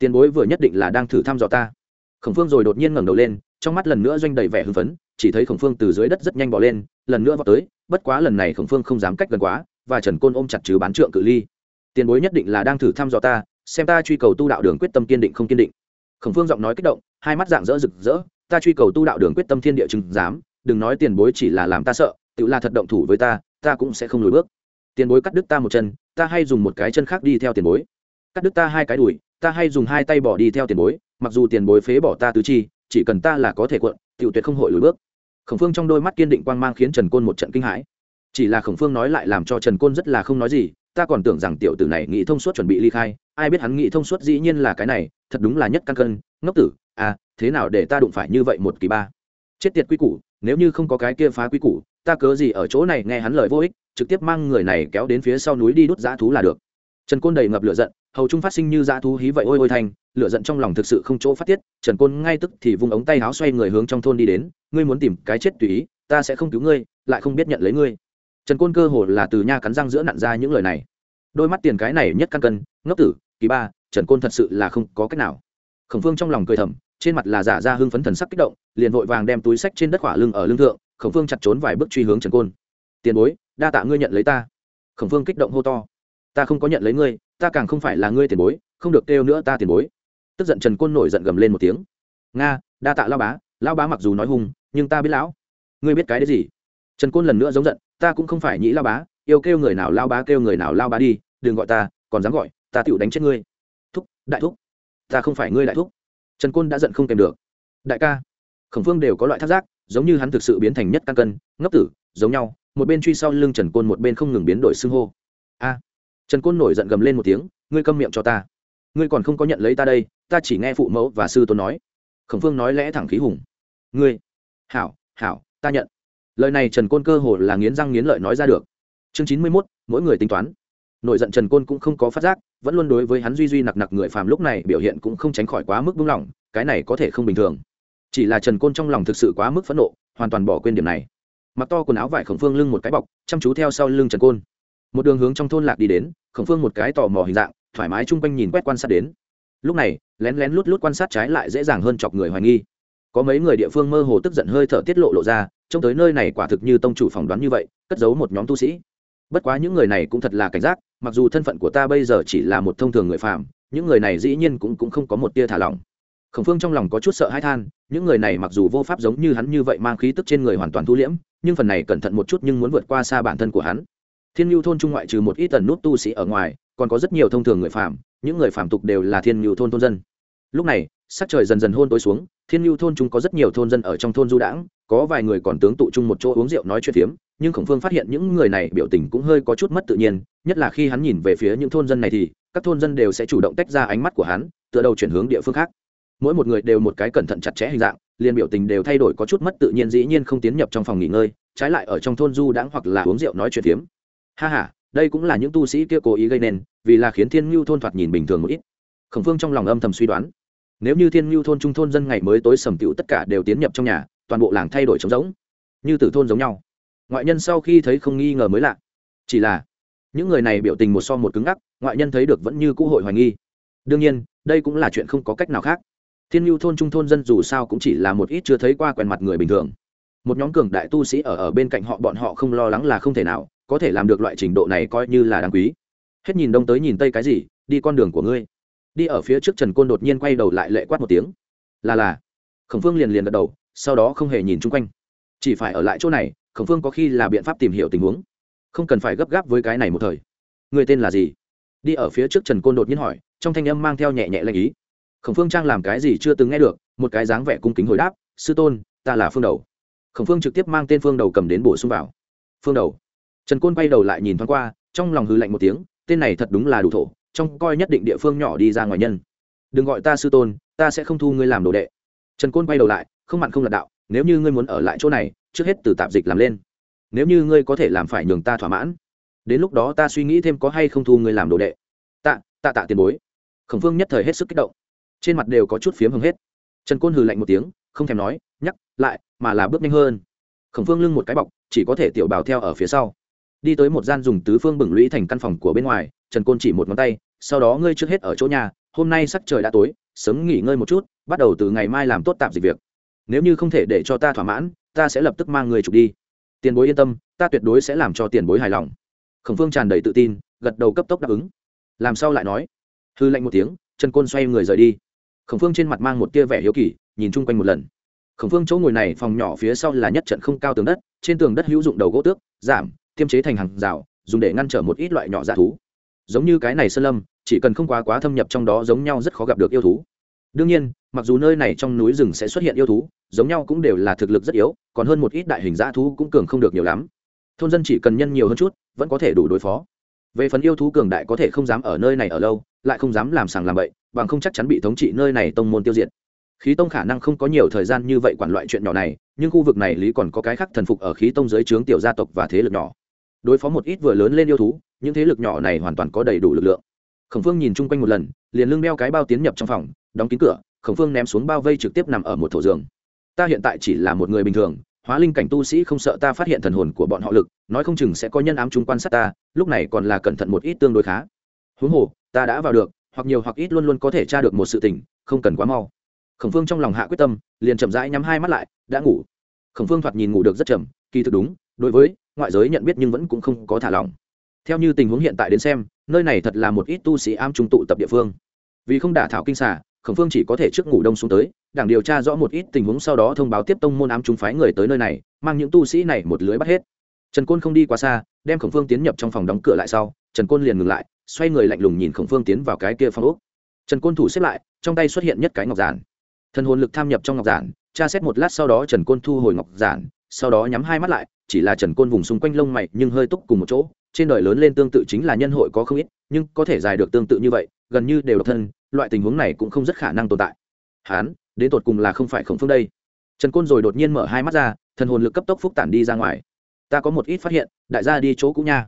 tiền bối vừa nhất định là đang thử thăm dò ta. Khổng phương rồi đột nhiên ngẩng đầu lên, trong mắt lần nữa doanh đầy vẻ hưng phấn, chỉ thấy khổng phương từ dưới đất rất nhanh bỏ lên, lần nữa vào tới, bất quá lần này khổng phương không dám cách gần quá, và trần côn ôm chặt chứ bán trượng cự ly. Tiền bối nhất định là đang thử thăm dò ta, xem ta truy cầu tu đạo đường quyết tâm kiên định không kiên định. Khổng phương giọng nói kích động, hai mắt dạng dỡ rực rỡ, ta truy cầu tu đạo đường quyết tâm thiên địa chừng dám đừng nói tiền bối chỉ là làm ta sợ, tự là thật động thủ với ta ta cũng sẽ không lùi bước. Tiền bối cắt đứt ta một chân, ta hay dùng một cái chân khác đi theo tiền bối. Cắt đứt ta hai cái đùi ta hay dùng hai tay bỏ đi theo tiền bối, mặc dù tiền bối phế bỏ ta tứ chi, chỉ cần ta là có thể cuộn tiểu tuyệt không hội lùi bước. Khổng phương trong đôi mắt kiên định quang mang khiến trần côn một trận kinh hãi. Chỉ là khổng phương nói lại làm cho trần côn rất là không nói gì, ta còn tưởng rằng tiểu tử này nghĩ thông suốt chuẩn bị ly khai, ai biết hắn nghĩ thông suốt dĩ nhiên là cái này, thật đúng là nhất căn cân. Ngốc tử à thế nào để ta đụng phải như vậy một kỳ ba? Chết tiệt quy củ, nếu như không có cái kia phá quy củ, ta cớ gì ở chỗ này nghe hắn lời vô ích, trực tiếp mang người này kéo đến phía sau núi đi đốt dã thú là được trần côn đầy ngập lửa giận hầu trung phát sinh như dã thú hí vậy ôi ôi thành, lửa giận trong lòng thực sự không chỗ phát tiết. Trần côn ngay tức thì vung ống tay áo xoay người hướng trong thôn đi đến ngươi muốn tìm cái chết tùy ý ta sẽ không cứu ngươi lại không biết nhận lấy ngươi. Trần côn cơ hồ là từ nha cắn răng giữa nặn ra những lời này. Đôi mắt tiền cái này nhất căn cân ngốc tử kỳ ba trần côn thật sự là không có cách nào. Khổng phương trong lòng cười thầm trên mặt là giả ra hưng phấn thần sắc kích động liền vội vàng đem túi sách trên đất khỏa lưng ở lưng thượng khổng phương chặt trốn vài bước truy hướng trần côn. Tiền bối đa tạ ngươi nhận lấy ta. Khổng phương kích động hô to ta không có nhận lấy ngươi, ta càng không phải là ngươi tiền bối, không được kêu nữa ta tiền bối. Tức giận trần côn nổi giận gầm lên một tiếng. Nga, đa tạ lao bá lao bá mặc dù nói hung, nhưng ta biết lão. Ngươi biết cái đấy gì? Trần côn lần nữa giống giận, ta cũng không phải nhĩ lao bá, yêu kêu người nào lao bá kêu người nào lao bá đi, đừng gọi ta, còn dám gọi, ta tựu đánh chết ngươi. Thúc, đại thúc. Ta không phải ngươi đại thúc. Trần côn đã giận không kèm được. Đại ca. Khổng phương đều có loại thác giác, giống như hắn thực sự biến thành nhất căn cân, ngốc tử, giống nhau, một bên truy sau lưng trần côn một bên không ngừng biến đổi xưng hô. A trần côn nổi giận gầm lên một tiếng, ngươi câm miệng cho ta. Ngươi còn không có nhận lấy ta đây, ta chỉ nghe phụ mẫu và sư tôn nói. Khổng phương nói lẽ thẳng khí hùng. Ngươi, hảo hảo, ta nhận. Lời này trần côn cơ hồ là nghiến răng nghiến lợi nói ra được. Chương chín mươi mốt, mỗi người tính toán. Nội giận trần côn cũng không có phát giác, vẫn luôn đối với hắn duy duy nặc nặc người phàm lúc này biểu hiện cũng không tránh khỏi quá mức buông lỏng, cái này có thể không bình thường. Chỉ là trần côn trong lòng thực sự quá mức phẫn nộ, hoàn toàn bỏ quên điểm này. Mặc to quần áo vải khổng phương lưng một cái bọc, chăm chú theo sau lưng trần côn một đường hướng trong thôn lạc đi đến khổng phương một cái tò mò hình dạng thoải mái chung quanh nhìn quét quan sát đến. Lúc này lén lén lút lút quan sát trái lại dễ dàng hơn chọc người hoài nghi. Có mấy người địa phương mơ hồ tức giận hơi thở tiết lộ lộ ra trông tới nơi này quả thực như tông chủ phỏng đoán như vậy cất giấu một nhóm tu sĩ. Bất quá những người này cũng thật là cảnh giác mặc dù thân phận của ta bây giờ chỉ là một thông thường người phàm những người này dĩ nhiên cũng, cũng không có một tia thả lỏng. Khổng phương trong lòng có chút sợ hãi than những người này mặc dù vô pháp giống như hắn như vậy mang khí tức trên người hoàn toàn thu liễm nhưng phần này cẩn thận một chút nhưng muốn vượt qua xa bản thân của hắn thiên nhu thôn trung ngoại trừ một ít tần nút tu sĩ ở ngoài còn có rất nhiều thông thường người phạm, những người phạm tục đều là thiên nhu thôn thôn dân. Lúc này sắc trời dần dần hôn tối xuống thiên nhu thôn chúng có rất nhiều thôn dân ở trong thôn du đãng có vài người còn tướng tụ chung một chỗ uống rượu nói chuyện phiếm nhưng khổng phương phát hiện những người này biểu tình cũng hơi có chút mất tự nhiên nhất là khi hắn nhìn về phía những thôn dân này thì các thôn dân đều sẽ chủ động tách ra ánh mắt của hắn tựa đầu chuyển hướng địa phương khác. Mỗi một người đều một cái cẩn thận chặt chẽ hình dạng liền biểu tình đều thay đổi có chút mất tự nhiên dĩ nhiên không tiến nhập trong phòng nghỉ ngơi trái lại ở trong thôn du đãng hoặc là uống rượu nói chuyện phiếm ha ha, đây cũng là những tu sĩ kia cố ý gây nên, vì là khiến thiên ngưu thôn thoạt nhìn bình thường một ít. Khổng phương trong lòng âm thầm suy đoán. Nếu như thiên ngưu thôn trung thôn dân ngày mới tối sầm tựu tất cả đều tiến nhập trong nhà, toàn bộ làng thay đổi trống rỗng, như từ thôn giống nhau. Ngoại nhân sau khi thấy không nghi ngờ mới lạ. Chỉ là, những người này biểu tình một so một cứng ngắc, ngoại nhân thấy được vẫn như cũ hội hoài nghi. Đương nhiên, đây cũng là chuyện không có cách nào khác. Thiên mưu thôn trung thôn dân dù sao cũng chỉ là một ít chưa thấy qua quen mặt người bình thường. Một nhóm cường đại tu sĩ ở ở bên cạnh họ, bọn họ không lo lắng là không thể nào có thể làm được loại trình độ này coi như là đáng quý. Hết nhìn đông tới nhìn tây cái gì, đi con đường của ngươi. Đi ở phía trước trần côn đột nhiên quay đầu lại lệ quát một tiếng. Là là. Khổng phương liền liền gật đầu, sau đó không hề nhìn chung quanh. Chỉ phải ở lại chỗ này, khổng phương có khi là biện pháp tìm hiểu tình huống. Không cần phải gấp gáp với cái này một thời. Người tên là gì? Đi ở phía trước trần côn đột nhiên hỏi, trong thanh âm mang theo nhẹ nhẹ lệnh ý. Khổng phương trang làm cái gì chưa từng nghe được, một cái dáng vẻ cung kính hồi đáp, sư tôn, ta là phương đầu. Khổng phương trực tiếp mang tên phương đầu cầm đến bổ sung vào. Phương đầu trần côn quay đầu lại nhìn thoáng qua, trong lòng hư lạnh một tiếng, tên này thật đúng là đủ thổ, trong coi nhất định địa phương nhỏ đi ra ngoài nhân. Đừng gọi ta sư tôn, ta sẽ không thu ngươi làm đồ đệ. Trần côn quay đầu lại, không mặn không lật đạo, nếu như ngươi muốn ở lại chỗ này, trước hết từ tạp dịch làm lên. Nếu như ngươi có thể làm phải nhường ta thỏa mãn, đến lúc đó ta suy nghĩ thêm có hay không thu ngươi làm đồ đệ. Tạ tạ tạ tiền bối. Khổng phương nhất thời hết sức kích động. Trên mặt đều có chút phiếm hưng hết. Trần côn hừ lạnh một tiếng, không thèm nói, nhắc lại, mà là bước nhanh hơn. Khổng phương lưng một cái bọc, chỉ có thể tiểu bào theo ở phía sau đi tới một gian dùng tứ phương bừng lũy thành căn phòng của bên ngoài, trần côn chỉ một ngón tay, sau đó ngươi trước hết ở chỗ nhà, hôm nay sắc trời đã tối, sớm nghỉ ngơi một chút, bắt đầu từ ngày mai làm tốt tạm dịch việc. Nếu như không thể để cho ta thỏa mãn, ta sẽ lập tức mang người trục đi. Tiền bối yên tâm, ta tuyệt đối sẽ làm cho tiền bối hài lòng. Khổng phương tràn đầy tự tin, gật đầu cấp tốc đáp ứng. Làm sao lại nói? Hư lạnh một tiếng, trần côn xoay người rời đi. Khổng phương trên mặt mang một tia vẻ hiếu kỳ, nhìn chung quanh một lần. Khổng phương chỗ ngồi này, phòng nhỏ phía sau là nhất trận không cao tường đất, trên tường đất hữu dụng đầu gỗ tước, giảm tiêm chế thành hàng rào, dùng để ngăn trở một ít loại nhỏ dạ thú. Giống như cái này sơn lâm, chỉ cần không quá quá thâm nhập trong đó giống nhau rất khó gặp được yêu thú. Đương nhiên, mặc dù nơi này trong núi rừng sẽ xuất hiện yêu thú, giống nhau cũng đều là thực lực rất yếu, còn hơn một ít đại hình dã thú cũng cường không được nhiều lắm. Thôn dân chỉ cần nhân nhiều hơn chút, vẫn có thể đủ đối phó. Về phần yêu thú cường đại có thể không dám ở nơi này ở lâu, lại không dám làm sàng làm bậy, bằng không chắc chắn bị thống trị nơi này tông môn tiêu diệt. Khí tông khả năng không có nhiều thời gian như vậy quản loại chuyện nhỏ này, nhưng khu vực này lý còn có cái khác thần phục ở khí tông dưới trướng tiểu gia tộc và thế lực nhỏ đối phó một ít vừa lớn lên yêu thú, những thế lực nhỏ này hoàn toàn có đầy đủ lực lượng. Khổng phương nhìn chung quanh một lần, liền lưng đeo cái bao tiến nhập trong phòng, đóng kín cửa, khổng phương ném xuống bao vây trực tiếp nằm ở một thổ giường. Ta hiện tại chỉ là một người bình thường, hóa linh cảnh tu sĩ không sợ ta phát hiện thần hồn của bọn họ lực, nói không chừng sẽ có nhân ám chúng quan sát ta, lúc này còn là cẩn thận một ít tương đối khá. Huống hồ, ta đã vào được, hoặc nhiều hoặc ít luôn luôn có thể tra được một sự tình, không cần quá mau. Khổng phương trong lòng hạ quyết tâm, liền chậm rãi nhắm hai mắt lại, đã ngủ. Khổng phương thoạt nhìn ngủ được rất chậm, kỳ thực đúng, đối với ngoại giới nhận biết nhưng vẫn cũng không có thả lỏng. Theo như tình huống hiện tại đến xem, nơi này thật là một ít tu sĩ am trung tụ tập địa phương. Vì không đả thảo kinh xả khổng phương chỉ có thể trước ngủ đông xuống tới, đảng điều tra rõ một ít tình huống sau đó thông báo tiếp tông môn ám trung phái người tới nơi này, mang những tu sĩ này một lưới bắt hết. Trần côn không đi quá xa, đem khổng phương tiến nhập trong phòng đóng cửa lại sau, trần côn liền ngừng lại, xoay người lạnh lùng nhìn khổng phương tiến vào cái kia phòng úc trần côn thủ xếp lại, trong tay xuất hiện nhất cái ngọc giản. Thần hồn lực tham nhập trong ngọc giản, tra xét một lát sau đó trần côn thu hồi ngọc giản, sau đó nhắm hai mắt lại chỉ là trần côn vùng xung quanh lông mày nhưng hơi túc cùng một chỗ. Trên đời lớn lên tương tự chính là nhân hội có không ít, nhưng có thể dài được tương tự như vậy, gần như đều độc thân, loại tình huống này cũng không rất khả năng tồn tại. Hán, đến tột cùng là không phải khổng phương đây. Trần côn rồi đột nhiên mở hai mắt ra, thần hồn lực cấp tốc phúc tản đi ra ngoài. Ta có một ít phát hiện, đại gia đi chỗ cũ nha.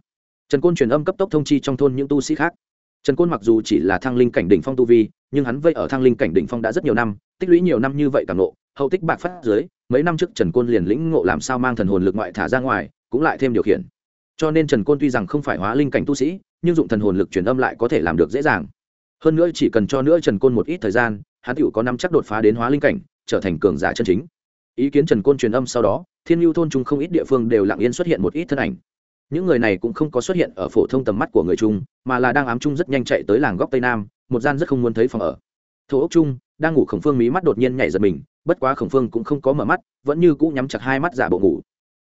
Trần côn truyền âm cấp tốc thông chi trong thôn những tu sĩ khác. Trần côn mặc dù chỉ là thăng linh cảnh đỉnh phong tu vi, nhưng hắn vây ở thăng linh cảnh đỉnh phong đã rất nhiều năm, tích lũy nhiều năm như vậy càng nộ hậu tích bạc phát dưới mấy năm trước trần côn liền lĩnh ngộ làm sao mang thần hồn lực ngoại thả ra ngoài, cũng lại thêm điều khiển. Cho nên trần côn tuy rằng không phải hóa linh cảnh tu sĩ, nhưng dụng thần hồn lực truyền âm lại có thể làm được dễ dàng. Hơn nữa chỉ cần cho nữa trần côn một ít thời gian, hắn tựu có năm chắc đột phá đến hóa linh cảnh, trở thành cường giả chân chính. Ý kiến trần côn truyền âm sau đó, thiên mưu thôn trung không ít địa phương đều lặng yên xuất hiện một ít thân ảnh. Những người này cũng không có xuất hiện ở phổ thông tầm mắt của người trung mà là đang ám trung rất nhanh chạy tới làng góc tây nam, một gian rất không muốn thấy phòng ở. Thổ ốc trung đang ngủ khổng phương mí mắt đột nhiên nhảy giật mình bất quá khổng phương cũng không có mở mắt, vẫn như cũ nhắm chặt hai mắt giả bộ ngủ.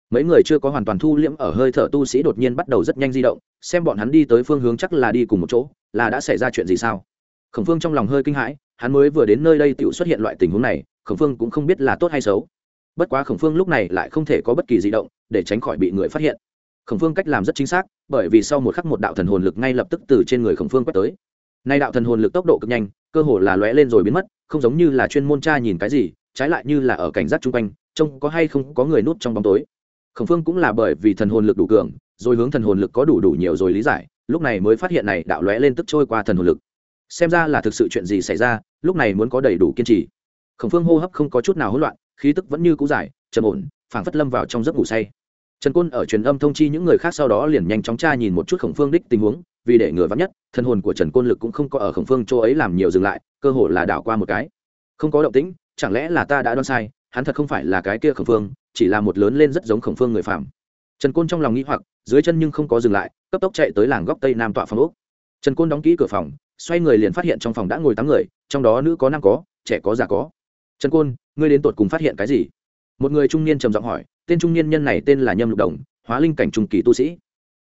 Mấy người chưa có hoàn toàn thu liễm ở hơi thở tu sĩ đột nhiên bắt đầu rất nhanh di động, xem bọn hắn đi tới phương hướng chắc là đi cùng một chỗ, là đã xảy ra chuyện gì sao? Khổng phương trong lòng hơi kinh hãi, hắn mới vừa đến nơi đây tự xuất hiện loại tình huống này, khổng phương cũng không biết là tốt hay xấu. Bất quá khổng phương lúc này lại không thể có bất kỳ di động, để tránh khỏi bị người phát hiện. Khổng phương cách làm rất chính xác, bởi vì sau một khắc một đạo thần hồn lực ngay lập tức từ trên người khổng phương quét tới. Nay đạo thần hồn lực tốc độ cực nhanh, cơ hồ là lóe lên rồi biến mất, không giống như là chuyên môn tra nhìn cái gì trái lại như là ở cảnh giác chung quanh, trông có hay không có người núp trong bóng tối. Khổng phương cũng là bởi vì thần hồn lực đủ cường, rồi hướng thần hồn lực có đủ đủ nhiều rồi lý giải, lúc này mới phát hiện này đạo lóe lên tức trôi qua thần hồn lực. Xem ra là thực sự chuyện gì xảy ra, lúc này muốn có đầy đủ kiên trì. Khổng phương hô hấp không có chút nào hỗn loạn, khí tức vẫn như cũ dài, trầm ổn, phảng phất lâm vào trong giấc ngủ say. Trần côn ở truyền âm thông chi những người khác sau đó liền nhanh chóng tra nhìn một chút khổng phương đích tình huống, vì để ngừa vắng nhất thân hồn của trần côn lực cũng không có ở khổng phương chỗ ấy làm nhiều dừng lại, cơ hội là đảo qua một cái. Không có động tĩnh chẳng lẽ là ta đã đoán sai, hắn thật không phải là cái kia khổng phương, chỉ là một lớn lên rất giống khổng phương người phạm trần côn trong lòng nghĩ hoặc, dưới chân nhưng không có dừng lại, cấp tốc chạy tới làng góc tây nam tọa phòng úc trần côn đóng kỹ cửa phòng, xoay người liền phát hiện trong phòng đã ngồi tám người, trong đó nữ có nam có, trẻ có già có. Trần côn, ngươi đến tột cùng phát hiện cái gì? Một người trung niên trầm giọng hỏi, tên trung niên nhân này tên là nhâm lục đồng, hóa linh cảnh trung kỳ tu sĩ.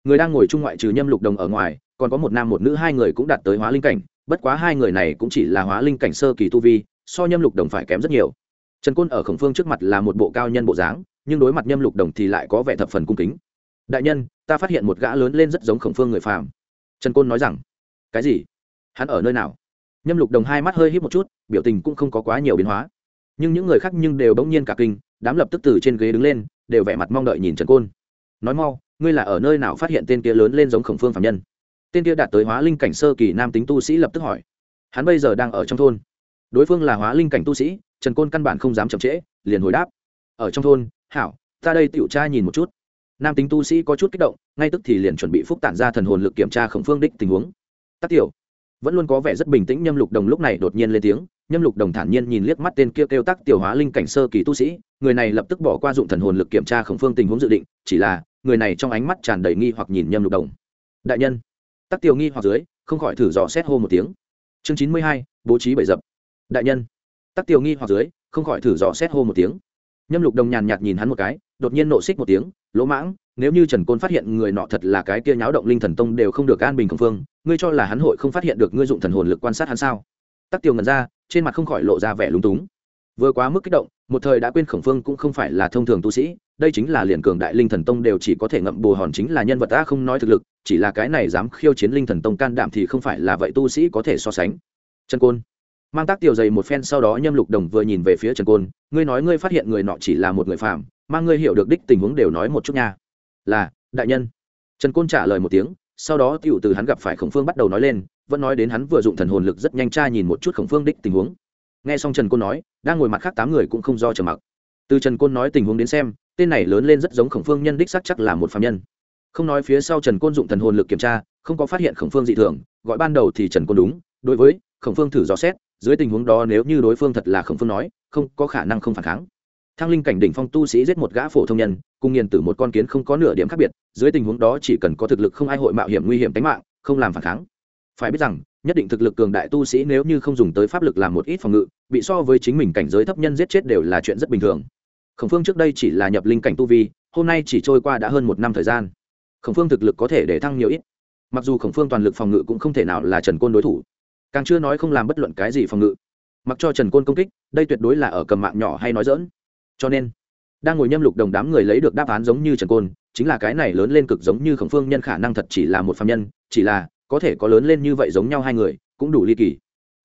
Người đang ngồi trung ngoại trừ nhâm lục đồng ở ngoài, còn có một nam một nữ hai người cũng đạt tới hóa linh cảnh, bất quá hai người này cũng chỉ là hóa linh cảnh sơ kỳ tu vi so nhâm lục đồng phải kém rất nhiều. Trần côn ở khổng phương trước mặt là một bộ cao nhân bộ dáng, nhưng đối mặt nhâm lục đồng thì lại có vẻ thập phần cung kính. Đại nhân, ta phát hiện một gã lớn lên rất giống khổng phương người phàm. Trần côn nói rằng. Cái gì? Hắn ở nơi nào? Nhâm lục đồng hai mắt hơi hít một chút, biểu tình cũng không có quá nhiều biến hóa. Nhưng những người khác nhưng đều bỗng nhiên cả kinh, đám lập tức từ trên ghế đứng lên, đều vẻ mặt mong đợi nhìn trần côn. Nói mau, ngươi là ở nơi nào phát hiện tên kia lớn lên giống khổng phương phạm nhân? Tên kia đạt tới hóa linh cảnh sơ kỳ nam tính tu sĩ lập tức hỏi. Hắn bây giờ đang ở trong thôn đối phương là hóa linh cảnh tu sĩ trần côn căn bản không dám chậm trễ liền hồi đáp. Ở trong thôn hảo ta đây tiểu tra nhìn một chút. Nam tính tu sĩ có chút kích động ngay tức thì liền chuẩn bị phúc tản ra thần hồn lực kiểm tra khổng phương đích tình huống. Tác tiểu. Vẫn luôn có vẻ rất bình tĩnh nhâm lục đồng lúc này đột nhiên lên tiếng. Nhâm lục đồng thản nhiên nhìn liếc mắt tên kia kêu, kêu tắc tiểu hóa linh cảnh sơ kỳ tu sĩ. Người này lập tức bỏ qua dụng thần hồn lực kiểm tra khổng phương tình huống dự định chỉ là người này trong ánh mắt tràn đầy nghi hoặc nhìn nhâm lục đồng. Đại nhân. Tắc tiểu nghi hoặc dưới không khỏi thử dò xét hô một tiếng. Chương chín mươi hai bố trí bảy dập đại nhân. Tắc tiểu nghi hoặc dưới, không khỏi thử dò xét hô một tiếng. Nhâm lục đồng nhàn nhạt nhìn hắn một cái, đột nhiên nộ xích một tiếng, lỗ mãng, nếu như trần côn phát hiện người nọ thật là cái kia nháo động linh thần tông đều không được an bình khổng phương, ngươi cho là hắn hội không phát hiện được ngươi dụng thần hồn lực quan sát hắn sao? Tắc tiêu ngẩn ra, trên mặt không khỏi lộ ra vẻ lúng túng. Vừa quá mức kích động, một thời đã quên khổng phương cũng không phải là thông thường tu sĩ, đây chính là liền cường đại linh thần tông đều chỉ có thể ngậm bù hòn chính là nhân vật ta không nói thực lực, chỉ là cái này dám khiêu chiến linh thần tông can đảm thì không phải là vậy tu sĩ có thể so sánh. Trần côn mang tác tiểu dày một phen sau đó nhâm lục đồng vừa nhìn về phía trần côn, ngươi nói ngươi phát hiện người nọ chỉ là một người phạm mang ngươi hiểu được đích tình huống đều nói một chút nha. Là, đại nhân. Trần côn trả lời một tiếng, sau đó tiểu từ hắn gặp phải khổng phương bắt đầu nói lên, vẫn nói đến hắn vừa dụng thần hồn lực rất nhanh tra nhìn một chút khổng phương đích tình huống. Nghe xong trần côn nói, đang ngồi mặt khác tám người cũng không do trầm mặc. Từ trần côn nói tình huống đến xem, tên này lớn lên rất giống khổng phương nhân đích sắc chắc là một phạm nhân. Không nói phía sau trần côn dụng thần hồn lực kiểm tra, không có phát hiện khổng phương dị thường, gọi ban đầu thì trần côn đúng, đối với khổng phương thử dò xét dưới tình huống đó nếu như đối phương thật là khổng phương nói, không có khả năng không phản kháng. Thăng linh cảnh đỉnh phong tu sĩ giết một gã phổ thông nhân, cùng nghiền tử một con kiến không có nửa điểm khác biệt, dưới tình huống đó chỉ cần có thực lực không ai hội mạo hiểm nguy hiểm tính mạng, không làm phản kháng. Phải biết rằng, nhất định thực lực cường đại tu sĩ nếu như không dùng tới pháp lực làm một ít phòng ngự, bị so với chính mình cảnh giới thấp nhân giết chết đều là chuyện rất bình thường. Khổng phương trước đây chỉ là nhập linh cảnh tu vi, hôm nay chỉ trôi qua đã hơn một năm thời gian. Khổng phương thực lực có thể để thăng nhiều ít. Mặc dù khổng phương toàn lực phòng ngự cũng không thể nào là trần côn đối thủ càng chưa nói không làm bất luận cái gì phòng ngự. Mặc cho trần côn công kích, đây tuyệt đối là ở cầm mạng nhỏ hay nói dỡn cho nên, đang ngồi nhâm lục đồng đám người lấy được đáp án giống như trần côn, chính là cái này lớn lên cực giống như khổng phương nhân khả năng thật chỉ là một phạm nhân, chỉ là có thể có lớn lên như vậy giống nhau hai người, cũng đủ ly kỳ.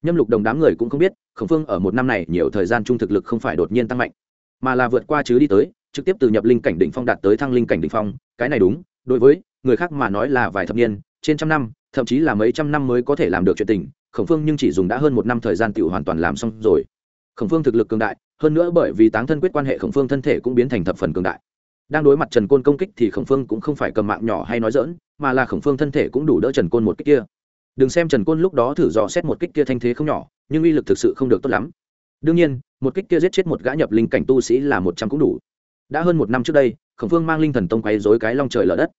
Nhâm lục đồng đám người cũng không biết, khổng phương ở một năm này nhiều thời gian trung thực lực không phải đột nhiên tăng mạnh, mà là vượt qua chứ đi tới, trực tiếp từ nhập linh cảnh đỉnh phong đạt tới thăng linh cảnh đỉnh phong, cái này đúng, đối với người khác mà nói là vài thập niên, trên trăm năm thậm chí là mấy trăm năm mới có thể làm được chuyện tình, khổng phương nhưng chỉ dùng đã hơn một năm thời gian tự hoàn toàn làm xong rồi. Khổng phương thực lực cường đại, hơn nữa bởi vì táng thân quyết quan hệ khổng phương thân thể cũng biến thành thập phần cường đại. Đang đối mặt trần côn công kích thì khổng phương cũng không phải cầm mạng nhỏ hay nói dỡn mà là khổng phương thân thể cũng đủ đỡ trần côn một kích kia. Đừng xem trần côn lúc đó thử dò xét một kích kia thanh thế không nhỏ, nhưng uy lực thực sự không được tốt lắm. Đương nhiên, một kích kia giết chết một gã nhập linh cảnh tu sĩ là một trăm cũng đủ. Đã hơn một năm trước đây, khổng phương mang linh thần tông quay dối cái long trời lở đất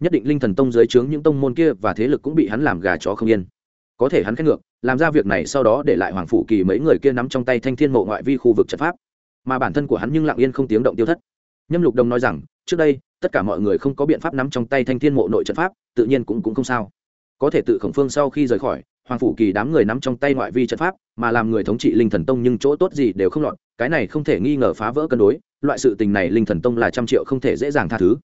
nhất định linh thần tông dưới trướng những tông môn kia và thế lực cũng bị hắn làm gà chó không yên. Có thể hắn khét ngược, làm ra việc này sau đó để lại hoàng phủ kỳ mấy người kia nắm trong tay thanh thiên mộ ngoại vi khu vực trận pháp. Mà bản thân của hắn nhưng lặng yên không tiếng động tiêu thất. Nhâm lục đồng nói rằng, trước đây, tất cả mọi người không có biện pháp nắm trong tay thanh thiên mộ nội trận pháp, tự nhiên cũng cũng không sao. Có thể tự khổng phương sau khi rời khỏi, hoàng phủ kỳ đám người nắm trong tay ngoại vi trận pháp, mà làm người thống trị linh thần tông nhưng chỗ tốt gì đều không lọt, cái này không thể nghi ngờ phá vỡ cân đối, loại sự tình này linh thần tông là trăm triệu không thể dễ dàng tha thứ.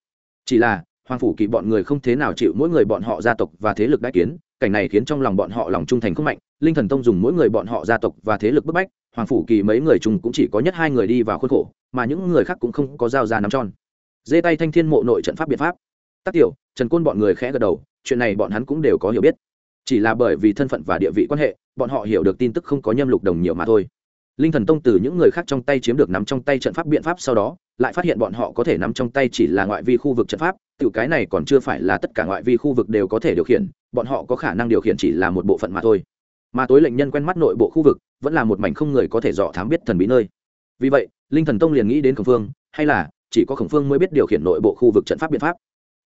Chỉ là hoàng phủ kỳ bọn người không thế nào chịu mỗi người bọn họ gia tộc và thế lực đại kiến, cảnh này khiến trong lòng bọn họ lòng trung thành không mạnh, linh thần tông dùng mỗi người bọn họ gia tộc và thế lực bức bách, hoàng phủ kỳ mấy người chung cũng chỉ có nhất hai người đi vào khuôn khổ, mà những người khác cũng không có giao ra nắm tròn. Dê tay thanh thiên mộ nội trận pháp biện pháp. Tác tiểu, trần côn bọn người khẽ gật đầu, chuyện này bọn hắn cũng đều có hiểu biết. Chỉ là bởi vì thân phận và địa vị quan hệ, bọn họ hiểu được tin tức không có nhâm lục đồng nhiều mà thôi. Linh thần tông từ những người khác trong tay chiếm được nắm trong tay trận pháp biện pháp sau đó lại phát hiện bọn họ có thể nắm trong tay chỉ là ngoại vi khu vực trận pháp, tiểu cái này còn chưa phải là tất cả ngoại vi khu vực đều có thể điều khiển, bọn họ có khả năng điều khiển chỉ là một bộ phận mà thôi. Mà tối lệnh nhân quen mắt nội bộ khu vực, vẫn là một mảnh không người có thể dò thám biết thần bí nơi. Vì vậy, linh thần tông liền nghĩ đến khổng phương, hay là chỉ có khổng phương mới biết điều khiển nội bộ khu vực trận pháp biện pháp.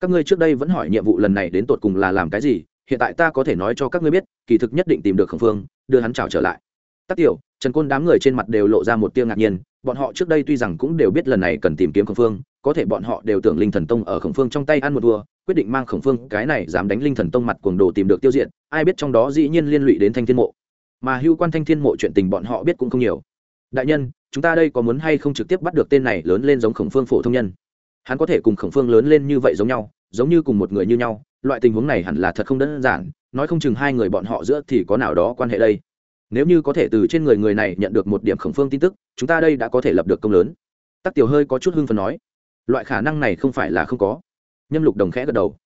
Các ngươi trước đây vẫn hỏi nhiệm vụ lần này đến tột cùng là làm cái gì, hiện tại ta có thể nói cho các ngươi biết, kỳ thực nhất định tìm được khổng phương, đưa hắn trào trở lại. Tất tiểu, trần côn đám người trên mặt đều lộ ra một tiêu ngạc nhiên bọn họ trước đây tuy rằng cũng đều biết lần này cần tìm kiếm khổng phương, có thể bọn họ đều tưởng linh thần tông ở khổng phương trong tay ăn một vua quyết định mang khổng phương, cái này dám đánh linh thần tông mặt cuồng đồ tìm được tiêu diện ai biết trong đó dĩ nhiên liên lụy đến thanh thiên mộ. Mà hưu quan thanh thiên mộ chuyện tình bọn họ biết cũng không nhiều. Đại nhân, chúng ta đây có muốn hay không trực tiếp bắt được tên này lớn lên giống khổng phương phổ thông nhân? Hắn có thể cùng khổng phương lớn lên như vậy giống nhau, giống như cùng một người như nhau, loại tình huống này hẳn là thật không đơn giản, nói không chừng hai người bọn họ giữa thì có nào đó quan hệ đây nếu như có thể từ trên người người này nhận được một điểm khổng phương tin tức, chúng ta đây đã có thể lập được công lớn. Tắc tiểu hơi có chút hưng phần nói, loại khả năng này không phải là không có. Nhâm lục đồng khẽ gật đầu.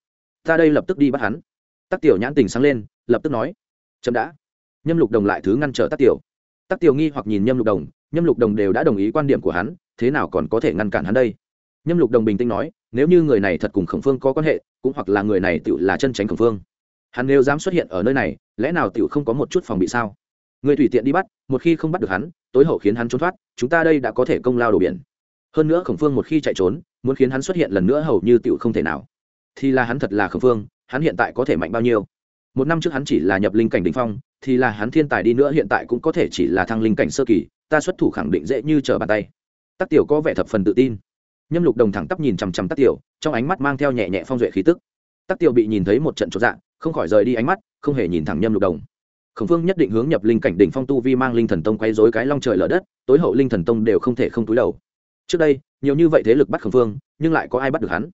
Ta đây lập tức đi bắt hắn. Tắc tiểu nhãn tình sáng lên, lập tức nói, chậm đã. Nhâm lục đồng lại thứ ngăn trở tắc tiểu. Tắc tiểu nghi hoặc nhìn nhâm lục đồng, nhâm lục đồng đều đã đồng ý quan điểm của hắn, thế nào còn có thể ngăn cản hắn đây? Nhâm lục đồng bình tĩnh nói, nếu như người này thật cùng khổng phương có quan hệ, cũng hoặc là người này tự là chân tránh khổng phương. Hắn nếu dám xuất hiện ở nơi này, lẽ nào tiểu không có một chút phòng bị sao? Người tùy tiện đi bắt, một khi không bắt được hắn, tối hậu khiến hắn trốn thoát, chúng ta đây đã có thể công lao đổ biển. Hơn nữa khổng phương một khi chạy trốn, muốn khiến hắn xuất hiện lần nữa hầu như tựu không thể nào. Thì là hắn thật là khổng phương, hắn hiện tại có thể mạnh bao nhiêu? Một năm trước hắn chỉ là nhập linh cảnh đ ỉ n h phong, thì là hắn thiên tài đi nữa hiện tại cũng có thể chỉ là thăng linh cảnh sơ kỳ, ta xuất thủ khẳng định dễ như trở bàn tay. Tắc tiểu có vẻ thập phần tự tin. Nhâm lục đồng thẳng tắp nhìn chằm chằm tắc tiểu, trong ánh mắt mang theo nhẹ nhẹ phong duệ khí tức. Tắc tiểu bị nhìn thấy một trận trọn dạng không khỏi rời đi ánh mắt, không hề nhìn thẳng nhâm lục đồng khổng phương nhất định hướng nhập linh cảnh đỉnh phong tu vi mang linh thần tông quay dối cái long trời lở đất, tối hậu linh thần tông đều không thể không túi đầu. Trước đây, nhiều như vậy thế lực bắt khổng phương nhưng lại có ai bắt được hắn?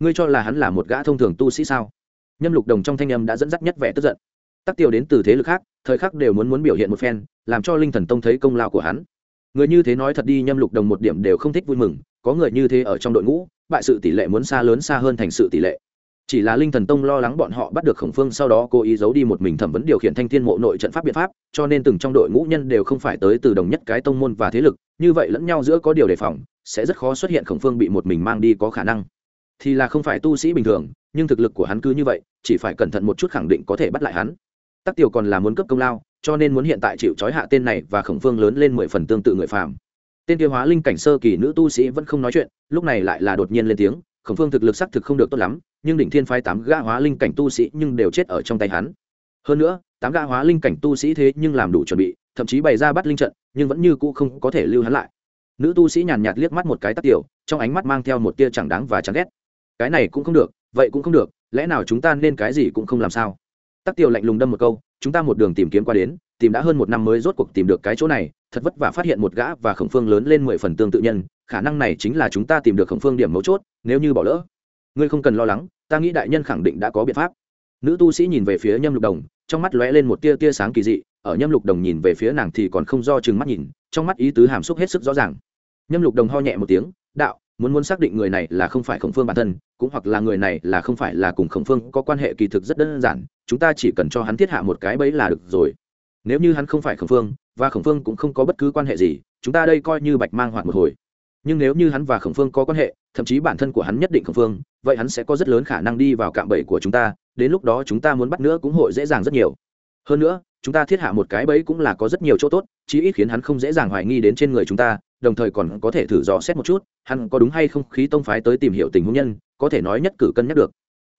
Ngươi cho là hắn là một gã thông thường tu sĩ sao? Nhâm lục đồng trong thanh âm đã dẫn dắt nhất vẻ tức giận. Tắc tiêu đến từ thế lực khác, thời khắc đều muốn muốn biểu hiện một phen, làm cho linh thần tông thấy công lao của hắn. Người như thế nói thật đi, nhâm lục đồng một điểm đều không thích vui mừng, có người như thế ở trong đội ngũ, bại sự tỷ lệ muốn xa lớn xa hơn thành sự tỷ lệ chỉ là linh thần tông lo lắng bọn họ bắt được khổng phương sau đó cố ý giấu đi một mình thẩm vấn điều khiển thanh thiên mộ nội trận pháp biện pháp, cho nên từng trong đội ngũ nhân đều không phải tới từ đồng nhất cái tông môn và thế lực, như vậy lẫn nhau giữa có điều đề phòng, sẽ rất khó xuất hiện khổng phương bị một mình mang đi có khả năng. Thì là không phải tu sĩ bình thường, nhưng thực lực của hắn cứ như vậy, chỉ phải cẩn thận một chút khẳng định có thể bắt lại hắn. Tắc tiểu còn là muốn cấp công lao, cho nên muốn hiện tại chịu trói hạ tên này và khổng phương lớn lên mười phần tương tự người phàm. Tên tiêu hóa linh cảnh sơ kỳ nữ tu sĩ vẫn không nói chuyện, lúc này lại là đột nhiên lên tiếng khổng phương thực lực xác thực không được tốt lắm, nhưng đỉnh thiên phái tám gã hóa linh cảnh tu sĩ nhưng đều chết ở trong tay hắn. Hơn nữa, tám gã hóa linh cảnh tu sĩ thế nhưng làm đủ chuẩn bị, thậm chí bày ra bắt linh trận, nhưng vẫn như cũ không có thể lưu hắn lại. Nữ tu sĩ nhàn nhạt liếc mắt một cái tắc tiểu, trong ánh mắt mang theo một tia chẳng đáng và chẳng ghét. Cái này cũng không được, vậy cũng không được, lẽ nào chúng ta nên cái gì cũng không làm sao? Tắc tiểu lạnh lùng đâm một câu, chúng ta một đường tìm kiếm qua đến tìm đã hơn một năm mới rốt cuộc tìm được cái chỗ này, thật vất vả phát hiện một gã và khổng phương lớn lên mười phần tương tự nhân, khả năng này chính là chúng ta tìm được khổng phương điểm mấu chốt, nếu như bỏ lỡ. Ngươi không cần lo lắng, ta nghĩ đại nhân khẳng định đã có biện pháp. Nữ tu sĩ nhìn về phía nhâm lục đồng, trong mắt lóe lên một tia tia sáng kỳ dị, ở nhâm lục đồng nhìn về phía nàng thì còn không do chừng mắt nhìn, trong mắt ý tứ hàm xúc hết sức rõ ràng. Nhâm lục đồng ho nhẹ một tiếng, đạo, muốn muốn xác định người này là không phải khổng phương bản thân, cũng hoặc là người này là không phải là cùng khổng phương có quan hệ kỳ thực rất đơn giản, chúng ta chỉ cần cho hắn thiết hạ một cái bẫy là được rồi nếu như hắn không phải khổng phương, và khổng phương cũng không có bất cứ quan hệ gì, chúng ta đây coi như bạch mang hoạt một hồi. Nhưng nếu như hắn và khổng phương có quan hệ, thậm chí bản thân của hắn nhất định khổng phương, vậy hắn sẽ có rất lớn khả năng đi vào cạm bẫy của chúng ta, đến lúc đó chúng ta muốn bắt nữa cũng hội dễ dàng rất nhiều. Hơn nữa, chúng ta thiết hạ một cái bẫy cũng là có rất nhiều chỗ tốt, chí ít khiến hắn không dễ dàng hoài nghi đến trên người chúng ta, đồng thời còn có thể thử dò xét một chút, hắn có đúng hay không khí tông phái tới tìm hiểu tình huống nhân, có thể nói nhất cử cân nhắc được.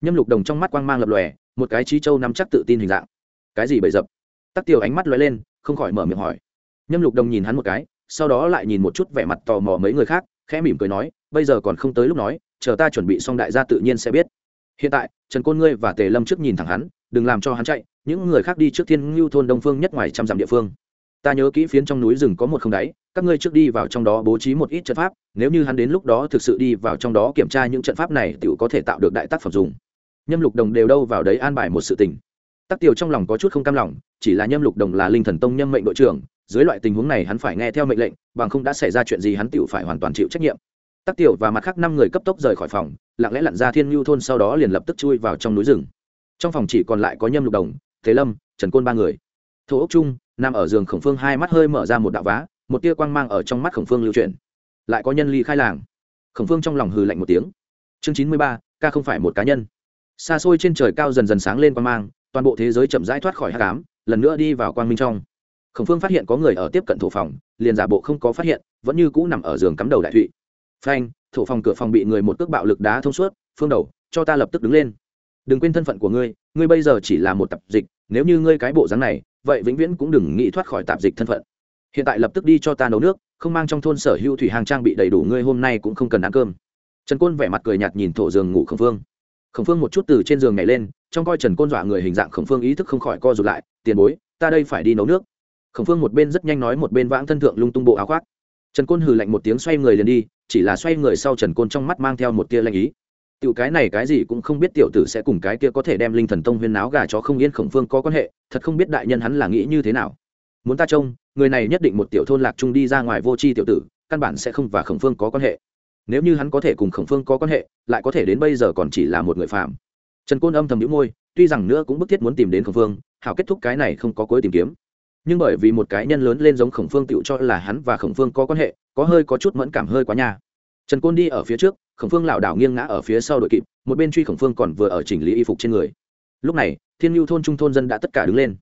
Nhâm lục đồng trong mắt quang mang lập lòe, một cái trí châu nắm chắc tự tin hình dạng. Cái gì bậy dập? Tắc tiêu ánh mắt lóe lên, không khỏi mở miệng hỏi. Nhâm lục đồng nhìn hắn một cái, sau đó lại nhìn một chút vẻ mặt tò mò mấy người khác, khẽ mỉm cười nói, bây giờ còn không tới lúc nói, chờ ta chuẩn bị xong đại gia tự nhiên sẽ biết. Hiện tại, trần côn ngươi và tề lâm trước nhìn thẳng hắn, đừng làm cho hắn chạy, những người khác đi trước thiên ngưu thôn đông phương nhất ngoài trăm dặm địa phương. Ta nhớ kỹ phiến trong núi rừng có một không đáy, các ngươi trước đi vào trong đó bố trí một ít trận pháp, nếu như hắn đến lúc đó thực sự đi vào trong đó kiểm tra những trận pháp này tự có thể tạo được đại tác phẩm dùng. Nhâm lục đồng đều đâu vào đấy an bài một sự tình tắc Tiêu trong lòng có chút không cam lòng, chỉ là nhâm lục đồng là linh thần tông nhâm mệnh đội trưởng, dưới loại tình huống này hắn phải nghe theo mệnh lệnh, bằng không đã xảy ra chuyện gì hắn tựu phải hoàn toàn chịu trách nhiệm. Tắc tiểu và mặt khác năm người cấp tốc rời khỏi phòng, lặng lẽ lặn ra thiên nhu thôn sau đó liền lập tức chui vào trong núi rừng. Trong phòng chỉ còn lại có nhâm lục đồng, thế lâm, trần côn ba người. Thổ ốc trung, nằm ở giường khổng phương hai mắt hơi mở ra một đạo vá, một tia quang mang ở trong mắt khổng phương lưu chuyển. Lại có nhân ly khai làng. Khổng phương trong lòng hừ lạnh một tiếng. Chương chín mươi ba, ca không phải một cá nhân. Xa xôi trên trời cao dần dần sáng lên quang mang toàn bộ thế giới chậm rãi thoát khỏi hát cám lần nữa đi vào quang minh trong. Khổng phương phát hiện có người ở tiếp cận thổ phòng, liền giả bộ không có phát hiện, vẫn như cũ nằm ở giường cắm đầu đại thụy. Phanh, thổ phòng cửa phòng bị người một cước bạo lực đá thông suốt, phương đầu, cho ta lập tức đứng lên. Đừng quên thân phận của ngươi ngươi bây giờ chỉ là một tạp dịch, nếu như ngươi cái bộ dáng này, vậy vĩnh viễn cũng đừng nghĩ thoát khỏi tạp dịch thân phận. Hiện tại lập tức đi cho ta nấu nước, không mang trong thôn sở hữu thủy hàng trang bị đầy đủ, ngươi hôm nay cũng không cần ăn cơm. Trần côn vẻ mặt cười nhạt nhìn thổ giường ngủ khổng phương. Khổng phương một chút từ trên giường nhảy lên trong coi trần côn dọa người hình dạng khổng phương ý thức không khỏi co rụt lại, tiền bối, ta đây phải đi nấu nước. Khổng phương một bên rất nhanh nói một bên vãng thân thượng lung tung bộ áo khoác. Trần côn hừ lạnh một tiếng xoay người liền đi, chỉ là xoay người sau trần côn trong mắt mang theo một tia lanh ý. Tiểu cái này cái gì cũng không biết tiểu tử sẽ cùng cái kia có thể đem linh thần tông huyên náo gà chó không yên khổng phương có quan hệ, thật không biết đại nhân hắn là nghĩ như thế nào. Muốn ta trông, người này nhất định một tiểu thôn lạc trung đi ra ngoài vô tri tiểu tử, căn bản sẽ không và khổng phương có quan hệ. Nếu như hắn có thể cùng khổng phương có quan hệ, lại có thể đến bây giờ còn chỉ là một người phạm trần côn âm thầm nhíu môi, tuy rằng nữa cũng bức thiết muốn tìm đến khổng phương, hảo kết thúc cái này không có cuối tìm kiếm. Nhưng bởi vì một cái nhân lớn lên giống khổng phương tựu cho là hắn và khổng phương có quan hệ, có hơi có chút mẫn cảm hơi quá nha. Trần côn đi ở phía trước, khổng phương lảo đảo nghiêng ngã ở phía sau đội kịp, một bên truy khổng phương còn vừa ở chỉnh lý y phục trên người. Lúc này, thiên nhu thôn trung thôn dân đã tất cả đứng lên.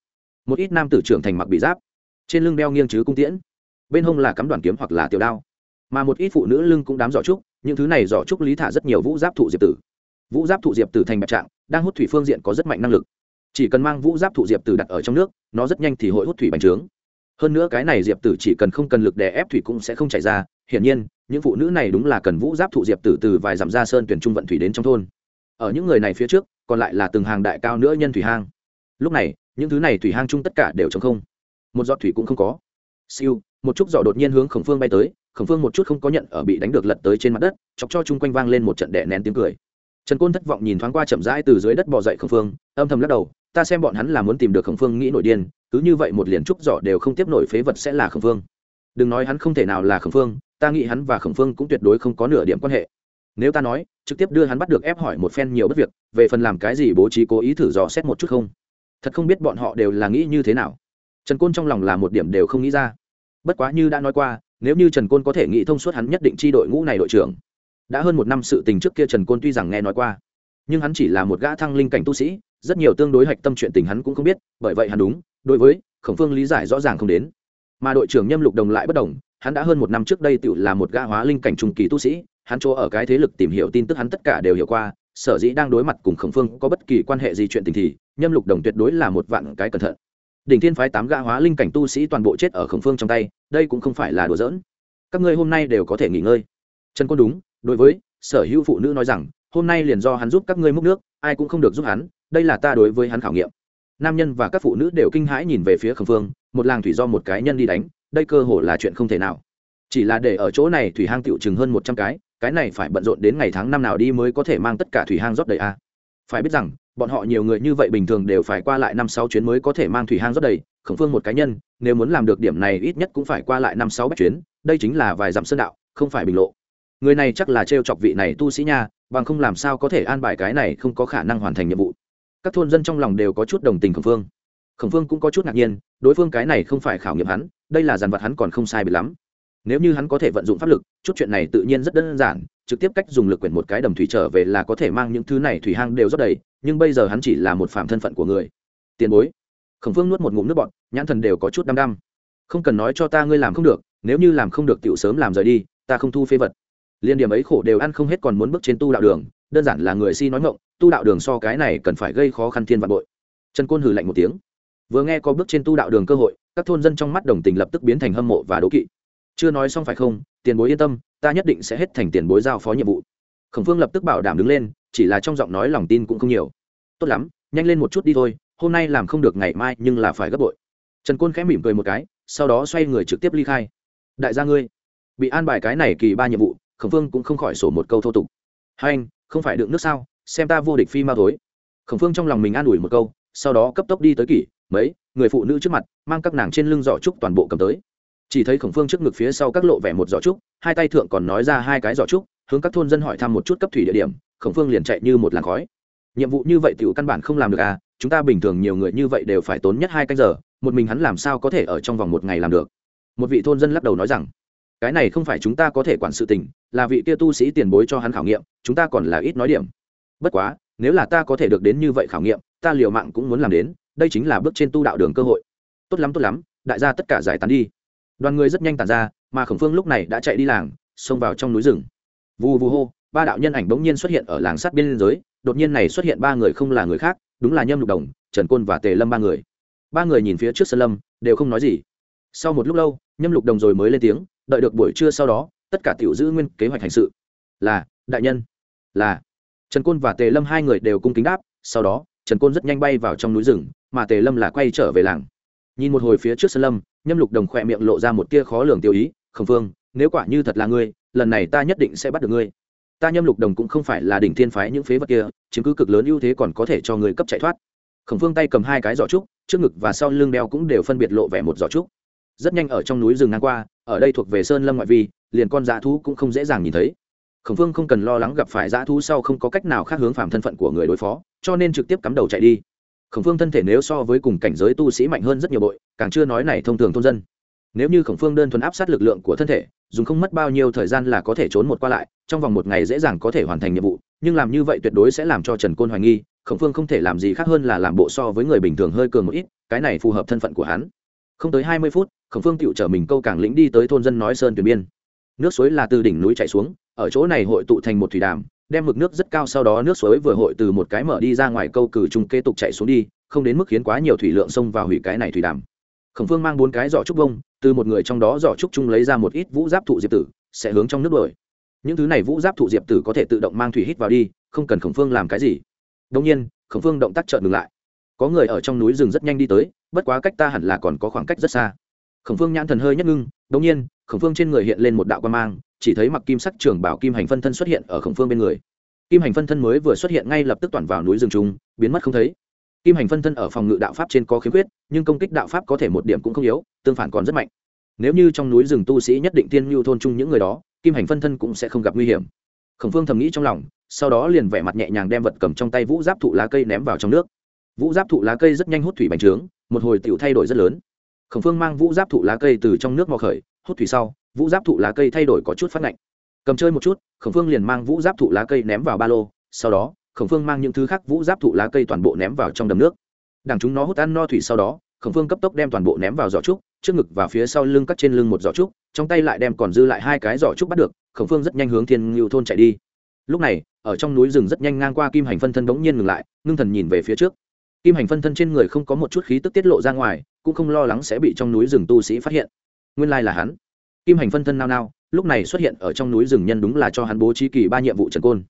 Một ít nam tử trưởng thành mặc bị giáp, trên lưng đeo nghiêng chứ cung tiễn, bên hông là cắm đoàn kiếm hoặc là tiểu đao, mà một ít phụ nữ lưng cũng đám giỏ trúc, những thứ này giỏ trúc lý thả rất nhiều vũ giáp thụ diệp tử vũ giáp thụ diệp tử thành bạch trạng, đang hút thủy phương diện có rất mạnh năng lực. Chỉ cần mang vũ giáp thụ diệp tử đặt ở trong nước, nó rất nhanh thì hội hút thủy bành trướng. Hơn nữa cái này diệp tử chỉ cần không cần lực đè ép thủy cũng sẽ không chảy ra. Hiển nhiên, những phụ nữ này đúng là cần vũ giáp thụ diệp tử từ vài dặm ra sơn tuyển trung vận thủy đến trong thôn. Ở những người này phía trước, còn lại là từng hàng đại cao nữa nhân thủy hang. Lúc này, những thứ này thủy hang chung tất cả đều chống không. Một giọt thủy cũng không có. Siêu, một chút giỏ đột nhiên hướng khổng phương bay tới, khổng phương một chút không có nhận ở bị đánh được lật tới trên mặt đất, chọc cho chung quanh vang lên một trận đẻ nén tiếng cười trần côn thất vọng nhìn thoáng qua chậm rãi từ dưới đất bỏ dậy khổng phương, âm thầm lắc đầu, ta xem bọn hắn là muốn tìm được khổng phương nghĩ nội điên, cứ như vậy một liền trúc giỏ đều không tiếp nổi phế vật sẽ là khổng phương. Đừng nói hắn không thể nào là khổng phương, ta nghĩ hắn và khổng phương cũng tuyệt đối không có nửa điểm quan hệ. Nếu ta nói, trực tiếp đưa hắn bắt được ép hỏi một phen nhiều bất việc, về phần làm cái gì bố trí cố ý thử dò xét một chút không? Thật không biết bọn họ đều là nghĩ như thế nào. Trần côn trong lòng là một điểm đều không nghĩ ra. Bất quá như đã nói qua, nếu như trần côn có thể nghĩ thông suốt hắn nhất định chi đội ngũ này đội trưởng đã hơn một năm sự tình trước kia trần côn tuy rằng nghe nói qua, nhưng hắn chỉ là một gã thăng linh cảnh tu sĩ, rất nhiều tương đối hạch tâm chuyện tình hắn cũng không biết, bởi vậy hắn đúng, đối với khổng phương lý giải rõ ràng không đến. Mà đội trưởng nhâm lục đồng lại bất đồng, hắn đã hơn một năm trước đây tự là một gã hóa linh cảnh trung kỳ tu sĩ, hắn chỗ ở cái thế lực tìm hiểu tin tức hắn tất cả đều hiểu qua, sở dĩ đang đối mặt cùng khổng phương có bất kỳ quan hệ gì chuyện tình thì nhâm lục đồng tuyệt đối là một vạn cái cẩn thận. Đỉnh thiên phái tám gã hóa linh cảnh tu sĩ toàn bộ chết ở khổng phương trong tay, đây cũng không phải là đùa giỡn. Các ngươi hôm nay đều có thể nghỉ ngơi. Trần quân đúng đối với sở hữu phụ nữ nói rằng, hôm nay liền do hắn giúp các ngươi múc nước, ai cũng không được giúp hắn, đây là ta đối với hắn khảo nghiệm. Nam nhân và các phụ nữ đều kinh hãi nhìn về phía khẩm phương, một làng thủy do một cái nhân đi đánh, đây cơ hồ là chuyện không thể nào. Chỉ là để ở chỗ này thủy hang tiểu chừng hơn một trăm cái cái này phải bận rộn đến ngày tháng năm nào đi mới có thể mang tất cả thủy hang rót đầy a. Phải biết rằng, bọn họ nhiều người như vậy bình thường đều phải qua lại năm sáu chuyến mới có thể mang thủy hang rót đầy. Khổng phương một cá nhân, nếu muốn làm được điểm này ít nhất cũng phải qua lại năm sáu bách chuyến, đây chính là vài dặm sơn đạo, không phải bình lộ người này chắc là t chọc vị này tu sĩ nha, bằng không làm sao có thể an bài cái này không có khả năng hoàn thành nhiệm vụ. Các thôn dân trong lòng đều có chút đồng tình khẩn phương. Khẩn phương cũng có chút ngạc nhiên, đối phương cái này không phải khảo nghiệm hắn, đây là dàn vật hắn còn không sai bị lắm. Nếu như hắn có thể vận dụng pháp lực, chút chuyện này tự nhiên rất đơn giản, trực tiếp cách dùng lực quyển một cái đầm thủy trở về là có thể mang những thứ này thủy hang đều rất đầy, nhưng bây giờ hắn chỉ là một phạm thân phận của người. Tiền bối. Khẩn phương nuốt một ngụm nước bọt, nhãn thần đều có chút đăm đăm. Không cần nói cho ta ngươi làm không được, nếu như làm không được tựu sớm làm rời đi, ta không thu phê vật liên điểm ấy khổ đều ăn không hết còn muốn bước trên tu đạo đường, đơn giản là người si nói ngộng tu đạo đường so cái này cần phải gây khó khăn thiên vạn bội. Trần côn hừ lạnh một tiếng. Vừa nghe có bước trên tu đạo đường cơ hội, các thôn dân trong mắt đồng tình lập tức biến thành hâm mộ và đố kỵ. Chưa nói xong phải không, tiền bối yên tâm, ta nhất định sẽ hết thành tiền bối giao phó nhiệm vụ. Khổng phương lập tức bảo đảm đứng lên, chỉ là trong giọng nói lòng tin cũng không nhiều. Tốt lắm, nhanh lên một chút đi thôi, hôm nay làm không được ngày mai nhưng là phải gấp bội. Trần côn khẽ mỉm cười một cái, sau đó xoay người trực tiếp ly khai. Đại gia ngươi, bị an bài cái này kỳ ba nhiệm vụ khổng phương cũng không khỏi sổ một câu thô tục. Hai anh, không phải đựng nước sao? Xem ta vô địch phi ma thối. Khổng phương trong lòng mình an ủi một câu, sau đó cấp tốc đi tới kỷ, mấy, người phụ nữ trước mặt, mang các nàng trên lưng giỏ trúc toàn bộ cầm tới. Chỉ thấy khổng phương trước ngực phía sau các lộ vẻ một giỏ trúc, hai tay thượng còn nói ra hai cái giỏ trúc, hướng các thôn dân hỏi thăm một chút cấp thủy địa điểm, khổng phương liền chạy như một làn khói. Nhiệm vụ như vậy t căn bản không làm được à chúng ta bình thường nhiều người như vậy đều phải tốn nhất hai canh giờ, một mình hắn làm sao có thể ở trong vòng một ngày làm được? Một vị thôn dân lắc đầu nói rằng, cái này không phải chúng ta có thể quản sự tình là vị kia tu sĩ tiền bối cho hắn khảo nghiệm, chúng ta còn là ít nói điểm. Bất quá, nếu là ta có thể được đến như vậy khảo nghiệm, ta liều mạng cũng muốn làm đến, đây chính là bước trên tu đạo đường cơ hội. Tốt lắm tốt lắm, đại gia tất cả giải tán đi. Đoàn người rất nhanh tàn ra, mà khổng phương lúc này đã chạy đi làng, xông vào trong núi rừng. Vù vù hô, ba đạo nhân ảnh bỗng nhiên xuất hiện ở làng sát biên giới, đột nhiên này xuất hiện ba người không là người khác, đúng là nhâm lục đồng, trần côn và tề lâm ba người. Ba người nhìn phía trước sơn lâm, đều không nói gì. Sau một lúc lâu, nhâm lục đồng rồi mới lên tiếng, đợi được buổi trưa sau đó tất cả tiểu giữ nguyên kế hoạch hành sự. Là, đại nhân. Là. Trần côn và tề lâm hai người đều cung kính đáp, sau đó, trần côn rất nhanh bay vào trong núi rừng, mà tề lâm là quay trở về làng. Nhìn một hồi phía trước sân lâm, nhâm lục đồng khỏe miệng lộ ra một tia khó lường tiêu ý, khổng phương nếu quả như thật là ngươi, lần này ta nhất định sẽ bắt được ngươi. Ta nhâm lục đồng cũng không phải là đỉnh thiên phái những phế vật kia, chiếm cứ cực lớn ưu thế còn có thể cho người cấp chạy thoát. Khổng phương tay cầm hai cái giỏ trúc, trước ngực và sau lưng đeo cũng đều phân biệt lộ vẻ một giỏ trúc. Rất nhanh ở trong núi rừng ngang qua, ở đây thuộc về sơn lâm ngoại vi liền con dã thú cũng không dễ dàng nhìn thấy. Khổng phương không cần lo lắng gặp phải dã thú sau không có cách nào khác hướng phàm thân phận của người đối phó, cho nên trực tiếp cắm đầu chạy đi. Khổng phương thân thể nếu so với cùng cảnh giới tu sĩ mạnh hơn rất nhiều bội, càng chưa nói này thông thường thôn dân. Nếu như khổng phương đơn thuần áp sát lực lượng của thân thể, dùng không mất bao nhiêu thời gian là có thể trốn một qua lại, trong vòng một ngày dễ dàng có thể hoàn thành nhiệm vụ, nhưng làm như vậy tuyệt đối sẽ làm cho trần côn hoài nghi, khổng phương không thể làm gì khác hơn là làm bộ so với người bình thường hơi cường một ít, cái này phù hợp thân phận của hắn. Không tới hai mươi phút, khổng phương tựu trở mình câu cảng lĩnh đi tới thôn dân nói sơn tuyển biên nước suối là từ đỉnh núi chảy xuống, ở chỗ này hội tụ thành một thủy đàm, đem mực nước rất cao sau đó nước suối vừa hội từ một cái mở đi ra ngoài câu cử trung kế tục chạy xuống đi, không đến mức khiến quá nhiều thủy lượng xông vào hủy cái này thủy đàm. Khổng phương mang bốn cái giỏ trúc bông từ một người trong đó giỏ trúc trung lấy ra một ít vũ giáp thụ diệp tử, sẽ hướng trong nước đổi những thứ này vũ giáp thụ diệp tử có thể tự động mang thủy hít vào đi, không cần khổng phương làm cái gì. Đông nhiên, khổng phương động tác chợt ngừng lại. Có người ở trong núi rừng rất nhanh đi tới, bất quá cách ta hẳn là còn có khoảng cách rất xa. Khổng phương nhãn thần hơi nhất ngưng đông nhiên khổng phương trên người hiện lên một đạo quan mang, chỉ thấy mặc kim sắc trường bảo kim hành phân thân xuất hiện ở khổng phương bên người. Kim hành phân thân mới vừa xuất hiện ngay lập tức toàn vào núi rừng trung biến mất không thấy. Kim hành phân thân ở phòng ngự đạo pháp trên có khiếm khuyết, nhưng công kích đạo pháp có thể một điểm cũng không yếu, tương phản còn rất mạnh. Nếu như trong núi rừng tu sĩ nhất định tiên mưu thôn chung những người đó, kim hành phân thân cũng sẽ không gặp nguy hiểm. Khổng phương thầm nghĩ trong lòng, sau đó liền vẻ mặt nhẹ nhàng đem vật cầm trong tay vũ giáp thụ lá cây ném vào trong nước. Vũ giáp thụ lá cây rất nhanh hút thủy bành trướng, một hồi tựu thay đổi rất lớn. Khổng phương mang vũ giáp thụ lá cây từ trong nước mò khởi hút thủy sau, vũ giáp thụ lá cây thay đổi có chút phát lạnh cầm chơi một chút, khổng phương liền mang vũ giáp thụ lá cây ném vào ba lô, sau đó, khổng phương mang những thứ khác vũ giáp thụ lá cây toàn bộ ném vào trong đầm nước. Đằng chúng nó hút ăn no thủy sau đó, khổng phương cấp tốc đem toàn bộ ném vào giỏ trúc, trước ngực và phía sau lưng cắt trên lưng một giỏ trúc, trong tay lại đem còn dư lại hai cái giỏ trúc bắt được, khổng phương rất nhanh hướng thiên ngưu thôn chạy đi. Lúc này, ở trong núi rừng rất nhanh ngang qua kim hành phân thân bỗng nhiên ngừng lại, ngưng thần nhìn về phía trước. Kim hành phân thân trên người không có một chút khí tức tiết lộ ra ngoài, cũng không lo lắng sẽ bị trong núi rừng tu sĩ phát hiện nguyên lai là hắn. Kim hành phân thân nao nao, lúc này xuất hiện ở trong núi rừng nhân đúng là cho hắn bố trí kỳ ba nhiệm vụ trần côn.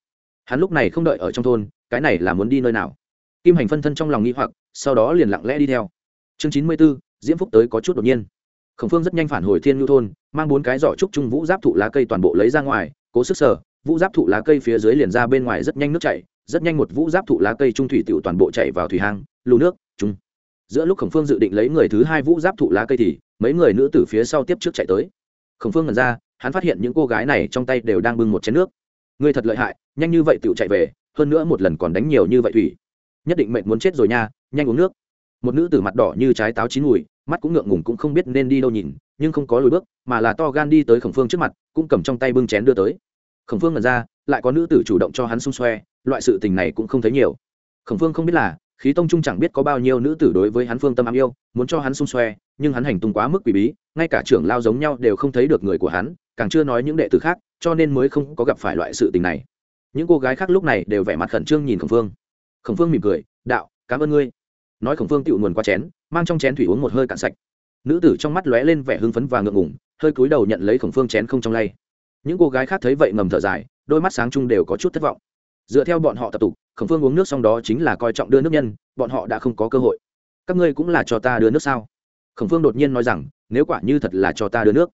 Hắn lúc này không đợi ở trong thôn, cái này là muốn đi nơi nào? Kim hành phân thân trong lòng nghĩ hoặc, sau đó liền lặng lẽ đi theo. Chương chín mươi b ố diễm phúc tới có chút đột nhiên. Khổng phương rất nhanh phản hồi thiên nhu thôn, mang bốn cái giỏ trúc trung vũ giáp thụ lá cây toàn bộ lấy ra ngoài, cố sức sở vũ giáp thụ lá cây phía dưới liền ra bên ngoài rất nhanh nước chảy, rất nhanh một vũ giáp thụ lá cây trung thủy tựu toàn bộ chạy vào thủy hang, lù nước trung giữa lúc khổng phương dự định lấy người thứ hai vũ giáp thụ lá cây thì mấy người nữ từ phía sau tiếp trước chạy tới. Khổng phương ngẩn ra, hắn phát hiện những cô gái này trong tay đều đang bưng một chén nước. Ngươi thật lợi hại, nhanh như vậy tựu chạy về, hơn nữa một lần còn đánh nhiều như vậy thủy. Nhất định mệnh muốn chết rồi nha, nhanh uống nước. Một nữ tử mặt đỏ như trái táo chín mùi, mắt cũng ngượng ngùng cũng không biết nên đi đâu nhìn, nhưng không có lùi bước, mà là to gan đi tới khổng phương trước mặt, cũng cầm trong tay bưng chén đưa tới. Khổng phương ngẩn ra, lại có nữ tử chủ động cho hắn xung xoe, loại sự tình này cũng không thấy nhiều. Khổng phương không biết là, khí tông trung chẳng biết có bao nhiêu nữ tử đối với hắn phương tâm ám yêu, muốn cho hắn xung xoe nhưng hắn hành tung quá mức quỷ bí, ngay cả trưởng lao giống nhau đều không thấy được người của hắn, càng chưa nói những đệ tử khác, cho nên mới không có gặp phải loại sự tình này. Những cô gái khác lúc này đều vẻ mặt khẩn trương nhìn khổng phương. Khổng phương mỉm cười, đạo, cảm ơn ngươi. Nói khổng phương tự nguồn qua chén, mang trong chén thủy uống một hơi cạn sạch. Nữ tử trong mắt lóe lên vẻ hưng phấn và ngượng ngủng hơi cúi đầu nhận lấy khổng phương chén không trong lay. Những cô gái khác thấy vậy ngầm thở dài, đôi mắt sáng chung đều có chút thất vọng. Dựa theo bọn họ tập tục, khổng phương uống nước xong đó chính là coi trọng đưa nước nhân, bọn họ đã không có cơ hội. Các ngươi cũng là cho ta đưa nước sao? Khổng phương đột nhiên nói rằng, nếu quả như thật là cho ta đưa nước,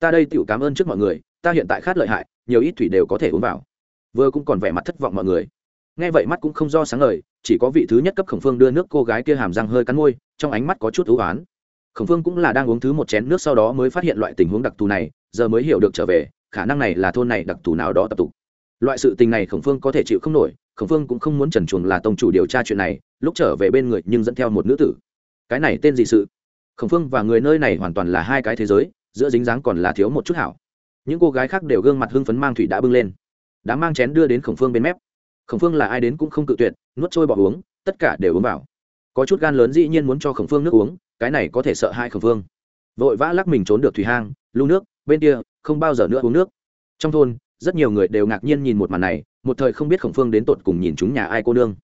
ta đây tựu cảm ơn trước mọi người, ta hiện tại khát lợi hại, nhiều ít thủy đều có thể uống vào. Vừa cũng còn vẻ mặt thất vọng mọi người. Nghe vậy mắt cũng không do sáng ngời, chỉ có vị thứ nhất cấp khổng phương đưa nước, cô gái kia hàm răng hơi cắn môi, trong ánh mắt có chút ưu oán khổng phương cũng là đang uống thứ một chén nước sau đó mới phát hiện loại tình huống đặc thù này, giờ mới hiểu được trở về, khả năng này là thôn này đặc thù nào đó tập tục. Loại sự tình này khổng phương có thể chịu không nổi, khổng phương cũng không muốn trần chuồng là tông chủ điều tra chuyện này, lúc trở về bên người nhưng dẫn theo một nữ tử. Cái này tên gì sự? Khổng phương và người nơi này hoàn toàn là hai cái thế giới, giữa dính dáng còn là thiếu một chút hảo. Những cô gái khác đều gương mặt hưng phấn mang thủy đã bưng lên. Đã mang chén đưa đến khổng phương bên mép. Khổng phương là ai đến cũng không cự tuyệt, nuốt trôi bỏ uống, tất cả đều uống vào. Có chút gan lớn dĩ nhiên muốn cho khổng phương nước uống, cái này có thể sợ hai khổng phương. Vội vã lắc mình trốn được thủy hang lưu nước, bên kia, không bao giờ nữa uống nước. Trong thôn, rất nhiều người đều ngạc nhiên nhìn một màn này, một thời không biết khổng phương đến tột cùng nhìn chúng nhà ai cô nương.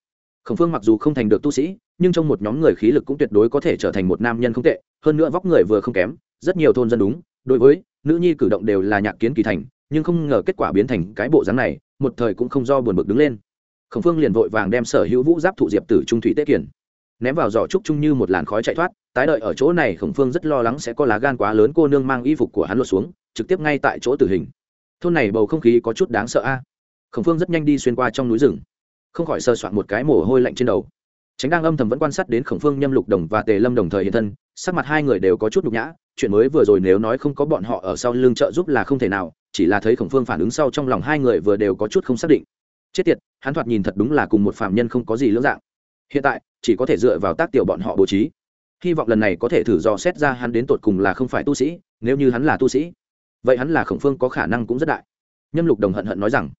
Khổng phương mặc dù không thành được tu sĩ nhưng trong một nhóm người khí lực cũng tuyệt đối có thể trở thành một nam nhân không tệ, hơn nữa vóc người vừa không kém, rất nhiều thôn dân đúng, đối với nữ nhi cử động đều là nhạc kiến kỳ thành, nhưng không ngờ kết quả biến thành cái bộ dáng này, một thời cũng không do buồn bực đứng lên. Khổng phương liền vội vàng đem sở hữu vũ giáp thụ diệp tử trung thủy tế kiển, ném vào giỏ trúc trung như một làn khói chạy thoát, tái đợi ở chỗ này khổng phương rất lo lắng sẽ có lá gan quá lớn cô nương mang y phục của hắn lột xuống, trực tiếp ngay tại chỗ tử hình. Thôn này bầu không khí có chút đáng sợ a. Khổng phương rất nhanh đi xuyên qua trong núi rừng, không khỏi sơ soạn một cái mồ hôi lạnh trên đầu tránh đang âm thầm vẫn quan sát đến khổng phương, nhâm lục đồng và tề lâm đồng thời hiện thân, sắc mặt hai người đều có chút nhục nhã, chuyện mới vừa rồi nếu nói không có bọn họ ở sau lưng trợ giúp là không thể nào, chỉ là thấy khổng phương phản ứng sau trong lòng hai người vừa đều có chút không xác định. Chết tiệt, hắn thoạt nhìn thật đúng là cùng một phạm nhân không có gì lưỡng dạng. Hiện tại, chỉ có thể dựa vào tác tiểu bọn họ bố trí. Hy vọng lần này có thể thử dò xét ra hắn đến tột cùng là không phải tu sĩ, nếu như hắn là tu sĩ, vậy hắn là khổng phương có khả năng cũng rất đại. Nhâm lục đồng hận hận nói rằng,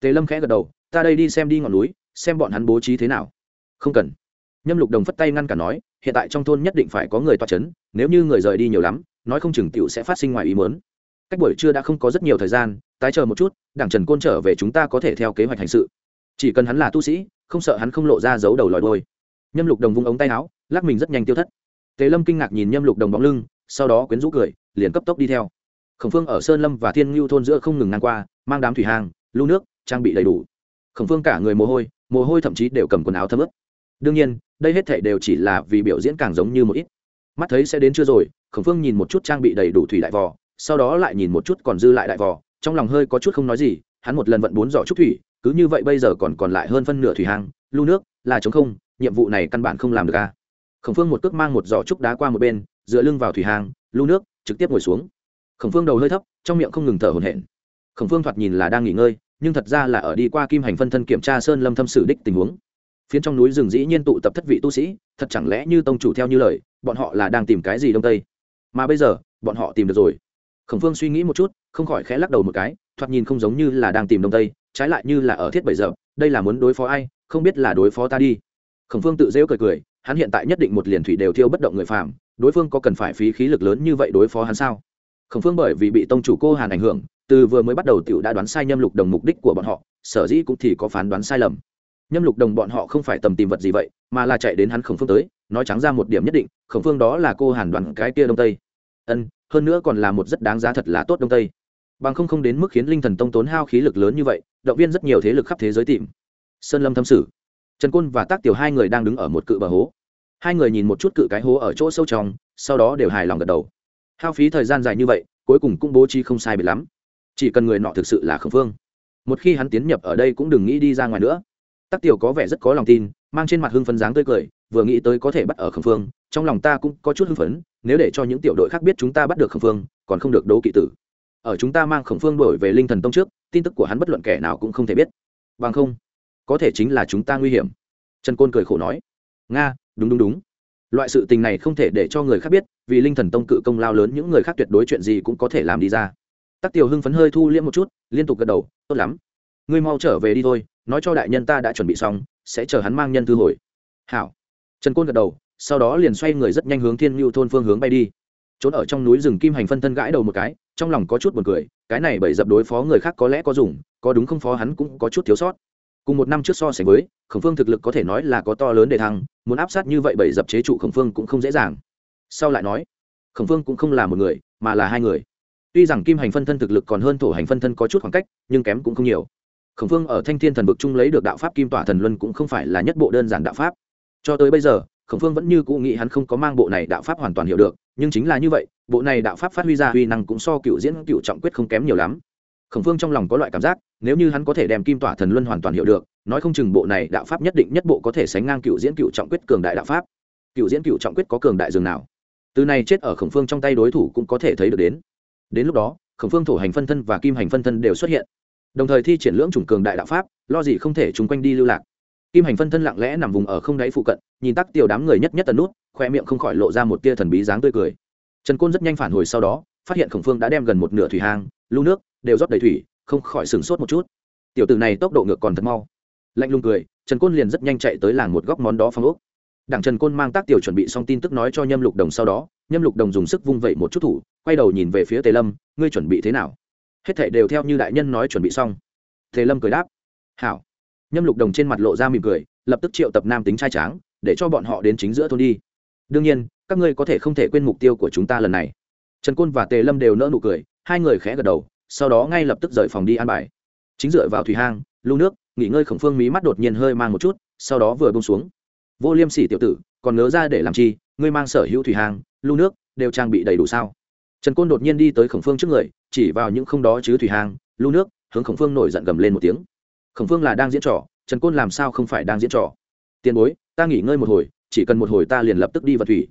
tề lâm khẽ gật đầu, ta đây đi xem đi ngọn núi, xem bọn hắn bố trí thế nào. Không cần nhâm lục đồng phất tay ngăn cả nói hiện tại trong thôn nhất định phải có người toa c h ấ n nếu như người rời đi nhiều lắm nói không chừng t i ể u sẽ phát sinh ngoài ý mớn cách buổi trưa đã không có rất nhiều thời gian tái chờ một chút đảng trần côn trở về chúng ta có thể theo kế hoạch hành sự. Chỉ cần hắn là tu sĩ không sợ hắn không lộ ra giấu đầu lòi đôi nhâm lục đồng vung ống tay áo lắc mình rất nhanh tiêu thất. Tề lâm kinh ngạc nhìn nhâm lục đồng bóng lưng sau đó quyến rũ cười liền cấp tốc đi theo. Khổng phương ở sơn lâm và thiên ngưu thôn giữa không ngừng ngang qua mang đám thủy hàng, lưu nước trang bị đầy đủ. Khổng phương cả người mồ hôi mồ hôi thậm chí đều cầm quần áo thấm ướt đương nhiên, đây hết thể đều chỉ là vì biểu diễn càng giống như một ít. Mắt thấy sẽ đến chưa rồi, khổng phương nhìn một chút trang bị đầy đủ thủy đại vò, sau đó lại nhìn một chút còn dư lại đại vò, trong lòng hơi có chút không nói gì, hắn một lần vận bốn giỏ trúc thủy, cứ như vậy bây giờ còn còn lại hơn phân nửa thủy hang, lưu nước, là chống không, nhiệm vụ này căn bản không làm được a khổng phương một cước mang một giỏ trúc đá qua một bên, dựa lưng vào thủy hang, lưu nước, trực tiếp ngồi xuống. Khổng phương đầu hơi thấp, trong miệng không ngừng thở hổn hển. Khổng phương thoạt nhìn là đang nghỉ ngơi, nhưng thật ra là ở đi qua kim hành phân thân kiểm tra sơn lâm thâm sử đích tình huống phiến trong núi rừng dĩ nhiên tụ tập thất vị tu sĩ, thật chẳng lẽ như tông chủ theo như lời, bọn họ là đang tìm cái gì đông tây? Mà bây giờ, bọn họ tìm được rồi. Khổng phương suy nghĩ một chút, không khỏi khẽ lắc đầu một cái, thoạt nhìn không giống như là đang tìm đông tây, trái lại như là ở thiết bảy giờ, đây là muốn đối phó ai, không biết là đối phó ta đi. Khổng phương tự rêu cười cười, hắn hiện tại nhất định một liền thủy đều thiêu bất động người phạm đối phương có cần phải phí khí lực lớn như vậy đối phó hắn sao? Khổng phương bởi vì bị tông chủ cô hàn ảnh hưởng, từ vừa mới bắt đầu tiểu đã đoán sai nhâm lục đồng mục đích của bọn họ, sở dĩ cũng thì có phán đoán sai lầm nhâm lục đồng bọn họ không phải tầm tìm vật gì vậy, mà là chạy đến hắn khổng phương tới, nói trắng ra một điểm nhất định, khổng phương đó là cô hàn đoàn cái kia đông tây. Ân, hơn nữa còn là một rất đáng giá thật là tốt đông tây. Bằng không không đến mức khiến linh thần tông tốn hao khí lực lớn như vậy, động viên rất nhiều thế lực khắp thế giới tìm. Sơn lâm thâm sử. Trần côn và tác tiểu hai người đang đứng ở một cự bờ hố. Hai người nhìn một chút cự cái hố ở chỗ sâu trong, sau đó đều hài lòng gật đầu. Hao phí thời gian dài như vậy, cuối cùng cũng bố trí không sai biệt lắm. Chỉ cần người nọ thực sự là khổng phương. Một khi hắn tiến nhập ở đây cũng đừng nghĩ đi ra ngoài nữa tắc tiểu có vẻ rất có lòng tin, mang trên mặt hưng phấn dáng tươi cười, vừa nghĩ tới có thể bắt ở khẩn phương, trong lòng ta cũng có chút hưng phấn, nếu để cho những tiểu đội khác biết chúng ta bắt được khẩn phương, còn không được đấu kỵ tử. Ở chúng ta mang khẩn phương đổi về linh thần tông trước, tin tức của hắn bất luận kẻ nào cũng không thể biết. Bằng không, có thể chính là chúng ta nguy hiểm. Trần côn cười khổ nói. Nga, đúng đúng đúng. Loại sự tình này không thể để cho người khác biết, vì linh thần tông cự công lao lớn những người khác tuyệt đối chuyện gì cũng có thể làm đi ra. Tắc tiểu hưng phấn hơi thu liễm một chút, liên tục gật đầu, tốt lắm ngươi mau trở về đi thôi, nói cho đại nhân ta đã chuẩn bị xong, sẽ chờ hắn mang nhân thư hồi. Hảo. Trần côn gật đầu, sau đó liền xoay người rất nhanh hướng thiên mưu thôn phương hướng bay đi. Trốn ở trong núi rừng kim hành phân thân gãi đầu một cái, trong lòng có chút buồn cười, cái này bởi dập đối phó người khác có lẽ có dùng, có đúng không phó hắn cũng có chút thiếu sót. Cùng một năm trước so sánh với, khổng phương thực lực có thể nói là có to lớn để thăng, muốn áp sát như vậy bởi dập chế trụ khổng phương cũng không dễ dàng. Sau lại nói, khổng phương cũng không là một người, mà là hai người. Tuy rằng kim hành phân thân thực lực còn hơn thổ hành phân thân có chút khoảng cách, nhưng kém cũng không nhiều khổng phương ở thanh thiên thần vực chung lấy được đạo pháp kim tỏa thần luân cũng không phải là nhất bộ đơn giản đạo pháp. Cho tới bây giờ, khổng phương vẫn như cũ nghĩ hắn không có mang bộ này đạo pháp hoàn toàn hiểu được, nhưng chính là như vậy, bộ này đạo pháp phát huy ra uy năng cũng so cựu diễn cựu trọng quyết không kém nhiều lắm. Khổng phương trong lòng có loại cảm giác, nếu như hắn có thể đem kim tỏa thần luân hoàn toàn hiểu được, nói không chừng bộ này đạo pháp nhất định nhất bộ có thể sánh ngang cựu diễn cựu trọng quyết cường đại đạo pháp. Cựu diễn cựu trọng quyết có cường đại dường nào? Từ này chết ở khổng phương trong tay đối thủ cũng có thể thấy được đến. Đến lúc đó, khổng phương thổ hành phân thân và kim hành phân thân đều xuất hiện đồng thời thi triển lưỡng chủng cường đại đạo pháp, lo gì không thể chúng quanh đi lưu lạc. Kim hành phân thân lặng lẽ nằm vùng ở không đáy phụ cận, nhìn tắc tiểu đám người nhất nhất tần nút, khoe miệng không khỏi lộ ra một tia thần bí dáng tươi cười. Trần côn rất nhanh phản hồi sau đó, phát hiện khổng phương đã đem gần một nửa thủy hang, lưu nước, đều rót đầy thủy, không khỏi sửng sốt một chút. Tiểu tử này tốc độ ngược còn thật mau. Lạnh lùng cười, trần côn liền rất nhanh chạy tới làng một góc món đó phong ốc. Đảng trần côn mang tác tiểu chuẩn bị xong tin tức nói cho nhâm lục đồng sau đó, nhâm lục đồng dùng sức vung vẩy một chút thủ, quay đầu nhìn về phía tề lâm, ngươi chuẩn bị thế nào? Hết thảy đều theo như đại nhân nói chuẩn bị xong. Tề lâm cười đáp. Hảo. Nhâm lục đồng trên mặt lộ ra mỉm cười, lập tức triệu tập nam tính trai tráng, để cho bọn họ đến chính giữa thôn đi. Đương nhiên, các ngươi có thể không thể quên mục tiêu của chúng ta lần này. Trần côn và tề lâm đều nỡ nụ cười, hai người khẽ gật đầu, sau đó ngay lập tức rời phòng đi ăn bài. Chính dựa vào thủy hang, lưu nước, nghỉ ngơi khổng phương mí mắt đột nhiên hơi mang một chút, sau đó vừa bông xuống. Vô liêm sỉ tiểu tử, còn nớ ra để làm chi, ngươi mang sở hữu thủy hang, lưu nước, đều trang bị đầy đủ sao? Trần côn đột nhiên đi tới khổng phương trước người chỉ vào những không đó chứ thủy hàng, lưu nước hướng khổng phương nổi giận gầm lên một tiếng. Khổng phương là đang diễn trò trần côn làm sao không phải đang diễn trò? Tiền bối ta nghỉ ngơi một hồi chỉ cần một hồi ta liền lập tức đi vào thủy.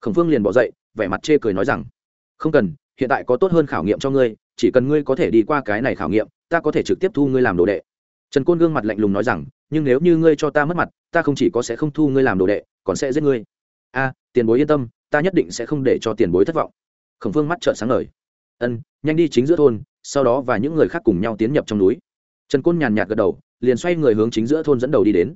Khổng phương liền bỏ dậy vẻ mặt chê cười nói rằng không cần hiện tại có tốt hơn khảo nghiệm cho ngươi chỉ cần ngươi có thể đi qua cái này khảo nghiệm ta có thể trực tiếp thu ngươi làm đồ đệ. Trần côn gương mặt lạnh lùng nói rằng nhưng nếu như ngươi cho ta mất mặt ta không chỉ có sẽ không thu ngươi làm đồ đệ còn sẽ giết ngươi. A tiền bối yên tâm ta nhất định sẽ không để cho tiền bối thất vọng khổng phương mắt trợn sáng ngời. Ân, nhanh đi chính giữa thôn, sau đó và những người khác cùng nhau tiến nhập trong núi. Trần côn nhàn nhạt gật đầu, liền xoay người hướng chính giữa thôn dẫn đầu đi đến.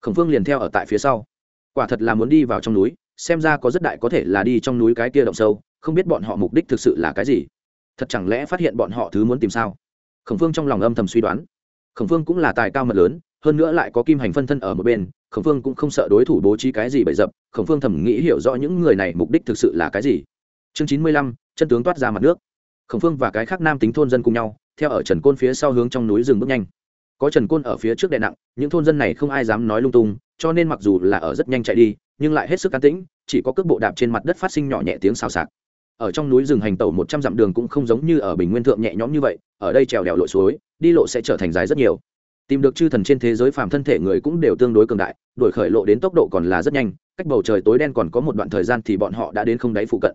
Khổng phương liền theo ở tại phía sau. Quả thật là muốn đi vào trong núi, xem ra có rất đại có thể là đi trong núi cái kia động sâu, không biết bọn họ mục đích thực sự là cái gì. Thật chẳng lẽ phát hiện bọn họ thứ muốn tìm sao? Khổng phương trong lòng âm thầm suy đoán. Khổng phương cũng là tài cao mật lớn, hơn nữa lại có kim hành phân thân ở một bên, khổng phương cũng không sợ đối thủ bố trí cái gì bậy dập, khổng phương thầm nghĩ hiểu rõ những người này mục đích thực sự là cái gì chương chín mươi lăm, chân tướng toát ra mặt nước. Khổng phương và cái khác nam tính thôn dân cùng nhau, theo ở trần côn phía sau hướng trong núi rừng bước nhanh. Có trần côn ở phía trước đè nặng, những thôn dân này không ai dám nói lung tung, cho nên mặc dù là ở rất nhanh chạy đi, nhưng lại hết sức can tĩnh, chỉ có cước bộ đạp trên mặt đất phát sinh nhỏ nhẹ tiếng xào xạc. Ở trong núi rừng hành tẩu một trăm dặm đường cũng không giống như ở bình nguyên thượng nhẹ nhõm như vậy, ở đây trèo đèo lội suối, đi lộ sẽ trở thành dài rất nhiều. Tìm được chư thần trên thế giới phàm thân thể người cũng đều tương đối cường đại, đuổi khởi lộ đến tốc độ còn là rất nhanh, cách bầu trời tối đen còn có một đoạn thời gian thì bọn họ đã đến không đáy phụ cận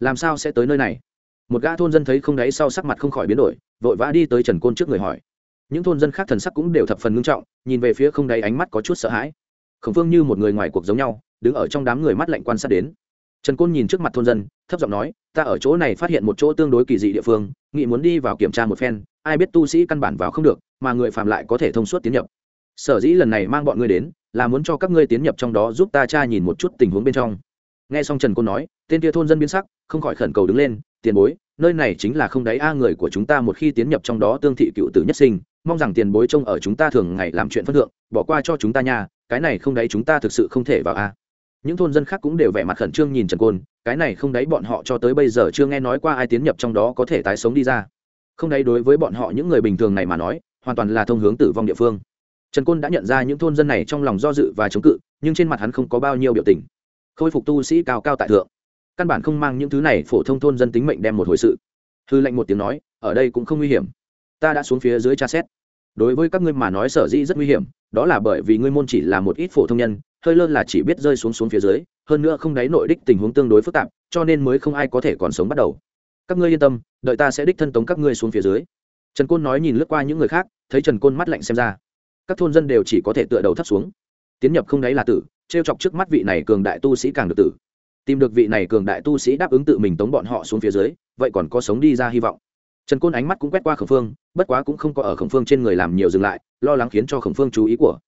làm sao sẽ tới nơi này? Một gã thôn dân thấy không đáy sau sắc mặt không khỏi biến đổi, vội vã đi tới trần côn trước người hỏi. Những thôn dân khác thần sắc cũng đều thập phần ngưng trọng, nhìn về phía không đáy ánh mắt có chút sợ hãi. Khổng phương như một người ngoài cuộc giống nhau, đứng ở trong đám người mắt lạnh quan sát đến. Trần côn nhìn trước mặt thôn dân, thấp giọng nói, ta ở chỗ này phát hiện một chỗ tương đối kỳ dị địa phương nghị muốn đi vào kiểm tra một phen, ai biết tu sĩ căn bản vào không được, mà người phạm lại có thể thông suốt tiến nhập. Sở dĩ lần này mang bọn ngươi đến, là muốn cho các ngươi tiến nhập trong đó giúp ta cha nhìn một chút tình huống bên trong nghe xong trần côn nói, tên kia thôn dân biến sắc, không khỏi khẩn cầu đứng lên, tiền bối, nơi này chính là không đáy a, người của chúng ta một khi tiến nhập trong đó tương thị cựu tử nhất sinh, mong rằng tiền bối trông ở chúng ta thường ngày làm chuyện phân thượng, bỏ qua cho chúng ta nha, cái này không đáy chúng ta thực sự không thể vào a. Những thôn dân khác cũng đều vẻ mặt khẩn trương nhìn trần côn, cái này không đáy bọn họ cho tới bây giờ chưa nghe nói qua ai tiến nhập trong đó có thể tái sống đi ra. Không đáy đối với bọn họ những người bình thường này mà nói, hoàn toàn là thông hướng tử vong địa phương. Trần côn đã nhận ra những thôn dân này trong lòng do dự và chống cự, nhưng trên mặt hắn không có bao nhiêu biểu tình khôi phục tu sĩ cao cao tại thượng. Căn bản không mang những thứ này phổ thông thôn dân tính mệnh đem một hồi sự. Hư lệnh một tiếng nói, ở đây cũng không nguy hiểm. Ta đã xuống phía dưới tra xét. Đối với các ngươi mà nói sở dĩ rất nguy hiểm, đó là bởi vì ngươi môn chỉ là một ít phổ thông nhân, hơi lơ là chỉ biết rơi xuống xuống phía dưới, hơn nữa không đáy nội đích tình huống tương đối phức tạp, cho nên mới không ai có thể còn sống bắt đầu. Các ngươi yên tâm, đợi ta sẽ đích thân tống các ngươi xuống phía dưới. Trần côn nói nhìn lướt qua những người khác, thấy trần côn mắt lạnh xem ra. Các thôn dân đều chỉ có thể tựa đầu thấp xuống. Tiến nhập không đáy là tử t r e o chọc trước mắt vị này cường đại tu sĩ càng được tử. Tìm được vị này cường đại tu sĩ đáp ứng tự mình tống bọn họ xuống phía dưới, vậy còn có sống đi ra hy vọng. Trần côn ánh mắt cũng quét qua khổng phương, bất quá cũng không có ở khổng phương trên người làm nhiều dừng lại, lo lắng khiến cho khổng phương chú ý của.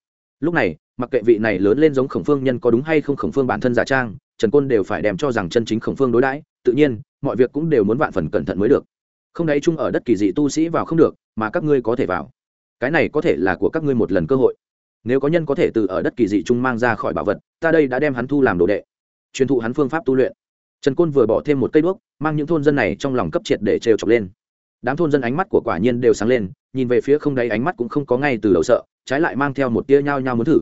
Lúc này, mặc kệ vị này lớn lên giống khổng phương nhân có đúng hay không khổng phương bản thân giả trang, trần côn đều phải đem cho rằng chân chính khổng phương đối đãi, tự nhiên, mọi việc cũng đều muốn vạn phần cẩn thận mới được. Không đáy chung ở đất kỳ dị tu sĩ vào không được, mà các ngươi có thể vào. Cái này có thể là của các ngươi một lần cơ hội nếu có nhân có thể từ ở đất kỳ dị trung mang ra khỏi bảo vật, ta đây đã đem hắn thu làm đồ đệ. Truyền thụ hắn phương pháp tu luyện. Trần côn vừa bỏ thêm một cây đuốc, mang những thôn dân này trong lòng cấp triệt để trêu chọc lên. Đám thôn dân ánh mắt của quả nhiên đều sáng lên, nhìn về phía không đáy ánh mắt cũng không có ngay từ đầu sợ, trái lại mang theo một tia nhao nhao muốn thử.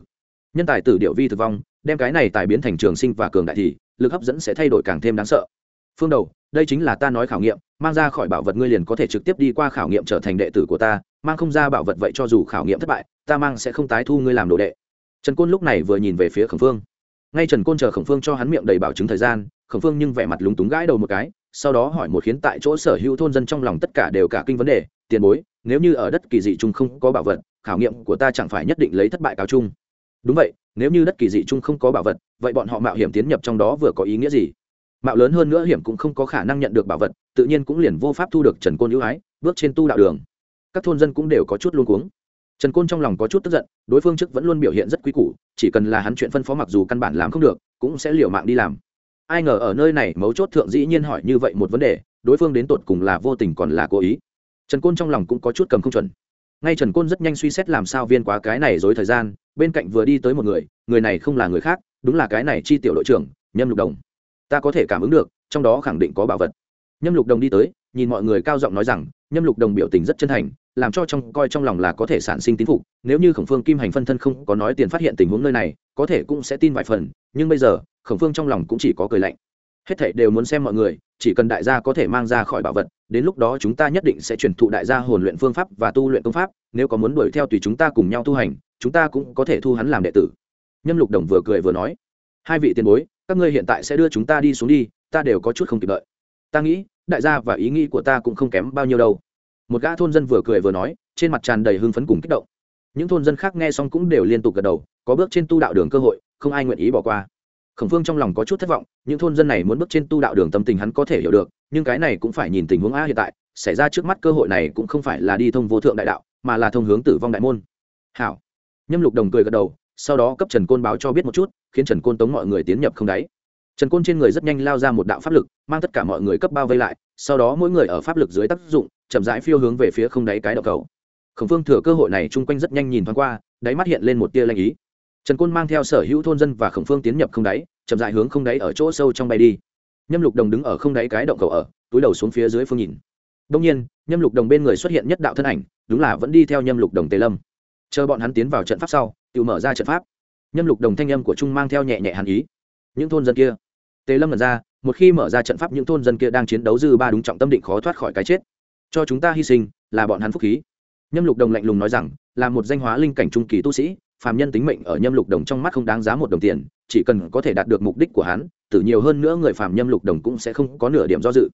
Nhân tài tử điệu vi thực vong, đem cái này tài biến thành trường sinh và cường đại thì, lực hấp dẫn sẽ thay đổi càng thêm đáng sợ. Phương đầu, đây chính là ta nói khảo nghiệm, mang ra khỏi bảo vật ngươi liền có thể trực tiếp đi qua khảo nghiệm trở thành đệ tử của ta mang không ra bảo vật vậy cho dù khảo nghiệm thất bại, ta mang sẽ không tái thu ngươi làm đồ đệ. Trần côn lúc này vừa nhìn về phía khẩn phương. Ngay trần côn chờ khổng phương cho hắn miệng đầy bảo chứng thời gian, khổng phương nhưng vẻ mặt lúng túng gãi đầu một cái, sau đó hỏi một khiến tại chỗ sở hữu thôn dân trong lòng tất cả đều cả kinh vấn đề, tiền bối, nếu như ở đất kỳ dị chung không có bảo vật, khảo nghiệm của ta chẳng phải nhất định lấy thất bại cáo chung? Đúng vậy, nếu như đất kỳ dị chung không có bảo vật, vậy bọn họ mạo hiểm tiến nhập trong đó vừa có ý nghĩa gì? Mạo lớn hơn nữa hiểm cũng không có khả năng nhận được bảo vật, tự nhiên cũng liền vô pháp thu được trần côn ưu ái, bước trên tu đạo đường các thôn dân cũng đều có chút luôn cuống. Trần côn trong lòng có chút tức giận, đối phương trước vẫn luôn biểu hiện rất quý củ, chỉ cần là hắn chuyện phân phó mặc dù căn bản làm không được, cũng sẽ liều mạng đi làm. Ai ngờ ở nơi này, mấu chốt thượng dĩ nhiên hỏi như vậy một vấn đề, đối phương đến tột cùng là vô tình còn là cố ý. Trần côn trong lòng cũng có chút cầm không chuẩn. Ngay trần côn rất nhanh suy xét làm sao viên quá cái này dối thời gian, bên cạnh vừa đi tới một người người này không là người khác, đúng là cái này chi tiểu đội trưởng, nhâm lục đồng. Ta có thể cảm ứng được, trong đó khẳng định có bảo vật. Nhâm lục đồng đi tới nhìn mọi người cao giọng nói rằng, nhâm lục đồng biểu tình rất chân thành, làm cho trong, coi trong lòng là có thể sản sinh tín phục. Nếu như khổng phương kim hành phân thân không có nói tiền phát hiện tình huống nơi này, có thể cũng sẽ tin vài phần, nhưng bây giờ, khổng phương trong lòng cũng chỉ có cười lạnh. Hết thảy đều muốn xem mọi người, chỉ cần đại gia có thể mang ra khỏi bảo vật, đến lúc đó chúng ta nhất định sẽ truyền thụ đại gia hồn luyện phương pháp và tu luyện công pháp, nếu có muốn đuổi theo tùy chúng ta cùng nhau tu hành, chúng ta cũng có thể thu hắn làm đệ tử. Nhâm lục đồng vừa cười vừa nói, hai vị tiền bối, các ngươi hiện tại sẽ đưa chúng ta đi xuống đi, ta đều có chút không kịp đợi. Ta nghĩ đại gia và ý nghĩ của ta cũng không kém bao nhiêu đâu. Một gã thôn dân vừa cười vừa nói, trên mặt tràn đầy hưng phấn cùng kích động. Những thôn dân khác nghe xong cũng đều liên tục gật đầu, có bước trên tu đạo đường cơ hội, không ai nguyện ý bỏ qua. Khổng phương trong lòng có chút thất vọng, những thôn dân này muốn bước trên tu đạo đường tâm tình hắn có thể hiểu được, nhưng cái này cũng phải nhìn tình huống a hiện tại, xảy ra trước mắt cơ hội này cũng không phải là đi thông vô thượng đại đạo, mà là thông hướng tử vong đại môn. Hảo. Nhâm lục đồng cười gật đầu, sau đó cấp trần côn báo cho biết một chút, khiến trần côn tống mọi người tiến nhập không đáy trần côn trên người rất nhanh lao ra một đạo pháp lực, mang tất cả mọi người cấp bao vây lại, sau đó mỗi người ở pháp lực dưới tác dụng, chậm rãi phiêu hướng về phía không đáy cái đậu cầu. Khổng phương thừa cơ hội này chung quanh rất nhanh nhìn thoáng qua, đáy mắt hiện lên một tia lanh ý. Trần côn mang theo sở hữu thôn dân và khổng phương tiến nhập không đáy, chậm rãi hướng không đáy ở chỗ sâu trong bay đi. Nhâm lục đồng đứng ở không đáy cái động cầu ở, túi đầu xuống phía dưới phương nhìn. Đông nhiên, nhâm lục đồng bên người xuất hiện nhất đạo thân ảnh, đúng là vẫn đi theo nhâm lục đồng tề lâm. Chờ bọn hắn tiến vào trận pháp sau, tự mở ra trận pháp. Nhâm lục đồng thanh âm của trung mang theo nhẹ nhẹ hàn ý. Những thôn dân kia tề lâm lần ra, một khi mở ra trận pháp những thôn dân kia đang chiến đấu dư ba đúng trọng tâm định khó thoát khỏi cái chết. Cho chúng ta hy sinh, là bọn hắn phúc khí. Nhâm lục đồng lạnh lùng nói rằng, là một danh hóa linh cảnh trung kỳ tu sĩ, phàm nhân tính mệnh ở nhâm lục đồng trong mắt không đáng giá một đồng tiền, chỉ cần có thể đạt được mục đích của hắn, tử nhiều hơn nữa người phàm nhâm lục đồng cũng sẽ không có nửa điểm do dự.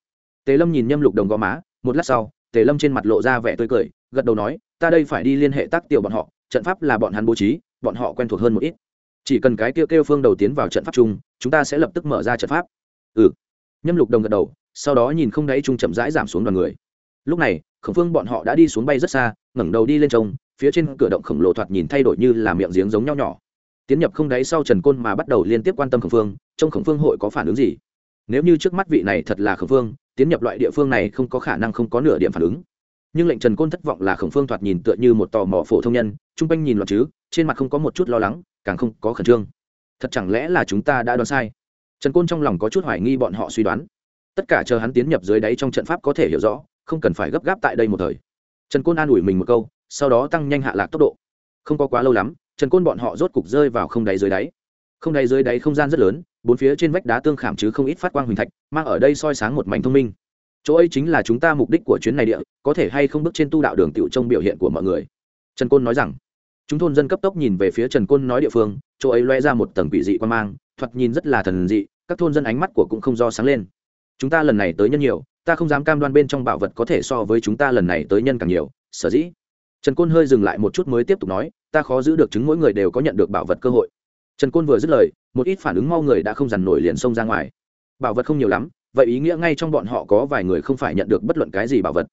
Tề lâm nhìn nhâm lục đồng gò má, một lát sau, tề lâm trên mặt lộ ra vẻ tươi cười, gật đầu nói, ta đây phải đi liên hệ tác tiểu bọn họ, trận pháp là bọn hắn bố trí, bọn họ quen thuộc hơn một ít chỉ cần cái kêu kêu phương đầu tiến vào trận pháp chung, chúng ta sẽ lập tức mở ra trận pháp. Ừ. Nhâm lục đồng gật đầu, sau đó nhìn không đáy chung chậm rãi giảm xuống đoàn người. Lúc này, khổng phương bọn họ đã đi xuống bay rất xa, ngẩng đầu đi lên trông, phía trên cửa động khổng lồ thoạt nhìn thay đổi như là miệng giếng giống nhau nhỏ. Tiến nhập không đáy sau trần côn mà bắt đầu liên tiếp quan tâm khổng phương trong khổng phương hội có phản ứng gì? Nếu như trước mắt vị này thật là khổng phương, tiến nhập loại địa phương này không có khả năng không có nửa điểm phản ứng. Nhưng lệnh trần côn thất vọng là khổng phương thoạt nhìn tựa như một tò mò phổ thông nhân, chung quanh nhìn loạt chứ trên mặt không có một chút lo lắng, càng không có khẩn trương. Thật chẳng lẽ là chúng ta đã đoán sai? Trần côn trong lòng có chút hoài nghi bọn họ suy đoán. Tất cả chờ hắn tiến nhập dưới đáy trong trận pháp có thể hiểu rõ, không cần phải gấp gáp tại đây một thời. Trần côn an ủi mình một câu, sau đó tăng nhanh hạ lạc tốc độ. Không có quá lâu lắm, trần côn bọn họ rốt cục rơi vào không đáy dưới đáy. Không đáy dưới đáy không gian rất lớn, bốn phía trên vách đá tương khảm chứ không ít phát quang huỳnh thạch, mang ở đây soi sáng một mảnh thông minh. Chỗ ấy chính là chúng ta mục đích của chuyến này địa, có thể hay không bước trên tu đạo đường tiểu trong biểu hiện của mọi người. Trần côn nói rằng chúng thôn dân cấp tốc nhìn về phía trần côn nói địa phương, chỗ ấy loe ra một tầng quỷ dị quan mang, thoạt nhìn rất là thần dị, các thôn dân ánh mắt của cũng không do sáng lên. Chúng ta lần này tới nhân nhiều, ta không dám cam đoan bên trong bảo vật có thể so với chúng ta lần này tới nhân càng nhiều, sở dĩ. Trần côn hơi dừng lại một chút mới tiếp tục nói, ta khó giữ được chứng mỗi người đều có nhận được bảo vật cơ hội. Trần côn vừa dứt lời, một ít phản ứng mau người đã không dằn nổi liền xông ra ngoài. Bảo vật không nhiều lắm, vậy ý nghĩa ngay trong bọn họ có vài người không phải nhận được bất luận cái gì bảo vật.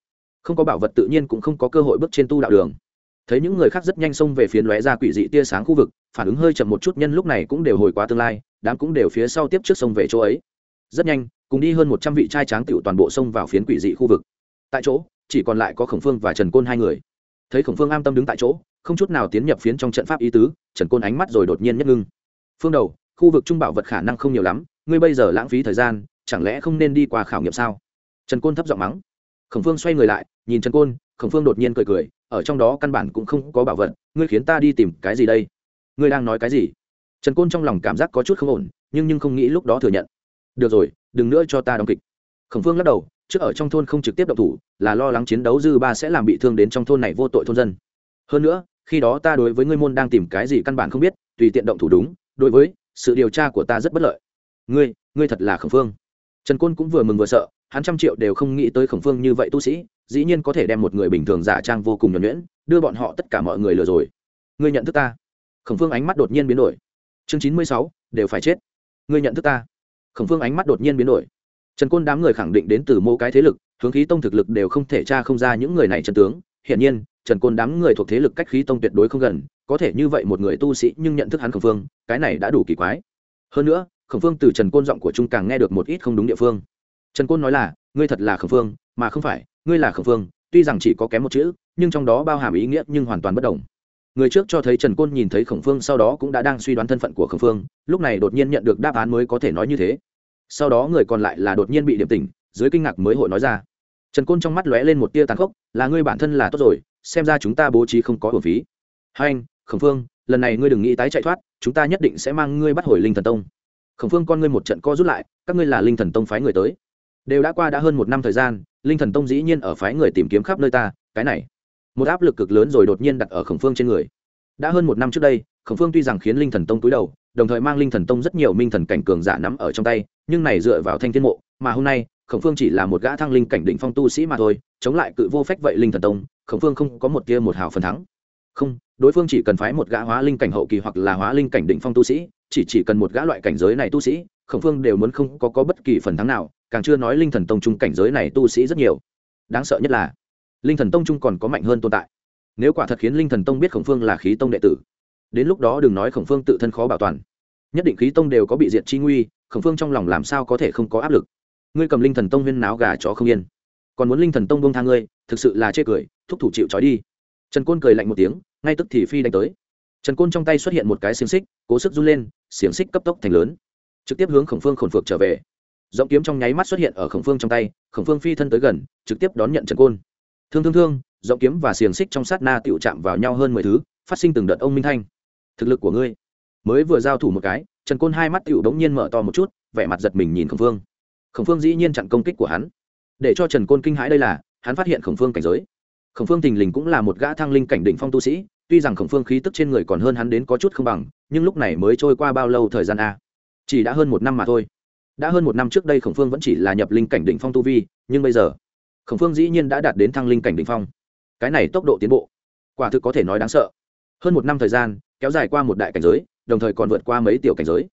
Không có bảo vật tự nhiên cũng không có cơ hội bước trên tu đạo đường thấy những người khác rất nhanh xông về phía lóe ra quỷ dị tia sáng khu vực, phản ứng hơi chậm một chút nhân lúc này cũng đều hồi qua tương lai, đám cũng đều phía sau tiếp trước sông về chỗ ấy. Rất nhanh, cùng đi hơn một trăm vị trai tráng tiểu toàn bộ sông vào phiến quỷ dị khu vực. Tại chỗ, chỉ còn lại có khổng phương và trần côn hai người. Thấy khổng phương am tâm đứng tại chỗ, không chút nào tiến nhập phiến trong trận pháp ý tứ, trần côn ánh mắt rồi đột nhiên nhất ngưng. Phương đầu, khu vực trung bảo vật khả năng không nhiều lắm, ngươi bây giờ lãng phí thời gian, chẳng lẽ không nên đi qua khảo nghiệm sao? Trần côn thấp giọng mắng. Khổng phương xoay người lại nhìn trần côn, khổng phương đột nhiên cười cười, ở trong đó căn bản cũng không có bảo vật, ngươi khiến ta đi tìm cái gì đây? Ngươi đang nói cái gì? Trần côn trong lòng cảm giác có chút không ổn, nhưng nhưng không nghĩ lúc đó thừa nhận. Được rồi, đừng nữa cho ta đóng kịch. Khổng phương lắc đầu, trước ở trong thôn không trực tiếp động thủ, là lo lắng chiến đấu dư ba sẽ làm bị thương đến trong thôn này vô tội thôn dân. Hơn nữa, khi đó ta đối với ngươi môn đang tìm cái gì căn bản không biết, tùy tiện động thủ đúng, đối với, sự điều tra của ta rất bất lợi. Ngươi ngươi thật là khổng phương. Trần côn cũng vừa mừng vừa sợ hắn trăm triệu đều không nghĩ tới khổng phương như vậy tu sĩ, dĩ nhiên có thể đem một người bình thường giả trang vô cùng nhuẩn nhuyễn, đưa bọn họ tất cả mọi người lừa rồi. Ngươi nhận thức ta? Khổng phương ánh mắt đột nhiên biến đổi. Chương chín mươi sáu, đều phải chết. Ngươi nhận thức ta? Khổng phương ánh mắt đột nhiên biến đổi. Trần côn đám người khẳng định đến từ mô cái thế lực, hướng khí tông thực lực đều không thể tra không ra những người này trần tướng. Hiển nhiên, trần côn đám người thuộc thế lực cách khí tông tuyệt đối không gần, có thể như vậy một người tu sĩ nhưng nhận thức hắn khổng phương, cái này đã đủ kỳ quái. Hơn nữa, khổng phương từ trần côn giọng của trung càng nghe được một ít không đúng địa phương trần côn nói là, ngươi thật là khổng phương, mà không phải, ngươi là khổng phương, tuy rằng chỉ có kém một chữ, nhưng trong đó bao hàm ý nghĩa nhưng hoàn toàn bất đồng. Người trước cho thấy trần côn nhìn thấy khổng phương, sau đó cũng đã đang suy đoán thân phận của khổng phương, lúc này đột nhiên nhận được đáp án mới có thể nói như thế. Sau đó người còn lại là đột nhiên bị điểm tỉnh, dưới kinh ngạc mới hội nói ra. Trần côn trong mắt lóe lên một tia tàn khốc, là ngươi bản thân là tốt rồi, xem ra chúng ta bố trí không có hồn phí. Hai anh khổng phương, lần này ngươi đừng nghĩ tái chạy thoát, chúng ta nhất định sẽ mang ngươi bắt hồi linh thần tông. Khổng phương, con ngươi một trận co rút lại, các ngươi là linh thần tông phái người tới đều đã qua đã hơn một năm thời gian, linh thần tông dĩ nhiên ở phái người tìm kiếm khắp nơi ta, cái này. Một áp lực cực lớn rồi đột nhiên đặt ở khổng phương trên người. Đã hơn một năm trước đây, khổng phương tuy rằng khiến linh thần tông túi đầu, đồng thời mang linh thần tông rất nhiều minh thần cảnh cường giả nắm ở trong tay, nhưng này dựa vào thanh thiên mộ, mà hôm nay, khổng phương chỉ là một gã thăng linh cảnh định phong tu sĩ mà thôi, chống lại cự vô phách vậy linh thần tông, khổng phương không có một tia một hào phần thắng. Không, đối phương chỉ cần phái một gã hóa linh cảnh hậu kỳ hoặc là hóa linh cảnh định phong tu sĩ, chỉ chỉ cần một gã loại cảnh giới này tu sĩ khổng phương đều muốn không có, có bất kỳ phần thắng nào càng chưa nói linh thần tông trung cảnh giới này tu sĩ rất nhiều. Đáng sợ nhất là linh thần tông trung còn có mạnh hơn tồn tại. Nếu quả thật khiến linh thần tông biết khổng phương là khí tông đệ tử đến lúc đó đừng nói khổng phương tự thân khó bảo toàn. Nhất định khí tông đều có bị diệt chi nguy khổng phương trong lòng làm sao có thể không có áp lực? Ngươi cầm linh thần tông huyên náo gà chó không yên. Còn muốn linh thần tông bông tha ngươi thực sự là chê cười thúc thủ chịu trói đi. Trần côn cười lạnh một tiếng ngay tức thì phi đánh tới. Trần côn trong tay xuất hiện một cái xiềng xích cố sức run lên xiềng xích cấp tốc thành lớn trực tiếp hướng khổng phương khổn phược trở về. Giọng kiếm trong nháy mắt xuất hiện ở khổng phương trong tay, khổng phương phi thân tới gần, trực tiếp đón nhận trần côn. Thương thương thương giọng kiếm và xiềng xích trong sát na tựu chạm vào nhau hơn mười thứ, phát sinh từng đợt ông minh thanh. Thực lực của ngươi, mới vừa giao thủ một cái trần côn hai mắt tựu đống nhiên mở to một chút, vẻ mặt giật mình nhìn khổng phương. Khổng phương dĩ nhiên chặn công kích của hắn. Để cho trần côn kinh hãi đây là, hắn phát hiện khổng phương cảnh giới. Khổng phương thình lình cũng là một gã thăng linh cảnh đỉnh phong tu sĩ, tuy rằng khổng phương khí tức trên người còn hơn hắn đến có chút không bằng, nhưng lúc này mới trôi qua bao lâu thời gian a? Chỉ đã hơn một năm mà thôi. Đã hơn một năm trước đây khổng phương vẫn chỉ là nhập linh cảnh đỉnh phong tu vi, nhưng bây giờ, khổng phương dĩ nhiên đã đạt đến thăng linh cảnh đỉnh phong. Cái này tốc độ tiến bộ, quả thực có thể nói đáng sợ. Hơn một năm thời gian, kéo dài qua một đại cảnh giới, đồng thời còn vượt qua mấy tiểu cảnh giới.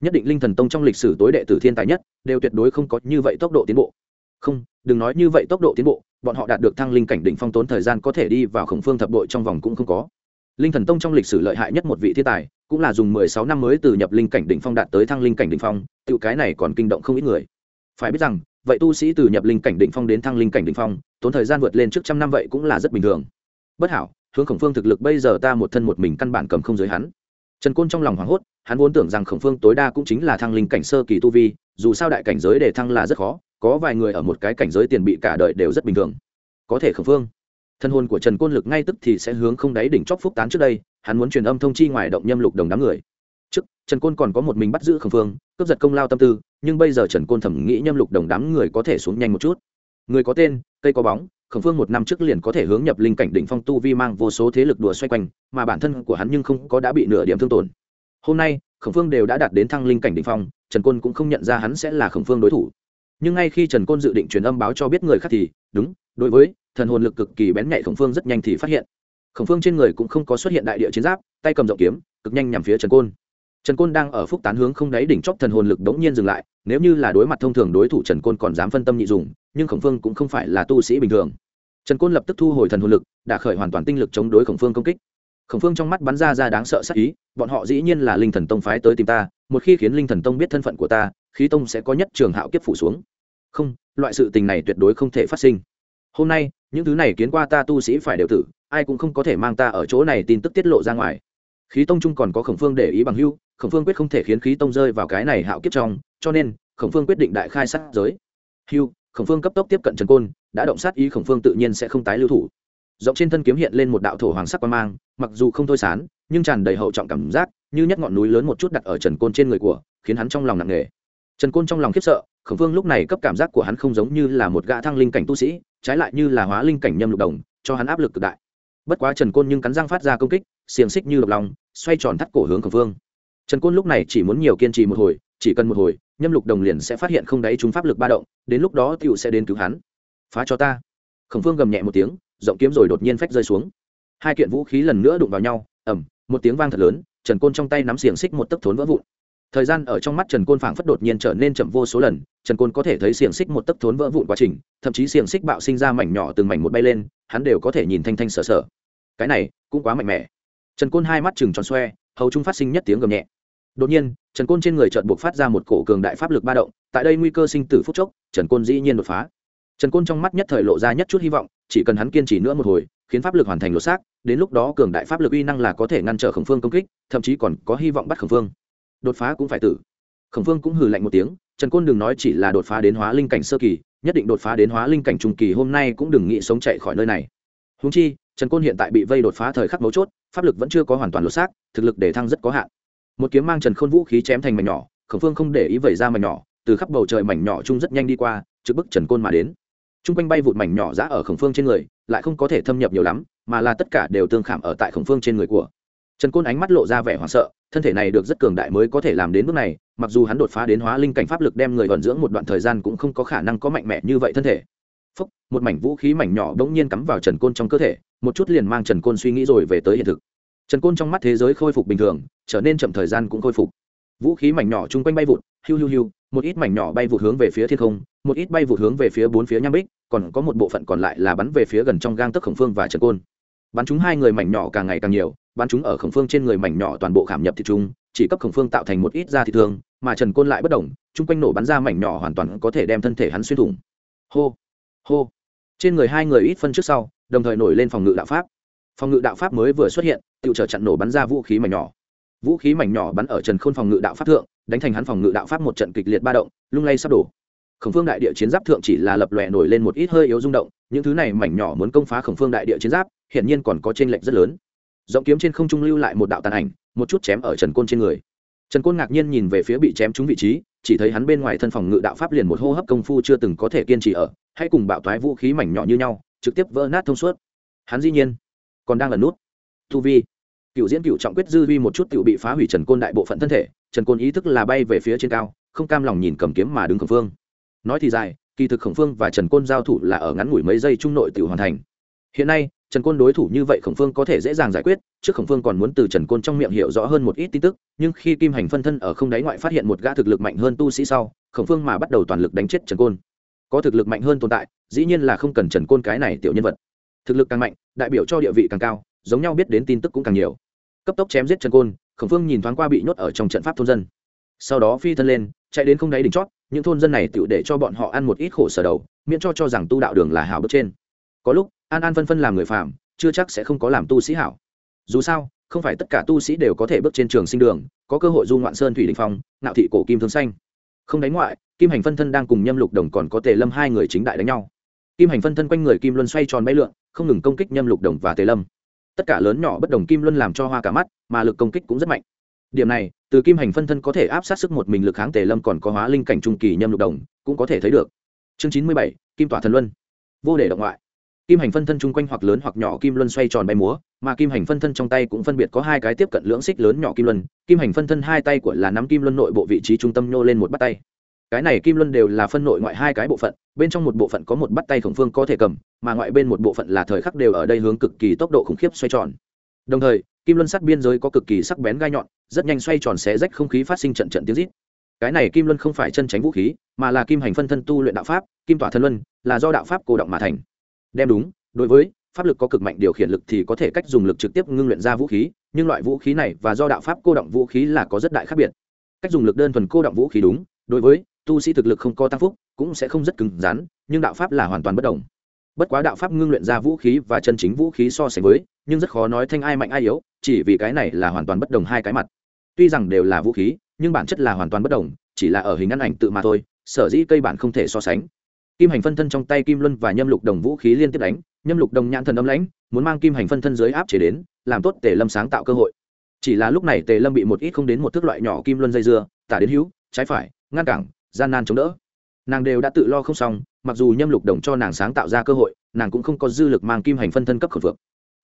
Nhất định linh thần tông trong lịch sử tối đệ tử thiên tài nhất, đều tuyệt đối không có như vậy tốc độ tiến bộ. Không, đừng nói như vậy tốc độ tiến bộ, bọn họ đạt được thăng linh cảnh đỉnh phong tốn thời gian có thể đi vào khổng phương thập đội trong vòng cũng không có. Linh thần tông trong lịch sử lợi hại nhất một vị thiên tài cũng là dùng mười sáu năm mới từ nhập linh cảnh đỉnh phong đạt tới thăng linh cảnh đỉnh phong tiểu cái này còn kinh động không ít người. Phải biết rằng, vậy tu sĩ từ nhập linh cảnh đỉnh phong đến thăng linh cảnh đỉnh phong, tốn thời gian vượt lên trước trăm năm vậy cũng là rất bình thường. Bất hảo, hướng khổng phương thực lực bây giờ ta một thân một mình căn bản cầm không giới hắn. Trần côn trong lòng hoảng hốt, hắn vốn tưởng rằng khổng phương tối đa cũng chính là thăng linh cảnh sơ kỳ tu vi, dù sao đại cảnh giới để thăng là rất khó, có vài người ở một cái cảnh giới tiền bị cả đời đều rất bình thường. Có thể khổng phương, thân hồn của trần côn lực ngay tức thì sẽ hướng không đáy đỉnh chóp phúc tán trước đây hắn muốn truyền âm thông chi ngoài động nhâm lục đồng đám người. Trước, trần côn còn có một mình bắt giữ khổng phương, cướp giật công lao tâm tư, nhưng bây giờ trần côn thẩm nghĩ nhâm lục đồng đám người có thể xuống nhanh một chút. Người có tên, cây có bóng, khổng phương một năm trước liền có thể hướng nhập linh cảnh đỉnh phong tu vi mang vô số thế lực đùa xoay quanh, mà bản thân của hắn nhưng không có đã bị nửa điểm thương tổn. Hôm nay, khổng phương đều đã đạt đến thăng linh cảnh đỉnh phong, trần côn cũng không nhận ra hắn sẽ là khổng phương đối thủ. Nhưng ngay khi trần côn dự định truyền âm báo cho biết người khác thì, đúng, đối với, thần hồn lực cực kỳ bén nhạy khổng phương rất nhanh thì phát hiện khổng phương trên người cũng không có xuất hiện đại địa chiến giáp, tay cầm rộng kiếm, cực nhanh nhằm phía trần côn. Trần côn đang ở phúc tán hướng không đáy đỉnh chóp thần hồn lực đống nhiên dừng lại, nếu như là đối mặt thông thường đối thủ trần côn còn dám phân tâm nhị dùng, nhưng khổng phương cũng không phải là tu sĩ bình thường. Trần côn lập tức thu hồi thần hồn lực, đã khởi hoàn toàn tinh lực chống đối khổng phương công kích. Khổng phương trong mắt bắn ra ra đáng sợ sắc ý, bọn họ dĩ nhiên là linh thần tông phái tới tìm ta, một khi khiến linh thần tông biết thân phận của ta, khí tông sẽ có nhất trường hạo kiếp phủ xuống. Không, loại sự tình này tuyệt đối không thể phát sinh. Hôm nay, những thứ này kiến qua ta tu sĩ phải đều tử ai cũng không có thể mang ta ở chỗ này tin tức tiết lộ ra ngoài. Khí tông trung còn có khổng phương để ý bằng hưu khổng phương quyết không thể khiến khí tông rơi vào cái này hạo kiếp trong, cho nên, khổng phương quyết định đại khai sát giới. Hưu, khổng phương cấp tốc tiếp cận trần côn, đã động sát ý khổng phương tự nhiên sẽ không tái lưu thủ. Rộng trên thân kiếm hiện lên một đạo thổ hoàng sắc quan mang, mặc dù không thôi sán, nhưng tràn đầy hậu trọng cảm giác, như nhất ngọn núi lớn một chút đặt ở trần côn trên người của, khiến hắn trong lòng nặng nề. Trần côn trong lòng khiếp sợ, khổng phương lúc này cấp cảm giác của hắn không giống như là một gã thăng linh cảnh tu sĩ, trái lại như là hóa linh cảnh nhâm lục đồng, cho hắn áp lực cực đại bất quá trần côn nhưng cắn răng phát ra công kích xiềng xích như độc lòng, xoay tròn thắt cổ hướng khổng phương trần côn lúc này chỉ muốn nhiều kiên trì một hồi, chỉ cần một hồi, nhâm lục đồng liền sẽ phát hiện không đáy chúng pháp lực ba động, đến lúc đó tựu sẽ đến cứu hắn. phá cho ta. khổng phương gầm nhẹ một tiếng, rộng kiếm rồi đột nhiên phách rơi xuống. hai kiện vũ khí lần nữa đụng vào nhau ẩm một tiếng vang thật lớn, trần côn trong tay nắm xiềng xích một tấc thốn vỡ vụn. thời gian ở trong mắt trần côn phảng phất đột nhiên trở nên chậm vô số lần, trần côn có thể thấy xiềng xích một tấc thốn vỡ vụn quá trình, thậm chí xiềng xích bạo sinh ra mảnh nhỏ từng mảnh một bay lên, hắn đều có thể nhìn thanh thanh sờ sờ cái này cũng quá mạnh mẽ. Trần côn hai mắt chừng tròn xoe, hầu trung phát sinh nhất tiếng gầm nhẹ. Đột nhiên, trần côn trên người trợn buộc phát ra một cổ cường đại pháp lực ba động, tại đây nguy cơ sinh tử phúc chốc, trần côn dĩ nhiên đột phá. Trần côn trong mắt nhất thời lộ ra nhất chút hy vọng, chỉ cần hắn kiên trì nữa một hồi, khiến pháp lực hoàn thành lột xác, đến lúc đó cường đại pháp lực uy năng là có thể ngăn trở khổng phương công kích, thậm chí còn có hy vọng bắt khổng phương. Đột phá cũng phải tử. Khổng phương cũng hừ lạnh một tiếng, trần côn đừng nói chỉ là đột phá đến hóa linh cảnh sơ kỳ, nhất định đột phá đến hóa linh cảnh trung kỳ hôm nay cũng đừng nghĩ sống chạy khỏi nơi này húng chi, trần côn hiện tại bị vây đột phá thời khắc mấu chốt, pháp lực vẫn chưa có hoàn toàn lột xác, thực lực để thăng rất có hạn. Một kiếm mang trần khôn vũ khí chém thành mảnh nhỏ, khổng phương không để ý vẩy ra mảnh nhỏ, từ khắp bầu trời mảnh nhỏ chung rất nhanh đi qua trước bức trần côn mà đến. T r u n g quanh bay vụt mảnh nhỏ giã ở khổng phương trên người, lại không có thể thâm nhập nhiều lắm, mà là tất cả đều tương khảm ở tại khổng phương trên người của. Trần côn ánh mắt lộ ra vẻ hoảng sợ, thân thể này được rất cường đại mới có thể làm đến bước này, mặc dù hắn đột phá đến hóa linh cảnh pháp lực đem người vận dưỡng một đoạn thời gian cũng không có khả năng có mạnh mẽ như vậy thân thể. Phúc, một mảnh vũ khí mảnh nhỏ đ ỗ n g nhiên cắm vào trần côn trong cơ thể một chút liền mang trần côn suy nghĩ rồi về tới hiện thực. Trần côn trong mắt thế giới khôi phục bình thường trở nên chậm thời gian cũng khôi phục. Vũ khí mảnh nhỏ chung quanh bay vụt hiu hiu hiu một ít mảnh nhỏ bay vụt hướng về phía thiên không một ít bay vụt hướng về phía bốn phía nham bích còn có một bộ phận còn lại là bắn về phía gần trong gang tấc khổng phương và trần côn. Bắn chúng hai người mảnh nhỏ càng ngày càng nhiều bắn chúng ở khổng phương trên người mảnh nhỏ toàn bộ khảm nhập thị trung chỉ cấp khổng phương tạo thành một ít da thị thương mà trần côn lại bất động, chung quanh nổ bắn ra mảnh nhỏ hoàn toàn có thể đem thân thể hắn xuyên thủng. Hô! Hô. Trên người hai người ít phân trước sau, đồng thời nổi lên phòng ngự đạo pháp. Phòng ngự đạo pháp mới vừa xuất hiện tự trở chặn nổ bắn ra vũ khí mảnh nhỏ. Vũ khí mảnh nhỏ bắn ở trần khôn phòng ngự đạo pháp thượng, đánh thành hắn phòng ngự đạo pháp một trận kịch liệt ba động, lung lay sắp đổ. Khổng phương đại địa chiến giáp thượng chỉ là lập lòe nổi lên một ít hơi yếu rung động, những thứ này mảnh nhỏ muốn công phá khổng phương đại địa chiến giáp, hiển nhiên còn có t r ê n lệch rất lớn. Giọng kiếm trên không trung lưu lại một đạo tàn ảnh, một chút chém ở trần côn trên người. Trần côn ngạc nhiên nhìn về phía bị chém trúng vị trí, chỉ thấy hắn bên ngoài thân phòng ngự đạo pháp liền một hô hấp công phu chưa từng có thể kiên trì ở hay cùng bạo thoái vũ khí mảnh nhỏ như nhau, trực tiếp vỡ nát thông suốt. Hắn dĩ nhiên còn đang lần nút. Tu vi. Cựu diễn cựu trọng quyết dư vi một chút cựu bị phá hủy trần côn đại bộ phận thân thể, trần côn ý thức là bay về phía trên cao, không cam lòng nhìn cầm kiếm mà đứng khổng phương. Nói thì dài, kỳ thực khổng phương và trần côn giao thủ là ở ngắn ngủi mấy giây trung nội tự hoàn thành. Hiện nay, trần côn đối thủ như vậy khổng phương có thể dễ dàng giải quyết, trước khổng phương còn muốn từ trần côn trong miệng hiểu rõ hơn một ít tin tức, nhưng khi kim hành phân thân ở không đáy ngoại phát hiện một gã thực lực mạnh hơn tu sĩ sau, khổng phương mà bắt đầu toàn lực đánh chết trần côn có thực lực mạnh hơn tồn tại, dĩ nhiên là không cần trần côn cái này tiểu nhân vật. Thực lực càng mạnh, đại biểu cho địa vị càng cao, giống nhau biết đến tin tức cũng càng nhiều. Cấp tốc chém giết trần côn, khổng phương nhìn thoáng qua bị nhốt ở trong trận pháp thôn dân. Sau đó phi thân lên, chạy đến không đáy đỉnh chót, những thôn dân này tự để cho bọn họ ăn một ít khổ sở đầu, miễn cho cho rằng tu đạo đường là hảo bước trên. Có lúc, an an phân phân làm người phạm chưa chắc sẽ không có làm tu sĩ hảo. Dù sao, không phải tất cả tu sĩ đều có thể bước trên trường sinh đường, có cơ hội du ngoạn sơn thủy đình phong nạo thị cổ kim thương xanh không đánh ngoại, kim hành phân thân đang cùng nhâm lục đồng còn có tề lâm hai người chính đại đánh nhau. Kim hành phân thân quanh người kim luân xoay tròn bay lượn, không ngừng công kích nhâm lục đồng và tề lâm. Tất cả lớn nhỏ bất đồng kim luân làm cho hoa cả mắt, mà lực công kích cũng rất mạnh. Điểm này, từ kim hành phân thân có thể áp sát sức một mình lực kháng tề lâm còn có hóa linh cảnh trung kỳ nhâm lục đồng, cũng có thể thấy được. Chương chín mươi bảy, kim tỏa thần luân. Vô để động ngoại kim hành phân thân chung quanh hoặc lớn hoặc nhỏ kim luân xoay tròn bay múa, mà kim hành phân thân trong tay cũng phân biệt có hai cái tiếp cận lưỡng xích lớn nhỏ kim luân. Kim hành phân thân hai tay của là nắm kim luân nội bộ vị trí trung tâm nhô lên một bắt tay. Cái này kim luân đều là phân nội ngoại hai cái bộ phận, bên trong một bộ phận có một bắt tay khổng phương có thể cầm, mà ngoại bên một bộ phận là thời khắc đều ở đây hướng cực kỳ tốc độ khủng khiếp xoay tròn. Đồng thời, kim luân sắt biên giới có cực kỳ sắc bén gai nhọn, rất nhanh xoay tròn xé rách không khí phát sinh trận trận tiếng rít. Cái này kim luân không phải chân tránh vũ khí, mà là kim hành phân thân tu luyện đạo pháp, kim tỏa thân luân, là do đạo pháp cổ động mà thành đem đúng, đối với pháp lực có cực mạnh điều khiển lực thì có thể cách dùng lực trực tiếp ngưng luyện ra vũ khí, nhưng loại vũ khí này và do đạo pháp cô động vũ khí là có rất đại khác biệt. Cách dùng lực đơn thuần cô động vũ khí đúng, đối với tu sĩ thực lực không có tăng phúc, cũng sẽ không rất cứng rắn, nhưng đạo pháp là hoàn toàn bất đồng. Bất quá đạo pháp ngưng luyện ra vũ khí và chân chính vũ khí so sánh với, nhưng rất khó nói thanh ai mạnh ai yếu, chỉ vì cái này là hoàn toàn bất đồng hai cái mặt. Tuy rằng đều là vũ khí, nhưng bản chất là hoàn toàn bất đồng, chỉ là ở hình ăn ảnh tự mà thôi, sở dĩ cây bản không thể so sánh kim hành phân thân trong tay kim luân và nhâm lục đồng vũ khí liên tiếp đánh, nhâm lục đồng nhãn thần âm lãnh, muốn mang kim hành phân thân dưới áp chế đến, làm tốt tề lâm sáng tạo cơ hội. Chỉ là lúc này tề lâm bị một ít không đến một thước loại nhỏ kim luân dây dưa, tả đến hữu, trái phải, ngăn cản, gian nan chống đỡ. Nàng đều đã tự lo không xong, mặc dù nhâm lục đồng cho nàng sáng tạo ra cơ hội, nàng cũng không có dư lực mang kim hành phân thân cấp khẩn phượng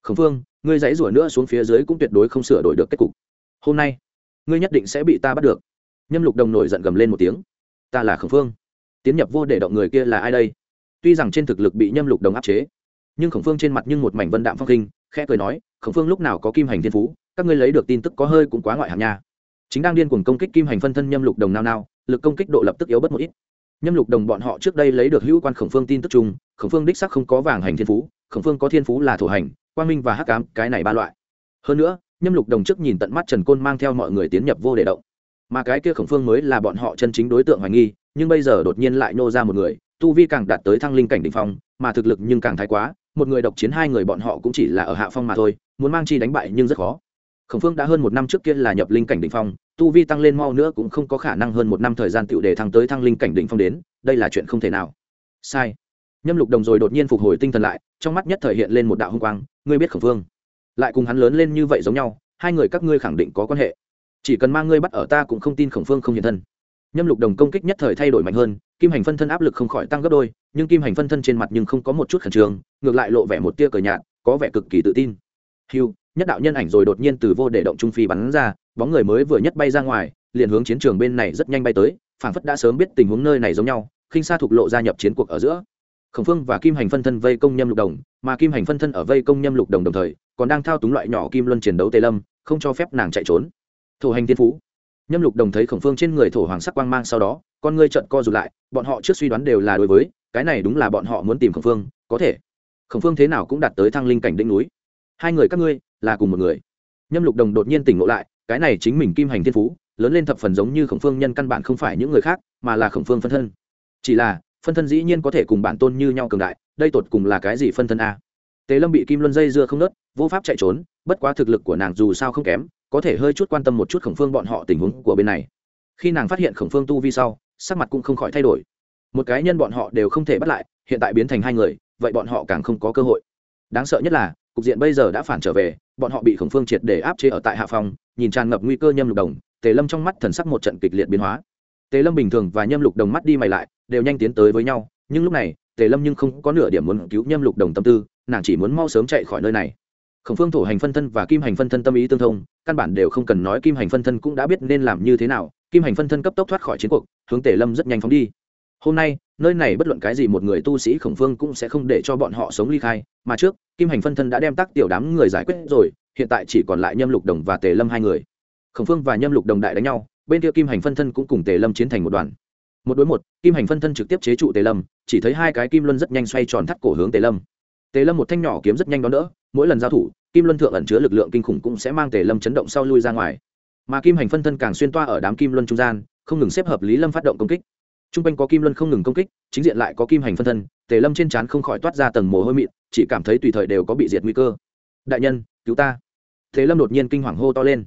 khẩn phương ngươi dãy rủa nữa xuống phía dưới cũng tuyệt đối không sửa đổi được kết cục. Hôm nay, ngươi nhất định sẽ bị ta bắt được. Nhâm lục đồng nổi giận gầm lên một tiếng. Ta là khẩn phương tiến nhập vô để động người kia là ai đây? Tuy rằng trên thực lực bị nhâm lục đồng áp chế, nhưng khổng phương trên mặt nhưng một mảnh vân đạm phong kinh khẽ cười nói, khổng phương lúc nào có kim hành thiên phú, các ngươi lấy được tin tức có hơi cũng quá ngoại hạng nha. Chính đang điên cuồng công kích kim hành phân thân nhâm lục đồng nao nao, lực công kích độ lập tức yếu bất một ít. Nhâm lục đồng bọn họ trước đây lấy được hữu quan khổng phương tin tức chung, khổng phương đích sắc không có vàng hành thiên phú, khổng phương có thiên phú là thổ hành, quang minh và hắc ám, cái này ba loại. Hơn nữa, nhâm lục đồng trước nhìn tận mắt trần côn mang theo mọi người tiến nhập vô để động mà cái kia khổng phương mới là bọn họ chân chính đối tượng hoài nghi, nhưng bây giờ đột nhiên lại nô ra một người, tu vi càng đạt tới thăng linh cảnh đ ỉ n h phong, mà thực lực nhưng càng thái quá, một người độc chiến hai người bọn họ cũng chỉ là ở hạ phong mà thôi, muốn mang chi đánh bại nhưng rất khó. Khổng phương đã hơn một năm trước kia là nhập linh cảnh đ ỉ n h phong, tu vi tăng lên mau nữa cũng không có khả năng hơn một năm thời gian tựu để thăng tới thăng linh cảnh đ ỉ n h phong đến, đây là chuyện không thể nào. Sai. Nhâm lục đồng rồi đột nhiên phục hồi tinh thần lại, trong mắt nhất thể hiện lên một đạo hung quang, ngươi biết khổng phương? Lại cùng hắn lớn lên như vậy giống nhau, hai người các ngươi khẳng định có quan hệ chỉ cần mang ngươi bắt ở ta cũng không tin khổng phương không hiện thân. Nhâm lục đồng công kích nhất thời thay đổi mạnh hơn, kim hành phân thân áp lực không khỏi tăng gấp đôi, nhưng kim hành phân thân trên mặt nhưng không có một chút khẩn trương, ngược lại lộ vẻ một tia cờ nhạt, có vẻ cực kỳ tự tin. Hiu nhất đạo nhân ảnh rồi đột nhiên từ vô để động trung phi bắn ra, bóng người mới vừa nhất bay ra ngoài, liền hướng chiến trường bên này rất nhanh bay tới, phảng phất đã sớm biết tình huống nơi này giống nhau, khinh sa thục lộ gia nhập chiến cuộc ở giữa. Khổng phương và kim hành phân thân vây công nhâm lục đồng, mà kim hành phân thân ở vây công nhâm lục đồng đồng thời, còn đang thao túng loại nhỏ kim luân chiến đấu tề lâm, không cho phép nàng chạy trốn thổ hành thiên phú. Nhâm lục đồng thấy khổng phương trên người thổ hoàng sắc quang mang sau đó, con ngươi trận co rụt lại, bọn họ trước suy đoán đều là đối với, cái này đúng là bọn họ muốn tìm khổng phương, có thể. Khổng phương thế nào cũng đạt tới thăng linh cảnh đỉnh núi. Hai người các ngươi, là cùng một người. Nhâm lục đồng đột nhiên tỉnh ngộ lại, cái này chính mình kim hành thiên phú, lớn lên thập phần giống như khổng phương nhân căn bản không phải những người khác, mà là khổng phương phân thân. Chỉ là, phân thân dĩ nhiên có thể cùng bản tôn như nhau cường đại, đây tột cùng là cái gì phân thân a? Tề lâm bị kim luân dây dưa không nớt, vô pháp chạy trốn, bất quá thực lực của nàng dù sao không kém có thể hơi chút quan tâm một chút khổng phương bọn họ tình huống của bên này. Khi nàng phát hiện khổng phương tu vi sau, sắc mặt cũng không khỏi thay đổi. Một cái nhân bọn họ đều không thể bắt lại, hiện tại biến thành hai người, vậy bọn họ càng không có cơ hội. Đáng sợ nhất là, cục diện bây giờ đã phản trở về, bọn họ bị khổng phương triệt để áp chế ở tại hạ phòng, nhìn tràn ngập nguy cơ nhâm lục đồng, tề lâm trong mắt thần sắc một trận kịch liệt biến hóa. Tề lâm bình thường và nhâm lục đồng mắt đi mày lại, đều nhanh tiến tới với nhau, nhưng lúc này, tề lâm nhưng không có nửa điểm muốn cứu nhâm lục đồng tâm tư, nàng chỉ muốn mau sớm chạy khỏi nơi này khổng phương thổ hành phân thân và kim hành phân thân tâm ý tương thông, căn bản đều không cần nói kim hành phân thân cũng đã biết nên làm như thế nào, kim hành phân thân cấp tốc thoát khỏi chiến cuộc, hướng tề lâm rất nhanh phóng đi. Hôm nay, nơi này bất luận cái gì một người tu sĩ khổng phương cũng sẽ không để cho bọn họ sống ly khai, mà trước, kim hành phân thân đã đem tác tiểu đám người giải quyết rồi, hiện tại chỉ còn lại nhâm lục đồng và tề lâm hai người. Khổng phương và nhâm lục đồng đại đánh nhau, bên kia kim hành phân thân cũng cùng tề lâm chiến thành một đoàn. Một đối một, kim hành phân thân trực tiếp chế trụ tề lâm, chỉ thấy hai cái kim luân rất nhanh xoay tròn thắt cổ hướng tề lâm tề lâm một thanh nhỏ kiếm rất nhanh đón đỡ, mỗi lần giao thủ, kim luân thượng ẩn chứa lực lượng kinh khủng cũng sẽ mang tề lâm chấn động sau lui ra ngoài. Mà kim hành phân thân càng xuyên toa ở đám kim luân trung gian, không ngừng xếp hợp lý lâm phát động công kích. T r u n g quanh có kim luân không ngừng công kích, chính diện lại có kim hành phân thân, tề lâm trên trán không khỏi toát ra tầng mồ hôi mịn, chỉ cảm thấy tùy thời đều có bị diệt nguy cơ. Đại nhân, cứu ta. Tề lâm đột nhiên kinh hoàng hô to lên.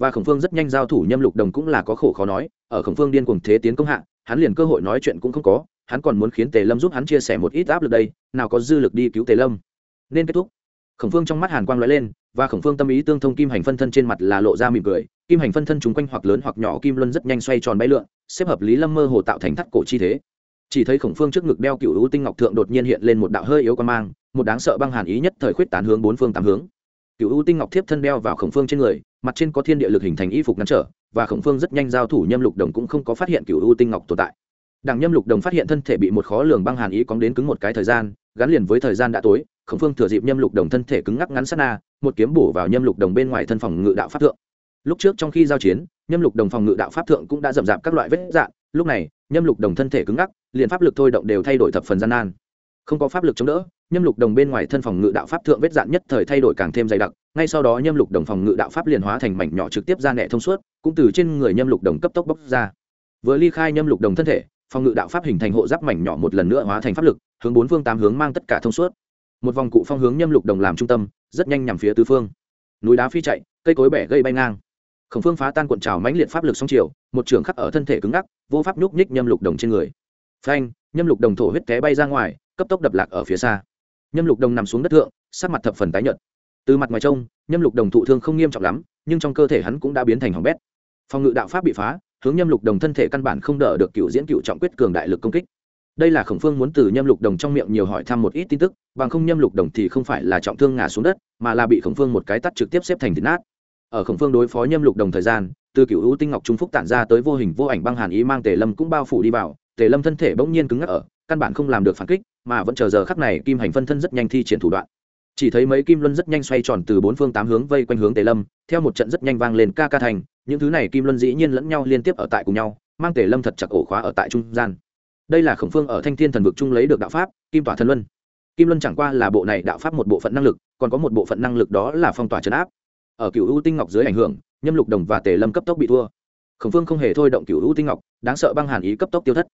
Và khổng phương rất nhanh giao thủ, nhâm lục đồng cũng là có khổ khó nói, ở khổng phương điên cuồng thế tiến công hạ, hắn liền cơ hội nói chuyện cũng không có hắn còn muốn khiến tề lâm giúp hắn chia sẻ một ít áp lực đây, nào có dư lực đi cứu tề lâm. Nên kết thúc. Khổng phương trong mắt hàn quang lóe lên, và khổng phương tâm ý tương thông kim hành phân thân trên mặt là lộ ra mỉm cười. Kim hành phân thân chúng quanh hoặc lớn hoặc nhỏ, kim luân rất nhanh xoay tròn bay lượn, xếp hợp lý lâm mơ hồ tạo thành thắt cổ chi thế. Chỉ thấy khổng phương trước ngực đeo cựu hữu tinh ngọc thượng đột nhiên hiện lên một đạo hơi yếu quan mang, một đáng sợ băng hàn ý nhất thời khuyết tán hướng bốn phương tám hướng. Cựu hữu tinh ngọc thiếp thân đeo vào khổng phương trên người, mặt trên có thiên địa lực hình thành y phục ngắn trở, và khổng phương rất nhanh giao thủ nhâm lục đồng cũng không có phát hiện cựu hữu tinh ngọc tồn tại đảng nhâm lục đồng phát hiện thân thể bị một khó lường băng hàn ý cóng đến cứng một cái thời gian, gắn liền với thời gian đã tối, khổng phương thừa dịp nhâm lục đồng thân thể cứng ngắc ngắn sát na, một kiếm bổ vào nhâm lục đồng bên ngoài thân phòng ngự đạo pháp thượng. Lúc trước trong khi giao chiến, nhâm lục đồng phòng ngự đạo pháp thượng cũng đã rậm rạp các loại vết dạn lúc này, nhâm lục đồng thân thể cứng ngắc, liền pháp lực thôi động đều thay đổi thập phần gian nan. Không có pháp lực chống đỡ, nhâm lục đồng bên ngoài thân phòng ngự đạo pháp thượng vết dạn nhất thời thay đổi càng thêm dày đặc, ngay sau đó nhâm lục đồng phòng ngự đạo pháp liền hóa thành mảnh nhỏ trực tiếp ra nẹ thông suốt, cũng từ trên người nhâm lục đồng cấp tốc bốc ra. Vừa ly khai nhâm lục đồng thân thể phòng ngự đạo pháp hình thành hộ giáp mảnh nhỏ một lần nữa hóa thành pháp lực, hướng bốn phương tám hướng mang tất cả thông suốt. Một vòng cụ phong hướng nhâm lục đồng làm trung tâm, rất nhanh nhằm phía tứ phương. Núi đá phi chạy, cây cối bẻ gây bay ngang. Khổng phương phá tan cuộn trào mãnh liệt pháp lực song chiều, một trường khắc ở thân thể cứng ngắc, vô pháp nhúc nhích nhâm lục đồng trên người. Phanh, nhâm lục đồng thổ huyết té bay ra ngoài, cấp tốc đập lạc ở phía xa. Nhâm lục đồng nằm xuống đất thượng sát mặt thập phần tái nhợt. Từ mặt ngoài trông, nhâm lục đồng thụ thương không nghiêm trọng lắm, nhưng trong cơ thể hắn cũng đã biến thành hỏng bét. Phòng ngự đạo pháp bị phá hướng nhâm lục đồng thân thể căn bản không đỡ được cựu diễn cựu trọng quyết cường đại lực công kích. Đây là khổng phương muốn từ nhâm lục đồng trong miệng nhiều hỏi thăm một ít tin tức, bằng không nhâm lục đồng thì không phải là trọng thương ngã xuống đất, mà là bị khổng phương một cái tắt trực tiếp xếp thành thịt nát. Ở khổng phương đối phó nhâm lục đồng thời gian, từ cựu hữu tinh ngọc trung phúc tản ra tới vô hình vô ảnh băng hàn ý mang tề lâm cũng bao phủ đi vào, tề lâm thân thể bỗng nhiên cứng ngắc ở, căn bản không làm được phản kích, mà vẫn chờ giờ khắc này kim hành phân thân rất nhanh thi triển thủ đoạn. Chỉ thấy mấy kim luân rất nhanh xoay tròn từ bốn phương tám hướng vây quanh hướng tề lâm, theo một trận rất nhanh vang lên ca ca thành những thứ này kim luân dĩ nhiên lẫn nhau liên tiếp ở tại cùng nhau, mang tề lâm thật chặt ổ khóa ở tại trung gian. Đây là khổng phương ở thanh thiên thần vực trung lấy được đạo pháp, kim tỏa thần luân. Kim luân chẳng qua là bộ này đạo pháp một bộ phận năng lực, còn có một bộ phận năng lực đó là phong tỏa trấn áp. Ở cựu U tinh ngọc dưới ảnh hưởng, nhâm lục đồng và tề lâm cấp tốc bị thua. Khổng phương không hề thôi động cựu U tinh ngọc, đáng sợ băng hàn ý cấp tốc tiêu thất.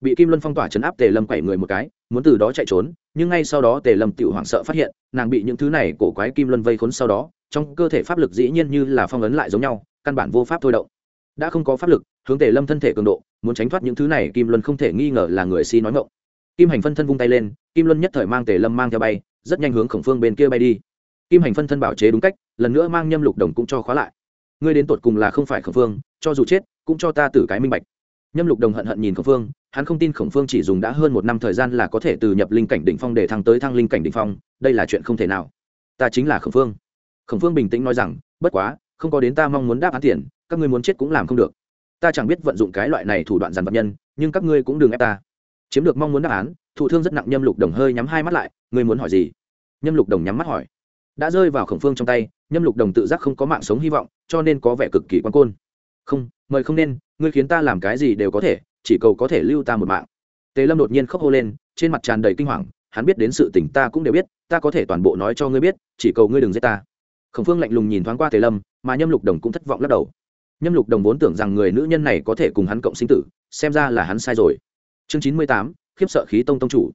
Bị kim luân phong tỏa chấn áp, tề lâm quẩy người một cái, muốn từ đó chạy trốn, nhưng ngay sau đó tề lâm tự hoảng sợ phát hiện, nàng bị những thứ này cổ quái kim luân vây khốn sau đó, trong cơ thể pháp lực dĩ nhiên như là phong ấn lại giống nhau căn bản vô pháp thôi động. Đã không có pháp lực, hướng tề lâm thân thể cường độ, muốn tránh thoát những thứ này, kim luân không thể nghi ngờ là người si nói ngộng kim hành phân thân vung tay lên, kim luân nhất thời mang tề lâm mang theo bay, rất nhanh hướng khổng phương bên kia bay đi. Kim hành phân thân bảo chế đúng cách, lần nữa mang nhâm lục đồng cũng cho khóa lại. Ngươi đến tột cùng là không phải khổng phương, cho dù chết, cũng cho ta tử cái minh bạch. Nhâm lục đồng hận hận nhìn khổng phương, hắn không tin khổng phương chỉ dùng đã hơn một năm thời gian là có thể từ nhập linh cảnh đỉnh phong để thăng tới thăng linh cảnh đỉnh phong, đây là chuyện không thể nào. Ta chính là khổng phương. Khổng phương bình tĩnh nói rằng, bất quá không có đến ta mong muốn đáp án tiền, các ngươi muốn chết cũng làm không được. Ta chẳng biết vận dụng cái loại này thủ đoạn dàn vật nhân, nhưng các ngươi cũng đừng ép ta. Chiếm được mong muốn đáp án, thụ thương rất nặng nhâm lục đồng hơi nhắm hai mắt lại, ngươi muốn hỏi gì? Nhâm lục đồng nhắm mắt hỏi. Đã rơi vào khổng phương trong tay, nhâm lục đồng tự giác không có mạng sống hy vọng, cho nên có vẻ cực kỳ quan côn. Không, mời không nên, ngươi khiến ta làm cái gì đều có thể, chỉ cầu có thể lưu ta một mạng. Tề lâm đột nhiên khóc hô lên, trên mặt tràn đầy kinh hoàng, hắn biết đến sự tình ta cũng đều biết, ta có thể toàn bộ nói cho ngươi biết, chỉ cầu ngươi đừng giết ta khổng phương lạnh lùng nhìn thoáng qua tề lâm mà nhâm lục đồng cũng thất vọng lắc đầu. Nhâm lục đồng vốn tưởng rằng người nữ nhân này có thể cùng hắn cộng sinh tử xem ra là hắn sai rồi. Chương chín mươi tám khiếp sợ khí tông tông chủ.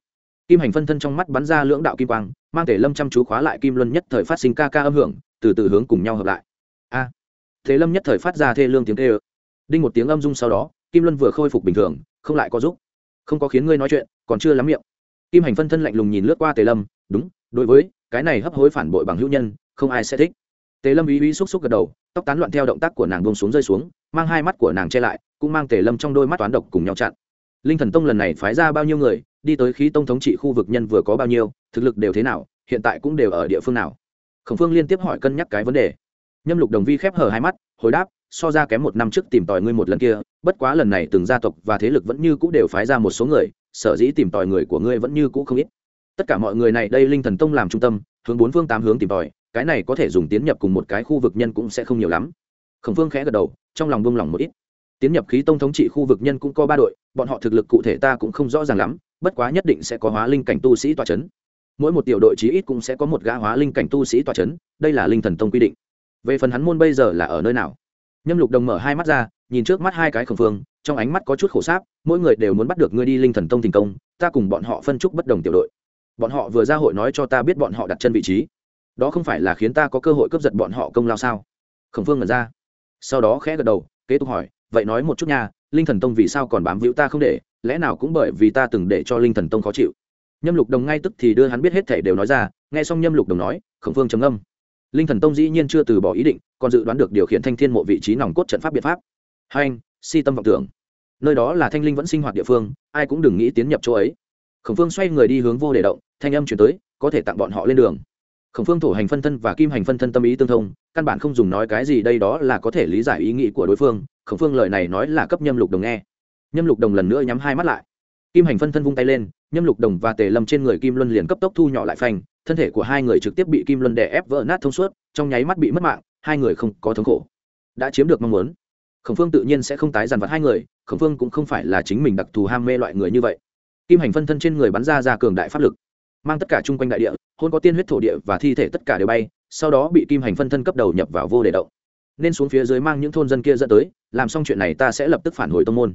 Kim hành phân thân trong mắt bắn ra lưỡng đạo kim quang mang tề lâm chăm chú khóa lại kim luân nhất thời phát sinh ca ca âm hưởng từ từ hướng cùng nhau hợp lại. A! À, thế lâm nhất thời phát ra thê lương tiếng tê ơ đinh một tiếng âm dung sau đó kim luân vừa khôi phục bình thường không lại có giúp. Không có khiến ngươi nói chuyện còn chưa lắm miệng. Kim hành phân thân lạnh lùng nhìn lướt qua tề lâm đúng đối với cái này hấp hối phản bội bằng hữu nhân không ai sẽ thích. Tề lâm ý ý xúc xúc gật đầu, tóc tán loạn theo động tác của nàng bông xuống rơi xuống, mang hai mắt của nàng che lại, cũng mang tề lâm trong đôi mắt toán độc cùng nhau chặn. Linh thần tông lần này phái ra bao nhiêu người, đi tới khí tông thống trị khu vực nhân vừa có bao nhiêu, thực lực đều thế nào, hiện tại cũng đều ở địa phương nào? Khổng phương liên tiếp hỏi cân nhắc cái vấn đề. Nhâm lục đồng vi khép hở hai mắt, hồi đáp, so ra kém một năm trước tìm tòi ngươi một lần kia, bất quá lần này từng gia tộc và thế lực vẫn như cũ đều phái ra một số người, sở dĩ tìm tòi người của ngươi vẫn như cũ không ít. Tất cả mọi người này đây linh thần tông làm trung tâm, hướng bốn phương tám hướng tìm tòi cái này có thể dùng tiến nhập cùng một cái khu vực nhân cũng sẽ không nhiều lắm. Khổng phương khẽ gật đầu, trong lòng buông lỏng một ít. Tiến nhập khí tông thống trị khu vực nhân cũng có ba đội, bọn họ thực lực cụ thể ta cũng không rõ ràng lắm, bất quá nhất định sẽ có hóa linh cảnh tu sĩ tòa c h ấ n mỗi một tiểu đội chí ít cũng sẽ có một gã hóa linh cảnh tu sĩ tòa c h ấ n đây là linh thần tông quy định. Về phần hắn môn bây giờ là ở nơi nào? Nhâm lục đồng mở hai mắt ra, nhìn trước mắt hai cái khẩn phương, trong ánh mắt có chút khổ sáp, mỗi người đều muốn bắt được ngươi đi linh thần tông thành công, ta cùng bọn họ phân trúc bất đồng tiểu đội. Bọn họ vừa ra hội nói cho ta biết bọn họ đặt chân vị trí đó không phải là khiến ta có cơ hội cướp giật bọn họ công lao sao? Khổng phương ngẩn ra. Sau đó khẽ gật đầu, kế tục hỏi, vậy nói một chút nha, linh thần tông vì sao còn bám víu ta không để? Lẽ nào cũng bởi vì ta từng để cho linh thần tông khó chịu? Nhâm lục đồng ngay tức thì đưa hắn biết hết thể đều nói ra, nghe xong nhâm lục đồng nói, khổng phương trầm âm linh thần tông dĩ nhiên chưa từ bỏ ý định, còn dự đoán được điều khiển thanh thiên mộ vị trí nòng cốt trận pháp biện pháp. Hai anh, si tâm vọng tưởng. Nơi đó là thanh linh vẫn sinh hoạt địa phương, ai cũng đừng nghĩ tiến nhập chỗ ấy. Khổng phương xoay người đi hướng vô để động, thanh âm chuyển tới, có thể tặng bọn họ lên đường khổng phương thổ hành phân thân và kim hành phân thân tâm ý tương thông, căn bản không dùng nói cái gì đây đó là có thể lý giải ý nghĩ của đối phương, khổng phương lời này nói là cấp nhâm lục đồng nghe. Nhâm lục đồng lần nữa nhắm hai mắt lại. Kim hành phân thân vung tay lên, nhâm lục đồng và tề lâm trên người kim luân liền cấp tốc thu nhỏ lại phanh, thân thể của hai người trực tiếp bị kim luân đè ép vỡ nát thông suốt, trong nháy mắt bị mất mạng, hai người không có thống khổ. Đã chiếm được mong muốn. Khổng phương tự nhiên sẽ không tái dàn vặt hai người, khổng phương cũng không phải là chính mình đặc thù ham mê loại người như vậy. Kim hành phân thân trên người bắn ra ra cường đại pháp lực mang tất cả chung quanh đại địa, hôn có tiên huyết thổ địa và thi thể tất cả đều bay, sau đó bị kim hành phân thân cấp đầu nhập vào vô để động. Nên xuống phía dưới mang những thôn dân kia dẫn tới, làm xong chuyện này ta sẽ lập tức phản hồi tông môn.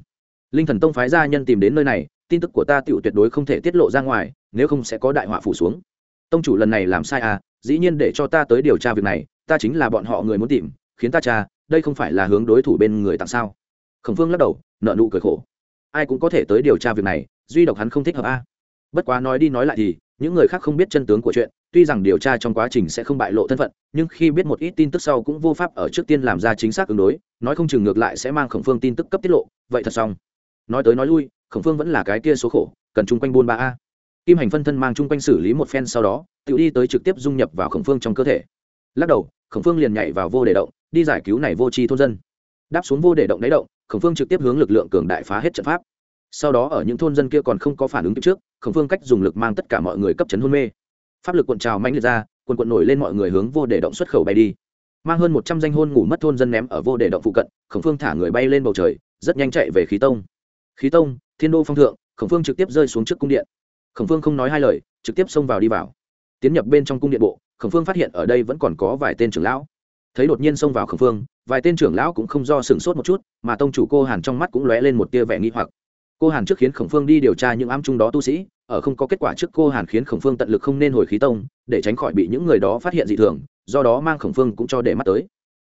Linh thần tông phái gia nhân tìm đến nơi này, tin tức của ta tựu tuyệt đối không thể tiết lộ ra ngoài, nếu không sẽ có đại họa phủ xuống. Tông chủ lần này làm sai à dĩ nhiên để cho ta tới điều tra việc này, ta chính là bọn họ người muốn tìm, khiến ta cha đây không phải là hướng đối thủ bên người tặng sao? Khổng phương lắc đầu nợ nụ cười khổ. Ai cũng có thể tới điều tra việc này, duy độc hắn không thích hợp a bất quá nói đi nói lại thì những người khác không biết chân tướng của chuyện, tuy rằng điều tra trong quá trình sẽ không bại lộ thân phận, nhưng khi biết một ít tin tức sau cũng vô pháp ở trước tiên làm ra chính xác ứng đối, nói không chừng ngược lại sẽ mang khổng phương tin tức cấp tiết lộ. Vậy thật xong. Nói tới nói lui, khổng phương vẫn là cái kia số khổ, cần chung quanh buôn ba a. Kim hành phân thân mang chung quanh xử lý một phen sau đó, tự đi tới trực tiếp dung nhập vào khổng phương trong cơ thể. Lắc đầu, khổng phương liền nhảy vào vô đề động, đi giải cứu này vô tri thôn dân. Đáp xuống vô đề động đáy động, khổng phương trực tiếp hướng lực lượng cường đại phá hết trận pháp. Sau đó ở những thôn dân kia còn không có phản ứng kịp trước khổng phương cách dùng lực mang tất cả mọi người cấp chấn hôn mê. Pháp lực cuộn trào mạnh liệt ra quần quận nổi lên mọi người hướng vô để động xuất khẩu bay đi. Mang hơn một trăm danh hôn ngủ mất thôn dân ném ở vô để động phụ cận, khổng phương thả người bay lên bầu trời, rất nhanh chạy về khí tông. Khí tông, thiên đô phong thượng, khổng phương trực tiếp rơi xuống trước cung điện. Khổng phương không nói hai lời, trực tiếp xông vào đi vào. Tiến nhập bên trong cung điện bộ, khổng phương phát hiện ở đây vẫn còn có vài tên trưởng lão. Thấy đột nhiên xông vào khổng phương, vài tên trưởng lão cũng không do sửng sốt một chút, mà tông chủ cô hàn trong mắt cũng lóe lên một tia vẻ nghi hoặc cô hàn trước khiến khổng phương đi điều tra những ám trung đó tu sĩ, ở không có kết quả trước cô hàn khiến khổng phương tận lực không nên hồi khí tông, để tránh khỏi bị những người đó phát hiện dị thường, do đó mang khổng phương cũng cho để mắt tới.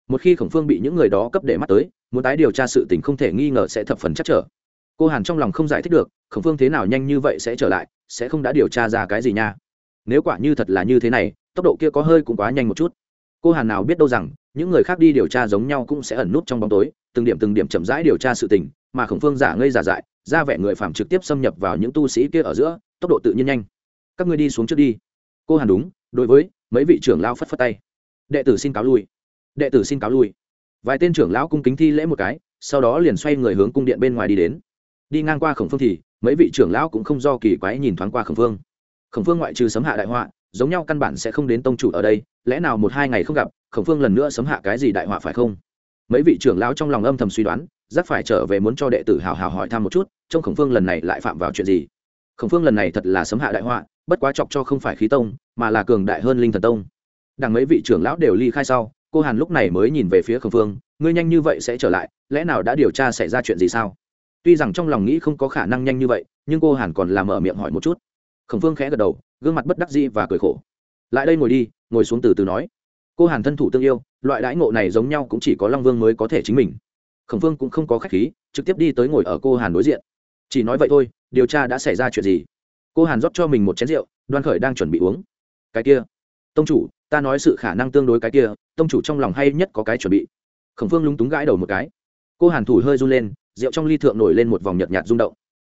Một khi khổng phương bị những người đó cấp để mắt tới, muốn tái điều tra sự tình không thể nghi ngờ sẽ thập phần chắc trở. Cô hàn trong lòng không giải thích được, khổng phương thế nào nhanh như vậy sẽ trở lại, sẽ không đã điều tra ra cái gì nha. Nếu quả như thật là như thế này, tốc độ kia có hơi cũng quá nhanh một chút. Cô hàn nào biết đâu rằng, những người khác đi điều tra giống nhau cũng sẽ ẩn nút trong bóng tối, từng điểm từng điểm chậm rãi điều tra sự tình, mà khổng phương giả ngây giả dại ra vẻ người phạm trực tiếp xâm nhập vào những tu sĩ kia ở giữa, tốc độ tự nhiên nhanh. Các ngươi đi xuống trước đi. Cô hàn đúng, đối với mấy vị trưởng lao phất phất tay. Đệ tử xin cáo lui. Đệ tử xin cáo lui. Vài tên trưởng lão cung kính thi lễ một cái, sau đó liền xoay người hướng cung điện bên ngoài đi đến. Đi ngang qua khổng phương thì, mấy vị trưởng lão cũng không do kỳ quái nhìn thoáng qua khổng phương. Khổng phương ngoại trừ sấm hạ đại họa, giống nhau căn bản sẽ không đến tông chủ ở đây, lẽ nào một hai ngày không gặp, khổng phương lần nữa sấm hạ cái gì đại họa phải không? Mấy vị trưởng lão trong lòng âm thầm suy đoán giác phải trở về muốn cho đệ tử hào hào hỏi thăm một chút trong khổng phương lần này lại phạm vào chuyện gì? Khổng phương lần này thật là sấm hạ đại họa, bất quá chọc cho không phải khí tông, mà là cường đại hơn linh thần tông. Đằng mấy vị trưởng lão đều ly khai sau, cô hàn lúc này mới nhìn về phía khổng phương, ngươi nhanh như vậy sẽ trở lại, lẽ nào đã điều tra xảy ra chuyện gì sao? Tuy rằng trong lòng nghĩ không có khả năng nhanh như vậy, nhưng cô hàn còn làm mở miệng hỏi một chút. Khổng phương khẽ gật đầu, gương mặt bất đắc dĩ và cười khổ. Lại đây ngồi đi, ngồi xuống từ từ nói. Cô hàn thân thủ tương yêu, loại đãi ngộ này giống nhau cũng chỉ có long vương mới có thể chính mình khổng phương cũng không có khách khí, trực tiếp đi tới ngồi ở cô hàn đối diện. Chỉ nói vậy thôi, điều tra đã xảy ra chuyện gì? Cô hàn rót cho mình một chén rượu, đoan khởi đang chuẩn bị uống. Cái kia. Tông chủ, ta nói sự khả năng tương đối cái kia, tông chủ trong lòng hay nhất có cái chuẩn bị. Khổng phương lúng túng gãi đầu một cái. Cô hàn thủ hơi run lên, rượu trong ly thượng nổi lên một vòng nhợt nhạt rung động.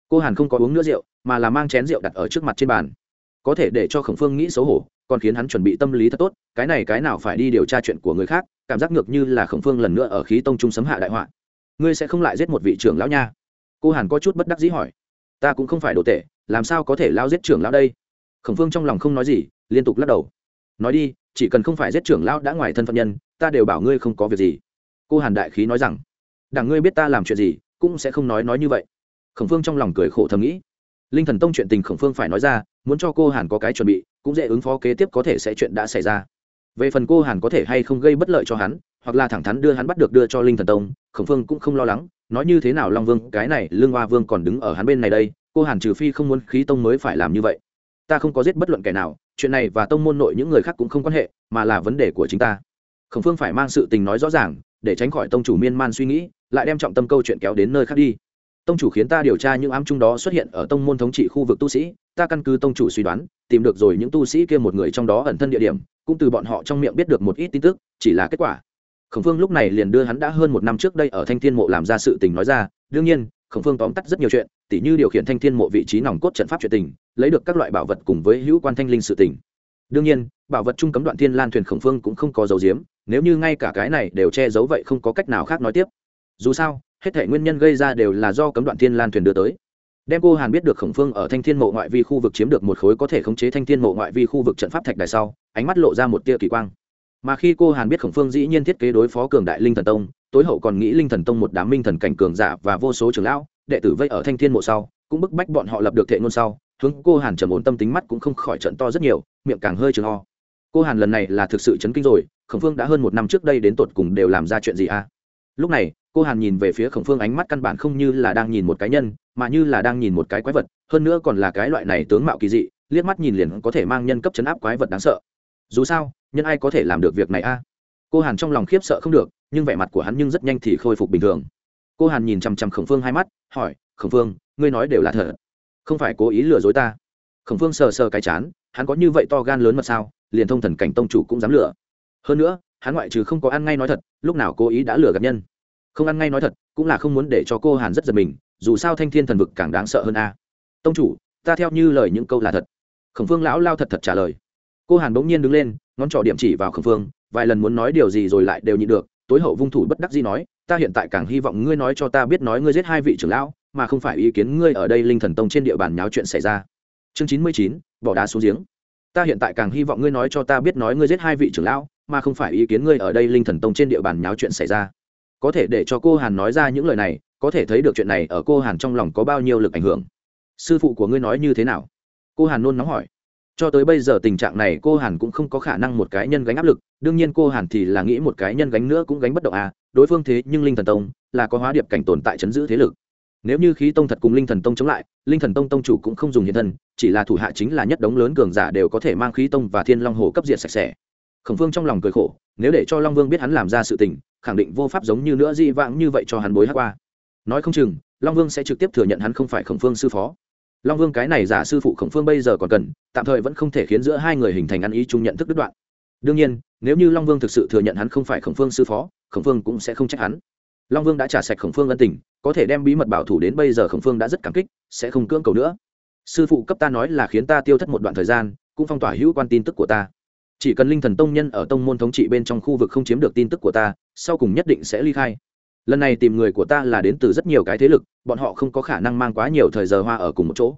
Cô hàn không có uống nữa rượu, mà là mang chén rượu đặt ở trước mặt trên bàn. Có thể để cho khổng phương nghĩ xấu hổ, còn khiến hắn chuẩn bị tâm lý thật tốt, cái này cái nào phải đi điều tra chuyện của người khác, cảm giác ngược như là khổng phương lần nữa ở khí tông trung sấm hạ đại họa ngươi sẽ không lại giết một vị trưởng lão nha. Cô hàn có chút bất đắc dĩ hỏi. Ta cũng không phải đồ tệ, làm sao có thể lao giết trưởng lão đây? Khổng phương trong lòng không nói gì, liên tục lắc đầu. Nói đi, chỉ cần không phải giết trưởng lão đã ngoài thân phận nhân, ta đều bảo ngươi không có việc gì. Cô hàn đại khí nói rằng. Đảng ngươi biết ta làm chuyện gì, cũng sẽ không nói nói như vậy. Khổng phương trong lòng cười khổ thầm nghĩ. Linh thần tông chuyện tình khổng phương phải nói ra, muốn cho cô hàn có cái chuẩn bị, cũng dễ ứng phó kế tiếp có thể sẽ chuyện đã xảy ra. Về phần cô hàn có thể hay không gây bất lợi cho hắn, hoặc là thẳng thắn đưa hắn bắt được đưa cho linh thần tông khổng phương cũng không lo lắng, nói như thế nào long vương, cái này lương hoa vương còn đứng ở hắn bên này đây, cô hàn trừ phi không muốn khí tông mới phải làm như vậy. Ta không có giết bất luận kẻ nào, chuyện này và tông môn nội những người khác cũng không quan hệ, mà là vấn đề của chính ta. Khổng phương phải mang sự tình nói rõ ràng, để tránh khỏi tông chủ miên man suy nghĩ, lại đem trọng tâm câu chuyện kéo đến nơi khác đi. Tông chủ khiến ta điều tra những ám chung đó xuất hiện ở tông môn thống trị khu vực tu sĩ, ta căn cứ tông chủ suy đoán, tìm được rồi những tu sĩ kia một người trong đó ẩn thân địa điểm, cũng từ bọn họ trong miệng biết được một ít tin tức, chỉ là kết quả khổng phương lúc này liền đưa hắn đã hơn một năm trước đây ở thanh thiên mộ làm ra sự tình nói ra, đương nhiên, khổng phương tóm tắt rất nhiều chuyện, tỉ như điều khiển thanh thiên mộ vị trí nòng cốt trận pháp chuyện tình, lấy được các loại bảo vật cùng với hữu quan thanh linh sự tình. Đương nhiên, bảo vật trung cấm đoạn thiên lan thuyền khổng phương cũng không có dấu diếm nếu như ngay cả cái này đều che giấu vậy không có cách nào khác nói tiếp. Dù sao, hết thể nguyên nhân gây ra đều là do cấm đoạn thiên lan thuyền đưa tới. Đem cô hàn biết được khổng phương ở thanh thiên mộ ngoại vi khu vực chiếm được một khối có thể khống chế thanh thiên mộ ngoại vi khu vực trận pháp thạch đài sau, ánh mắt lộ ra một tia kỳ quang mà khi cô hàn biết khổng phương dĩ nhiên thiết kế đối phó cường đại linh thần tông, tối hậu còn nghĩ linh thần tông một đám minh thần cảnh cường giả và vô số trưởng lão, đệ tử vây ở thanh thiên mộ sau, cũng bức bách bọn họ lập được thệ ngôn sau, hướng cô hàn trầm ổn tâm tính mắt cũng không khỏi trận to rất nhiều, miệng càng hơi trường ho cô hàn lần này là thực sự chấn kinh rồi, khổng phương đã hơn một năm trước đây đến tột cùng đều làm ra chuyện gì à? Lúc này, cô hàn nhìn về phía khổng phương ánh mắt căn bản không như là đang nhìn một cái nhân, mà như là đang nhìn một cái quái vật, hơn nữa còn là cái loại này tướng mạo kỳ dị, liếc mắt nhìn liền có thể mang nhân cấp chấn áp quái vật đáng sợ. Dù sao nhân ai có thể làm được việc này a? Cô hàn trong lòng khiếp sợ không được, nhưng vẻ mặt của hắn nhưng rất nhanh thì khôi phục bình thường. Cô hàn nhìn chằm chằm khổng phương hai mắt, hỏi, khổng phương, ngươi nói đều là thật. Không phải cố ý lừa dối ta? Khổng phương sờ sờ cái chán, hắn có như vậy to gan lớn mật sao? Liền thông thần cảnh tông chủ cũng dám lừa. Hơn nữa, hắn ngoại trừ không có ăn ngay nói thật, lúc nào cố ý đã lừa gạt nhân. Không ăn ngay nói thật, cũng là không muốn để cho cô hàn rất giật mình, dù sao thanh thiên thần vực càng đáng sợ hơn a. Tông chủ, ta theo như lời những câu là thật. Khổng phương lão lao thật thật trả lời cô hàn bỗng nhiên đứng lên, ngón trỏ điểm chỉ vào khẩn phương, vài lần muốn nói điều gì rồi lại đều nhịn được, tối hậu vung thủ bất đắc dĩ nói, ta hiện tại càng hy vọng ngươi nói cho ta biết nói ngươi giết hai vị trưởng lão, mà không phải ý kiến ngươi ở đây linh thần tông trên địa bàn nháo chuyện xảy ra. Chương chín mươi chín, bỏ đá xuống giếng. Ta hiện tại càng hy vọng ngươi nói cho ta biết nói ngươi giết hai vị trưởng lão, mà không phải ý kiến ngươi ở đây linh thần tông trên địa bàn nháo chuyện xảy ra. Có thể để cho cô hàn nói ra những lời này, có thể thấy được chuyện này ở cô hàn trong lòng có bao nhiêu lực ảnh hưởng. Sư phụ của ngươi nói như thế nào? Cô hàn nôn nóng hỏi cho tới bây giờ tình trạng này cô hàn cũng không có khả năng một cái nhân gánh áp lực, đương nhiên cô hàn thì là nghĩ một cái nhân gánh nữa cũng gánh bất động à đối phương thế nhưng linh thần tông, là có hóa điệp cảnh tồn tại chấn giữ thế lực. Nếu như khí tông thật cùng linh thần tông chống lại, linh thần tông tông chủ cũng không dùng hiện thân, chỉ là thủ hạ chính là nhất đống lớn cường giả đều có thể mang khí tông và thiên long hồ cấp diện sạch sẽ. Khổng phương trong lòng cười khổ, nếu để cho long vương biết hắn làm ra sự tình, khẳng định vô pháp giống như nữa di vãng như vậy cho hắn bối hát qua. Nói không chừng, long vương sẽ trực tiếp thừa nhận hắn không phải khổng phương sư phó long vương cái này giả sư phụ khổng phương bây giờ còn cần, tạm thời vẫn không thể khiến giữa hai người hình thành ăn ý chung nhận thức đứt đoạn. Đương nhiên, nếu như long vương thực sự thừa nhận hắn không phải khổng phương sư phó, khổng phương cũng sẽ không trách hắn. Long vương đã trả sạch khổng phương ân tình, có thể đem bí mật bảo thủ đến bây giờ khổng phương đã rất cảm kích, sẽ không cưỡng cầu nữa. Sư phụ cấp ta nói là khiến ta tiêu thất một đoạn thời gian, cũng phong tỏa hữu quan tin tức của ta. Chỉ cần linh thần tông nhân ở tông môn thống trị bên trong khu vực không chiếm được tin tức của ta, sau cùng nhất định sẽ ly khai lần này tìm người của ta là đến từ rất nhiều cái thế lực, bọn họ không có khả năng mang quá nhiều thời giờ hoa ở cùng một chỗ.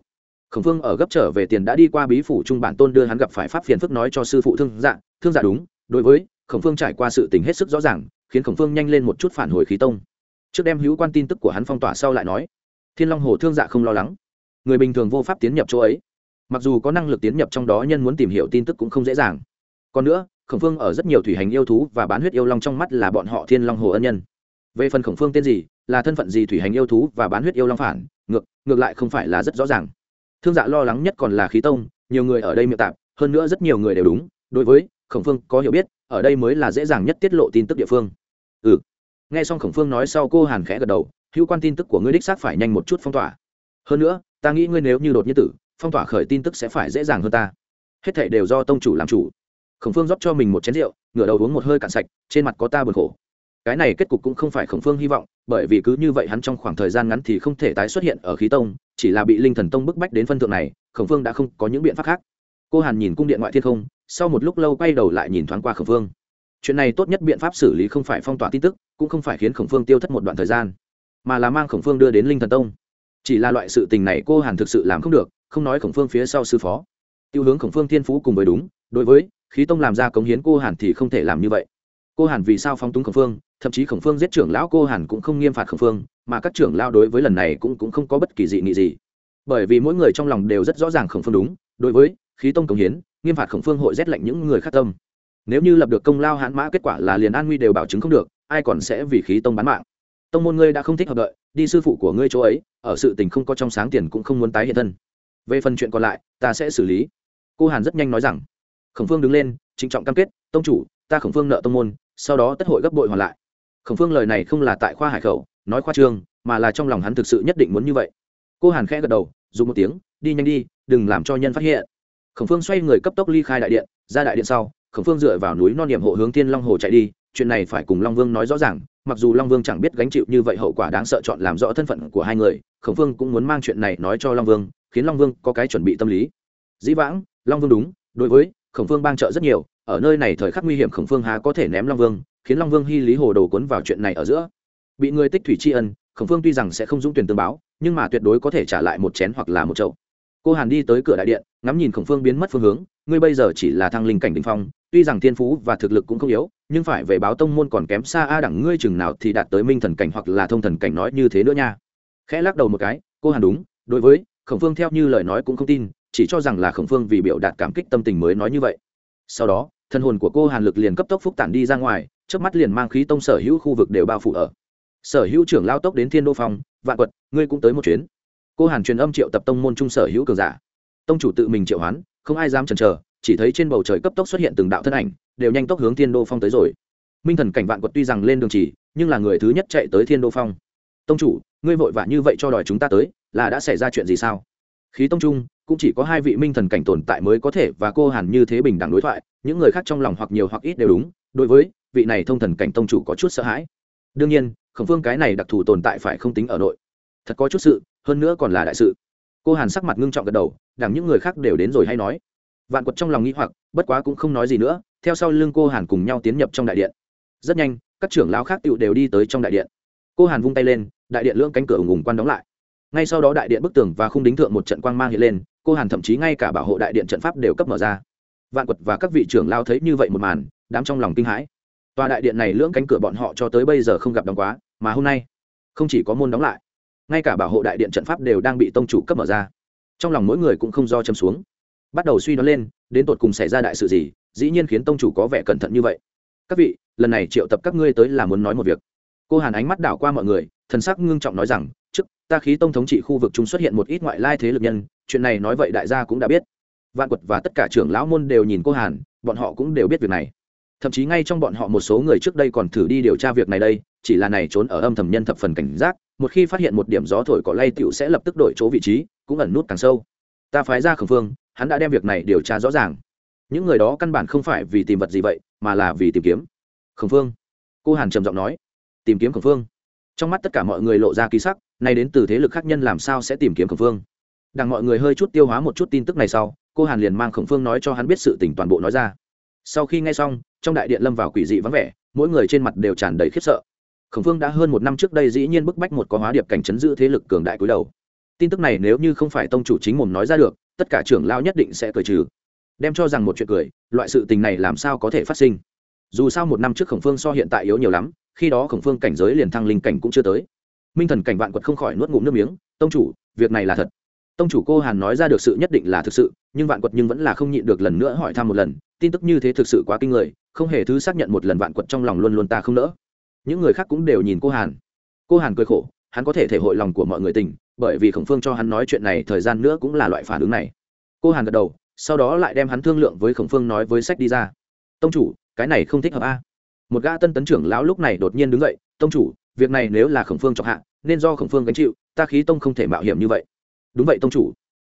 Khổng phương ở gấp trở về tiền đã đi qua bí phủ trung bản tôn đưa hắn gặp phải pháp phiền phức nói cho sư phụ thương dạ thương dạ đúng, đối với khổng phương trải qua sự tình hết sức rõ ràng, khiến khổng phương nhanh lên một chút phản hồi khí tông. Trước đem hữu quan tin tức của hắn phong tỏa sau lại nói, thiên long hồ thương dạ không lo lắng. Người bình thường vô pháp tiến nhập chỗ ấy. Mặc dù có năng lực tiến nhập trong đó nhân muốn tìm hiểu tin tức cũng không dễ dàng. Còn nữa, khổng phương ở rất nhiều thủy hành yêu thú và bán huyết yêu long trong mắt là bọn họ thiên long hồ ân nhân về phần khổng phương tên gì, là thân phận gì thủy hành yêu thú và bán huyết yêu long phản, ngược ngược lại không phải là rất rõ ràng. Thương dạ lo lắng nhất còn là khí tông, nhiều người ở đây miệng tạp, hơn nữa rất nhiều người đều đúng. Đối với khổng phương có hiểu biết, ở đây mới là dễ dàng nhất tiết lộ tin tức địa phương. Ừ. Nghe xong khổng phương nói sau cô hàn khẽ gật đầu, hữu quan tin tức của ngươi đích xác phải nhanh một chút phong tỏa. Hơn nữa, ta nghĩ ngươi nếu như đột nhiên tử, phong tỏa khởi tin tức sẽ phải dễ dàng hơn ta. Hết thảy đều do tông chủ làm chủ. Khổng phương rót cho mình một chén rượu, ngửa đầu uống một hơi cạn sạch, trên mặt có ta buồn khổ cái này kết cục cũng không phải khổng phương hy vọng, bởi vì cứ như vậy hắn trong khoảng thời gian ngắn thì không thể tái xuất hiện ở khí tông, chỉ là bị linh thần tông bức bách đến phân thượng này, khổng phương đã không có những biện pháp khác. Cô hàn nhìn cung điện ngoại thiên không, sau một lúc lâu quay đầu lại nhìn thoáng qua khổng phương. Chuyện này tốt nhất biện pháp xử lý không phải phong tỏa tin tức, cũng không phải khiến khổng phương tiêu thất một đoạn thời gian, mà là mang khổng phương đưa đến linh thần tông. Chỉ là loại sự tình này cô hàn thực sự làm không được, không nói khổng phương phía sau sư phó. Tiêu hướng khổng phương thiên phú cùng với đúng, đối với khí tông làm ra cống hiến cô hàn thì không thể làm như vậy cô hàn vì sao phóng túng khổng phương thậm chí khổng phương giết trưởng lão cô hàn cũng không nghiêm phạt khổng phương mà các trưởng lao đối với lần này cũng, cũng không có bất kỳ dị nghị gì. Bởi vì mỗi người trong lòng đều rất rõ ràng khổng phương đúng đối với khí tông cống hiến nghiêm phạt khổng phương hội rét lạnh những người khác tâm. Nếu như lập được công lao hãn mã kết quả là liền an nguy đều bảo chứng không được ai còn sẽ vì khí tông bán mạng? Tông môn ngươi đã không thích hợp đợi đi sư phụ của ngươi chỗ ấy ở sự tình không có trong sáng tiền cũng không muốn tái hiện thân. Về phần chuyện còn lại ta sẽ xử lý. Cô hàn rất nhanh nói rằng. Khổng phương đứng lên trịnh trọng cam kết tông chủ ta khổng phương nợ tông môn sau đó tất hội gấp bội hoàn lại. Khổng phương lời này không là tại khoa hải khẩu, nói khoa trương, mà là trong lòng hắn thực sự nhất định muốn như vậy. Cô hàn khẽ gật đầu, dùng một tiếng, đi nhanh đi, đừng làm cho nhân phát hiện. Khổng phương xoay người cấp tốc ly khai đại điện, ra đại điện sau, khổng phương dựa vào núi non niệm hộ hướng thiên long hồ chạy đi, chuyện này phải cùng long vương nói rõ ràng, mặc dù long vương chẳng biết gánh chịu như vậy hậu quả đáng sợ chọn làm rõ thân phận của hai người, khổng phương cũng muốn mang chuyện này nói cho long vương, khiến long vương có cái chuẩn bị tâm lý. Dĩ vãng, long vương đúng, đối với khổng phương bang trợ rất nhiều, ở nơi này thời khắc nguy hiểm khổng phương há có thể ném long vương, khiến long vương hy lý hồ đồ cuốn vào chuyện này ở giữa. Bị người tích thủy tri ân, khổng phương tuy rằng sẽ không dũng tuyển tương báo, nhưng mà tuyệt đối có thể trả lại một chén hoặc là một chậu. Cô hàn đi tới cửa đại điện, ngắm nhìn khổng phương biến mất phương hướng, ngươi bây giờ chỉ là thăng linh cảnh đình phong, tuy rằng thiên phú và thực lực cũng không yếu, nhưng phải về báo tông môn còn kém xa a đẳng ngươi chừng nào thì đạt tới minh thần cảnh hoặc là thông thần cảnh nói như thế nữa nha. Khẽ lắc đầu một cái, cô hàn đúng, đối với, khổng phương theo như lời nói cũng không tin chỉ cho rằng là khổng phương vì biểu đạt cảm kích tâm tình mới nói như vậy. Sau đó, thân hồn của cô hàn lực liền cấp tốc phúc tản đi ra ngoài trước mắt liền mang khí tông sở hữu khu vực đều bao phủ ở. Sở hữu trưởng lao tốc đến thiên đô phong, vạn quật, ngươi cũng tới một chuyến. Cô hàn truyền âm triệu tập tông môn trung sở hữu cường giả. Tông chủ tự mình triệu hoán, không ai dám chần chờ, chỉ thấy trên bầu trời cấp tốc xuất hiện từng đạo thân ảnh, đều nhanh tốc hướng thiên đô phong tới rồi. Minh thần cảnh vạn quật tuy rằng lên đường chỉ, nhưng là người thứ nhất chạy tới thiên đô phong. Tông chủ, ngươi vội vã như vậy cho đòi chúng ta tới, là đã xảy ra chuyện gì sao? Khí tông trung, cũng chỉ có hai vị minh thần cảnh tồn tại mới có thể và cô hàn như thế bình đẳng đối thoại, những người khác trong lòng hoặc nhiều hoặc ít đều đúng, đối với vị này thông thần cảnh tông chủ có chút sợ hãi. Đương nhiên, khổng phương cái này đặc thù tồn tại phải không tính ở nội. Thật có chút sự, hơn nữa còn là đại sự. Cô hàn sắc mặt ngưng trọng gật đầu, đằng những người khác đều đến rồi hay nói. Vạn quật trong lòng nghĩ hoặc, bất quá cũng không nói gì nữa, theo sau lưng cô hàn cùng nhau tiến nhập trong đại điện. Rất nhanh, các trưởng lão khác tựu đều đi tới trong đại điện. Cô hàn vung tay lên, đại điện lưỡng cánh cửa ủng ủng quan đóng lại ngay sau đó đại điện bức tường và khung đính thượng một trận quang mang hiện lên, cô hàn thậm chí ngay cả bảo hộ đại điện trận pháp đều cấp mở ra. Vạn quật và các vị trưởng lao thấy như vậy một màn, đám trong lòng kinh hãi. Tòa đại điện này lưỡng cánh cửa bọn họ cho tới bây giờ không gặp đóng quá, mà hôm nay, không chỉ có môn đóng lại, ngay cả bảo hộ đại điện trận pháp đều đang bị tông chủ cấp mở ra. Trong lòng mỗi người cũng không do châm xuống. Bắt đầu suy đoán lên, đến tột cùng xảy ra đại sự gì, dĩ nhiên khiến tông chủ có vẻ cẩn thận như vậy. Các vị, lần này triệu tập các ngươi tới là muốn nói một việc cô hàn ánh mắt đảo qua mọi người, thần sắc ngưng trọng nói rằng trước ta khí tông thống trị khu vực chúng xuất hiện một ít ngoại lai thế lực nhân, chuyện này nói vậy đại gia cũng đã biết. Vạn quật và tất cả trưởng lão môn đều nhìn cô hàn, bọn họ cũng đều biết việc này. Thậm chí ngay trong bọn họ một số người trước đây còn thử đi điều tra việc này đây, chỉ là này trốn ở âm thầm nhân thập phần cảnh giác, một khi phát hiện một điểm gió thổi có lay tựu sẽ lập tức đổi chỗ vị trí, cũng ẩn nút càng sâu. Ta phái ra khẩn phương, hắn đã đem việc này điều tra rõ ràng. Những người đó căn bản không phải vì tìm vật gì vậy, mà là vì tìm kiếm. Khẩn phương, cô hàn trầm giọng nói tìm kiếm khẩn phương. Trong mắt tất cả mọi người lộ ra ký sắc, nay đến từ thế lực khác nhân làm sao sẽ tìm kiếm khẩn phương? Đằng mọi người hơi chút tiêu hóa một chút tin tức này sau, cô hàn liền mang khổng phương nói cho hắn biết sự tình toàn bộ nói ra. Sau khi nghe xong, trong đại điện lâm vào quỷ dị vắng vẻ, mỗi người trên mặt đều tràn đầy khiếp sợ. Khổng phương đã hơn một năm trước đây dĩ nhiên bức bách một có hóa điệp cảnh chấn giữ thế lực cường đại cúi đầu. Tin tức này nếu như không phải tông chủ chính mồm nói ra được, tất cả trưởng lao nhất định sẽ cười trừ. Đem cho rằng một chuyện cười, loại sự tình này làm sao có thể phát sinh? Dù sao một năm trước khổng phương so hiện tại yếu nhiều lắm, khi đó khổng phương cảnh giới liền thăng linh cảnh cũng chưa tới. Minh thần cảnh vạn quật không khỏi nuốt ngụm nước miếng, tông chủ, việc này là thật. Tông chủ cô hàn nói ra được sự nhất định là thực sự, nhưng vạn quật nhưng vẫn là không nhịn được lần nữa hỏi thăm một lần, tin tức như thế thực sự quá kinh người, không hề thứ xác nhận một lần vạn quật trong lòng luôn luôn ta không nỡ. Những người khác cũng đều nhìn cô hàn. Cô hàn cười khổ, hắn có thể thể hội lòng của mọi người tình, bởi vì khổng phương cho hắn nói chuyện này thời gian nữa cũng là loại phản ứng này. Cô hàn gật đầu, sau đó lại đem hắn thương lượng với khổng phương nói với sách đi ra. Tông chủ cái này không thích hợp a. Một gã tân tấn trưởng lão lúc này đột nhiên đứng dậy, tông chủ, việc này nếu là khổng phương chọc hạ, nên do khổng phương gánh chịu, ta khí tông không thể mạo hiểm như vậy. Đúng vậy, tông chủ.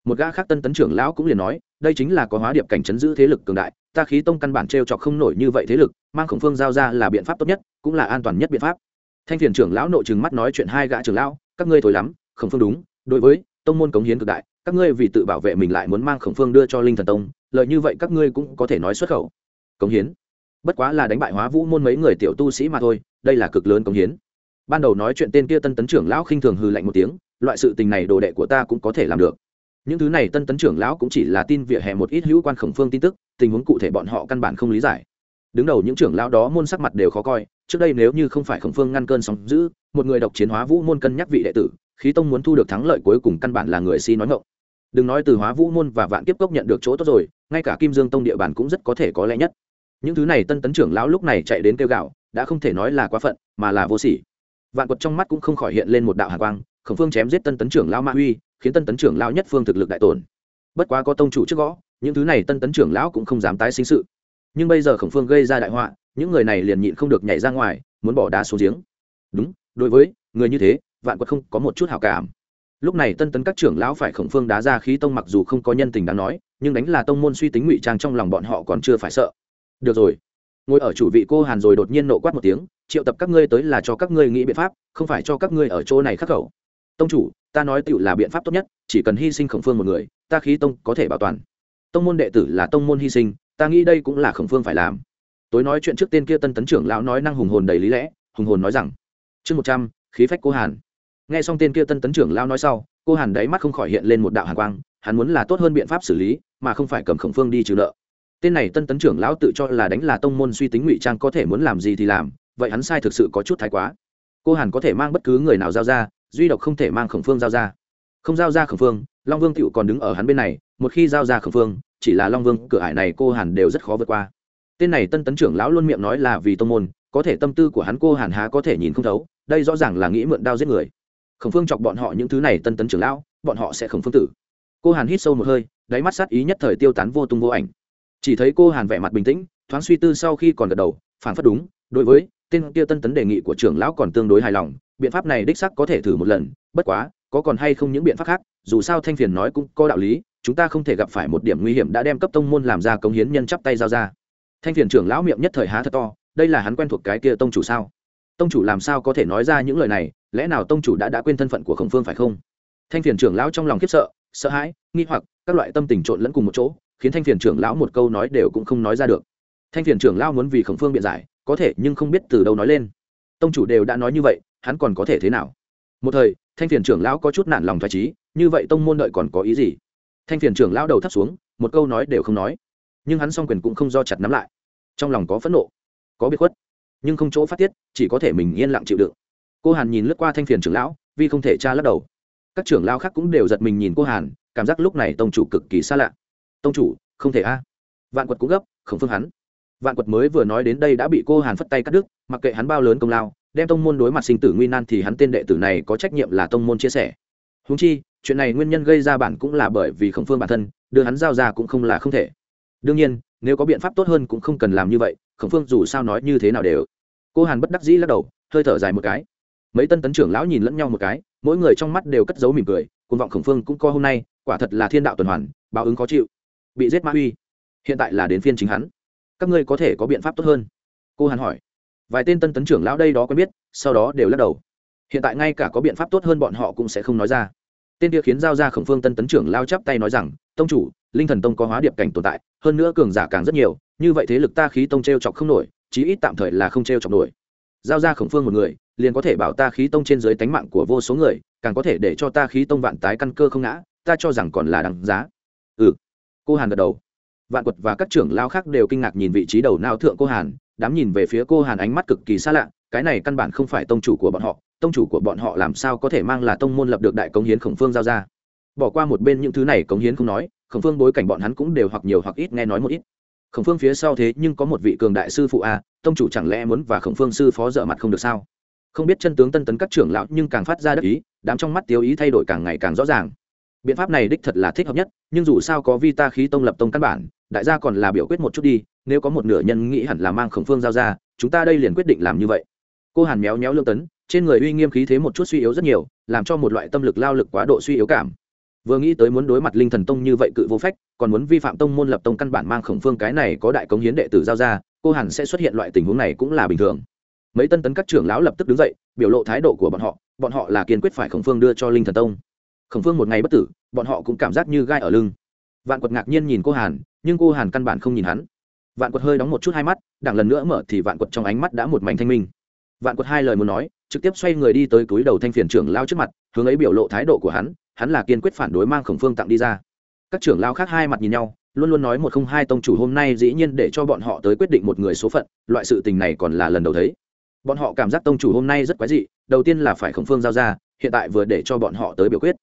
Một gã khác tân tấn trưởng lão cũng liền nói, đây chính là có hóa điệp cảnh chấn giữ thế lực cường đại, ta khí tông căn bản t r e o chọc không nổi như vậy thế lực, mang khổng phương giao ra là biện pháp tốt nhất, cũng là an toàn nhất biện pháp. Thanh thiền trưởng lão nội chừng mắt nói chuyện hai gã trưởng lão, các ngươi thối lắm, khổng phương đúng, đối với tông môn cống hiến cực đại, các ngươi vì tự bảo vệ mình lại muốn mang khổng phương đưa cho linh thần tông, lợi như vậy các ngươi cũng có thể nói xuất khẩu. Cống hiến? Bất quá là đánh bại hóa vũ môn mấy người tiểu tu sĩ mà thôi, đây là cực lớn công hiến. Ban đầu nói chuyện tên kia tân tấn trưởng lão khinh thường hư lạnh một tiếng, loại sự tình này đồ đệ của ta cũng có thể làm được. Những thứ này tân tấn trưởng lão cũng chỉ là tin vỉa hè một ít hữu quan khổng phương tin tức, tình huống cụ thể bọn họ căn bản không lý giải. Đứng đầu những trưởng lão đó môn sắc mặt đều khó coi, trước đây nếu như không phải khổng phương ngăn cơn sóng giữ một người độc chiến hóa vũ môn cân nhắc vị đệ tử, khí tông muốn thu được thắng lợi cuối cùng căn bản là người si nói ngộng đừng nói từ hóa vũ môn và vạn kiếp cốc nhận được chỗ tốt rồi, ngay cả kim dương tông địa bàn cũng rất có thể có lẽ nhất những thứ này tân tấn trưởng lão lúc này chạy đến kêu gạo đã không thể nói là quá phận, mà là vô sỉ. Vạn quật trong mắt cũng không khỏi hiện lên một đạo hạ quang, khổng phương chém giết tân tấn trưởng lão ma huy, khiến tân tấn trưởng lão nhất phương thực lực đại tổn. Bất quá có tông chủ trước gõ, những thứ này tân tấn trưởng lão cũng không dám tái sinh sự. Nhưng bây giờ khổng phương gây ra đại họa, những người này liền nhịn không được nhảy ra ngoài, muốn bỏ đá xuống giếng. Đúng, đối với người như thế, vạn quật không có một chút hảo cảm. Lúc này tân tấn các trưởng lão phải khổng phương đá ra khí tông mặc dù không có nhân tình đáng nói, nhưng đánh là tông môn suy tính ngụy trang trong lòng bọn họ còn chưa phải sợ được rồi. Ngồi ở chủ vị cô hàn rồi đột nhiên nộ quát một tiếng, triệu tập các ngươi tới là cho các ngươi nghĩ biện pháp, không phải cho các ngươi ở chỗ này khắc khẩu. Tông chủ, ta nói tựu là biện pháp tốt nhất, chỉ cần hy sinh khổng phương một người, ta khí tông có thể bảo toàn. Tông môn đệ tử là tông môn hy sinh, ta nghĩ đây cũng là khổng phương phải làm. Tối nói chuyện trước tên kia tân tấn trưởng lão nói năng hùng hồn đầy lý lẽ, hùng hồn nói rằng, chương một trăm, khí phách cô hàn. Nghe xong tên kia tân tấn trưởng lão nói sau, cô hàn đáy mắt không khỏi hiện lên một đạo hàn quang, hắn muốn là tốt hơn biện pháp xử lý, mà không phải cầm khổng phương đi trừ nợ tên này tân tấn trưởng lão tự cho là đánh là tông môn suy tính ngụy trang có thể muốn làm gì thì làm, vậy hắn sai thực sự có chút thái quá. Cô hàn có thể mang bất cứ người nào giao ra, duy độc không thể mang khổng phương giao ra. Không giao ra khổng phương, long vương tựu còn đứng ở hắn bên này, một khi giao ra khổng phương, chỉ là long vương cửa ải này cô hàn đều rất khó vượt qua. Tên này tân tấn trưởng lão luôn miệng nói là vì tông môn, có thể tâm tư của hắn cô hàn há có thể nhìn không thấu, đây rõ ràng là nghĩ mượn đao giết người. Khổng phương chọc bọn họ những thứ này tân tấn trưởng lão, bọn họ sẽ khổng phương tử. Cô hàn hít sâu một hơi, đáy mắt sát ý nhất thời tiêu tán vô tung vô ảnh chỉ thấy cô hàn vẻ mặt bình tĩnh, thoáng suy tư sau khi còn gật đầu, phản phất đúng, đối với, tên kia tân tấn đề nghị của trưởng lão còn tương đối hài lòng, biện pháp này đích sắc có thể thử một lần, bất quá, có còn hay không những biện pháp khác, dù sao thanh phiền nói cũng có đạo lý, chúng ta không thể gặp phải một điểm nguy hiểm đã đem cấp tông môn làm ra cống hiến nhân chắp tay giao ra. Thanh phiền trưởng lão miệng nhất thời há thật to, đây là hắn quen thuộc cái kia tông chủ sao? Tông chủ làm sao có thể nói ra những lời này, lẽ nào tông chủ đã đã quên thân phận của khổng phương phải không? Thanh phiền trưởng lão trong lòng khiếp sợ sợ hãi, nghi hoặc, các loại tâm tình trộn lẫn cùng một chỗ khiến thanh phiền trưởng lão một câu nói đều cũng không nói ra được. Thanh phiền trưởng lão muốn vì khổng phương biện giải, có thể nhưng không biết từ đâu nói lên. Tông chủ đều đã nói như vậy, hắn còn có thể thế nào? Một thời, thanh phiền trưởng lão có chút nản lòng thoải trí như vậy tông môn đợi còn có ý gì? Thanh phiền trưởng lão đầu thấp xuống, một câu nói đều không nói. Nhưng hắn song quyền cũng không do chặt nắm lại. Trong lòng có phẫn nộ, có biệt khuất, nhưng không chỗ phát tiết, chỉ có thể mình yên lặng chịu đựng. Cô hàn nhìn lướt qua thanh phiền trưởng lão, vì không thể tra lắc đầu. Các trưởng lão khác cũng đều giật mình nhìn cô hàn, cảm giác lúc này tông chủ cực kỳ xa lạ tông chủ, không thể a. Vạn quật cũng gấp khổng phương hắn. Vạn quật mới vừa nói đến đây đã bị cô hàn phất tay cắt đứt, mặc kệ hắn bao lớn công lao, đem tông môn đối mặt sinh tử nguy nan thì hắn tên đệ tử này có trách nhiệm là tông môn chia sẻ. Húng chi, chuyện này nguyên nhân gây ra bản cũng là bởi vì khổng phương bản thân, đưa hắn giao ra cũng không là không thể. Đương nhiên, nếu có biện pháp tốt hơn cũng không cần làm như vậy, khổng phương dù sao nói như thế nào đều. Cô hàn bất đắc dĩ lắc đầu, hơi thở dài một cái. Mấy tân tấn trưởng lão nhìn lẫn nhau một cái, mỗi người trong mắt đều cất giấu mỉm cười côn vọng khổng phương cũng co hôm nay, quả thật là thiên đạo tuần hoàn, báo ứng khó chịu bị giết ma uy. Hiện tại là đến phiên chính hắn. Các ngươi có thể có biện pháp tốt hơn? Cô hàn hỏi. Vài tên tân tấn trưởng lão đây đó quen biết, sau đó đều lắc đầu. Hiện tại ngay cả có biện pháp tốt hơn bọn họ cũng sẽ không nói ra. Tên kia khiến giao ra khổng phương tân tấn trưởng lao chắp tay nói rằng, tông chủ, linh thần tông có hóa điệp cảnh tồn tại, hơn nữa cường giả càng rất nhiều, như vậy thế lực ta khí tông t r e o chọc không nổi, chí ít tạm thời là không t r e o chọc nổi. Giao ra khổng phương một người, liền có thể bảo ta khí tông trên dưới tánh mạng của vô số người, càng có thể để cho ta khí tông vạn tái căn cơ không ngã, ta cho rằng còn là đằng giá. Ừ cô hàn gật đầu. Vạn quật và các trưởng lao khác đều kinh ngạc nhìn vị trí đầu nao thượng cô hàn, đám nhìn về phía cô hàn ánh mắt cực kỳ xa lạ, cái này căn bản không phải tông chủ của bọn họ, tông chủ của bọn họ làm sao có thể mang là tông môn lập được đại công hiến khổng phương giao ra. Bỏ qua một bên những thứ này, cống hiến không nói, khổng phương bối cảnh bọn hắn cũng đều hoặc nhiều hoặc ít nghe nói một ít. Khổng phương phía sau thế nhưng có một vị cường đại sư phụ a, tông chủ chẳng lẽ muốn và khổng phương sư phó dợ mặt không được sao? Không biết chân tướng tân tấn các trưởng lão nhưng càng phát ra đắc ý, đám trong mắt tiêu ý thay đổi càng ngày càng rõ ràng biện pháp này đích thật là thích hợp nhất, nhưng dù sao có vi ta khí tông lập tông căn bản, đại gia còn là biểu quyết một chút đi, nếu có một nửa nhân nghĩ hẳn là mang khổng phương giao ra, chúng ta đây liền quyết định làm như vậy. Cô hàn méo méo lương tấn, trên người uy nghiêm khí thế một chút suy yếu rất nhiều, làm cho một loại tâm lực lao lực quá độ suy yếu cảm. Vừa nghĩ tới muốn đối mặt linh thần tông như vậy cự vô phách, còn muốn vi phạm tông môn lập tông căn bản mang khổng phương cái này có đại cống hiến đệ tử giao ra, cô hàn sẽ xuất hiện loại tình huống này cũng là bình thường. Mấy tân tấn các trưởng lão lập tức đứng dậy, biểu lộ thái độ của bọn họ bọn họ là kiên quyết phải khổng phương đưa cho linh thần tông khổng phương một ngày bất tử, bọn họ cũng cảm giác như gai ở lưng. Vạn quật ngạc nhiên nhìn cô hàn, nhưng cô hàn căn bản không nhìn hắn. Vạn quật hơi đóng một chút hai mắt đảng lần nữa mở thì vạn quật trong ánh mắt đã một mảnh thanh minh. Vạn quật hai lời muốn nói, trực tiếp xoay người đi tới túi đầu thanh phiền trưởng lao trước mặt, hướng ấy biểu lộ thái độ của hắn hắn là kiên quyết phản đối mang khổng phương tặng đi ra. Các trưởng lao khác hai mặt nhìn nhau, luôn luôn nói một không hai tông chủ hôm nay dĩ nhiên để cho bọn họ tới quyết định một người số phận, loại sự tình này còn là lần đầu thấy. Bọn họ cảm giác tông chủ hôm nay rất quái dị, đầu tiên là phải khổng phương giao ra, hiện tại vừa để cho bọn họ tới biểu quyết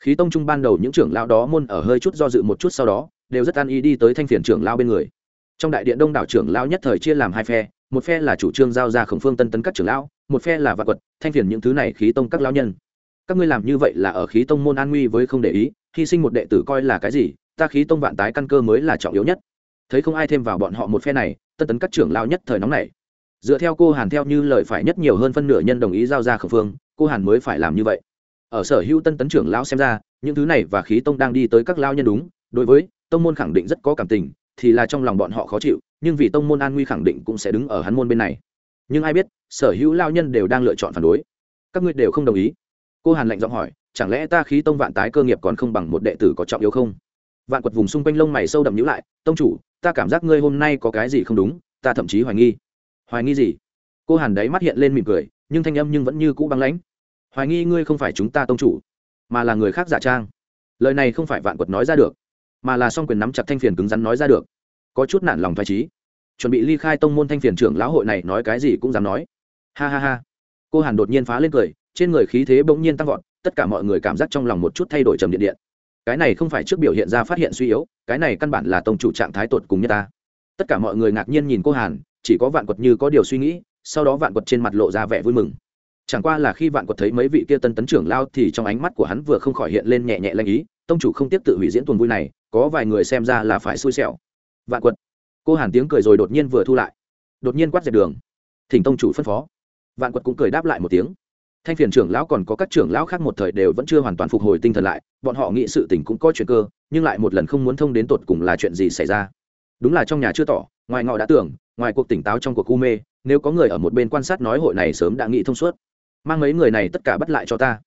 khí tông trung ban đầu những trưởng lão đó môn ở hơi chút do dự một chút sau đó, đều rất an ý đi tới thanh phiền trưởng lao bên người. Trong đại điện đông đảo trưởng lao nhất thời chia làm hai phe, một phe là chủ trương giao ra khổng phương tân tấn các trưởng lão, một phe là vạn quật, thanh phiền những thứ này khí tông các lão nhân. Các ngươi làm như vậy là ở khí tông môn an nguy với không để ý, hy sinh một đệ tử coi là cái gì, ta khí tông vạn tái căn cơ mới là trọng yếu nhất. Thấy không ai thêm vào bọn họ một phe này, tân tấn các trưởng lao nhất thời nóng này dựa theo cô hàn theo như lời phải nhất nhiều hơn phân nửa nhân đồng ý giao ra khẩu phương, cô hàn mới phải làm như vậy ở sở hữu tân tấn trưởng lão xem ra, những thứ này và khí tông đang đi tới các lao nhân đúng, đối với tông môn khẳng định rất có cảm tình, thì là trong lòng bọn họ khó chịu, nhưng vì tông môn an nguy khẳng định cũng sẽ đứng ở hắn môn bên này. Nhưng ai biết, sở hữu lao nhân đều đang lựa chọn phản đối. Các ngươi đều không đồng ý. Cô hàn lạnh giọng hỏi, chẳng lẽ ta khí tông vạn tái cơ nghiệp còn không bằng một đệ tử có trọng yếu không? Vạn quật vùng xung quanh lông mày sâu đậm nhữ lại, tông chủ, ta cảm giác ngươi hôm nay có cái gì không đúng, ta thậm chí hoài nghi. Hoài nghi gì? Cô hàn đáy mắt hiện lên mỉm cười, nhưng thanh âm nhưng vẫn như cũ băng lãnh hoài nghi ngươi không phải chúng ta tông chủ, mà là người khác giả trang. Lời này không phải vạn quật nói ra được, mà là song quyền nắm chặt thanh phiền cứng rắn nói ra được. Có chút nản lòng thoải trí chuẩn bị ly khai tông môn thanh phiền trưởng lão hội này nói cái gì cũng dám nói. Ha ha ha. Cô hàn đột nhiên phá lên cười, trên người khí thế bỗng nhiên tăng vọt, tất cả mọi người cảm giác trong lòng một chút thay đổi trầm điện điện. Cái này không phải trước biểu hiện ra phát hiện suy yếu, cái này căn bản là tông chủ trạng thái tột cùng như ta. Tất cả mọi người ngạc nhiên nhìn cô hàn, chỉ có vạn quật như có điều suy nghĩ, sau đó vạn quật trên mặt lộ ra vẻ vui mừng chẳng qua là khi vạn quật thấy mấy vị kia tân tấn trưởng lao thì trong ánh mắt của hắn vừa không khỏi hiện lên nhẹ nhẹ lanh ý, tông chủ không tiếp tự hủy diễn tuần vui này, có vài người xem ra là phải xui xẻo. Vạn quật. Cô hàn tiếng cười rồi đột nhiên vừa thu lại. Đột nhiên quát dẹp đường. Thỉnh tông chủ phân phó. Vạn quật cũng cười đáp lại một tiếng. Thanh phiền trưởng lão còn có các trưởng lão khác một thời đều vẫn chưa hoàn toàn phục hồi tinh thần lại, bọn họ nghĩ sự tình cũng có chuyện cơ, nhưng lại một lần không muốn thông đến tột cùng là chuyện gì xảy ra. Đúng là trong nhà chưa tỏ, ngoài ngọ đã tưởng, ngoài cuộc tỉnh táo trong cuộc u mê, nếu có người ở một bên quan sát nói hội này sớm đã nghĩ thông suốt mang mấy người này tất cả bắt lại cho ta.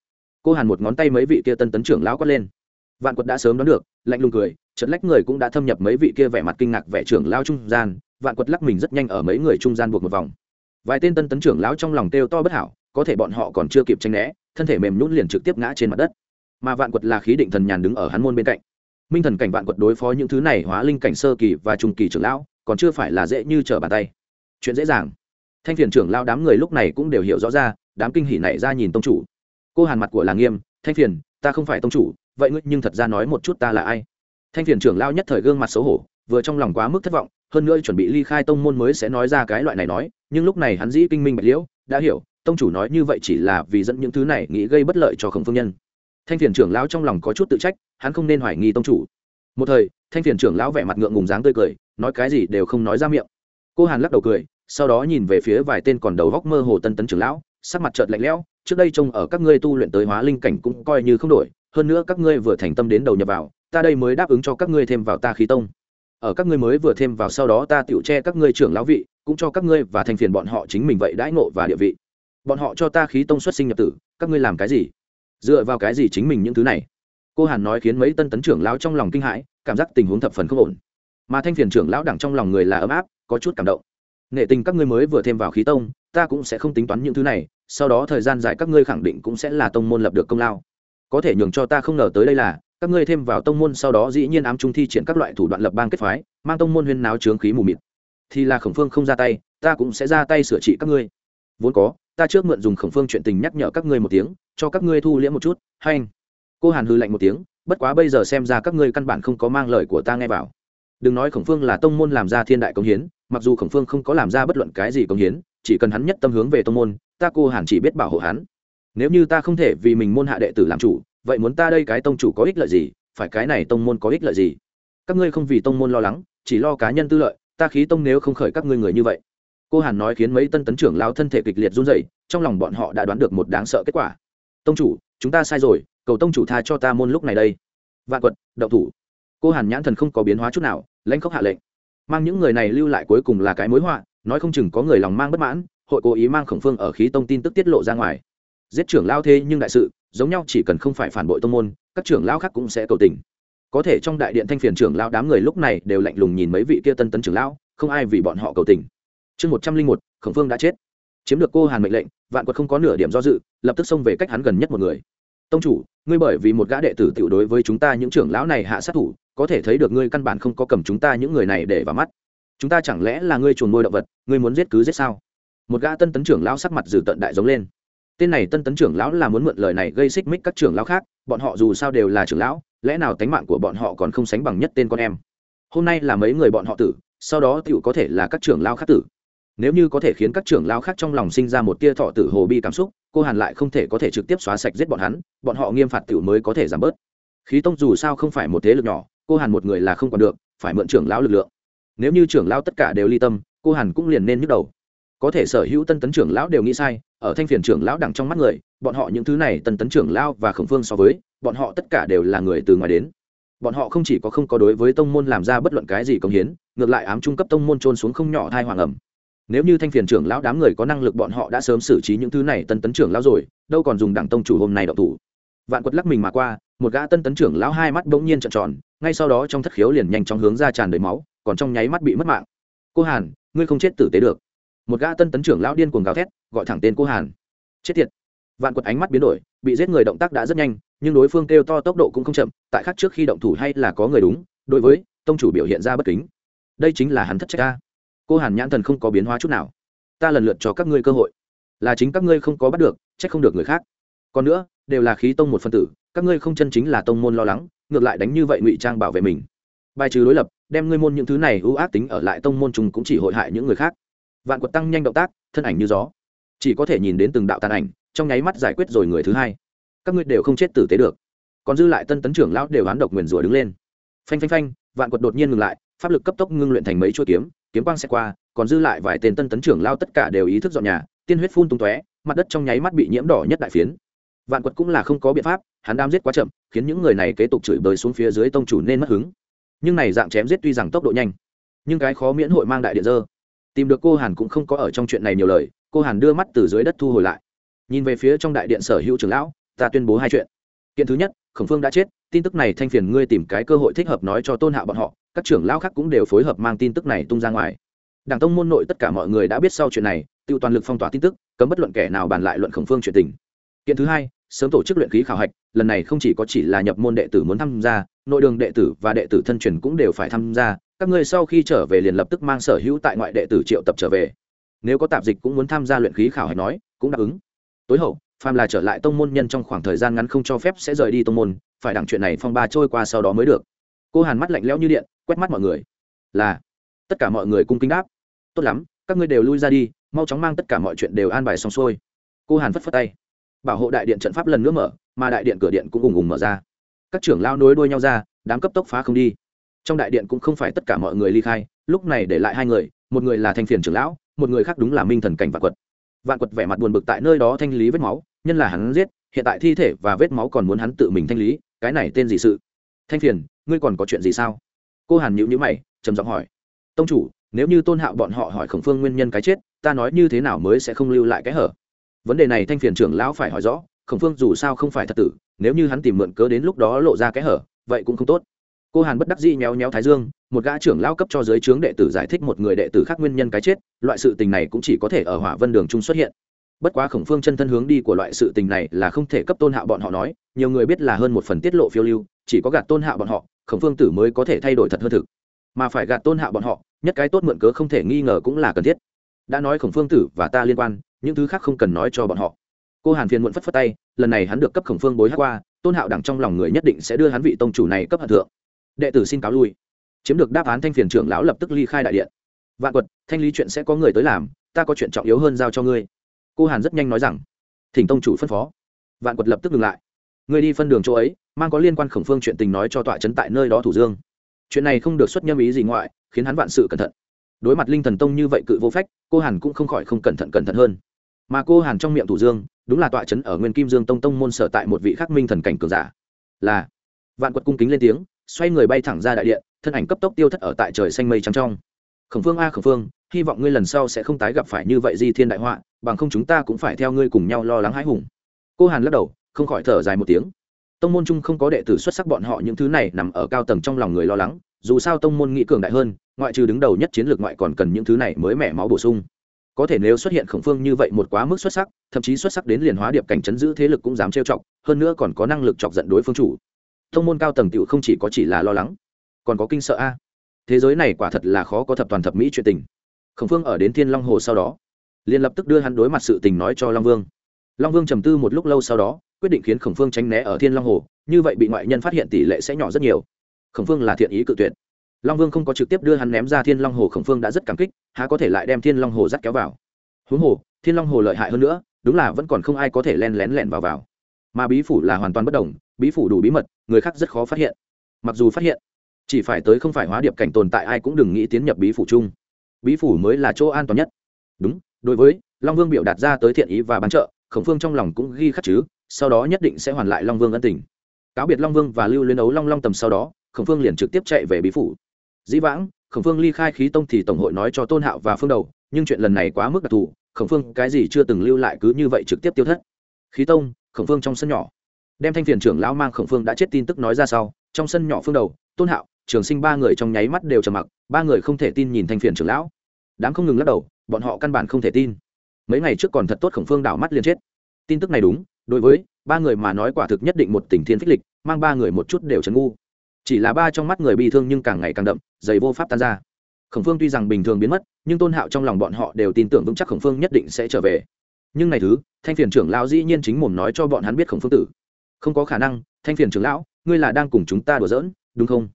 Cô hàn một ngón tay mấy vị kia tân tấn trưởng lão quát lên. Vạn quật đã sớm đoán được, lạnh lùng cười trận lách người cũng đã thâm nhập mấy vị kia vẻ mặt kinh ngạc vẻ trưởng lao trung gian, vạn quật lắc mình rất nhanh ở mấy người trung gian buộc một vòng. Vài tên tân tấn trưởng lão trong lòng têu to bất hảo, có thể bọn họ còn chưa kịp tranh né, thân thể mềm nhún liền trực tiếp ngã trên mặt đất. Mà vạn quật là khí định thần nhàn đứng ở hắn môn bên cạnh. Minh thần cảnh vạn quật đối phó những thứ này hóa linh cảnh sơ kỳ và trung kỳ trưởng lão, còn chưa phải là dễ như trở bàn tay. Chuyện dễ dàng. Thanh thiền trưởng lao đám người lúc này cũng đều hiểu rõ ra đám kinh hỉ này ra nhìn tông chủ. Cô hàn mặt của là nghiêm, thanh phiền, ta không phải tông chủ, vậy ngươi nhưng thật ra nói một chút ta là ai? Thanh phiền trưởng lao nhất thời gương mặt xấu hổ, vừa trong lòng quá mức thất vọng, hơn nữa chuẩn bị ly khai tông môn mới sẽ nói ra cái loại này nói, nhưng lúc này hắn dĩ kinh minh bạch liễu, đã hiểu, tông chủ nói như vậy chỉ là vì dẫn những thứ này nghĩ gây bất lợi cho khổng phương nhân. Thanh phiền trưởng lão trong lòng có chút tự trách, hắn không nên hoài nghi tông chủ. Một thời, thanh phiền trưởng lão vẻ mặt ngượng ngùng dáng tươi cười, nói cái gì đều không nói ra miệng. Cô hàn lắc đầu cười, sau đó nhìn về phía vài tên còn đầu góc mơ hồ tân tấn trưởng lão sắc mặt chợt lạnh lẽo, trước đây trông ở các ngươi tu luyện tới hóa linh cảnh cũng coi như không đổi, hơn nữa các ngươi vừa thành tâm đến đầu nhập vào, ta đây mới đáp ứng cho các ngươi thêm vào ta khí tông. Ở các ngươi mới vừa thêm vào sau đó ta tựu che các ngươi trưởng lão vị, cũng cho các ngươi và thành phiền bọn họ chính mình vậy đãi ngộ và địa vị. Bọn họ cho ta khí tông xuất sinh nhập tử, các ngươi làm cái gì? Dựa vào cái gì chính mình những thứ này? Cô hàn nói khiến mấy tân tấn trưởng lão trong lòng kinh hãi, cảm giác tình huống thập phần không ổn. Mà thanh phiền trưởng lão đẳng trong lòng người là ấm áp, có chút cảm động nghệ tình các ngươi mới vừa thêm vào khí tông, ta cũng sẽ không tính toán những thứ này, sau đó thời gian dài các ngươi khẳng định cũng sẽ là tông môn lập được công lao. Có thể nhường cho ta không ngờ tới đây là, các ngươi thêm vào tông môn sau đó dĩ nhiên ám trung thi triển các loại thủ đoạn lập bang kết phái, mang tông môn huyên náo trướng khí mù mịt. Thì là khổng phương không ra tay, ta cũng sẽ ra tay sửa trị các ngươi. Vốn có, ta trước mượn dùng khổng phương chuyện tình nhắc nhở các ngươi một tiếng, cho các ngươi thu liễm một chút, hay anh. Cô hàn hư lạnh một tiếng, bất quá bây giờ xem ra các ngươi căn bản không có mang lời của ta nghe vào. Đừng nói khổng phương là tông môn làm ra thiên đại công hiến mặc dù khổng phương không có làm ra bất luận cái gì công hiến, chỉ cần hắn nhất tâm hướng về tông môn, ta cô hẳn chỉ biết bảo hộ hắn. Nếu như ta không thể vì mình môn hạ đệ tử làm chủ, vậy muốn ta đây cái tông chủ có ích lợi gì? Phải cái này tông môn có ích lợi gì? Các ngươi không vì tông môn lo lắng, chỉ lo cá nhân tư lợi, ta khí tông nếu không khởi các ngươi người như vậy. Cô hàn nói khiến mấy tân tấn trưởng lao thân thể kịch liệt run dậy trong lòng bọn họ đã đoán được một đáng sợ kết quả. Tông chủ, chúng ta sai rồi, cầu tông chủ tha cho ta môn lúc này đây. Vạn quật đậu thủ. Cô hàn nhãn thần không có biến hóa chút nào, lãnh khóc hạ lệnh mang những người này lưu lại cuối cùng là cái mối họa, nói không chừng có người lòng mang bất mãn, hội cố ý mang khổng phương ở khí tông tin tức tiết lộ ra ngoài. Giết trưởng lao thế nhưng đại sự, giống nhau chỉ cần không phải phản bội tông môn, các trưởng lao khác cũng sẽ cầu tình. Có thể trong đại điện thanh phiền trưởng lao đám người lúc này đều lạnh lùng nhìn mấy vị kia tân tấn trưởng lão, không ai vì bọn họ cầu tình. Chương một trăm linh một, khổng phương đã chết. Chiếm được cô hàn mệnh lệnh, vạn quật không có nửa điểm do dự, lập tức xông về cách hắn gần nhất một người tông chủ, ngươi bởi vì một gã đệ tử tiểu đối với chúng ta những trưởng lão này hạ sát thủ, có thể thấy được ngươi căn bản không có cầm chúng ta những người này để vào mắt. Chúng ta chẳng lẽ là ngươi chuồn nuôi động vật, ngươi muốn giết cứ giết sao? Một gã tân tấn trưởng lão sắc mặt dừ tận đại giống lên. Tên này tân tấn trưởng lão là muốn mượn lời này gây xích mích các trưởng lão khác, bọn họ dù sao đều là trưởng lão, lẽ nào tánh mạng của bọn họ còn không sánh bằng nhất tên con em? Hôm nay là mấy người bọn họ tử, sau đó tiểu có thể là các trưởng lão khác tử nếu như có thể khiến các trưởng lão khác trong lòng sinh ra một tia thọ tử hồ bi cảm xúc, cô hàn lại không thể có thể trực tiếp xóa sạch giết bọn hắn, bọn họ nghiêm phạt tiểu mới có thể giảm bớt. Khí tông dù sao không phải một thế lực nhỏ, cô hàn một người là không còn được, phải mượn trưởng lão lực lượng. Nếu như trưởng lão tất cả đều ly tâm, cô hàn cũng liền nên nhức đầu. Có thể sở hữu tân tấn trưởng lão đều nghĩ sai, ở thanh phiền trưởng lão đẳng trong mắt người, bọn họ những thứ này tân tấn trưởng lão và khổng phương so với, bọn họ tất cả đều là người từ ngoài đến. Bọn họ không chỉ có không có đối với tông môn làm ra bất luận cái gì công hiến, ngược lại ám trung cấp tông môn trôn xuống không nhỏ thai hoàng ẩm nếu như thanh phiền trưởng lão đám người có năng lực bọn họ đã sớm xử trí những thứ này, tân tấn trưởng lão rồi, đâu còn dùng đảng tông chủ hôm nay đậu thủ. Vạn quật lắc mình mà qua, một gã tân tấn trưởng lão hai mắt bỗng nhiên trợn tròn, ngay sau đó trong thất khiếu liền nhanh chóng hướng ra tràn đầy máu, còn trong nháy mắt bị mất mạng. Cô hàn, ngươi không chết tử tế được. Một gã tân tấn trưởng lão điên cuồng gào thét, gọi thẳng tên cô hàn. Chết tiệt. Vạn quật ánh mắt biến đổi, bị giết người động tác đã rất nhanh, nhưng đối phương kêu to tốc độ cũng không chậm, tại khác trước khi động thủ hay là có người đúng, đối với tông chủ biểu hiện ra bất kính. Đây chính là hắn thất trách ta cô hàn nhãn thần không có biến hóa chút nào ta lần lượt cho các ngươi cơ hội là chính các ngươi không có bắt được trách không được người khác còn nữa đều là khí tông một phân tử các ngươi không chân chính là tông môn lo lắng ngược lại đánh như vậy ngụy trang bảo vệ mình bài trừ đối lập đem ngươi môn những thứ này ưu ác tính ở lại tông môn chúng cũng chỉ hội hại những người khác vạn quật tăng nhanh động tác thân ảnh như gió chỉ có thể nhìn đến từng đạo tàn ảnh trong nháy mắt giải quyết rồi người thứ hai các ngươi đều không chết tử tế được còn dư lại tân tấn trưởng lão đều hán độc nguyền rủa đứng lên phanh phanh phanh vạn quật đột nhiên ngừng lại pháp lực cấp tốc ngưng luyện thành mấy chuôi kiếm kiếm quang sẽ qua, còn dư lại vài tên tân tấn trưởng lao tất cả đều ý thức dọn nhà, tiên huyết phun tung tóe, mặt đất trong nháy mắt bị nhiễm đỏ nhất đại phiến. Vạn quật cũng là không có biện pháp, hắn đam giết quá chậm, khiến những người này kế tục chửi bới xuống phía dưới tông chủ nên mất hứng. Nhưng này dạng chém giết tuy rằng tốc độ nhanh, nhưng cái khó miễn hội mang đại điện dơ. Tìm được cô hàn cũng không có ở trong chuyện này nhiều lời, cô hàn đưa mắt từ dưới đất thu hồi lại. Nhìn về phía trong đại điện sở hữu trưởng lão, ta tuyên bố hai chuyện. Kiện thứ nhất, khổng phương đã chết, tin tức này thanh phiền ngươi tìm cái cơ hội thích hợp nói cho tôn hạ bọn họ các trưởng lão khác cũng đều phối hợp mang tin tức này tung ra ngoài. Đảng tông môn nội tất cả mọi người đã biết sau chuyện này, tiêu toàn lực phong tỏa tin tức, cấm bất luận kẻ nào bàn lại luận khổng phương chuyện tình. Kiện thứ hai, sớm tổ chức luyện khí khảo hạch, lần này không chỉ có chỉ là nhập môn đệ tử muốn tham gia, nội đường đệ tử và đệ tử thân truyền cũng đều phải tham gia, các ngươi sau khi trở về liền lập tức mang sở hữu tại ngoại đệ tử triệu tập trở về. Nếu có tạp dịch cũng muốn tham gia luyện khí khảo hạch nói, cũng đáp ứng. Tối hậu, phàm là trở lại tông môn nhân trong khoảng thời gian ngắn không cho phép sẽ rời đi tông môn, phải đặng chuyện này phong ba trôi qua sau đó mới được. Cô hàn mắt lạnh lẽo như điện quét mắt mọi người. Là, tất cả mọi người cung kính đáp. Tốt lắm, các ngươi đều lui ra đi, mau chóng mang tất cả mọi chuyện đều an bài xong xuôi. Cô hàn phất phất tay. Bảo hộ đại điện trận pháp lần nữa mở, mà đại điện cửa điện cũng ùng ùng mở ra. Các trưởng lao nối đuôi nhau ra, đám cấp tốc phá không đi. Trong đại điện cũng không phải tất cả mọi người ly khai, lúc này để lại hai người, một người là thanh phiền trưởng lão, một người khác đúng là minh thần cảnh vạn quật. Vạn quật vẻ mặt buồn bực tại nơi đó thanh lý vết máu, nhân là hắn giết, hiện tại thi thể và vết máu còn muốn hắn tự mình thanh lý, cái này tên gì sự? Thanh phiền, ngươi còn có chuyện gì sao? Cô hàn nhịu nhữ mày, trầm giọng hỏi, tông chủ, nếu như tôn hạo bọn họ hỏi khổng phương nguyên nhân cái chết, ta nói như thế nào mới sẽ không lưu lại cái hở? Vấn đề này thanh phiền trưởng lão phải hỏi rõ, khổng phương dù sao không phải thật tử, nếu như hắn tìm mượn cớ đến lúc đó lộ ra cái hở, vậy cũng không tốt. Cô hàn bất đắc dĩ méo méo thái dương, một gã trưởng lao cấp cho giới trướng đệ tử giải thích một người đệ tử khác nguyên nhân cái chết, loại sự tình này cũng chỉ có thể ở hỏa vân đường trung xuất hiện. Bất quá khổng phương chân thân hướng đi của loại sự tình này là không thể cấp tôn hạo bọn họ nói, nhiều người biết là hơn một phần tiết lộ phiêu lưu, chỉ có gạt tôn hạo bọn họ khổng phương tử mới có thể thay đổi thật hơn thực. Mà phải gạt tôn hạo bọn họ, nhất cái tốt mượn cớ không thể nghi ngờ cũng là cần thiết. Đã nói khổng phương tử và ta liên quan, những thứ khác không cần nói cho bọn họ. Cô hàn phiền muộn phất phất tay, lần này hắn được cấp khổng phương bối hát qua, tôn hạo đẳng trong lòng người nhất định sẽ đưa hắn vị tông chủ này cấp hận thượng. Đệ tử xin cáo lui. Chiếm được đáp án thanh phiền trưởng lão lập tức ly khai đại điện. Vạn quật, thanh lý chuyện sẽ có người tới làm, ta có chuyện trọng yếu hơn giao cho ngươi. Cô hàn rất nhanh nói rằng, thỉnh tông chủ phân phó. Vạn quật lập tức ngừng lại ngươi đi phân đường chỗ ấy, mang có liên quan khổng phương chuyện tình nói cho tọa trấn tại nơi đó thủ dương. Chuyện này không được xuất nhâm ý gì ngoại, khiến hắn vạn sự cẩn thận. Đối mặt linh thần tông như vậy cự vô phách, cô hàn cũng không khỏi không cẩn thận cẩn thận hơn. Mà cô hàn trong miệng thủ dương, đúng là tọa trấn ở nguyên kim dương tông tông môn sở tại một vị khắc minh thần cảnh cường giả. Là, vạn quật cung kính lên tiếng, xoay người bay thẳng ra đại điện, thân ảnh cấp tốc tiêu thất ở tại trời xanh mây trắng trong. Khổng phương a, khổng phương, hy vọng ngươi lần sau sẽ không tái gặp phải như vậy di thiên đại họa, bằng không chúng ta cũng phải theo ngươi cùng nhau lo lắng hãi hùng. Cô hàn lắc đầu không khỏi thở dài một tiếng. Tông môn chung không có đệ tử xuất sắc bọn họ, những thứ này nằm ở cao tầng trong lòng người lo lắng, dù sao tông môn nghĩ cường đại hơn, ngoại trừ đứng đầu nhất chiến lược ngoại còn cần những thứ này mới mẻ máu bổ sung. Có thể nếu xuất hiện khổng phương như vậy một quá mức xuất sắc, thậm chí xuất sắc đến liền hóa điệp cảnh chấn giữ thế lực cũng dám trêu chọc, hơn nữa còn có năng lực chọc giận đối phương chủ. Thông môn cao tầng tiểu không chỉ có chỉ là lo lắng, còn có kinh sợ a. Thế giới này quả thật là khó có thập toàn thập mỹ chuyện tình. Khổng phương ở đến thiên long hồ sau đó, liền lập tức đưa hắn đối mặt sự tình nói cho long vương. Long vương trầm tư một lúc lâu sau đó quyết định khiến khổng phương tránh né ở thiên long hồ, như vậy bị ngoại nhân phát hiện tỷ lệ sẽ nhỏ rất nhiều. Khổng phương là thiện ý cự tuyệt. Long vương không có trực tiếp đưa hắn ném ra thiên long hồ, khổng phương đã rất cảm kích, há có thể lại đem thiên long hồ dắt kéo vào. Huống hồ, thiên long hồ lợi hại hơn nữa, đúng là vẫn còn không ai có thể len lén lẻn vào vào. Mà bí phủ là hoàn toàn bất đồng, bí phủ đủ bí mật, người khác rất khó phát hiện. Mặc dù phát hiện, chỉ phải tới không phải hóa điệp cảnh tồn tại ai cũng đừng nghĩ tiến nhập bí phủ chung. Bí phủ mới là chỗ an toàn nhất. Đúng, đối với long vương biểu đạt ra tới thiện ý và bán trợ, khổng phương trong lòng cũng ghi khắc chứ sau đó nhất định sẽ hoàn lại long vương ân tình. Cáo biệt long vương và lưu liên ấu long long tầm sau đó, khổng phương liền trực tiếp chạy về bí phủ. Dĩ vãng, khổng phương ly khai khí tông thì tổng hội nói cho tôn hạo và phương đầu, nhưng chuyện lần này quá mức đặc thù, khổng phương cái gì chưa từng lưu lại cứ như vậy trực tiếp tiêu thất. Khí tông, khổng phương trong sân nhỏ. Đem thanh phiền trưởng lão mang khổng phương đã chết tin tức nói ra sau, trong sân nhỏ phương đầu, tôn hạo, trường sinh ba người trong nháy mắt đều trầm mặc, ba người không thể tin nhìn thanh phiền trưởng lão. Đám không ngừng lắc đầu, bọn họ căn bản không thể tin. Mấy ngày trước còn thật tốt khổng phương đảo mắt liền chết. Tin tức này đúng đối với ba người mà nói quả thực nhất định một tình thiên phích lịch, mang ba người một chút đều trấn ngu. Chỉ là ba trong mắt người bị thương nhưng càng ngày càng đậm giày vô pháp tan ra. Khổng phương tuy rằng bình thường biến mất, nhưng tôn hạo trong lòng bọn họ đều tin tưởng vững chắc khổng phương nhất định sẽ trở về. Nhưng này thứ, thanh phiền trưởng lão dĩ nhiên chính mồm nói cho bọn hắn biết khổng phương tử. Không có khả năng, thanh phiền trưởng lão, ngươi là đang cùng chúng ta đùa giỡn, đúng không?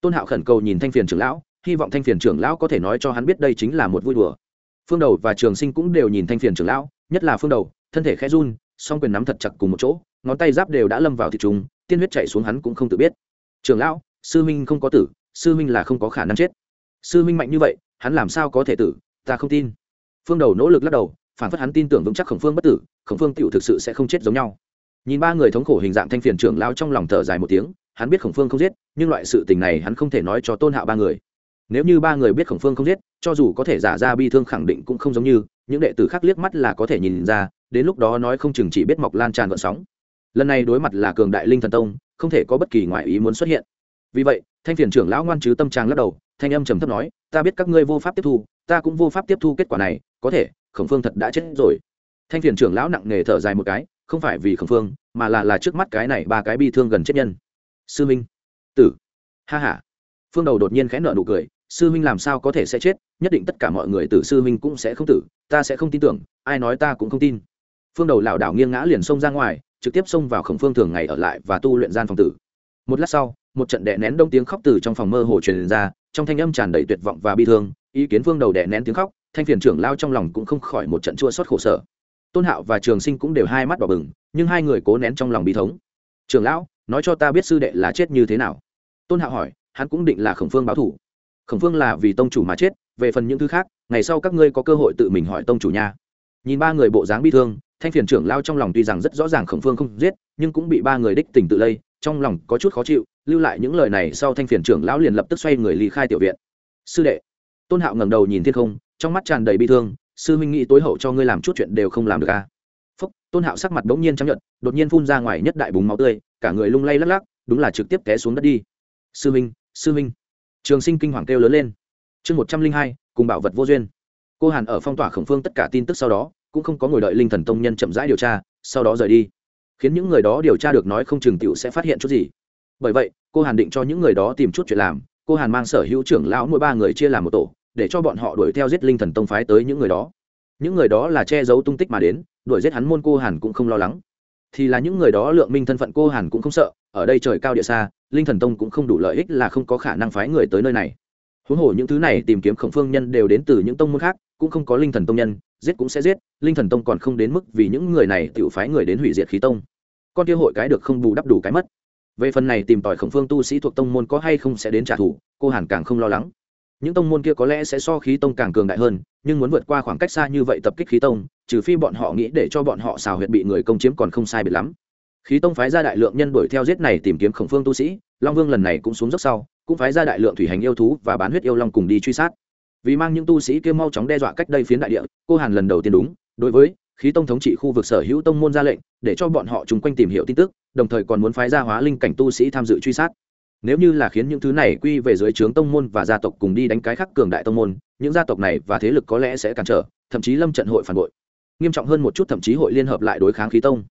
Tôn hạo khẩn cầu nhìn thanh phiền trưởng lão, hy vọng thanh phiền trưởng lão có thể nói cho hắn biết đây chính là một vui đùa. Phương đầu và trường sinh cũng đều nhìn thanh phiền trưởng lão, nhất là phương đầu, thân thể khẽ run song quyền nắm thật chặt cùng một chỗ, ngón tay giáp đều đã lâm vào thịt trùng, tiên huyết chạy xuống hắn cũng không tự biết. Trường lão, sư minh không có tử, sư minh là không có khả năng chết. Sư minh mạnh như vậy, hắn làm sao có thể tử, ta không tin. Phương đầu nỗ lực lắc đầu, phản phất hắn tin tưởng vững chắc khổng phương bất tử, khổng phương tựu thực sự sẽ không chết giống nhau. Nhìn ba người thống khổ hình dạng thanh phiền trưởng lao trong lòng thở dài một tiếng, hắn biết khổng phương không giết, nhưng loại sự tình này hắn không thể nói cho tôn hạo ba người. Nếu như ba người biết khổng phương không giết, cho dù có thể giả ra bi thương khẳng định cũng không giống như những đệ tử khác liếc mắt là có thể nhìn ra, đến lúc đó nói không chừng chỉ biết mọc lan tràn gợn sóng. Lần này đối mặt là cường đại linh thần tông, không thể có bất kỳ ngoại ý muốn xuất hiện. Vì vậy, thanh phiền trưởng lão ngoan chứ tâm trang lắc đầu, thanh âm trầm thấp nói, ta biết các ngươi vô pháp tiếp thu, ta cũng vô pháp tiếp thu kết quả này, có thể, khổng phương thật đã chết rồi. Thanh phiền trưởng lão nặng nề thở dài một cái, không phải vì khổng phương, mà là là trước mắt cái này ba cái bi thương gần chết nhân. Sư minh, tử, ha h a phương đầu đột nhiên khẽ nợ nụ cười sư minh làm sao có thể sẽ chết, nhất định tất cả mọi người tử sư minh cũng sẽ không tử, ta sẽ không tin tưởng, ai nói ta cũng không tin. Phương đầu lảo đảo nghiêng ngã liền xông ra ngoài, trực tiếp xông vào khổng phương thường ngày ở lại và tu luyện gian phòng tử. Một lát sau, một trận đè nén đông tiếng khóc từ trong phòng mơ hồ truyền ra, trong thanh âm tràn đầy tuyệt vọng và bi thương, ý kiến phương đầu đè nén tiếng khóc, thanh phiền trưởng lao trong lòng cũng không khỏi một trận chua xót khổ sở. Tôn hạo và trường sinh cũng đều hai mắt đỏ bừng, nhưng hai người cố nén trong lòng bi thống. Trường lão, nói cho ta biết sư đệ là chết như thế nào? Tôn hạo hỏi, hắn cũng định là khổng phương báo thủ khổng phương là vì tông chủ mà chết, về phần những thứ khác, ngày sau các ngươi có cơ hội tự mình hỏi tông chủ nha. Nhìn ba người bộ dáng bi thương, thanh phiền trưởng lao trong lòng tuy rằng rất rõ ràng khổng phương không giết, nhưng cũng bị ba người đích tình tự lây, trong lòng có chút khó chịu, lưu lại những lời này sau thanh phiền trưởng lão liền lập tức xoay người ly khai tiểu viện. Sư đệ, tôn hạo ngẩng đầu nhìn thiên không, trong mắt tràn đầy bi thương, sư minh nghĩ tối hậu cho ngươi làm chút chuyện đều không làm được à. phúc, tôn hạo sắc mặt bỗng nhiên chấp nhận đột nhiên phun ra ngoài nhất đại búng máu tươi, cả người lung lay lắc lắc, đúng là trực tiếp té xuống đất đi. Sư minh sư minh trường sinh kinh hoàng kêu lớn lên. Chương một trăm linh hai, cùng bảo vật vô duyên. Cô hàn ở phong tỏa khổng phương tất cả tin tức sau đó, cũng không có ngồi đợi linh thần tông nhân chậm rãi điều tra, sau đó rời đi. Khiến những người đó điều tra được nói không chừng t sẽ phát hiện chút gì. Bởi vậy, cô hàn định cho những người đó tìm chút chuyện làm. Cô hàn mang sở hữu trưởng lão mỗi ba người chia làm một tổ, để cho bọn họ đuổi theo giết linh thần tông phái tới những người đó. Những người đó là che giấu tung tích mà đến, đuổi giết hắn môn cô hàn cũng không lo lắng. Thì là những người đó lượng minh thân phận cô hàn cũng không sợ ở đây trời cao địa xa, linh thần tông cũng không đủ lợi ích là không có khả năng phái người tới nơi này. Huống hồ những thứ này tìm kiếm khổng phương nhân đều đến từ những tông môn khác, cũng không có linh thần tông nhân, giết cũng sẽ giết, linh thần tông còn không đến mức vì những người này tự phái người đến hủy diệt khí tông. Con kia hội cái được không bù đắp đủ cái mất. Về phần này tìm tòi khổng phương tu sĩ thuộc tông môn có hay không sẽ đến trả thù, cô hàn càng không lo lắng. Những tông môn kia có lẽ sẽ so khí tông càng cường đại hơn, nhưng muốn vượt qua khoảng cách xa như vậy tập kích khí tông, trừ phi bọn họ nghĩ để cho bọn họ xào huyệt bị người công chiếm còn không sai biệt lắm khí tông phái ra đại lượng nhân đuổi theo giết này tìm kiếm khổng phương tu sĩ, long vương lần này cũng xuống dốc sau, cũng phái ra đại lượng thủy hành yêu thú và bán huyết yêu long cùng đi truy sát. Vì mang những tu sĩ kia mau chóng đe dọa cách đây phiến đại địa, cô hàn lần đầu tiên đúng, đối với khí tông thống trị khu vực sở hữu tông môn ra lệnh, để cho bọn họ chung quanh tìm hiểu tin tức, đồng thời còn muốn phái ra hóa linh cảnh tu sĩ tham dự truy sát. Nếu như là khiến những thứ này quy về dưới trướng tông môn và gia tộc cùng đi đánh cái khắc cường đại tông môn, những gia tộc này và thế lực có lẽ sẽ cản trở, thậm chí lâm trận hội phản bội. Nghiêm trọng hơn một chút, thậm chí hội liên hợp lại đối kháng khí tông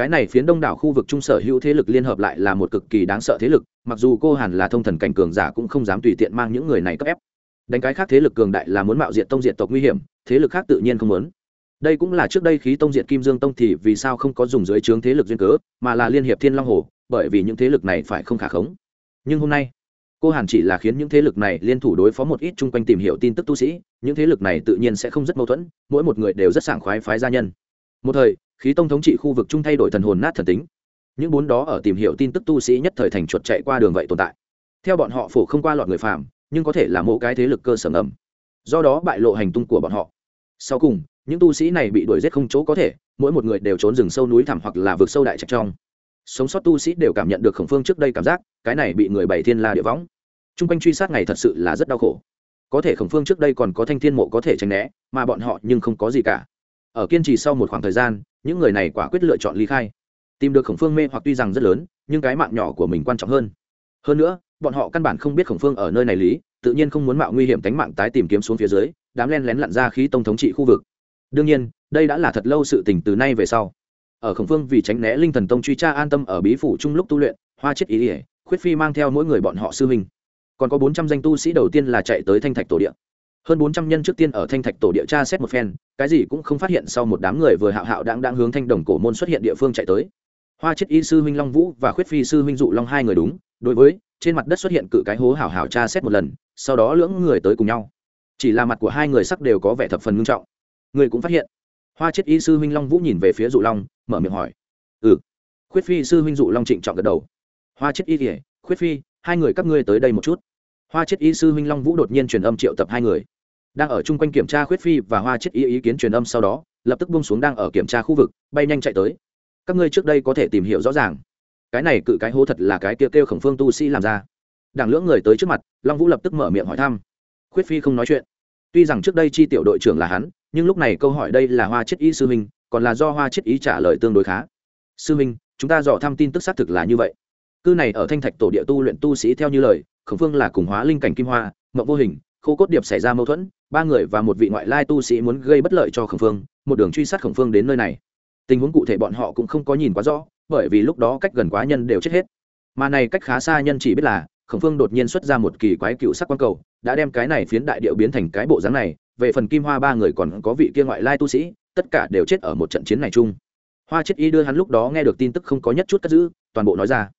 cái này phiến đông đảo khu vực trung sở hữu thế lực liên hợp lại là một cực kỳ đáng sợ thế lực, mặc dù cô hàn là thông thần cảnh cường giả cũng không dám tùy tiện mang những người này cấp ép. Đánh cái khác thế lực cường đại là muốn mạo diện tông diện tộc nguy hiểm, thế lực khác tự nhiên không muốn. Đây cũng là trước đây khí tông diệt kim dương tông thì vì sao không có dùng dưới trướng thế lực duyên cớ, mà là liên hiệp thiên long hồ, bởi vì những thế lực này phải không khả khống. Nhưng hôm nay, cô hàn chỉ là khiến những thế lực này liên thủ đối phó một ít chung quanh tìm hiểu tin tức tu sĩ, những thế lực này tự nhiên sẽ không rất mâu thuẫn, mỗi một người đều rất sảng khoái phái gia nhân. Một thời khí tông thống trị khu vực chung thay đổi thần hồn nát thần tính. Những bốn đó ở tìm hiểu tin tức tu sĩ nhất thời thành chuột chạy qua đường vậy tồn tại. Theo bọn họ phổ không qua lọt người phàm, nhưng có thể là mỗi cái thế lực cơ sở ngầm. Do đó bại lộ hành tung của bọn họ. Sau cùng, những tu sĩ này bị đuổi giết không chỗ có thể, mỗi một người đều trốn rừng sâu núi thẳm hoặc là vượt sâu đại trạch trong. Sống sót tu sĩ đều cảm nhận được khổng phương trước đây cảm giác, cái này bị người bảy thiên la địa võng. Chung quanh truy sát này thật sự là rất đau khổ. Có thể khổng phương trước đây còn có thanh thiên mộ có thể tránh né, mà bọn họ nhưng không có gì cả. Ở kiên trì sau một khoảng thời gian những người này quả quyết lựa chọn ly khai. Tìm được khổng phương mê hoặc tuy rằng rất lớn, nhưng cái mạng nhỏ của mình quan trọng hơn. Hơn nữa, bọn họ căn bản không biết khổng phương ở nơi này lý, tự nhiên không muốn mạo nguy hiểm tánh mạng tái tìm kiếm xuống phía dưới, đám len lén lặn ra khí tông thống trị khu vực. Đương nhiên, đây đã là thật lâu sự tình từ nay về sau. Ở khổng phương vì tránh né linh thần tông truy tra an tâm ở bí phủ trung lúc tu luyện, hoa chết ý ỉa khuyết phi mang theo mỗi người bọn họ sư huynh. Còn có bốn trăm danh tu sĩ đầu tiên là chạy tới thanh thạch tổ địa hơn bốn trăm nhân trước tiên ở thanh thạch tổ địa tra xét một phen, cái gì cũng không phát hiện sau một đám người vừa hạo hạo đang đang hướng thanh đồng cổ môn xuất hiện địa phương chạy tới. Hoa chết y sư huynh long vũ và khuyết phi sư huynh dụ long hai người đúng, đối với, trên mặt đất xuất hiện cự cái hố hảo hảo tra xét một lần, sau đó lưỡng người tới cùng nhau. Chỉ là mặt của hai người sắc đều có vẻ thập phần ngưng trọng. Người cũng phát hiện. Hoa chết y sư huynh long vũ nhìn về phía dụ long, mở miệng hỏi. Ừ. Khuyết phi sư huynh dụ long trịnh trọng gật đầu. Hoa chết y kỉa khuyết phi, hai người các ngươi tới đây một chút. Hoa chết y sư huynh long vũ đột nhiên truyền âm triệu tập hai người đang ở chung quanh kiểm tra khuyết phi và hoa chết y ý kiến truyền âm sau đó, lập tức bung xuống đang ở kiểm tra khu vực, bay nhanh chạy tới. Các ngươi trước đây có thể tìm hiểu rõ ràng. Cái này cự cái hố thật là cái Tiêu kêu khổng phương tu sĩ làm ra. Đảng lưỡng người tới trước mặt, long vũ lập tức mở miệng hỏi thăm. Khuyết phi không nói chuyện. Tuy rằng trước đây chi tiểu đội trưởng là hắn, nhưng lúc này câu hỏi đây là hoa chết y sư minh còn là do hoa chết ý trả lời tương đối khá. Sư minh chúng ta dò thăm tin tức xác thực là như vậy. Cư này ở thanh thạch tổ địa tu luyện tu sĩ theo như lời, khổng phương là cùng hóa linh cảnh kim hoa mậu vô hình, khô cốt điệp xảy ra mâu thuẫn ba người và một vị ngoại lai tu sĩ muốn gây bất lợi cho khổng phương, một đường truy sát khổng phương đến nơi này. Tình huống cụ thể bọn họ cũng không có nhìn quá rõ, bởi vì lúc đó cách gần quá nhân đều chết hết. Mà này cách khá xa nhân chỉ biết là, khổng phương đột nhiên xuất ra một kỳ quái cựu sắc quan cầu, đã đem cái này phiến đại điệu biến thành cái bộ dáng này. Về phần kim hoa ba người còn có vị kia ngoại lai tu sĩ, tất cả đều chết ở một trận chiến này chung. Hoa chết y đưa hắn lúc đó nghe được tin tức không có nhất chút cất giữ, toàn bộ nói ra.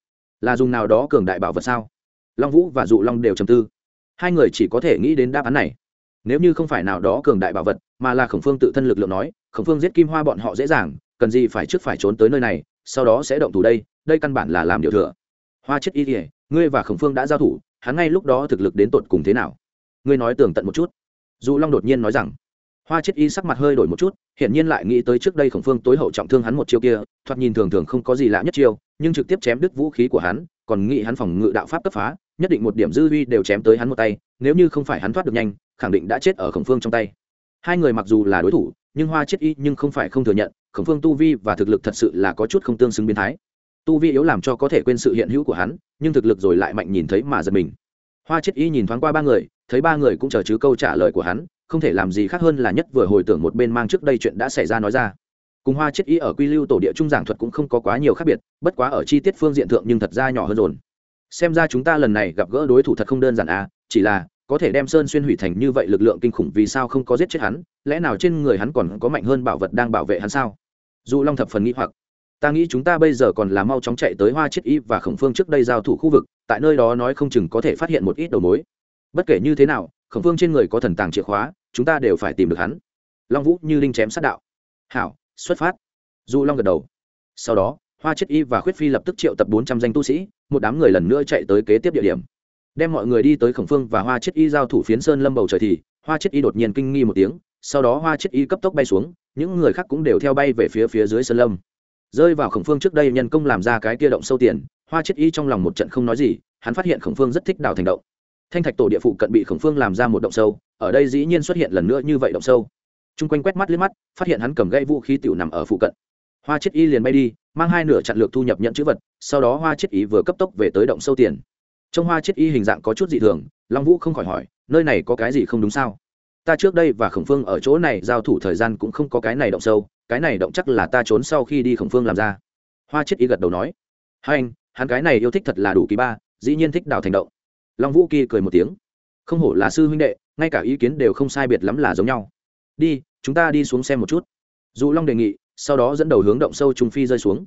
Là dùng nào đó cường đại bảo vật sao? Long vũ và dụ long đều trầm tư. Hai người chỉ có thể nghĩ đến đáp án này nếu như không phải nào đó cường đại bảo vật, mà là khổng phương tự thân lực lượng nói, khổng phương giết kim hoa bọn họ dễ dàng, cần gì phải trước phải trốn tới nơi này, sau đó sẽ động thủ đây đây căn bản là làm điều thừa. Hoa chết y kỉa ngươi và khổng phương đã giao thủ, hắn ngay lúc đó thực lực đến tột cùng thế nào? Ngươi nói tường tận một chút. Dù long đột nhiên nói rằng, hoa chết y sắc mặt hơi đổi một chút, hiển nhiên lại nghĩ tới trước đây khổng phương tối hậu trọng thương hắn một chiêu kia, thoạt nhìn thường thường không có gì lạ nhất chiêu, nhưng trực tiếp chém đứt vũ khí của hắn, còn nghĩ hắn phòng ngự đạo pháp cấp phá, nhất định một điểm dư uy đều chém tới hắn một tay, nếu như không phải hắn thoát được nhanh khẳng định đã chết ở khổng phương trong tay. Hai người mặc dù là đối thủ, nhưng hoa chết y nhưng không phải không thừa nhận, khổng phương tu vi và thực lực thật sự là có chút không tương xứng biến thái. Tu vi yếu làm cho có thể quên sự hiện hữu của hắn, nhưng thực lực rồi lại mạnh nhìn thấy mà giật mình. Hoa chết y nhìn thoáng qua ba người, thấy ba người cũng chờ chứ câu trả lời của hắn, không thể làm gì khác hơn là nhất vừa hồi tưởng một bên mang trước đây chuyện đã xảy ra nói ra. Cùng hoa chết y ở quy lưu tổ địa trung giảng thuật cũng không có quá nhiều khác biệt, bất quá ở chi tiết phương diện thượng nhưng thật ra nhỏ hơn rồn. xem ra chúng ta lần này gặp gỡ đối thủ thật không đơn giản à chỉ là có thể đem sơn xuyên hủy thành như vậy lực lượng kinh khủng vì sao không có giết chết hắn? Lẽ nào trên người hắn còn có mạnh hơn bảo vật đang bảo vệ hắn sao? Dù long thập phần nghĩ hoặc. Ta nghĩ chúng ta bây giờ còn là mau chóng chạy tới hoa chiết y và khổng phương trước đây giao thủ khu vực, tại nơi đó nói không chừng có thể phát hiện một ít đầu mối. Bất kể như thế nào, khổng phương trên người có thần tàng chìa khóa, chúng ta đều phải tìm được hắn. Long vũ như linh chém sát đạo. Hảo, xuất phát. Du long gật đầu. Sau đó, hoa chiết y và khuyết phi lập tức triệu tập bốn trăm danh tu sĩ, một đám người lần nữa chạy tới kế tiếp địa điểm đem mọi người đi tới khổng phương và hoa chiết y giao thủ phiến sơn lâm bầu trời thì, hoa chiết y đột nhiên kinh nghi một tiếng, sau đó hoa chiết y cấp tốc bay xuống, những người khác cũng đều theo bay về phía phía dưới sơn lâm. Rơi vào khổng phương trước đây nhân công làm ra cái kia động sâu tiền, hoa chiết y trong lòng một trận không nói gì, hắn phát hiện khổng phương rất thích đào thành động. Thanh thạch tổ địa phụ cận bị khổng phương làm ra một động sâu, ở đây dĩ nhiên xuất hiện lần nữa như vậy động sâu. T r u n g quanh quét mắt liếc mắt, phát hiện hắn cầm gây vũ khí tiểu nằm ở phụ cận. Hoa chiết y liền bay đi, mang hai nửa chặn lược thu nhập nhận chữ vật, sau đó hoa chiết y vừa cấp tốc về tới động sâu tiền trong hoa chiết y hình dạng có chút dị thường, long vũ không khỏi hỏi, nơi này có cái gì không đúng sao? Ta trước đây và khổng phương ở chỗ này giao thủ thời gian cũng không có cái này động sâu, cái này động chắc là ta trốn sau khi đi khổng phương làm ra. Hoa chiết y gật đầu nói. Hai anh, hắn cái này yêu thích thật là đủ kỳ ba, dĩ nhiên thích đào thành động. Long vũ kỳ cười một tiếng. Không hổ là sư huynh đệ, ngay cả ý kiến đều không sai biệt lắm là giống nhau. Đi, chúng ta đi xuống xem một chút. Dụ long đề nghị, sau đó dẫn đầu hướng động sâu trung phi rơi xuống.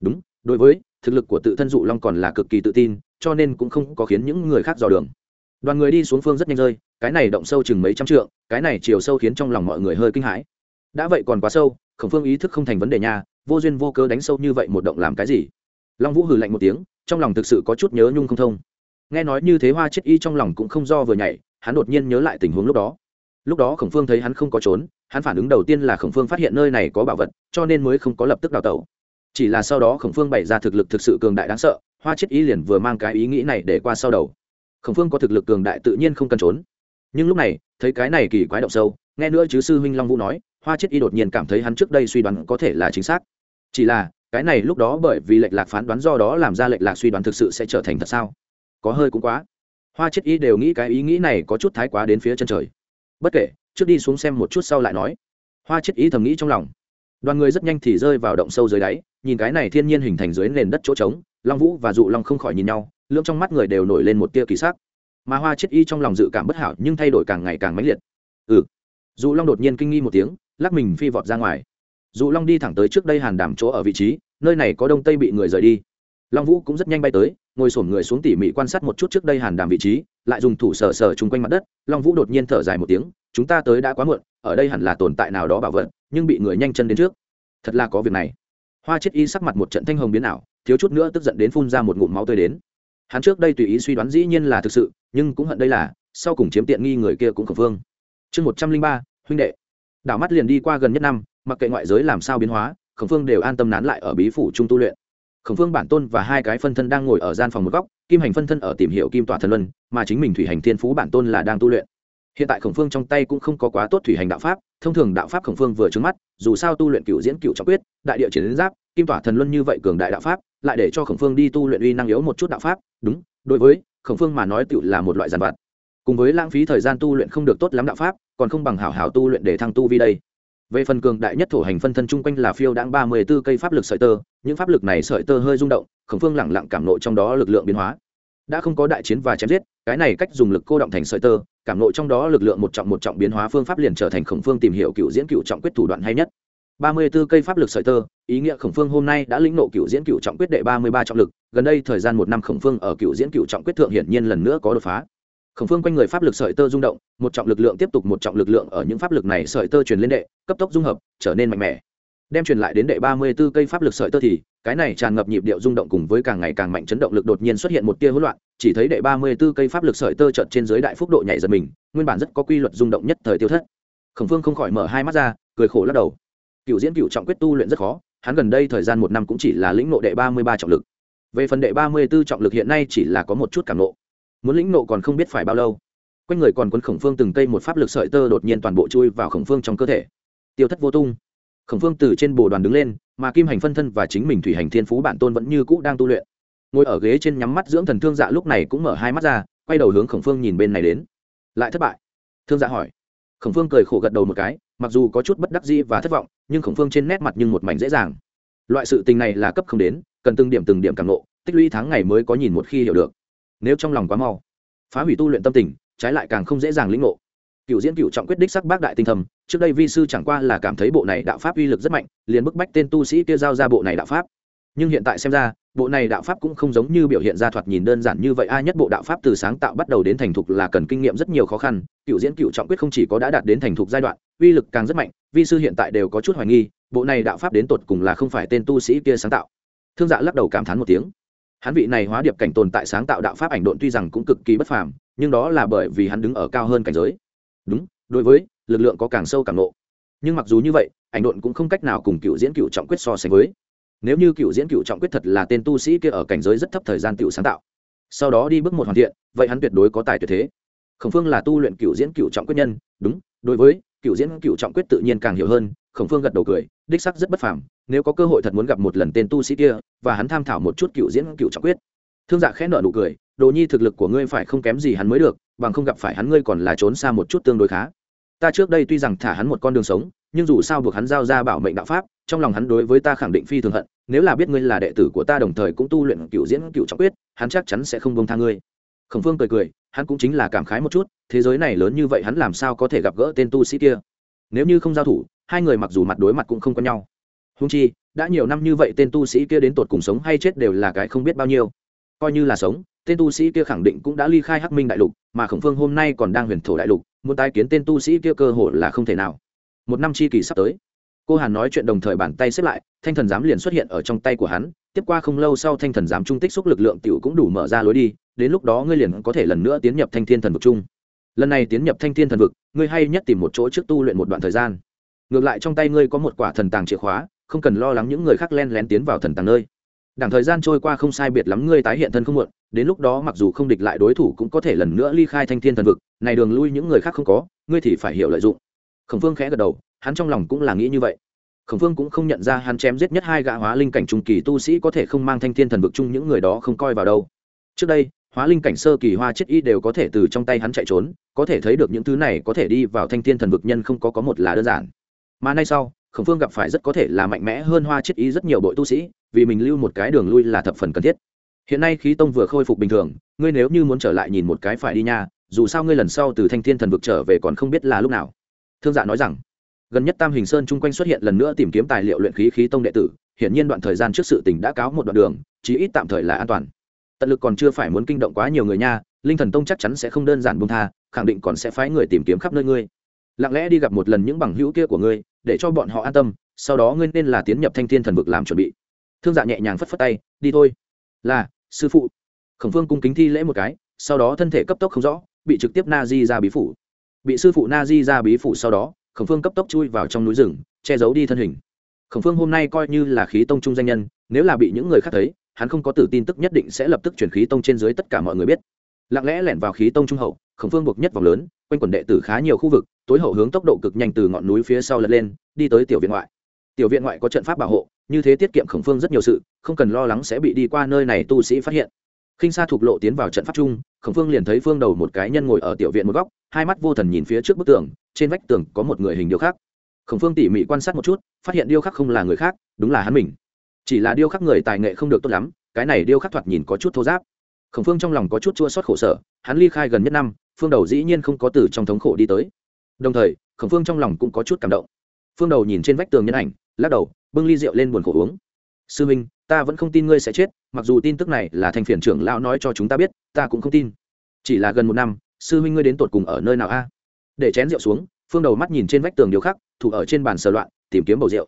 Đúng, đối với, thực lực của tự thân dụ long còn là cực kỳ tự tin cho nên cũng không có khiến những người khác dò đường. Đoàn người đi xuống phương rất nhanh rơi, cái này động sâu chừng mấy trăm trượng, cái này chiều sâu khiến trong lòng mọi người hơi kinh hãi. Đã vậy còn quá sâu, khổng phương ý thức không thành vấn đề nha, vô duyên vô cớ đánh sâu như vậy một động làm cái gì? Long vũ hừ lạnh một tiếng, trong lòng thực sự có chút nhớ nhung không thông. Nghe nói như thế hoa chết y trong lòng cũng không do vừa nhảy, hắn đột nhiên nhớ lại tình huống lúc đó. Lúc đó khổng phương thấy hắn không có trốn, hắn phản ứng đầu tiên là khổng phương phát hiện nơi này có bảo vật, cho nên mới không có lập tức đào tẩu. Chỉ là sau đó khổng phương bày ra thực lực thực sự cường đại đáng sợ hoa chết y liền vừa mang cái ý nghĩ này để qua sau đầu. Khổng phương có thực lực cường đại tự nhiên không cần trốn. Nhưng lúc này, thấy cái này kỳ quái động sâu, nghe nữa chứ sư huynh long vũ nói, hoa chết y đột nhiên cảm thấy hắn trước đây suy đoán có thể là chính xác. Chỉ là, cái này lúc đó bởi vì lệch lạc phán đoán do đó làm ra lệch lạc suy đoán thực sự sẽ trở thành thật sao? Có hơi cũng quá. Hoa chết y đều nghĩ cái ý nghĩ này có chút thái quá đến phía chân trời. Bất kể, trước đi xuống xem một chút sau lại nói. Hoa chết y thầm nghĩ trong lòng. Đoàn người rất nhanh thì rơi vào động sâu dưới đáy, nhìn cái này thiên nhiên hình thành dưới nền đất chỗ trống long vũ và dụ long không khỏi nhìn nhau, lưỡng trong mắt người đều nổi lên một tia kỳ sắc. Mà hoa chết y trong lòng dự cảm bất hảo nhưng thay đổi càng ngày càng mãnh liệt. Ừ. Dụ long đột nhiên kinh nghi một tiếng, lắc mình phi vọt ra ngoài. Dụ long đi thẳng tới trước đây hàn đảm chỗ ở vị trí, nơi này có đông tây bị người rời đi. Long vũ cũng rất nhanh bay tới, ngồi sổm người xuống tỉ mỉ quan sát một chút trước đây hàn đàm vị trí, lại dùng thủ sờ sờ chung quanh mặt đất. Long vũ đột nhiên thở dài một tiếng, chúng ta tới đã quá muộn, ở đây hẳn là tồn tại nào đó bảo vật, nhưng bị người nhanh chân đến trước. Thật là có việc này. Hoa chết y sắc mặt một trận thanh hồng biến ảo thiếu chút nữa tức giận đến phun ra một ngụm máu tươi đến. Hắn trước đây tùy ý suy đoán dĩ nhiên là thực sự, nhưng cũng hận đây là, sau cùng chiếm tiện nghi người kia cũng khẩn phương chương một trăm linh ba, huynh đệ. Đảo mắt liền đi qua gần nhất năm, mặc kệ ngoại giới làm sao biến hóa khẩn phương đều an tâm nán lại ở bí phủ trung tu luyện. Khổng phương bản tôn và hai cái phân thân đang ngồi ở gian phòng một góc, kim hành phân thân ở tìm hiểu kim tỏa thần luân, mà chính mình thủy hành thiên phú bản tôn là đang tu luyện. Hiện tại khổng phương trong tay cũng không có quá tốt thủy hành đạo pháp, thông thường đạo pháp khổng phương vừa trứng mắt, dù sao tu luyện cựu diễn cựu trọng quyết, đại địa chiến giáp, kim tỏa thần luân như vậy cường đại đạo pháp lại để cho khổng phương đi tu luyện uy năng yếu một chút đạo pháp, đúng, đối với khổng phương mà nói tựu là một loại giàn vặt. Cùng với lãng phí thời gian tu luyện không được tốt lắm đạo pháp, còn không bằng hảo hảo tu luyện để thăng tu vi đây. Về phần cường đại nhất thổ hành phân thân chung quanh là phiêu đáng ba mươi b ố cây pháp lực sợi tơ, những pháp lực này sợi tơ hơi rung động, khổng phương lẳng lặng cảm nộ trong đó lực lượng biến hóa. Đã không có đại chiến và chém giết, cái này cách dùng lực cô động thành sợi tơ, cảm nộ trong đó lực lượng một trọng một trọng biến hóa phương pháp liền trở thành khổng phương tìm hiểu cựu diễn cựu trọng quyết thủ đoạn hay nhất ba mươi b ố cây pháp lực sợi tơ, ý nghĩa khổng phương hôm nay đã lĩnh nộ cựu diễn cựu trọng quyết đệ ba mươi ba trọng lực, gần đây thời gian một năm khổng phương ở cựu diễn cựu trọng quyết thượng hiển nhiên lần nữa có đột phá. Khổng phương quanh người pháp lực sợi tơ rung động, một trọng lực lượng tiếp tục một trọng lực lượng ở những pháp lực này sợi tơ truyền lên đệ, cấp tốc dung hợp, trở nên mạnh mẽ. Đem truyền lại đến đệ ba mươi b ố cây pháp lực sợi tơ thì, cái này tràn ngập nhịp điệu rung động cùng với càng ngày càng mạnh chấn động lực đột nhiên xuất hiện một tia hỗn loạn, chỉ thấy đệ ba mươi b ố cây pháp lực sợi tơ chợt trên dưới đại phúc độ nhảy dần mình, nguyên bản rất có quy luật rung động nhất thời tiêu thất. Khổng phương không khỏi mở hai mắt ra, cười khổ lắc đầu cựu diễn cựu trọng quyết tu luyện rất khó, hắn gần đây thời gian một năm cũng chỉ là lĩnh nộ đệ ba mươi ba trọng lực. Về phần đệ ba mươi b ố trọng lực hiện nay chỉ là có một chút cảm nộ muốn lĩnh nộ còn không biết phải bao lâu. Quanh người còn quấn khổng phương từng cây một pháp lực sợi tơ đột nhiên toàn bộ chui vào khổng phương trong cơ thể. Tiêu thất vô tung. Khổng phương từ trên bồ đoàn đứng lên, mà kim hành phân thân và chính mình thủy hành thiên phú bản tôn vẫn như cũ đang tu luyện. Ngồi ở ghế trên nhắm mắt dưỡng thần thương dạ lúc này cũng mở hai mắt ra, quay đầu hướng khổng phương nhìn bên này đến. Lại thất bại. Thương dạ hỏi khổng phương cười khổ gật đầu một cái, mặc dù có chút bất đắc dĩ và thất vọng, nhưng khổng phương trên nét mặt nhưng một mảnh dễ dàng. Loại sự tình này là cấp không đến, cần từng điểm từng điểm càng lộ tích lũy tháng ngày mới có nhìn một khi hiểu được. Nếu trong lòng quá mau, phá hủy tu luyện tâm tình, trái lại càng không dễ dàng lĩnh ngộ. Cựu diễn cựu trọng quyết đích sắc bác đại tinh thầm, trước đây vi sư chẳng qua là cảm thấy bộ này đạo pháp uy lực rất mạnh, liền bức bách tên tu sĩ kia giao ra bộ này đạo pháp nhưng hiện tại xem ra, bộ này đạo pháp cũng không giống như biểu hiện ra thoạt nhìn đơn giản như vậy. Ai nhất bộ đạo pháp từ sáng tạo bắt đầu đến thành thục là cần kinh nghiệm rất nhiều khó khăn. Cựu diễn cựu trọng quyết không chỉ có đã đạt đến thành thục giai đoạn, uy lực càng rất mạnh, vi sư hiện tại đều có chút hoài nghi, bộ này đạo pháp đến tột cùng là không phải tên tu sĩ kia sáng tạo. Thương dạ lắc đầu cảm thán một tiếng. Hắn vị này hóa điệp cảnh tồn tại sáng tạo đạo pháp ảnh độn tuy rằng cũng cực kỳ bất phàm, nhưng đó là bởi vì hắn đứng ở cao hơn cảnh giới. Đúng, đối với, lực lượng có càng sâu càng nộ. Nhưng mặc dù như vậy, ảnh độn cũng không cách nào cùng cựu diễn cựu trọng quyết so sánh với nếu như cựu diễn cựu trọng quyết thật là tên tu sĩ kia ở cảnh giới rất thấp thời gian cựu sáng tạo, sau đó đi bước một hoàn thiện, vậy hắn tuyệt đối có tài tuyệt thế. Khổng phương là tu luyện cựu diễn cựu trọng quyết nhân, đúng, đối với cựu diễn cựu trọng quyết tự nhiên càng hiểu hơn, khổng phương gật đầu cười, đích sắc rất bất phàm, nếu có cơ hội thật muốn gặp một lần tên tu sĩ kia, và hắn tham thảo một chút cựu diễn cựu trọng quyết. Thương dạ khẽ nợ nụ cười, đồ nhi thực lực của ngươi phải không kém gì hắn mới được, bằng không gặp phải hắn ngươi còn là trốn xa một chút tương đối khá. Ta trước đây tuy rằng thả hắn một con đường sống, nhưng dù sao buộc hắn giao ra bảo mệnh đạo pháp trong lòng hắn đối với ta khẳng định phi thường hận, nếu là biết ngươi là đệ tử của ta đồng thời cũng tu luyện cựu diễn cựu trọng quyết, hắn chắc chắn sẽ không bông tha ngươi. Khổng phương cười cười, hắn cũng chính là cảm khái một chút, thế giới này lớn như vậy hắn làm sao có thể gặp gỡ tên tu sĩ kia? Nếu như không giao thủ, hai người mặc dù mặt đối mặt cũng không có nhau. Húng chi, đã nhiều năm như vậy tên tu sĩ kia đến tột cùng sống hay chết đều là cái không biết bao nhiêu. Coi như là sống, tên tu sĩ kia khẳng định cũng đã ly khai hắc minh đại lục, mà khổng phương hôm nay còn đang huyền thổ đại lục, muốn tái kiến tên tu sĩ kia cơ hội là không thể nào. Một năm chi kỳ sắp tới cô hàn nói chuyện đồng thời bàn tay xếp lại, thanh thần giám liền xuất hiện ở trong tay của hắn, tiếp qua không lâu sau thanh thần giám trung tích xúc lực lượng t i ể u cũng đủ mở ra lối đi, đến lúc đó ngươi liền có thể lần nữa tiến nhập thanh thiên thần vực chung. Lần này tiến nhập thanh thiên thần vực, ngươi hay nhất tìm một chỗ trước tu luyện một đoạn thời gian. Ngược lại trong tay ngươi có một quả thần tàng chìa khóa, không cần lo lắng những người khác len lén tiến vào thần tàng nơi. Đảng thời gian trôi qua không sai biệt lắm ngươi tái hiện thân không muộn, đến lúc đó mặc dù không địch lại đối thủ cũng có thể lần nữa ly khai thanh thiên thần vực, này đường lui những người khác không có, ngươi thì phải hiểu lợi dụng khổng phương khẽ gật đầu, hắn trong lòng cũng là nghĩ như vậy. Khổng phương cũng không nhận ra hắn chém giết nhất hai gã hóa linh cảnh trung kỳ tu sĩ có thể không mang thanh thiên thần vực chung những người đó không coi vào đâu. Trước đây, hóa linh cảnh sơ kỳ hoa chết y đều có thể từ trong tay hắn chạy trốn, có thể thấy được những thứ này có thể đi vào thanh thiên thần vực nhân không có có một là đơn giản. Mà nay sau, khổng phương gặp phải rất có thể là mạnh mẽ hơn hoa chết y rất nhiều đội tu sĩ, vì mình lưu một cái đường lui là thập phần cần thiết. Hiện nay khí tông vừa khôi phục bình thường, ngươi nếu như muốn trở lại nhìn một cái phải đi nha, dù sao ngươi lần sau từ thanh thiên thần vực trở về còn không biết là lúc nào thương dạ nói rằng, gần nhất tam hình sơn chung quanh xuất hiện lần nữa tìm kiếm tài liệu luyện khí khí tông đệ tử, hiển nhiên đoạn thời gian trước sự tình đã cáo một đoạn đường, chí ít tạm thời là an toàn. Tận lực còn chưa phải muốn kinh động quá nhiều người nha, linh thần tông chắc chắn sẽ không đơn giản buông tha, khẳng định còn sẽ phái người tìm kiếm khắp nơi ngươi. Lặng lẽ đi gặp một lần những bằng hữu kia của ngươi, để cho bọn họ an tâm, sau đó ngươi nên là tiến nhập thanh thiên thần vực làm chuẩn bị. Thương dạ nhẹ nhàng phất phất tay, đi thôi. Là, sư phụ. Khổng phương cung kính thi lễ một cái, sau đó thân thể cấp tốc không rõ, bị trực tiếp na di ra bí phủ bị sư phụ na di ra bí phủ sau đó, khổng phương cấp tốc chui vào trong núi rừng, che giấu đi thân hình. Khổng phương hôm nay coi như là khí tông trung danh nhân, nếu là bị những người khác thấy, hắn không có tự tin tức nhất định sẽ lập tức chuyển khí tông trên dưới tất cả mọi người biết. Lặng lẽ lẻn vào khí tông trung hậu, khổng phương buộc nhất vòng lớn, quanh quần đệ tử khá nhiều khu vực, tối hậu hướng tốc độ cực nhanh từ ngọn núi phía sau lật lên, đi tới tiểu viện ngoại. Tiểu viện ngoại có trận pháp bảo hộ, như thế tiết kiệm khổng phương rất nhiều sự, không cần lo lắng sẽ bị đi qua nơi này tu sĩ phát hiện khinh sa thục lộ tiến vào trận pháp chung, khổng phương liền thấy phương đầu một cái nhân ngồi ở tiểu viện một góc, hai mắt vô thần nhìn phía trước bức tường, trên vách tường có một người hình điêu khắc. Khổng phương tỉ mỉ quan sát một chút, phát hiện điêu khắc không là người khác, đúng là hắn mình. Chỉ là điêu khắc người tài nghệ không được tốt lắm, cái này điêu khắc thoạt nhìn có chút thô giáp. Khổng phương trong lòng có chút chua xót khổ sở, hắn ly khai gần nhất năm, phương đầu dĩ nhiên không có từ trong thống khổ đi tới. Đồng thời, khổng phương trong lòng cũng có chút cảm động. Phương đầu nhìn trên vách tường nhân ảnh, lắc đầu, bưng ly rượu lên buồn khổ uống sư minh ta vẫn không tin ngươi sẽ chết, mặc dù tin tức này là thành phiền trưởng lão nói cho chúng ta biết, ta cũng không tin. Chỉ là gần một năm, sư Minh ngươi đến tột cùng ở nơi nào a? Để chén rượu xuống, phương đầu mắt nhìn trên vách tường điều khắc, thủ ở trên bàn sờ loạn, tìm kiếm bầu rượu.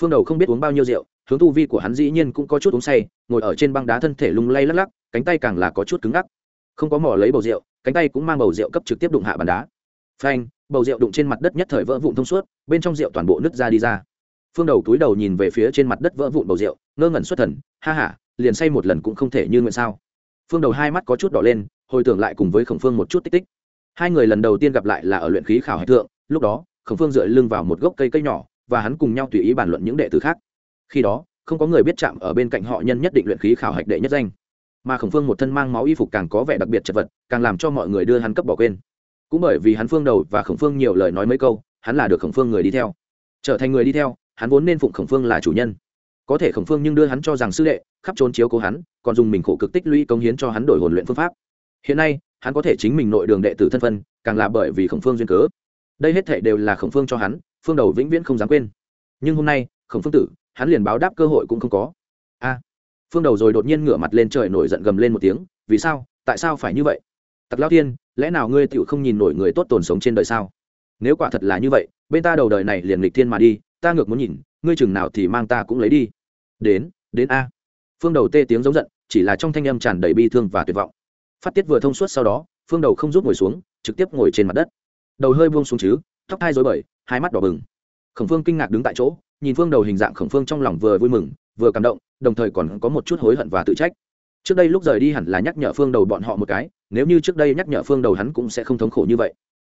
Phương đầu không biết uống bao nhiêu rượu, hướng tu vi của hắn dĩ nhiên cũng có chút uống say, ngồi ở trên băng đá thân thể lung lay lắc lắc, cánh tay càng là có chút cứng ngắc. Không có mỏ lấy bầu rượu, cánh tay cũng mang bầu rượu cấp trực tiếp đụng hạ bàn đá. Phanh, bầu rượu đụng trên mặt đất nhất thời vỡ vụn thông suốt, bên trong rượu toàn bộ nứt ra đi ra phương đầu túi đầu nhìn về phía trên mặt đất vỡ vụn bầu rượu, ngơ ngẩn xuất thần, ha h a liền say một lần cũng không thể như nguyện sao? Phương đầu hai mắt có chút đỏ lên, hồi tưởng lại cùng với khổng phương một chút tích tích. Hai người lần đầu tiên gặp lại là ở luyện khí khảo hạch thượng, lúc đó, khổng phương dựa lưng vào một gốc cây cây nhỏ, và hắn cùng nhau tùy ý bàn luận những đệ tử khác. Khi đó, không có người biết chạm ở bên cạnh họ nhân nhất định luyện khí khảo hạch đệ nhất danh. Mà khổng phương một thân mang máu y phục càng có vẻ đặc biệt chật vật, càng làm cho mọi người đưa hắn cấp bỏ quên. Cũng bởi vì hắn phương đầu và khổng phương nhiều lời nói mấy câu, hắn là được khổng phương người đi theo. Trở thành người đi theo hắn vốn nên phụng khổng phương là chủ nhân. Có thể khổng phương nhưng đưa hắn cho rằng sư đệ, khắp trốn chiếu cố hắn, còn dùng mình khổ cực tích lũy công hiến cho hắn đổi hồn luyện phương pháp. Hiện nay, hắn có thể chính mình nội đường đệ tử thân phân, càng là bởi vì khổng phương duyên cớ. Đây hết thể đều là khổng phương cho hắn, phương đầu vĩnh viễn không dám quên. Nhưng hôm nay, khổng phương tử, hắn liền báo đáp cơ hội cũng không có. A, phương đầu rồi đột nhiên ngửa mặt lên trời nổi giận gầm lên một tiếng, vì sao? Tại sao phải như vậy? Tặc lao thiên, lẽ nào ngươi tựu không nhìn nổi người tốt tồn sống trên đời sao? Nếu quả thật là như vậy, bên ta đầu đời này liền lịch thiên mà đi ta ngược muốn nhìn, ngươi chừng nào thì mang ta cũng lấy đi. Đến đến a. Phương đầu tê tiếng giống giận, chỉ là trong thanh âm tràn đầy bi thương và tuyệt vọng. Phát tiết vừa thông suốt sau đó, phương đầu không rút ngồi xuống, trực tiếp ngồi trên mặt đất. Đầu hơi buông xuống chứ, tóc hai dối bời, hai mắt đỏ bừng. Khổng phương kinh ngạc đứng tại chỗ, nhìn phương đầu hình dạng khổng phương trong lòng vừa vui mừng, vừa cảm động, đồng thời còn có một chút hối hận và tự trách. Trước đây lúc rời đi hẳn là nhắc nhở phương đầu bọn họ một cái, nếu như trước đây nhắc nhở phương đầu hắn cũng sẽ không thống khổ như vậy.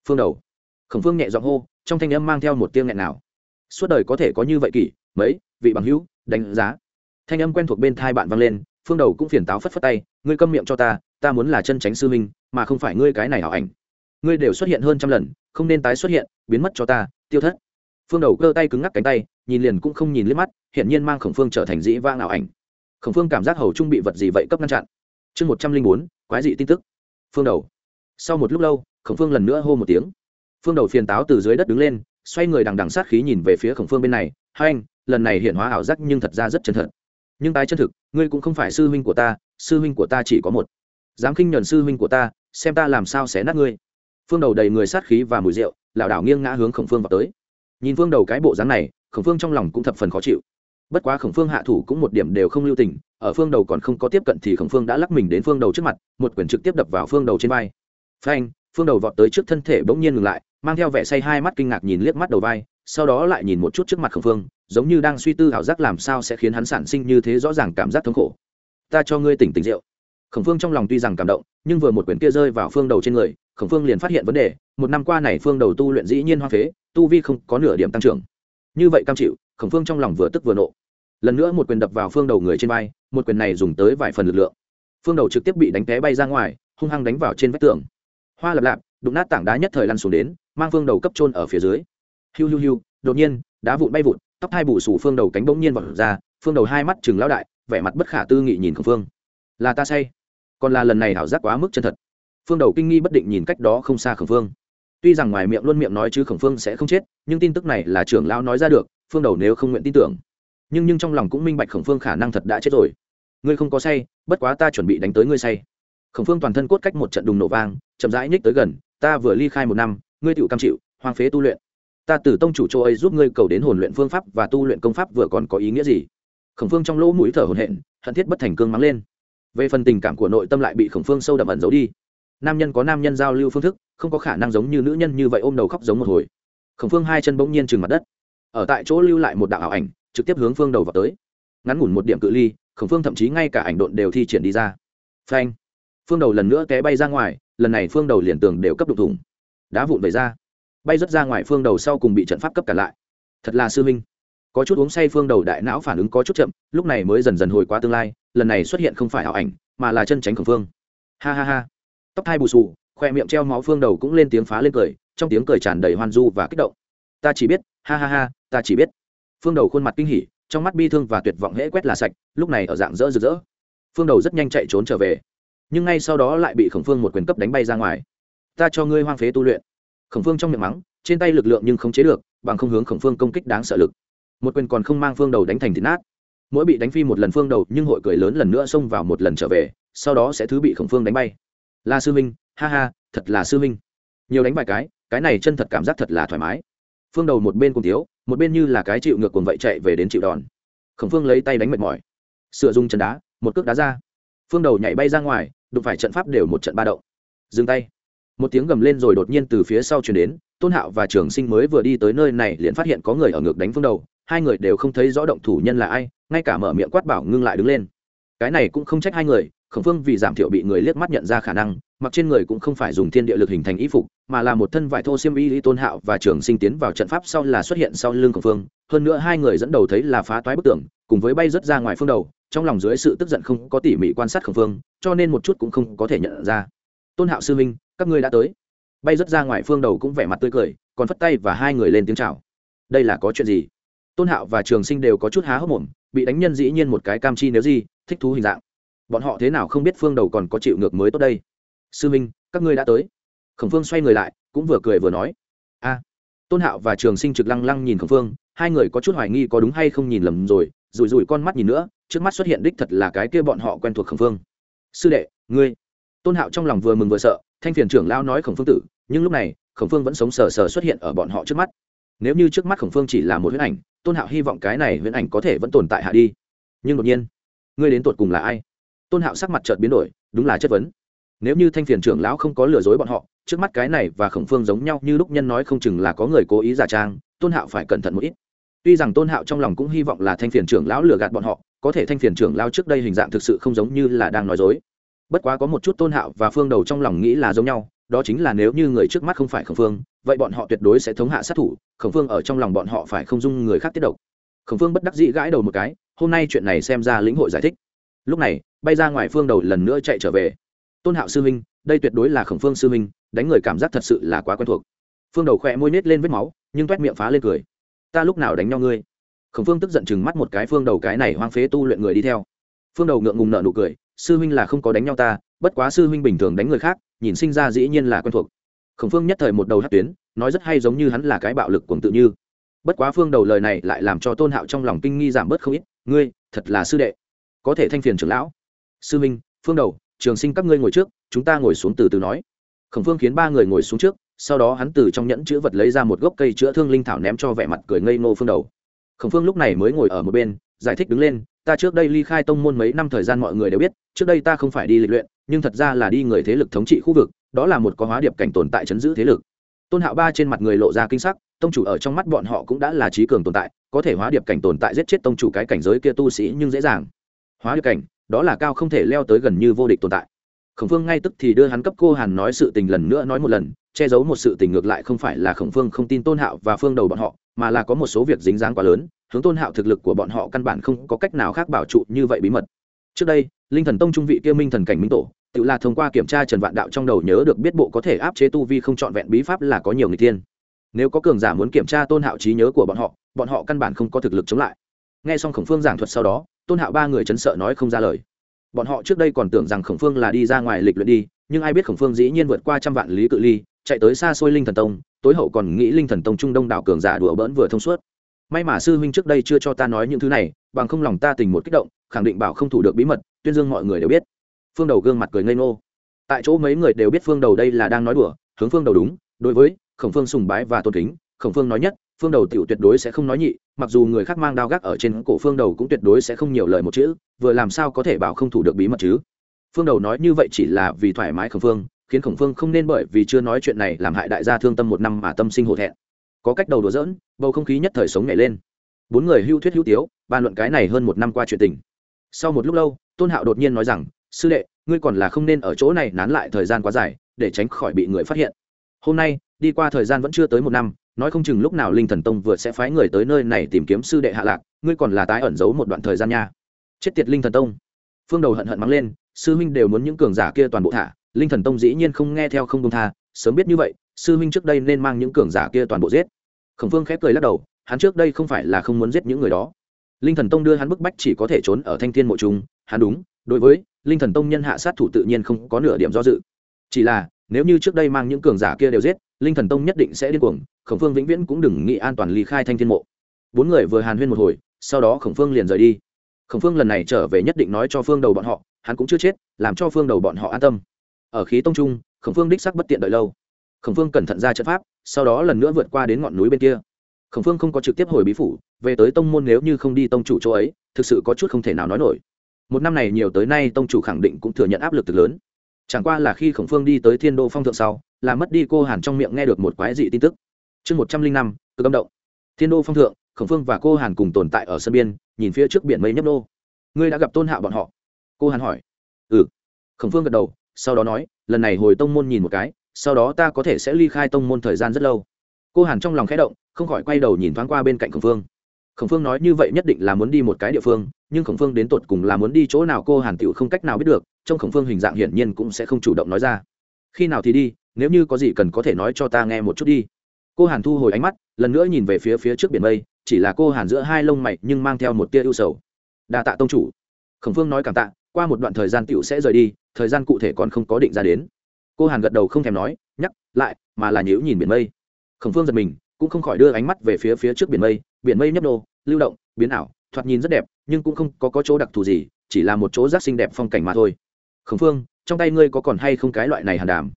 Phương đầu. Khổng phương nhẹ giọng hô, trong thanh âm mang theo một tiếng nghẹn nào suốt đời có thể có như vậy kỷ, mấy, vị bằng hữu, đánh giá. Thanh âm quen thuộc bên thai bạn vang lên, phương đầu cũng phiền táo phất phất tay, ngươi câm miệng cho ta ta muốn là chân tránh sư minh mà không phải ngươi cái này hảo ảnh. Ngươi đều xuất hiện hơn trăm lần, không nên tái xuất hiện, biến mất cho ta, tiêu thất. Phương đầu cơ tay cứng ngắc cánh tay, nhìn liền cũng không nhìn liếc mắt hiện nhiên mang khổng phương trở thành dĩ vang ảo ảnh. Khổng phương cảm giác hầu trung bị vật gì vậy cấp ngăn chặn. Chương một trăm linh bốn, quái dị tin tức. Phương đầu. Sau một lúc lâu, khổng phương lần nữa hô một tiếng. Phương đầu phiền táo từ dưới đất đứng lên xoay người đằng đằng sát khí nhìn về phía khổng phương bên này, hai anh, lần này hiện hóa ảo giác nhưng thật ra rất chân thật. Nhưng tái chân thực, ngươi cũng không phải sư huynh của ta, sư huynh của ta chỉ có một. Dám khinh nhuần sư huynh của ta, xem ta làm sao xé nát ngươi. Phương đầu đầy người sát khí và mùi rượu, lảo đảo nghiêng ngã hướng khổng phương vào tới. Nhìn phương đầu cái bộ dáng này, khổng phương trong lòng cũng thập phần khó chịu. Bất quá khổng phương hạ thủ cũng một điểm đều không lưu tình, ở phương đầu còn không có tiếp cận thì khổng phương đã lắc mình đến phương đầu trước mặt, một quyển trực tiếp đập vào phương đầu trên vai. Phanh, phương đầu vọt tới trước thân thể bỗng nhiên ngừng lại mang theo vẻ say hai mắt kinh ngạc nhìn liếc mắt đầu vai, sau đó lại nhìn một chút trước mặt khổng phương, giống như đang suy tư ảo giác làm sao sẽ khiến hắn sản sinh như thế rõ ràng cảm giác thống khổ. Ta cho ngươi tỉnh tỉnh rượu. Khổng phương trong lòng tuy rằng cảm động, nhưng vừa một quyển kia rơi vào phương đầu trên người, khổng phương liền phát hiện vấn đề, một năm qua này phương đầu tu luyện dĩ nhiên hoa phế, tu vi không có nửa điểm tăng trưởng. Như vậy cam chịu, khổng phương trong lòng vừa tức vừa nộ. Lần nữa một quyền đập vào phương đầu người trên vai, một quyền này dùng tới vài phần lực lượng. Phương đầu trực tiếp bị đánh té bay ra ngoài, hung hăng đánh vào trên vách tường. Hoa lập lạp, đụng nát tảng đá nhất thời lăn xuống đến mang phương đầu cấp trôn ở phía dưới. Hiu hiu hiu, đột nhiên, đá vụn bay vụn tóc hai bù sù phương đầu cánh bỗng nhiên vọt ra, phương đầu hai mắt chừng lão đại, vẻ mặt bất khả tư nghị nhìn khổng phương. Là ta say, còn là lần này ảo giác quá mức chân thật. Phương đầu kinh nghi bất định nhìn cách đó không xa khổng phương. Tuy rằng ngoài miệng luôn miệng nói chứ khổng phương sẽ không chết, nhưng tin tức này là trưởng lão nói ra được, phương đầu nếu không nguyện tin tưởng. Nhưng nhưng trong lòng cũng minh bạch khổng phương khả năng thật đã chết rồi. Ngươi không có say, bất quá ta chuẩn bị đánh tới ngươi say. Khổng phương toàn thân cốt cách một trận đùng nổ vang, chậm rãi nhích tới gần, ta vừa ly khai một năm ngươi tựu cam chịu, hoang phế tu luyện. Ta từ tông chủ châu ấy giúp ngươi cầu đến hồn luyện phương pháp và tu luyện công pháp vừa còn có ý nghĩa gì? Khổng phương trong lỗ mũi thở hồn hện hận thiết bất thành cương mắng lên. Về phần tình cảm của nội tâm lại bị khổng phương sâu đậm ẩn giấu đi. Nam nhân có nam nhân giao lưu phương thức, không có khả năng giống như nữ nhân như vậy ôm đầu khóc giống một hồi. Khổng phương hai chân bỗng nhiên trừng mặt đất. Ở tại chỗ lưu lại một đạo ảo ảnh, trực tiếp hướng phương đầu vào tới. Ngắn ngủn một điểm cự ly, khổng phương thậm chí ngay cả ảnh độn đều thi triển đi ra. Phanh! Phương đầu lần nữa té bay ra ngoài, lần này phương đầu liền tường đều cấp đục thủng đá vụn về ra. Bay rớt ra ngoài phương đầu sau cùng bị trận pháp cấp cả lại. Thật là sư minh có chút uống say phương đầu đại não phản ứng có chút chậm, lúc này mới dần dần hồi qua tương lai, lần này xuất hiện không phải ảo ảnh, mà là chân tránh khổng phương. Ha ha ha. Tóc hai bù xù, khoe miệng treo máu phương đầu cũng lên tiếng phá lên cười, trong tiếng cười tràn đầy hoan du và kích động. Ta chỉ biết, ha ha ha, ta chỉ biết. Phương đầu khuôn mặt kinh hỉ, trong mắt bi thương và tuyệt vọng hễ quét là sạch, lúc này ở dạng rỡ rực rỡ. Phương đầu rất nhanh chạy trốn trở về, nhưng ngay sau đó lại bị khổng phương một quyền cấp đánh bay ra ngoài ta cho ngươi hoang phế tu luyện. Khổng phương trong miệng mắng, trên tay lực lượng nhưng không chế được, bằng không hướng khổng phương công kích đáng sợ lực. Một quyền còn không mang phương đầu đánh thành thịt nát. Mỗi bị đánh phi một lần phương đầu, nhưng hội cười lớn lần nữa xông vào một lần trở về, sau đó sẽ thứ bị khổng phương đánh bay. Là sư minh ha ha, thật là sư minh nhiều đánh vài cái cái này chân thật cảm giác thật là thoải mái. Phương đầu một bên cùng thiếu một bên như là cái chịu ngược cùng vậy chạy về đến chịu đòn. Khổng phương lấy tay đánh mệt mỏi. Sửa dùng chân đá, một cước đá ra. Phương đầu nhảy bay ra ngoài, đụng phải trận pháp đều một trận ba động. Dừng tay một tiếng gầm lên rồi đột nhiên từ phía sau chuyển đến, tôn hạo và trường sinh mới vừa đi tới nơi này liền phát hiện có người ở ngược đánh phương đầu, hai người đều không thấy rõ động thủ nhân là ai, ngay cả mở miệng quát bảo ngưng lại đứng lên. Cái này cũng không trách hai người, khổng phương vì giảm thiểu bị người liếc mắt nhận ra khả năng, mặc trên người cũng không phải dùng thiên địa lực hình thành y phục, mà là một thân vải thô xiêm y lý tôn hạo và trường sinh tiến vào trận pháp sau là xuất hiện sau lưng khổng phương, hơn nữa hai người dẫn đầu thấy là phá toái bức tường, cùng với bay rớt ra ngoài phương đầu, trong lòng dưới sự tức giận không có tỉ mỉ quan sát khổng phương, cho nên một chút cũng không có thể nhận ra. Tôn hạo sư minh các ngươi đã tới. Bay rớt ra ngoài phương đầu cũng vẻ mặt tươi cười, còn phất tay và hai người lên tiếng chào. Đây là có chuyện gì? Tôn hạo và trường sinh đều có chút há hốc mồm, bị đánh nhân dĩ nhiên một cái cam chi nếu gì, thích thú hình dạng. Bọn họ thế nào không biết phương đầu còn có chịu ngược mới tốt đây? Sư minh, các ngươi đã tới. Khổng phương xoay người lại, cũng vừa cười vừa nói. A. Tôn hạo và trường sinh trực lăng lăng nhìn khổng phương, hai người có chút hoài nghi có đúng hay không nhìn lầm rồi, rủi rủi con mắt nhìn nữa, trước mắt xuất hiện đích thật là cái kia bọn họ quen thuộc khổng phương. Sư đệ, ngươi. Tôn hạo trong lòng vừa mừng vừa sợ thanh phiền trưởng lão nói khổng phương tử, nhưng lúc này, khổng phương vẫn sống sờ sờ xuất hiện ở bọn họ trước mắt. Nếu như trước mắt khổng phương chỉ là một huyễn ảnh, tôn hạo hy vọng cái này huyễn ảnh có thể vẫn tồn tại hạ đi. Nhưng đột nhiên, ngươi đến tột cùng là ai? Tôn hạo sắc mặt chợt biến đổi, đúng là chất vấn. Nếu như thanh phiền trưởng lão không có lừa dối bọn họ, trước mắt cái này và khổng phương giống nhau như lúc nhân nói không chừng là có người cố ý giả trang, tôn hạo phải cẩn thận một ít. Tuy rằng tôn hạo trong lòng cũng hy vọng là thanh phiền trưởng lão lừa gạt bọn họ, có thể thanh phiền trưởng lao trước đây hình dạng thực sự không giống như là đang nói dối bất quá có một chút tôn hạo và phương đầu trong lòng nghĩ là giống nhau, đó chính là nếu như người trước mắt không phải khổng phương, vậy bọn họ tuyệt đối sẽ thống hạ sát thủ, khổng phương ở trong lòng bọn họ phải không dung người khác tiết độc. Khổng phương bất đắc dĩ gãi đầu một cái, hôm nay chuyện này xem ra lĩnh hội giải thích. Lúc này, bay ra ngoài phương đầu lần nữa chạy trở về. Tôn hạo sư minh đây tuyệt đối là khổng phương sư minh đánh người cảm giác thật sự là quá quen thuộc. Phương đầu khỏe môi nết lên vết máu, nhưng toét miệng phá lên cười. Ta lúc nào đánh nhau ngươi? Khổng phương tức giận chừng mắt một cái phương đầu cái này hoang phế tu luyện người đi theo. Phương đầu ngượng ngùng nợ nụ cười sư huynh là không có đánh nhau ta, bất quá sư huynh bình thường đánh người khác, nhìn sinh ra dĩ nhiên là quen thuộc. Khổng phương nhất thời một đầu hát tuyến, nói rất hay giống như hắn là cái bạo lực cuồng tự như. Bất quá phương đầu lời này lại làm cho tôn hạo trong lòng kinh nghi giảm bớt không ít, ngươi, thật là sư đệ. Có thể thanh phiền trưởng lão. Sư huynh, phương đầu, trường sinh các ngươi ngồi trước, chúng ta ngồi xuống từ từ nói. Khổng phương khiến ba người ngồi xuống trước, sau đó hắn từ trong nhẫn chữ vật lấy ra một gốc cây chữa thương linh thảo ném cho vẻ mặt cười ngây ngô phương đầu. Khổng phương lúc này mới ngồi ở một bên giải thích đứng lên, ta trước đây ly khai tông môn mấy năm thời gian mọi người đều biết, trước đây ta không phải đi lịch luyện, nhưng thật ra là đi người thế lực thống trị khu vực, đó là một có hóa điệp cảnh tồn tại chấn giữ thế lực. Tôn hạo ba trên mặt người lộ ra kinh sắc, tông chủ ở trong mắt bọn họ cũng đã là trí cường tồn tại, có thể hóa điệp cảnh tồn tại giết chết tông chủ cái cảnh giới kia tu sĩ nhưng dễ dàng. Hóa điệp cảnh, đó là cao không thể leo tới gần như vô địch tồn tại. Khổng phương ngay tức thì đưa hắn cấp cô hàn nói sự tình lần nữa nói một lần, che giấu một sự tình ngược lại không phải là khổng phương không tin tôn hạo và phương đầu bọn họ mà là có một số việc dính dáng quá lớn, hướng tôn hạo thực lực của bọn họ căn bản không có cách nào khác bảo trụ như vậy bí mật. Trước đây, linh thần tông trung vị kia minh thần cảnh minh tổ, tự là thông qua kiểm tra trần vạn đạo trong đầu nhớ được biết bộ có thể áp chế tu vi không trọn vẹn bí pháp là có nhiều người tiên. Nếu có cường giả muốn kiểm tra tôn hạo trí nhớ của bọn họ bọn họ căn bản không có thực lực chống lại. Nghe xong khổng phương giảng thuật sau đó, tôn hạo ba người chấn sợ nói không ra lời. Bọn họ trước đây còn tưởng rằng khổng phương là đi ra ngoài lịch luyện đi nhưng ai biết khổng phương dĩ nhiên vượt qua trăm vạn lý cự ly, chạy tới xa xôi linh thần tông, tối hậu còn nghĩ linh thần tông trung đông đảo cường giả đùa bỡn vừa thông suốt. May mà sư huynh trước đây chưa cho ta nói những thứ này, bằng không lòng ta tình một kích động, khẳng định bảo không thủ được bí mật, tuyên dương mọi người đều biết. Phương đầu gương mặt cười ngây ngô. Tại chỗ mấy người đều biết phương đầu đây là đang nói đùa, hướng phương đầu đúng, đối với khổng phương sùng bái và tôn kính, khổng phương nói nhất, phương đầu tiểu tuyệt đối sẽ không nói nhị, mặc dù người khác mang đao gác ở trên cổ phương đầu cũng tuyệt đối sẽ không nhiều lời một chữ, vừa làm sao có thể bảo không thủ được bí mật chứ? Phương đầu nói như vậy chỉ là vì thoải mái khổng phương, khiến khổng phương không nên bởi vì chưa nói chuyện này làm hại đại gia thương tâm một năm mà tâm sinh hổ thẹn. Có cách đầu đùa dỡn bầu không khí nhất thời sống nhảy lên. Bốn người hưu thuyết hữu tiếu, bàn luận cái này hơn một năm qua chuyện tình. Sau một lúc lâu, tôn hạo đột nhiên nói rằng, sư đệ, ngươi còn là không nên ở chỗ này nán lại thời gian quá dài, để tránh khỏi bị người phát hiện. Hôm nay, đi qua thời gian vẫn chưa tới một năm, nói không chừng lúc nào linh thần tông vừa sẽ phái người tới nơi này tìm kiếm sư đệ hạ lạc, ngươi còn là tái ẩn giấu một đoạn thời gian nha. Chết tiệt linh thần tông. Phương đầu hận hận mắng lên sư huynh đều muốn những cường giả kia toàn bộ thả, linh thần tông dĩ nhiên không nghe theo không công tha, sớm biết như vậy, sư huynh trước đây nên mang những cường giả kia toàn bộ giết. Khổng phương khép cười lắc đầu, hắn trước đây không phải là không muốn giết những người đó. Linh thần tông đưa hắn bức bách chỉ có thể trốn ở thanh thiên mộ trung, hắn đúng, đối với linh thần tông nhân hạ sát thủ tự nhiên không có nửa điểm do dự. Chỉ là, nếu như trước đây mang những cường giả kia đều giết, linh thần tông nhất định sẽ điên cuồng, khổng phương vĩnh viễn cũng đừng nghĩ an toàn ly khai thanh thiên mộ. Bốn người vừa hàn huyên một hồi, sau đó khổng phương liền rời đi. Khổng phương lần này trở về nhất định nói cho phương đầu bọn họ hắn cũng chưa chết, làm cho phương đầu bọn họ an tâm. Ở khí tông trung, khổng phương đích sắc bất tiện đợi lâu. Khổng phương cẩn thận ra trận pháp, sau đó lần nữa vượt qua đến ngọn núi bên kia. Khổng phương không có trực tiếp hồi bí phủ, về tới tông môn nếu như không đi tông chủ chỗ ấy, thực sự có chút không thể nào nói nổi. Một năm này nhiều tới nay tông chủ khẳng định cũng thừa nhận áp lực từ lớn. Chẳng qua là khi khổng phương đi tới thiên đô phong thượng sau, là mất đi cô hàn trong miệng nghe được một quái dị tin tức. Chương một trăm linh năm từ âm động. Thiên đô phong thượng, khổng phương và cô hàn cùng tồn tại ở sân biên, nhìn phía trước biển mây nhấp đô ngươi đã gặp tôn hạ bọn họ cô hàn hỏi. Ừ. Khổng phương gật đầu, sau đó nói, lần này hồi tông môn nhìn một cái, sau đó ta có thể sẽ ly khai tông môn thời gian rất lâu. Cô hàn trong lòng khẽ động, không khỏi quay đầu nhìn thoáng qua bên cạnh khổng phương. Khổng phương nói như vậy nhất định là muốn đi một cái địa phương, nhưng khổng phương đến tột cùng là muốn đi chỗ nào cô hàn tựu không cách nào biết được trong khổng phương hình dạng hiển nhiên cũng sẽ không chủ động nói ra. Khi nào thì đi, nếu như có gì cần có thể nói cho ta nghe một chút đi. Cô hàn thu hồi ánh mắt, lần nữa nhìn về phía phía trước biển mây, chỉ là cô hàn giữa hai lông mày nhưng mang theo một tia ưu sầu. Đa tạ tông chủ. Khổng phương nói cảm tạ qua một đoạn thời gian tiểu sẽ rời đi thời gian cụ thể còn không có định ra đến. Cô hàn gật đầu không thèm nói nhắc lại mà là nhíu nhìn biển mây. Khổng phương giật mình cũng không khỏi đưa ánh mắt về phía phía trước biển mây biển mây nhấp nô lưu động biến ảo thoạt nhìn rất đẹp nhưng cũng không có, có chỗ đặc thù gì chỉ là một chỗ rác xinh đẹp phong cảnh mà thôi. Khổng phương trong tay ngươi có còn hay không cái loại này hàn đàm?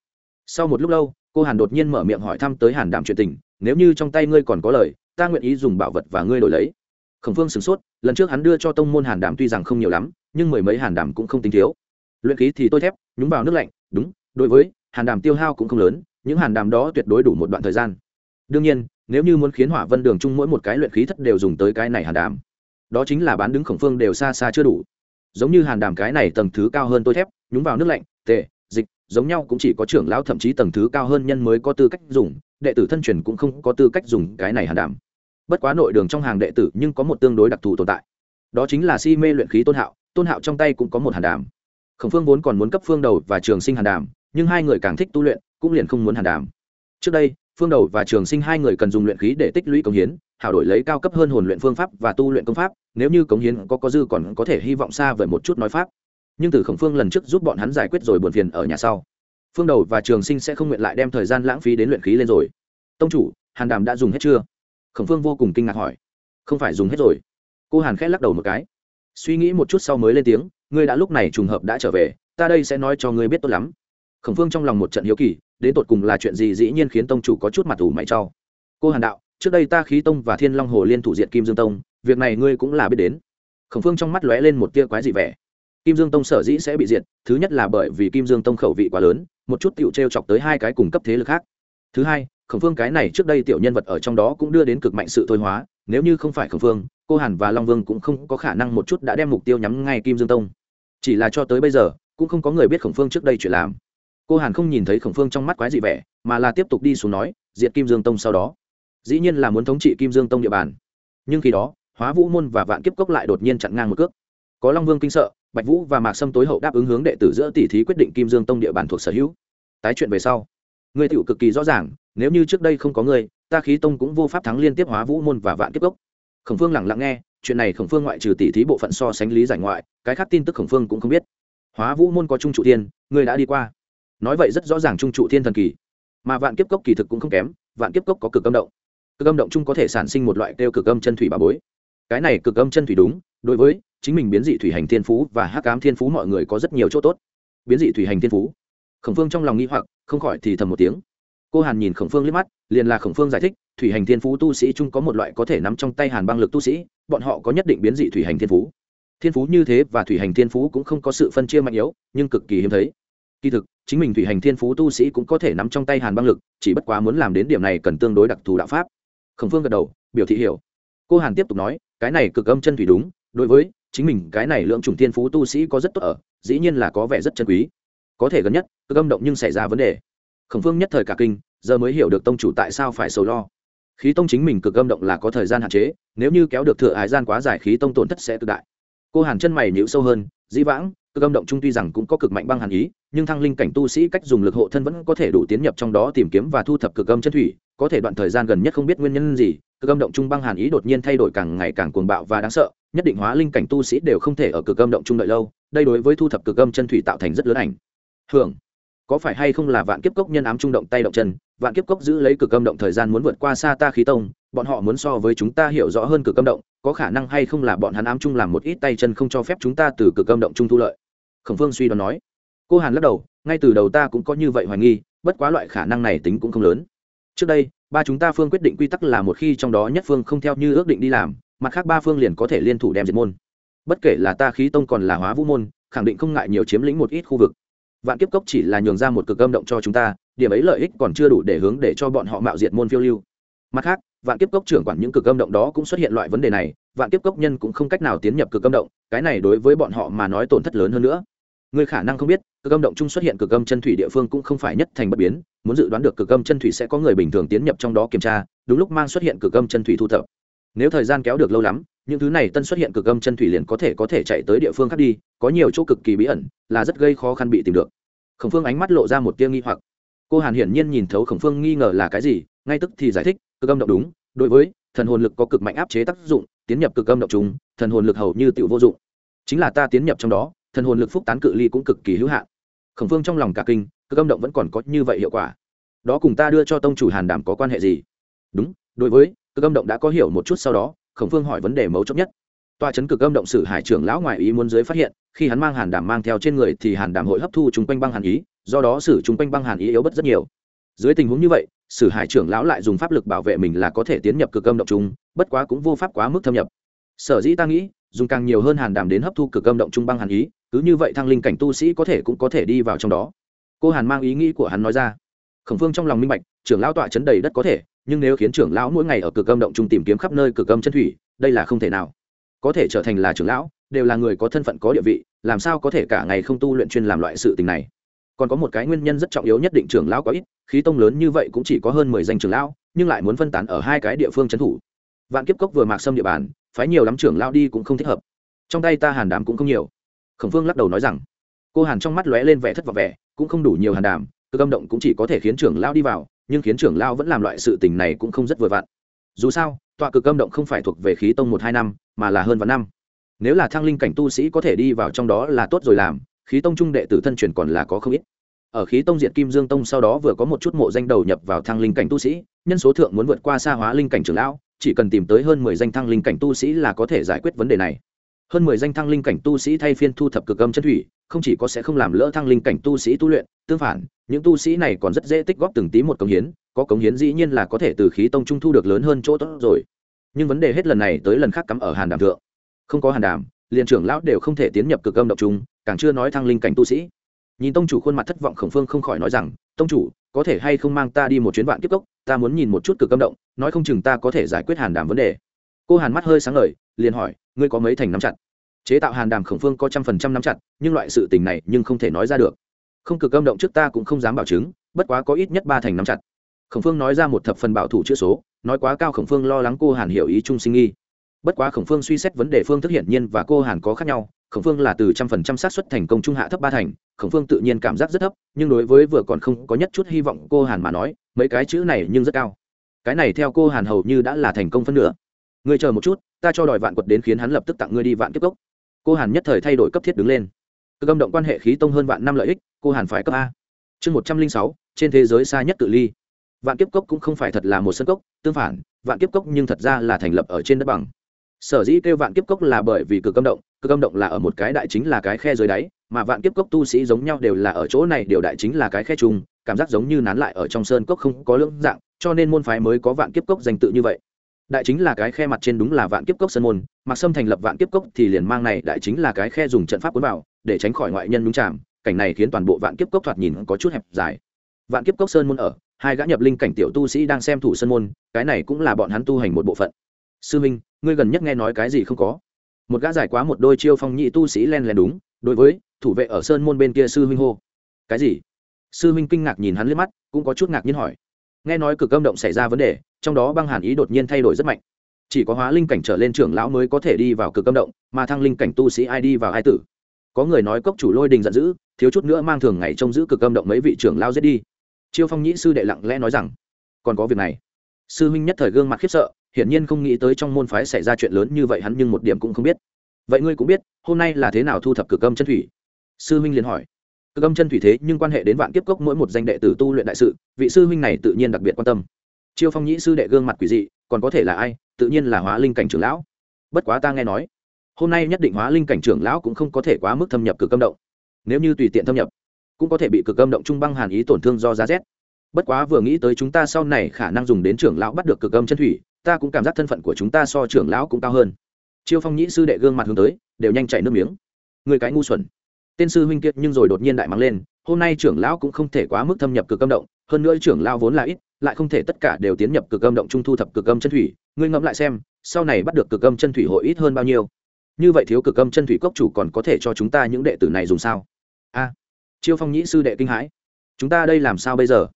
Sau một lúc lâu cô hàn đột nhiên mở miệng hỏi thăm tới hàn đàm chuyện tình nếu như trong tay ngươi còn có lời ta nguyện ý dùng bảo vật và ngươi đổi lấy khổng phương sửng sốt, lần trước hắn đưa cho tông môn hàn đàm tuy rằng không nhiều lắm, nhưng mười mấy hàn đàm cũng không tính thiếu. Luyện khí thì tôi thép, nhúng vào nước lạnh, đúng, đối với, hàn đàm tiêu hao cũng không lớn, những hàn đàm đó tuyệt đối đủ một đoạn thời gian. Đương nhiên, nếu như muốn khiến hỏa vân đường chung mỗi một cái luyện khí thất đều dùng tới cái này hàn đàm, đó chính là bán đứng khổng phương đều xa xa chưa đủ. Giống như hàn đàm cái này tầng thứ cao hơn tôi thép, nhúng vào nước lạnh tệ dịch, giống nhau cũng chỉ có trưởng lão thậm chí tầng thứ cao hơn nhân mới có tư cách dùng, đệ tử thân truyền cũng không có tư cách dùng cái này hàn đàm bất quá nội đường trong hàng đệ tử nhưng có một tương đối đặc thù tồn tại. Đó chính là si mê luyện khí tôn hạo tôn hạo trong tay cũng có một hàn đàm. Khổng phương vốn còn muốn cấp phương đầu và trường sinh hàn đàm, nhưng hai người càng thích tu luyện, cũng liền không muốn hàn đàm. Trước đây, phương đầu và trường sinh hai người cần dùng luyện khí để tích lũy công hiến, hảo đổi lấy cao cấp hơn hồn luyện phương pháp và tu luyện công pháp, nếu như cống hiến có có dư còn có thể hy vọng xa vời một chút nói pháp. Nhưng từ khổng phương lần trước giúp bọn hắn giải quyết rồi buồn phiền ở nhà sau, phương đầu và trường sinh sẽ không nguyện lại đem thời gian lãng phí đến luyện khí lên rồi. Tông chủ, hàn đàm đã dùng hết chưa? Khổng phương vô cùng kinh ngạc hỏi, không phải dùng hết rồi? Cô hàn khẽ lắc đầu một cái, suy nghĩ một chút sau mới lên tiếng, ngươi đã lúc này trùng hợp đã trở về, ta đây sẽ nói cho ngươi biết tốt lắm. Khổng phương trong lòng một trận hiếu kỳ, đến tột cùng là chuyện gì dĩ nhiên khiến tông chủ có chút mặt ủ mày cho. cô hàn đạo, trước đây ta khí tông và thiên long hồ liên thủ diện kim dương tông, việc này ngươi cũng là biết đến. Khổng phương trong mắt lóe lên một tia quái dị vẻ. Kim dương tông sở dĩ sẽ bị diệt, thứ nhất là bởi vì kim dương tông khẩu vị quá lớn, một chút tựu t r e o chọc tới hai cái cùng cấp thế lực khác. Thứ hai khổng phương cái này trước đây tiểu nhân vật ở trong đó cũng đưa đến cực mạnh sự thôi hóa, nếu như không phải khổng phương cô hàn và long vương cũng không có khả năng một chút đã đem mục tiêu nhắm ngay kim dương tông. Chỉ là cho tới bây giờ, cũng không có người biết khổng phương trước đây chuyện làm. Cô hàn không nhìn thấy khổng phương trong mắt quái dị vẻ, mà là tiếp tục đi xuống nói, diệt kim dương tông sau đó. Dĩ nhiên là muốn thống trị kim dương tông địa bàn. Nhưng khi đó, hóa vũ môn và vạn kiếp cốc lại đột nhiên chặn ngang một cước. Có long vương kinh sợ, bạch vũ và mạc sâm tối hậu đáp ứng hướng đệ tử giữa tỷ thí quyết định kim dương tông địa bàn thuộc sở hữu. Tái chuyện về sau người tiểu cực kỳ rõ ràng, nếu như trước đây không có người ta khí tông cũng vô pháp thắng liên tiếp hóa vũ môn và vạn kiếp gốc. khổng phương lẳng lặng nghe, chuyện này khổng phương ngoại trừ tỷ thí bộ phận so sánh lý giải ngoại, cái khác tin tức khổng phương cũng không biết. Hóa vũ môn có trung trụ thiên người đã đi qua. Nói vậy rất rõ ràng trung trụ thiên thần kỳ. Mà vạn kiếp cốc kỳ thực cũng không kém, vạn kiếp cốc có cực âm động. Cực âm động chung có thể sản sinh một loại kêu cực âm chân thủy bà bối. Cái này cực âm chân thủy đúng, đối với chính mình biến dị thủy hành thiên phú và hắc ám thiên phú mọi người có rất nhiều chỗ tốt. Biến dị thủy hành thiên phú khổng phương trong lòng nghĩ hoặc, không khỏi thì thầm một tiếng. Cô hàn nhìn khổng phương liếc mắt, liền là khổng phương giải thích, thủy hành thiên phú tu sĩ chung có một loại có thể nắm trong tay hàn băng lực tu sĩ, bọn họ có nhất định biến dị thủy hành thiên phú. Thiên phú như thế và thủy hành thiên phú cũng không có sự phân chia mạnh yếu, nhưng cực kỳ hiếm thấy. Kỳ thực, chính mình thủy hành thiên phú tu sĩ cũng có thể nắm trong tay hàn băng lực, chỉ bất quá muốn làm đến điểm này cần tương đối đặc thù đạo pháp. Khổng phương gật đầu, biểu thị hiểu. Cô hàn tiếp tục nói, cái này cực âm chân thủy đúng, đối với chính mình cái này lượng trùng thiên phú tu sĩ có rất tốt ở, dĩ nhiên là có vẻ rất chân quý có thể gần nhất, cực âm động nhưng xảy ra vấn đề. Khổng phương nhất thời cả kinh, giờ mới hiểu được tông chủ tại sao phải sầu lo. Khí tông chính mình cực âm động là có thời gian hạn chế, nếu như kéo được thừa hải gian quá dài khí tông tổn thất sẽ cực đại. Cô hàn chân mày nhíu sâu hơn, dĩ vãng, cực âm động trung tuy rằng cũng có cực mạnh băng hàn ý, nhưng thăng linh cảnh tu sĩ cách dùng lực hộ thân vẫn có thể đủ tiến nhập trong đó tìm kiếm và thu thập cực âm chân thủy, có thể đoạn thời gian gần nhất không biết nguyên nhân gì, cực âm động trung băng hàn ý đột nhiên thay đổi càng ngày càng cuồng bạo và đáng sợ, nhất định hóa linh cảnh tu sĩ đều không thể ở cực âm động trung đợi lâu, đây đối với thu thập cực âm chân thủy tạo thành rất lớn ảnh hưởng. Có phải hay không là vạn kiếp cốc nhân ám trung động tay động chân, vạn kiếp cốc giữ lấy cực âm động thời gian muốn vượt qua xa ta khí tông, bọn họ muốn so với chúng ta hiểu rõ hơn cực âm động, có khả năng hay không là bọn hắn ám trung làm một ít tay chân không cho phép chúng ta từ cực âm động trung thu lợi? Khổng phương suy đoán nói. Cô hàn lắc đầu, ngay từ đầu ta cũng có như vậy hoài nghi, bất quá loại khả năng này tính cũng không lớn. Trước đây, ba chúng ta phương quyết định quy tắc là một khi trong đó nhất phương không theo như ước định đi làm, mặt khác ba phương liền có thể liên thủ đem diệt môn. Bất kể là ta khí tông còn là hóa vũ môn, khẳng định không ngại nhiều chiếm lĩnh một ít khu vực vạn kiếp cốc chỉ là nhường ra một cực âm động cho chúng ta, điểm ấy lợi ích còn chưa đủ để hướng để cho bọn họ mạo diệt môn phiêu lưu. Mặt khác, vạn kiếp cốc trưởng quản những cực âm động đó cũng xuất hiện loại vấn đề này, vạn kiếp cốc nhân cũng không cách nào tiến nhập cực âm động, cái này đối với bọn họ mà nói tổn thất lớn hơn nữa. Người khả năng không biết, cực âm động chung xuất hiện cực âm chân thủy địa phương cũng không phải nhất thành bất biến, muốn dự đoán được cực âm chân thủy sẽ có người bình thường tiến nhập trong đó kiểm tra, đúng lúc mang xuất hiện cực âm chân thủy thu thập nếu thời gian kéo được lâu lắm, những thứ này tân xuất hiện cực âm chân thủy liền có thể có thể chạy tới địa phương khác đi, có nhiều chỗ cực kỳ bí ẩn, là rất gây khó khăn bị tìm được. Khổng phương ánh mắt lộ ra một tia nghi hoặc. Cô hàn hiển nhiên nhìn thấu khổng phương nghi ngờ là cái gì, ngay tức thì giải thích, cực âm động đúng, đối với, thần hồn lực có cực mạnh áp chế tác dụng, tiến nhập cực âm động chúng thần hồn lực hầu như tự vô dụng. Chính là ta tiến nhập trong đó, thần hồn lực phúc tán cự ly cũng cực kỳ hữu hạn. Khổng phương trong lòng cả kinh, cực âm động vẫn còn có như vậy hiệu quả. Đó cùng ta đưa cho tông chủ hàn đảm có quan hệ gì? Đúng, đối với cực âm động đã có hiểu một chút sau đó, khổng phương hỏi vấn đề mấu chốt nhất. Tòa chấn cực âm động sử hải trưởng lão ngoại ý muốn dưới phát hiện, khi hắn mang hàn đàm mang theo trên người thì hàn đàm hội hấp thu chung quanh băng hàn ý, do đó sử chung quanh băng hàn ý yếu bất rất nhiều. Dưới tình huống như vậy, sử hải trưởng lão lại dùng pháp lực bảo vệ mình là có thể tiến nhập cực âm động chung, bất quá cũng vô pháp quá mức thâm nhập. Sở dĩ ta nghĩ, dùng càng nhiều hơn hàn đàm đến hấp thu cực âm động trung băng hàn ý, cứ như vậy thăng linh cảnh tu sĩ có thể cũng có thể đi vào trong đó. Cô hàn mang ý nghĩ của hắn nói ra. Khổng phương trong lòng minh bạch, trưởng lão tọa chấn đầy đất có thể nhưng nếu khiến trưởng lão mỗi ngày ở cực âm động trung tìm kiếm khắp nơi cực âm chân thủy, đây là không thể nào. Có thể trở thành là trưởng lão, đều là người có thân phận có địa vị, làm sao có thể cả ngày không tu luyện chuyên làm loại sự tình này? Còn có một cái nguyên nhân rất trọng yếu nhất định trưởng lão có ít, khí tông lớn như vậy cũng chỉ có hơn mười danh trưởng lão, nhưng lại muốn phân tán ở hai cái địa phương trấn thủ. Vạn kiếp cốc vừa mạc xâm địa bàn, phái nhiều lắm trưởng lão đi cũng không thích hợp. Trong tay ta hàn đàm cũng không nhiều. Khổng phương lắc đầu nói rằng, cô hàn trong mắt lóe lên vẻ thất vọng vẻ, cũng không đủ nhiều hàn đàm cơ âm động cũng chỉ có thể khiến trưởng lão đi vào nhưng khiến trưởng lão vẫn làm loại sự tình này cũng không rất vừa vặn. Dù sao, tọa cực âm động không phải thuộc về khí tông một hai năm, mà là hơn vạn năm. Nếu là thăng linh cảnh tu sĩ có thể đi vào trong đó là tốt rồi làm, khí tông trung đệ tử thân truyền còn là có không ít. Ở khí tông diện kim dương tông sau đó vừa có một chút mộ danh đầu nhập vào thăng linh cảnh tu sĩ, nhân số thượng muốn vượt qua xa hóa linh cảnh trưởng lão, chỉ cần tìm tới hơn mười danh thăng linh cảnh tu sĩ là có thể giải quyết vấn đề này. Hơn mười danh thăng linh cảnh tu sĩ thay phiên thu thập cực âm chân thủy không chỉ có sẽ không làm lỡ thăng linh cảnh tu sĩ tu luyện, tương phản, những tu sĩ này còn rất dễ tích góp từng tí một cống hiến, có cống hiến dĩ nhiên là có thể từ khí tông trung thu được lớn hơn chỗ tốt rồi. Nhưng vấn đề hết lần này tới lần khác cắm ở hàn đàm thượng. Không có hàn đàm, liền trưởng lão đều không thể tiến nhập cực âm độc trung, càng chưa nói thăng linh cảnh tu sĩ. Nhìn tông chủ khuôn mặt thất vọng khổng phương không khỏi nói rằng, tông chủ, có thể hay không mang ta đi một chuyến vạn kiếp cốc? Ta muốn nhìn một chút cực âm động, nói không chừng ta có thể giải quyết hàn đàm vấn đề. Cô hàn mắt hơi sáng lời liền hỏi, ngươi có mấy thành nắm chặt? Chế tạo hàn đàm khổng phương có trăm phần trăm nắm chặt, nhưng loại sự tình này nhưng không thể nói ra được. Không cực âm động trước ta cũng không dám bảo chứng, bất quá có ít nhất ba thành nắm chặt. Khổng phương nói ra một thập phần bảo thủ chữ số, nói quá cao khổng phương lo lắng cô hàn hiểu ý trung sinh nghi. Bất quá khổng phương suy xét vấn đề phương thức hiển nhiên và cô hàn có khác nhau, khổng phương là từ trăm phần trăm xác suất thành công trung hạ thấp ba thành, khổng phương tự nhiên cảm giác rất thấp, nhưng đối với vừa còn không có nhất chút hy vọng cô hàn mà nói, mấy cái chữ này nhưng rất cao. Cái này theo cô hàn hầu như đã là thành công phân nửa. Ngươi chờ một chút, ta cho đòi vạn quật đến khiến hắn lập tức tặng ngươi đi vạn kiếp cốc cô hàn nhất thời thay đổi cấp thiết đứng lên cơ âm động quan hệ khí tông hơn vạn năm lợi ích cô hàn phải cấp a chương một trăm linh sáu trên thế giới xa nhất tự ly vạn kiếp cốc cũng không phải thật là một sân cốc tương phản vạn kiếp cốc nhưng thật ra là thành lập ở trên đất bằng sở dĩ kêu vạn kiếp cốc là bởi vì cực âm động cực âm động là ở một cái đại chính là cái khe dưới đáy mà vạn kiếp cốc tu sĩ giống nhau đều là ở chỗ này điều đại chính là cái khe chung cảm giác giống như nán lại ở trong sơn cốc không có lưỡng dạng cho nên môn phái mới có vạn kiếp cốc danh tự như vậy đại chính là cái khe mặt trên đúng là vạn kiếp cốc sơn môn mặc sâm thành lập vạn kiếp cốc thì liền mang này, đại chính là cái khe dùng trận pháp cuốn vào, để tránh khỏi ngoại nhân đúng chạm cảnh này khiến toàn bộ vạn kiếp cốc thoạt nhìn có chút hẹp dài. Vạn kiếp cốc sơn môn ở, hai gã nhập linh cảnh tiểu tu sĩ đang xem thủ sơn môn, cái này cũng là bọn hắn tu hành một bộ phận. Sư minh, ngươi gần nhất nghe nói cái gì không có? Một gã giải quá một đôi chiêu phong nhị tu sĩ len lén đúng, đối với thủ vệ ở sơn môn bên kia sư huynh hô. Cái gì? Sư huynh kinh ngạc nhìn hắn liếc mắt, cũng có chút ngạc nhiên hỏi. Nghe nói cực âm động xảy ra vấn đề trong đó băng hàn ý đột nhiên thay đổi rất mạnh. Chỉ có hóa linh cảnh trở lên trưởng lão mới có thể đi vào cực âm động, mà thăng linh cảnh tu sĩ ai đi vào ai tử. Có người nói cốc chủ lôi đình giận dữ, thiếu chút nữa mang thường ngày trông giữ cực âm động mấy vị trưởng lao giết đi. Chiêu phong nhĩ sư đệ lặng lẽ nói rằng, còn có việc này. Sư huynh nhất thời gương mặt khiếp sợ, hiển nhiên không nghĩ tới trong môn phái xảy ra chuyện lớn như vậy hắn nhưng một điểm cũng không biết. Vậy ngươi cũng biết, hôm nay là thế nào thu thập cực âm chân thủy? Sư huynh liền hỏi. Cực âm chân thủy thế nhưng quan hệ đến vạn kiếp cốc mỗi một danh đệ tử tu luyện đại sự, vị sư huynh này tự nhiên đặc biệt quan tâm chiêu phong nhĩ sư đệ gương mặt quỷ dị, còn có thể là ai, tự nhiên là hóa linh cảnh trưởng lão. Bất quá ta nghe nói, hôm nay nhất định hóa linh cảnh trưởng lão cũng không có thể quá mức thâm nhập cực âm động. Nếu như tùy tiện thâm nhập, cũng có thể bị cực âm động trung băng hàn ý tổn thương do giá rét. Bất quá vừa nghĩ tới chúng ta sau này khả năng dùng đến trưởng lão bắt được cực âm chân thủy, ta cũng cảm giác thân phận của chúng ta so trưởng lão cũng cao hơn. Chiêu phong nhĩ sư đệ gương mặt hướng tới, đều nhanh chảy nước miếng. Người cái ngu xuẩn. Tên sư huynh kiệt nhưng rồi đột nhiên đại mắng lên, hôm nay trưởng lão cũng không thể quá mức thâm nhập cực âm động, hơn nữa trưởng lão vốn là ít lại không thể tất cả đều tiến nhập cực âm động trung thu thập cực âm chân thủy. Ngươi ngẫm lại xem, sau này bắt được cực âm chân thủy hội ít hơn bao nhiêu? Như vậy thiếu cực âm chân thủy cốc chủ còn có thể cho chúng ta những đệ tử này dùng sao? A, chiêu phong nhĩ sư đệ kinh hãi. Chúng ta đây làm sao bây giờ?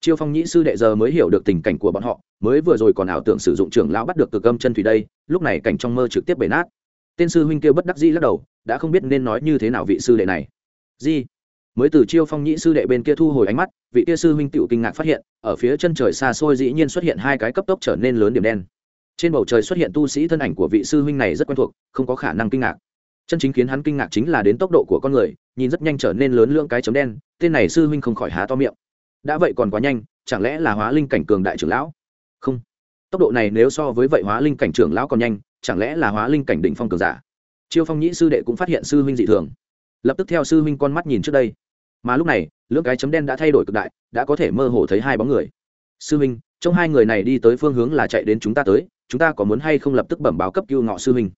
Chiêu phong nhĩ sư đệ giờ mới hiểu được tình cảnh của bọn họ, mới vừa rồi còn ảo tưởng sử dụng trưởng lão bắt được cực âm chân thủy đây, lúc này cảnh trong mơ trực tiếp bể nát. Tên sư huynh kia bất đắc dĩ lắc đầu, đã không biết nên nói như thế nào vị sư đệ này. Di mới từ chiêu phong nhĩ sư đệ bên kia thu hồi ánh mắt, vị kia sư huynh tựu kinh ngạc phát hiện, ở phía chân trời xa xôi dĩ nhiên xuất hiện hai cái cấp tốc trở nên lớn điểm đen. Trên bầu trời xuất hiện tu sĩ thân ảnh của vị sư huynh này rất quen thuộc, không có khả năng kinh ngạc. Chân chính khiến hắn kinh ngạc chính là đến tốc độ của con người, nhìn rất nhanh trở nên lớn lượng cái chấm đen, tên này sư huynh không khỏi há to miệng. Đã vậy còn quá nhanh, chẳng lẽ là hóa linh cảnh cường đại trưởng lão? Không. Tốc độ này nếu so với vậy hóa linh cảnh trưởng lão còn nhanh, chẳng lẽ là hóa linh cảnh đỉnh phong cường giả? Chiêu phong nhĩ sư đệ cũng phát hiện sư huynh dị thường. Lập tức theo sư huynh con mắt nhìn trước đây mà lúc này, lưỡng cái chấm đen đã thay đổi cực đại, đã có thể mơ hồ thấy hai bóng người. Sư minh trong hai người này đi tới phương hướng là chạy đến chúng ta tới, chúng ta có muốn hay không lập tức bẩm báo cấp cứu ngọ sư minh?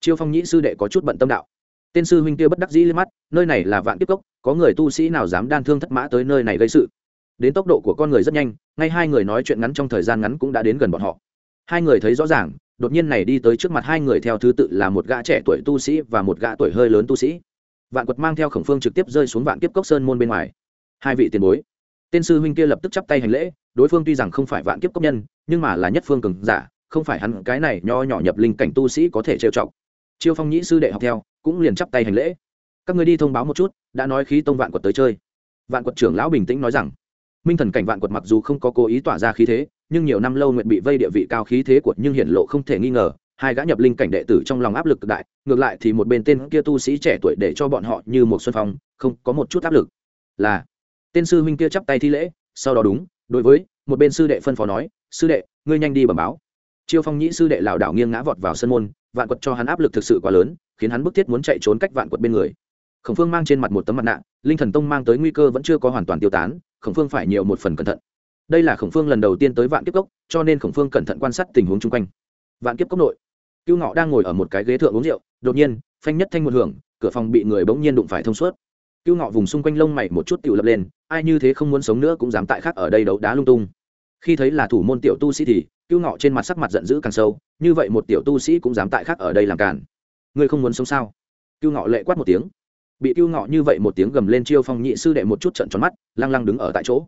Chiêu phong nhĩ sư đệ có chút bận tâm đạo. Tên sư huynh kia bất đắc dĩ lên mắt, nơi này là vạn kiếp cốc, có người tu sĩ nào dám đan thương thất mã tới nơi này gây sự? Đến tốc độ của con người rất nhanh, ngay hai người nói chuyện ngắn trong thời gian ngắn cũng đã đến gần bọn họ. Hai người thấy rõ ràng, đột nhiên này đi tới trước mặt hai người theo thứ tự là một gã trẻ tuổi tu sĩ và một gã tuổi hơi lớn tu sĩ vạn quật mang theo khổng phương trực tiếp rơi xuống vạn kiếp cốc sơn môn bên ngoài. Hai vị tiền bối, tên sư huynh kia lập tức chắp tay hành lễ, đối phương tuy rằng không phải vạn kiếp cốc nhân, nhưng mà là nhất phương cường giả, không phải hắn cái này nho nhỏ nhập linh cảnh tu sĩ có thể trêu chọc. Chiêu phong nhĩ sư đệ học theo, cũng liền chắp tay hành lễ. Các người đi thông báo một chút, đã nói khí tông vạn quật tới chơi. Vạn quật trưởng lão bình tĩnh nói rằng, minh thần cảnh vạn quật mặc dù không có cố ý tỏa ra khí thế, nhưng nhiều năm lâu nguyện bị vây địa vị cao khí thế của nhưng hiển lộ không thể nghi ngờ hai gã nhập linh cảnh đệ tử trong lòng áp lực cực đại, ngược lại thì một bên tên kia tu sĩ trẻ tuổi để cho bọn họ như một xuân phong, không có một chút áp lực. Là, tên sư huynh kia chắp tay thi lễ, sau đó đúng, đối với một bên sư đệ phân phó nói, sư đệ, ngươi nhanh đi bẩm báo. Chiêu phong nhĩ sư đệ lảo đảo nghiêng ngã vọt vào sân môn, vạn quật cho hắn áp lực thực sự quá lớn, khiến hắn bức thiết muốn chạy trốn cách vạn quật bên người. Khổng phương mang trên mặt một tấm mặt nạ, linh thần tông mang tới nguy cơ vẫn chưa có hoàn toàn tiêu tán, khổng phương phải nhiều một phần cẩn thận. Đây là khổng phương lần đầu tiên tới vạn kiếp cốc, cho nên khổng phương cẩn thận quan sát tình huống chung quanh. Vạn kiếp cốc nội cưu ngọ đang ngồi ở một cái ghế thượng uống rượu, đột nhiên, phanh nhất thanh một hưởng, cửa phòng bị người bỗng nhiên đụng phải thông suốt. Cưu ngọ vùng xung quanh lông mày một chút tự lập lên, ai như thế không muốn sống nữa cũng dám tại khác ở đây đấu đá lung tung. Khi thấy là thủ môn tiểu tu sĩ thì, cưu ngọ trên mặt sắc mặt giận dữ càng sâu, như vậy một tiểu tu sĩ cũng dám tại khác ở đây làm cản ngươi không muốn sống sao? Cưu ngọ lệ quát một tiếng. Bị cưu ngọ như vậy một tiếng gầm lên chiêu phong nhị sư đệ một chút trận tròn mắt, lăng lăng đứng ở tại chỗ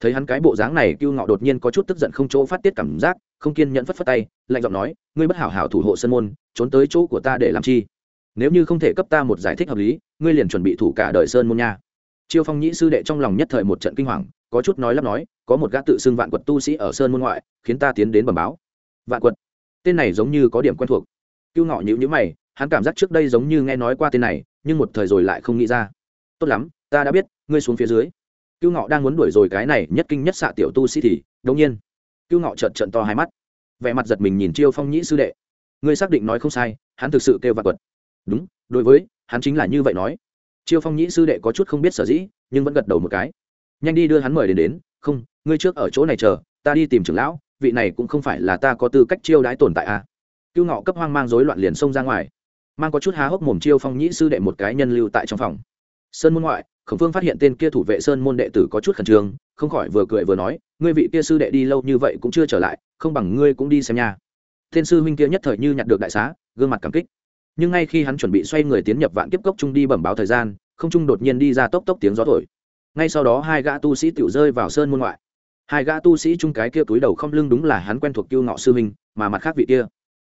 thấy hắn cái bộ dáng này cưu ngọ đột nhiên có chút tức giận không chỗ phát tiết cảm giác, không kiên nhẫn phất phất tay, lạnh giọng nói, ngươi bất hảo hảo thủ hộ sân môn, trốn tới chỗ của ta để làm chi? Nếu như không thể cấp ta một giải thích hợp lý, ngươi liền chuẩn bị thủ cả đời sơn môn nha. Chiêu phong nhĩ sư đệ trong lòng nhất thời một trận kinh hoàng, có chút nói lắp nói, có một gã tự xưng vạn quật tu sĩ ở sơn môn ngoại, khiến ta tiến đến bẩm báo. Vạn quật? Tên này giống như có điểm quen thuộc. Cưu ngọ nhữ nhữ mày, hắn cảm giác trước đây giống như nghe nói qua tên này, nhưng một thời rồi lại không nghĩ ra. Tốt lắm, ta đã biết, ngươi xuống phía dưới cưu ngọ đang muốn đuổi rồi cái này nhất kinh nhất xạ tiểu tu sĩ thì, đột nhiên, cưu ngọ trợn trợn to hai mắt. Vẻ mặt giật mình nhìn chiêu phong nhĩ sư đệ. Ngươi xác định nói không sai, hắn thực sự kêu vặt quật. Đúng, đối với, hắn chính là như vậy nói. Chiêu phong nhĩ sư đệ có chút không biết sở dĩ, nhưng vẫn gật đầu một cái. Nhanh đi đưa hắn mời đến đến. Không, ngươi trước ở chỗ này chờ, ta đi tìm trưởng lão, vị này cũng không phải là ta có tư cách chiêu đãi tồn tại à. cưu ngọ cấp hoang mang rối loạn liền xông ra ngoài. Mang có chút há hốc mồm chiêu phong nhĩ sư đệ một cái nhân lưu tại trong phòng. Sơn môn ngoại khổng phương phát hiện tên kia thủ vệ sơn môn đệ tử có chút khẩn trương, không khỏi vừa cười vừa nói, ngươi vị kia sư đệ đi lâu như vậy cũng chưa trở lại, không bằng ngươi cũng đi xem nha. Thiên sư huynh kia nhất thời như nhặt được đại xá, gương mặt cảm kích. Nhưng ngay khi hắn chuẩn bị xoay người tiến nhập vạn kiếp cốc trung đi bẩm báo thời gian, không trung đột nhiên đi ra tốc tốc tiếng gió thổi. Ngay sau đó hai gã tu sĩ tiểu rơi vào sơn môn ngoại. Hai gã tu sĩ chung cái kia túi đầu không lưng đúng là hắn quen thuộc kiêu ngọ sư huynh, mà mặt khác vị kia.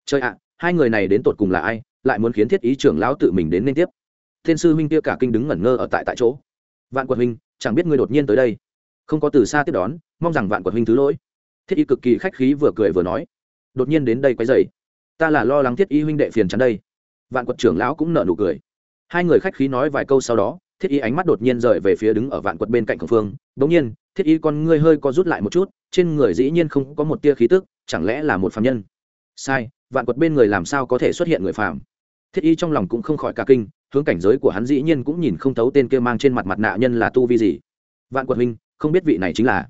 Trời ạ, hai người này đến tột cùng là ai, lại muốn khiến thiết ý trưởng lão tự mình đến liên tiếp? Thiên sư huynh kia cả kinh đứng ngẩn ngơ ở tại tại chỗ. Vạn quật huynh, chẳng biết ngươi đột nhiên tới đây. Không có từ xa tiếp đón, mong rằng vạn quật huynh thứ lỗi. Thiết y cực kỳ khách khí vừa cười vừa nói. Đột nhiên đến đây quấy dày ta là lo lắng thiết y huynh đệ phiền chắn đây. Vạn quật trưởng lão cũng nợ nụ cười. Hai người khách khí nói vài câu sau đó, thiết y ánh mắt đột nhiên rời về phía đứng ở vạn quật bên cạnh khổng phương. Bỗng nhiên, thiết y con ngươi hơi co rút lại một chút, trên người dĩ nhiên không có một tia khí tức, chẳng lẽ là một phạm nhân? Sai, vạn quật bên người làm sao có thể xuất hiện người phạm thiết y trong lòng cũng không khỏi cả kinh hướng cảnh giới của hắn dĩ nhiên cũng nhìn không thấu tên kia mang trên mặt mặt nạ nhân là tu vi gì. Vạn quật huynh, không biết vị này chính là?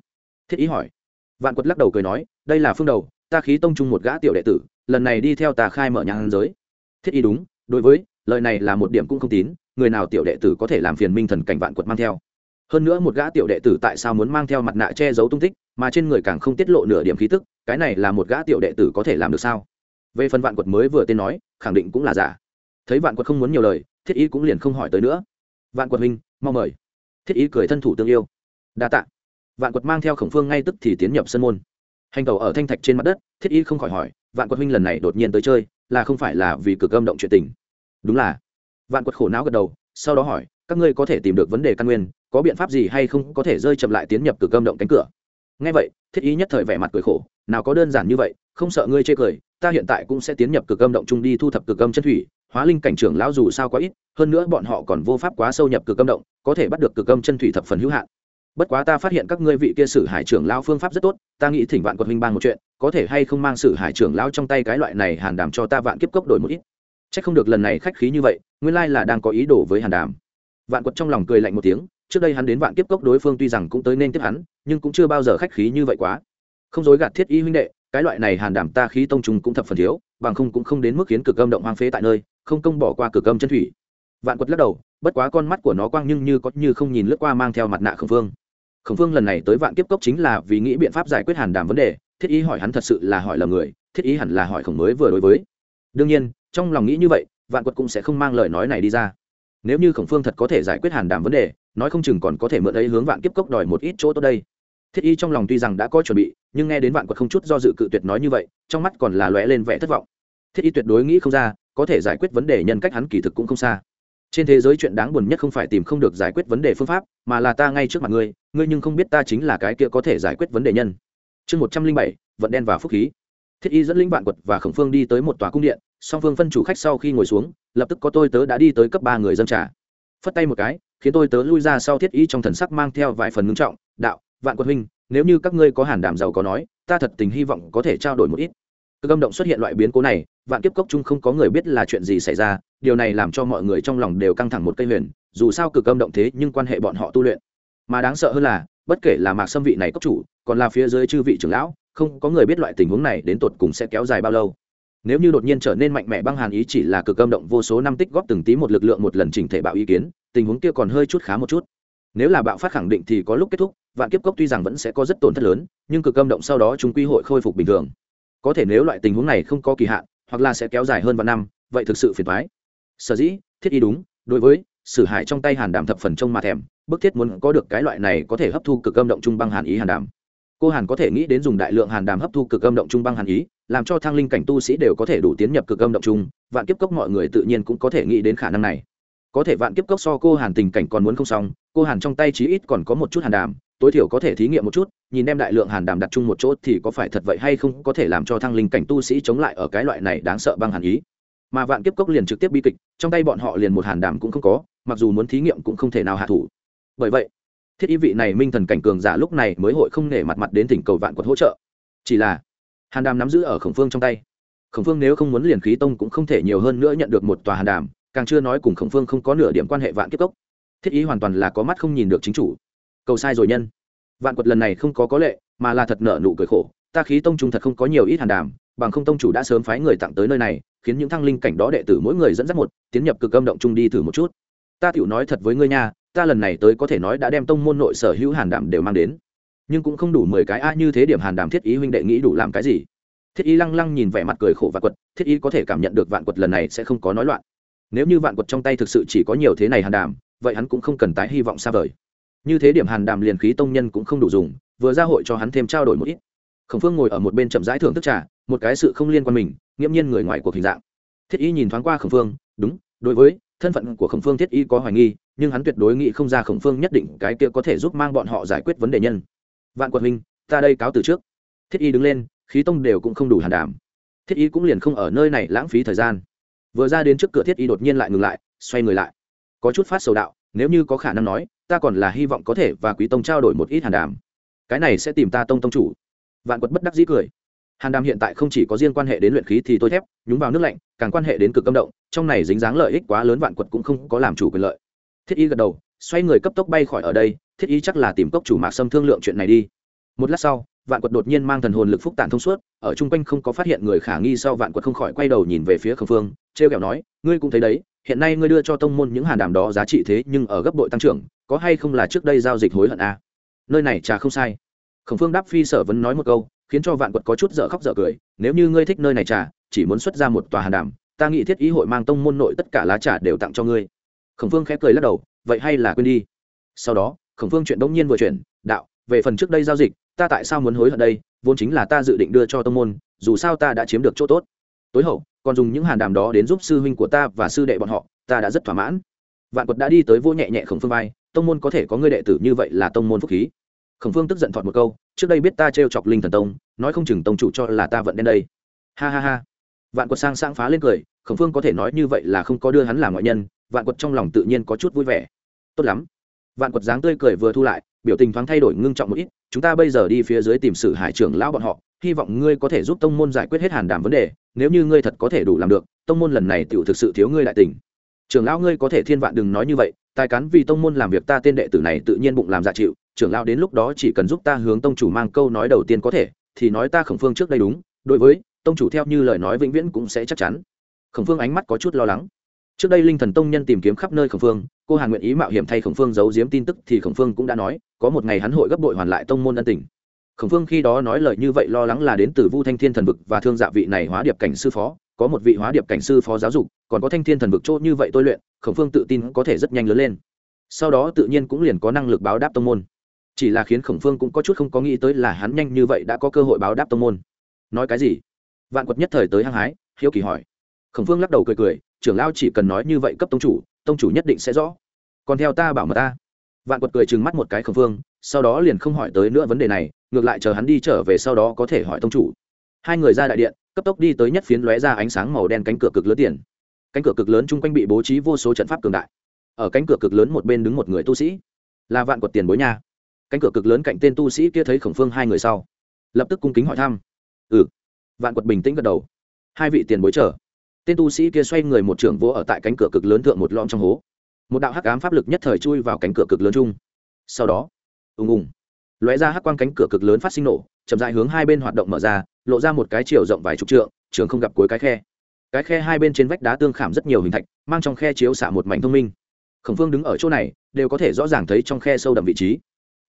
Thiết y hỏi. Vạn quật lắc đầu cười nói, đây là phương đầu, ta khí tông chung một gã tiểu đệ tử, lần này đi theo tà khai mở nhà hàng giới. Thiết y đúng, đối với, lời này là một điểm cũng không tín, người nào tiểu đệ tử có thể làm phiền minh thần cảnh vạn quật mang theo. Hơn nữa một gã tiểu đệ tử tại sao muốn mang theo mặt nạ che giấu tung tích, mà trên người càng không tiết lộ nửa điểm khí tức, cái này là một gã tiểu đệ tử có thể làm được sao? Về phần vạn quật mới vừa tên nói, khẳng định cũng là giả thấy vạn quật không muốn nhiều lời, thiết ý cũng liền không hỏi tới nữa. Vạn quật huynh mong mời. Thiết ý cười thân thủ tương yêu. Đa tạ. Vạn quật mang theo khổng phương ngay tức thì tiến nhập sân môn. Hành tàu ở thanh thạch trên mặt đất, thiết ý không khỏi hỏi, vạn quật huynh lần này đột nhiên tới chơi, là không phải là vì cực âm động chuyện tình? Đúng là. Vạn quật khổ não gật đầu, sau đó hỏi, các ngươi có thể tìm được vấn đề căn nguyên, có biện pháp gì hay không có thể rơi chậm lại tiến nhập cực âm động cánh cửa? Ngay vậy, thiết ý nhất thời vẻ mặt cười khổ, nào có đơn giản như vậy, không sợ ngươi chê cười ta hiện tại cũng sẽ tiến nhập cực âm động trung đi thu thập cực âm chân thủy, hóa linh cảnh trưởng lão dù sao quá ít, hơn nữa bọn họ còn vô pháp quá sâu nhập cực âm động, có thể bắt được cực âm chân thủy thập phần hữu hạn. Bất quá ta phát hiện các ngươi vị kia sử hải trưởng lão phương pháp rất tốt, ta nghĩ thỉnh vạn quật huynh ban một chuyện, có thể hay không mang sử hải trưởng lão trong tay cái loại này hàn đàm cho ta vạn kiếp cốc đổi một ít. Trách không được lần này khách khí như vậy, nguyên lai là đang có ý đồ với hàn đàm. Vạn quật trong lòng cười lạnh một tiếng, trước đây hắn đến vạn kiếp cốc đối phương tuy rằng cũng tới nên tiếp hắn, nhưng cũng chưa bao giờ khách khí như vậy quá. Không dối gạt thiết y huynh đệ cái loại này hàn đảm ta khí tông trùng cũng thập phần thiếu, bằng không cũng không đến mức khiến cực âm động hoang phế tại nơi, không công bỏ qua cực âm chân thủy. Vạn quật lắc đầu, bất quá con mắt của nó quang nhưng như có như không nhìn lướt qua mang theo mặt nạ khổng phương. Khổng phương lần này tới vạn kiếp cốc chính là vì nghĩ biện pháp giải quyết hàn đàm vấn đề, thiết ý hỏi hắn thật sự là hỏi lầm người, thiết ý hẳn là hỏi khổng mới vừa đối với. Đương nhiên, trong lòng nghĩ như vậy, vạn quật cũng sẽ không mang lời nói này đi ra. Nếu như khổng phương thật có thể giải quyết hàn đàm vấn đề, nói không chừng còn có thể mượn ấy hướng vạn kiếp cốc đòi một ít chỗ tốt đây. Thiết y trong lòng tuy rằng đã có chuẩn bị nhưng nghe đến vạn quật không chút do dự cự tuyệt nói như vậy, trong mắt còn là lóe lên vẻ thất vọng. Thiết y tuyệt đối nghĩ không ra, có thể giải quyết vấn đề nhân cách hắn kỳ thực cũng không xa. Trên thế giới chuyện đáng buồn nhất không phải tìm không được giải quyết vấn đề phương pháp, mà là ta ngay trước mặt ngươi ngươi nhưng không biết ta chính là cái kia có thể giải quyết vấn đề nhân. Chương một trăm linh bảy, vận đen và phúc khí. Thiết y dẫn linh vạn quật và khổng phương đi tới một tòa cung điện, song phương phân chủ khách sau khi ngồi xuống, lập tức có tôi tớ đã đi tới cấp ba người dân trả phất tay một cái, khiến tôi tớ lui ra sau thiết y trong thần sắc mang theo vài phần ngưng trọng, đạo, vạn quật huynh nếu như các ngươi có hàn đảm giàu có nói, ta thật tình hy vọng có thể trao đổi một ít. Cực âm động xuất hiện loại biến cố này, vạn kiếp cốc chung không có người biết là chuyện gì xảy ra, điều này làm cho mọi người trong lòng đều căng thẳng một cây huyền, dù sao cực âm động thế nhưng quan hệ bọn họ tu luyện. Mà đáng sợ hơn là, bất kể là mạc xâm vị này cốc chủ, còn là phía dưới chư vị trưởng lão, không có người biết loại tình huống này đến tột cùng sẽ kéo dài bao lâu. Nếu như đột nhiên trở nên mạnh mẽ băng hàn ý chỉ là cực âm động vô số năm tích góp từng tí một lực lượng một lần chỉnh thể bạo ý kiến, tình huống kia còn hơi chút khá một chút nếu là bạo phát khẳng định thì có lúc kết thúc, vạn kiếp cốc tuy rằng vẫn sẽ có rất tổn thất lớn, nhưng cực âm động sau đó chúng quy hội khôi phục bình thường. Có thể nếu loại tình huống này không có kỳ hạn, hoặc là sẽ kéo dài hơn vài năm, vậy thực sự phiền thoái sở dĩ, thiết y đúng, đối với sử hại trong tay hàn đàm thập phần trông mà thèm, bức thiết muốn có được cái loại này có thể hấp thu cực âm động trung băng hàn ý hàn đàm. Cô hàn có thể nghĩ đến dùng đại lượng hàn đàm hấp thu cực âm động trung băng hàn ý, làm cho thang linh cảnh tu sĩ đều có thể đủ tiến nhập cực âm động trung, vạn kiếp cốc mọi người tự nhiên cũng có thể nghĩ đến khả năng này. Có thể vạn kiếp cốc so cô hàn tình cảnh còn muốn không xong cô hàn trong tay chí ít còn có một chút hàn đàm, tối thiểu có thể thí nghiệm một chút, nhìn đem đại lượng hàn đàm đặt chung một chỗ thì có phải thật vậy hay không có thể làm cho thăng linh cảnh tu sĩ chống lại ở cái loại này đáng sợ băng hàn ý. Mà vạn kiếp cốc liền trực tiếp bi kịch, trong tay bọn họ liền một hàn đàm cũng không có, mặc dù muốn thí nghiệm cũng không thể nào hạ thủ. Bởi vậy, thiết ý vị này minh thần cảnh cường giả lúc này mới hội không nể mặt mặt đến tỉnh cầu vạn quật hỗ trợ. Chỉ là, hàn đàm nắm giữ ở khổng phương trong tay. Khổng phương nếu không muốn liền khí tông cũng không thể nhiều hơn nữa nhận được một tòa hàn đàm, càng chưa nói cùng khổng phương không có nửa điểm quan hệ vạn kiếp cốc thiết ý hoàn toàn là có mắt không nhìn được chính chủ. Cầu sai rồi nhân. Vạn quật lần này không có có lệ, mà là thật nợ nụ cười khổ. Ta khí tông trung thật không có nhiều ít hàn đàm, bằng không tông chủ đã sớm phái người tặng tới nơi này, khiến những thăng linh cảnh đó đệ tử mỗi người dẫn dắt một, tiến nhập cực âm động trung đi thử một chút. Ta tiểu nói thật với ngươi nha, ta lần này tới có thể nói đã đem tông môn nội sở hữu hàn đàm đều mang đến. Nhưng cũng không đủ mười cái a, như thế điểm hàn đàm thiết ý huynh đệ nghĩ đủ làm cái gì? Thiết ý lăng lăng nhìn vẻ mặt cười khổ vạn quật, thiết ý có thể cảm nhận được vạn quật lần này sẽ không có nói loạn. Nếu như vạn quật trong tay thực sự chỉ có nhiều thế này hàn đàm vậy hắn cũng không cần tái hy vọng xa vời. Như thế điểm hàn đàm liền khí tông nhân cũng không đủ dùng, vừa ra hội cho hắn thêm trao đổi một ít. Khổng phương ngồi ở một bên chậm rãi thưởng thức trà, một cái sự không liên quan mình, nghiễm nhiên người ngoài cuộc hình dạng. Thiết y nhìn thoáng qua khổng phương, đúng, đối với thân phận của khổng phương thiết y có hoài nghi, nhưng hắn tuyệt đối nghĩ không ra khổng phương nhất định cái kia có thể giúp mang bọn họ giải quyết vấn đề nhân. Vạn quật huynh, ta đây cáo từ trước. Thiết y đứng lên, khí tông đều cũng không đủ hàn đảm thiết y cũng liền không ở nơi này lãng phí thời gian. Vừa ra đến trước cửa thiết y đột nhiên lại ngừng lại, xoay người lại có chút phát sầu đạo, nếu như có khả năng nói, ta còn là hy vọng có thể và quý tông trao đổi một ít hàn đàm. Cái này sẽ tìm ta tông tông chủ. Vạn quật bất đắc dĩ cười. Hàn đàm hiện tại không chỉ có riêng quan hệ đến luyện khí thì tôi thép, nhúng vào nước lạnh, càng quan hệ đến cực âm động, trong này dính dáng lợi ích quá lớn vạn quật cũng không có làm chủ quyền lợi. Thiết y gật đầu, xoay người cấp tốc bay khỏi ở đây, thiết y chắc là tìm cốc chủ mạc sâm thương lượng chuyện này đi. Một lát sau, vạn quật đột nhiên mang thần hồn lực phúc tản thông suốt, ở chung quanh không có phát hiện người khả nghi sau vạn quật không khỏi quay đầu nhìn về phía khẩn phương t r e o kẹo nói, ngươi cũng thấy đấy hiện nay ngươi đưa cho tông môn những hàn đàm đó giá trị thế nhưng ở gấp bội tăng trưởng, có hay không là trước đây giao dịch hối hận à? nơi này trà không sai. Khổng phương đáp phi sở vấn nói một câu, khiến cho vạn quật có chút dở khóc dở cười, nếu như ngươi thích nơi này trà chỉ muốn xuất ra một tòa hàn đàm ta nghĩ thiết ý hội mang tông môn nội tất cả lá trà đều tặng cho ngươi. Khổng phương khép cười lắc đầu, vậy hay là quên đi. Sau đó, khổng phương chuyện đông nhiên vừa chuyển, đạo, về phần trước đây giao dịch, ta tại sao muốn hối hận đây, vốn chính là ta dự định đưa cho tông môn, dù sao ta đã chiếm được chỗ tốt. Tối hậu còn dùng những hàn đàm đó đến giúp sư huynh của ta và sư đệ bọn họ, ta đã rất thỏa mãn. Vạn quật đã đi tới vô nhẹ nhẹ khổng phương vai, tông môn có thể có người đệ tử như vậy là tông môn phúc khí. Khổng phương tức giận thọt một câu, trước đây biết ta trêu chọc linh thần tông, nói không chừng tông chủ cho là ta vận đến đây. Ha ha ha. Vạn quật sang sang phá lên cười, khổng phương có thể nói như vậy là không có đưa hắn làm ngoại nhân, vạn quật trong lòng tự nhiên có chút vui vẻ. Tốt lắm. Vạn quật dáng tươi cười vừa thu lại, biểu tình thoáng thay đổi ngưng trọng một ít, chúng ta bây giờ đi phía dưới tìm sử hải trưởng lão bọn họ, hy vọng ngươi có thể giúp tông môn giải quyết hết hàn đàm vấn đề nếu như ngươi thật có thể đủ làm được, tông môn lần này tựu thực sự thiếu ngươi đại tình. Trưởng lão ngươi có thể thiên vạn đừng nói như vậy, tài cán vì tông môn làm việc ta tên đệ tử này tự nhiên bụng làm dạ chịu, trưởng lão đến lúc đó chỉ cần giúp ta hướng tông chủ mang câu nói đầu tiên có thể, thì nói ta khổng phương trước đây đúng, đối với, tông chủ theo như lời nói vĩnh viễn cũng sẽ chắc chắn. Khổng phương ánh mắt có chút lo lắng. Trước đây linh thần tông nhân tìm kiếm khắp nơi khổng phương, cô hàn nguyện ý mạo hiểm thay khổng phương giấu giếm tin tức thì khổng phương cũng đã nói, có một ngày hắn hội gấp đội hoàn lại tông môn ân tình khổng phương khi đó nói lời như vậy lo lắng là đến từ vu thanh thiên thần vực và thương dạ vị này hóa điệp cảnh sư phó, có một vị hóa điệp cảnh sư phó giáo dục, còn có thanh thiên thần vực chỗ như vậy tôi luyện, khổng phương tự tin có thể rất nhanh lớn lên. Sau đó tự nhiên cũng liền có năng lực báo đáp tông môn. Chỉ là khiến khổng phương cũng có chút không có nghĩ tới là hắn nhanh như vậy đã có cơ hội báo đáp tông môn. Nói cái gì? Vạn quật nhất thời tới hăng hái, hiếu kỳ hỏi. Khổng phương lắc đầu cười cười, trưởng lao chỉ cần nói như vậy cấp tông chủ tông chủ nhất định sẽ rõ. Còn theo ta bảo mật ta vạn quật cười trừng mắt một cái khẩn phương sau đó liền không hỏi tới nữa vấn đề này, ngược lại chờ hắn đi trở về sau đó có thể hỏi tông chủ. Hai người ra đại điện, cấp tốc đi tới nhất phiến lóe ra ánh sáng màu đen cánh cửa cực lớn tiền. Cánh cửa cực lớn chung quanh bị bố trí vô số trận pháp cường đại. Ở cánh cửa cực lớn một bên đứng một người tu sĩ. Là vạn quật tiền bối nha. Cánh cửa cực lớn cạnh tên tu sĩ kia thấy khổng phương hai người sau, lập tức cung kính hỏi thăm. Ừ. Vạn quật bình tĩnh gật đầu. Hai vị tiền bối chờ. Tên tu sĩ kia xoay người một trưởng vỗ ở tại cánh cửa cực lớn thượng một lõm trong hố một đạo hắc ám pháp lực nhất thời chui vào cánh cửa cực lớn chung. Sau đó, ùng ùng, lóe ra hắc quang cánh cửa cực lớn phát sinh nổ, chậm rãi hướng hai bên hoạt động mở ra, lộ ra một cái chiều rộng vài chục trượng, trường không gặp cuối cái khe. Cái khe hai bên trên vách đá tương khảm rất nhiều hình thạch, mang trong khe chiếu xả một mảnh thông minh. Khổng phương đứng ở chỗ này, đều có thể rõ ràng thấy trong khe sâu đậm vị trí.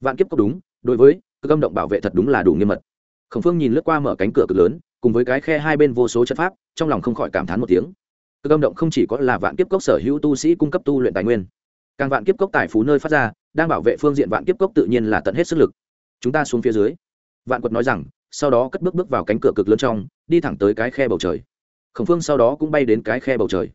Vạn kiếp có đúng, đối với cơ âm động bảo vệ thật đúng là đủ nghiêm mật. Khổng phương nhìn lướt qua mở cánh cửa cực lớn, cùng với cái khe hai bên vô số chất pháp, trong lòng không khỏi cảm thán một tiếng cực âm động không chỉ có là vạn kiếp cốc sở hữu tu sĩ cung cấp tu luyện tài nguyên, càng vạn kiếp cốc tài phú nơi phát ra, đang bảo vệ phương diện vạn kiếp cốc tự nhiên là tận hết sức lực. Chúng ta xuống phía dưới. Vạn quật nói rằng, sau đó cất bước bước vào cánh cửa cực lớn trong, đi thẳng tới cái khe bầu trời. Khổng phương sau đó cũng bay đến cái khe bầu trời.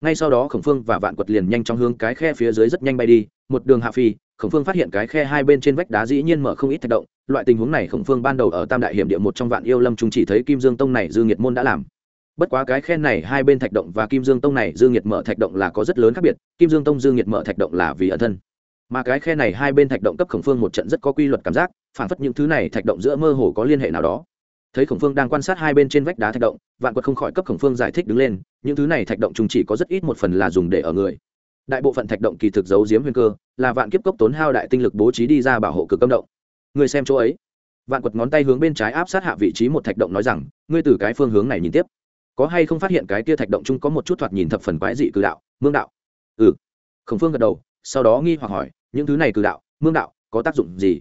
Ngay sau đó khổng phương và vạn quật liền nhanh chóng hướng cái khe phía dưới rất nhanh bay đi, một đường hạ phi, khổng phương phát hiện cái khe hai bên trên vách đá dĩ nhiên mở không ít thạch động. Loại tình huống này khổng phương ban đầu ở tam đại hiểm địa một trong vạn yêu lâm chúng chỉ thấy kim dương tông này dư nghiệt môn đã làm bất quá cái khe này hai bên thạch động và kim dương tông này, dương nhiệt mở thạch động là có rất lớn khác biệt, kim dương tông, dương nhiệt mở thạch động là vì ẩn thân. Mà cái khe này hai bên thạch động cấp khổng phương một trận rất có quy luật cảm giác phản phất những thứ này thạch động giữa mơ hồ có liên hệ nào đó. Thấy khổng phương đang quan sát hai bên trên vách đá thạch động, vạn quật không khỏi cấp khổng phương giải thích đứng lên, những thứ này thạch động chúng chỉ có rất ít một phần là dùng để ở người. Đại bộ phận thạch động kỳ thực giấu giếm huyền cơ, là vạn kiếp cốc tốn hao đại tinh lực bố trí đi ra bảo hộ cực âm động. Người xem chỗ ấy. Vạn quật ngón tay hướng bên trái áp sát hạ vị trí một thạch động nói rằng, ngươi từ cái phương hướng này nhìn tiếp có hay không phát hiện cái kia thạch động chung có một chút thoạt nhìn thập phần quái dị cử đạo, mương đạo. Ừ. Khổng phương gật đầu, sau đó nghi hoặc hỏi, những thứ này cử đạo, mương đạo, có tác dụng gì?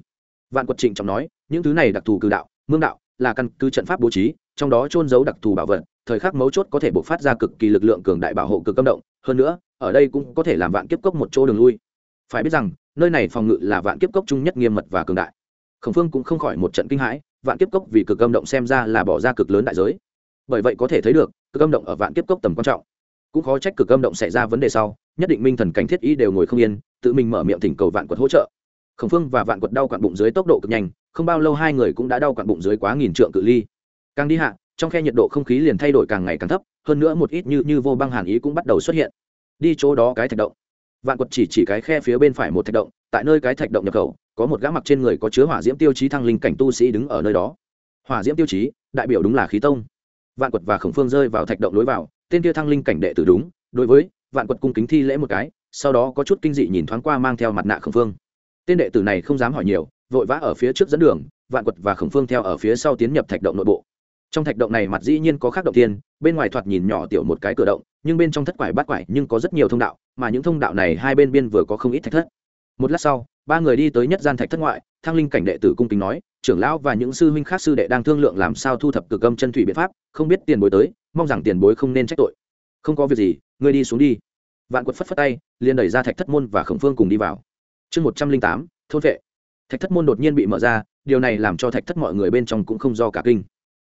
Vạn quật trịnh trọng nói, những thứ này đặc thù cử đạo, mương đạo, là căn cứ trận pháp bố trí, trong đó trôn giấu đặc thù bảo vật, thời khắc mấu chốt có thể bộc phát ra cực kỳ lực lượng cường đại bảo hộ cực âm động. Hơn nữa, ở đây cũng có thể làm vạn kiếp cốc một chỗ đường lui. Phải biết rằng, nơi này phòng ngự là vạn kiếp cốc chung nhất nghiêm mật và cường đại. Khổng phương cũng không khỏi một trận kinh hãi, vạn kiếp cốc vì cực âm động xem ra là bỏ ra cực lớn đại giới bởi vậy có thể thấy được, cực âm động ở vạn kiếp cốc tầm quan trọng. Cũng khó trách cực âm động xảy ra vấn đề sau, nhất định minh thần cảnh thiết y đều ngồi không yên, tự mình mở miệng thỉnh cầu vạn quật hỗ trợ. Khổng phương và vạn quật đau quặn bụng dưới tốc độ cực nhanh, không bao lâu hai người cũng đã đau quặn bụng dưới quá nghìn trượng cự ly. Càng đi hạ, trong khe nhiệt độ không khí liền thay đổi càng ngày càng thấp, hơn nữa một ít như như vô băng hàn ý cũng bắt đầu xuất hiện. Đi chỗ đó cái thạch động. Vạn quật chỉ chỉ cái khe phía bên phải một thạch động, tại nơi cái thạch động nhập khẩu, có một gã mặc trên người có chứa hỏa diễm tiêu chí thăng linh cảnh tu sĩ đứng ở nơi đó. Hỏa diễm tiêu chí, đại biểu đúng là khí tông vạn quật và khổng phương rơi vào thạch động lối vào, tên kia thăng linh cảnh đệ tử đúng, đối với vạn quật cung kính thi lễ một cái, sau đó có chút kinh dị nhìn thoáng qua mang theo mặt nạ khổng phương. Tên đệ tử này không dám hỏi nhiều, vội vã ở phía trước dẫn đường, vạn quật và khổng phương theo ở phía sau tiến nhập thạch động nội bộ. Trong thạch động này mặt dĩ nhiên có khác động tiên bên ngoài thoạt nhìn nhỏ tiểu một cái cửa động, nhưng bên trong thất quải bát quải nhưng có rất nhiều thông đạo, mà những thông đạo này hai bên biên vừa có không ít thạch thất một lát sau, ba người đi tới nhất gian thạch thất ngoại, thăng linh cảnh đệ tử cung kính nói, trưởng lão và những sư huynh khác sư đệ đang thương lượng làm sao thu thập cực âm chân thủy biện pháp, không biết tiền bối tới, mong rằng tiền bối không nên trách tội. Không có việc gì, ngươi đi xuống đi. Vạn quật phất phất tay, liền đẩy ra thạch thất môn và khổng phương cùng đi vào. Chương một trăm linh tám, thôn vệ. Thạch thất môn đột nhiên bị mở ra, điều này làm cho thạch thất mọi người bên trong cũng không do cả kinh.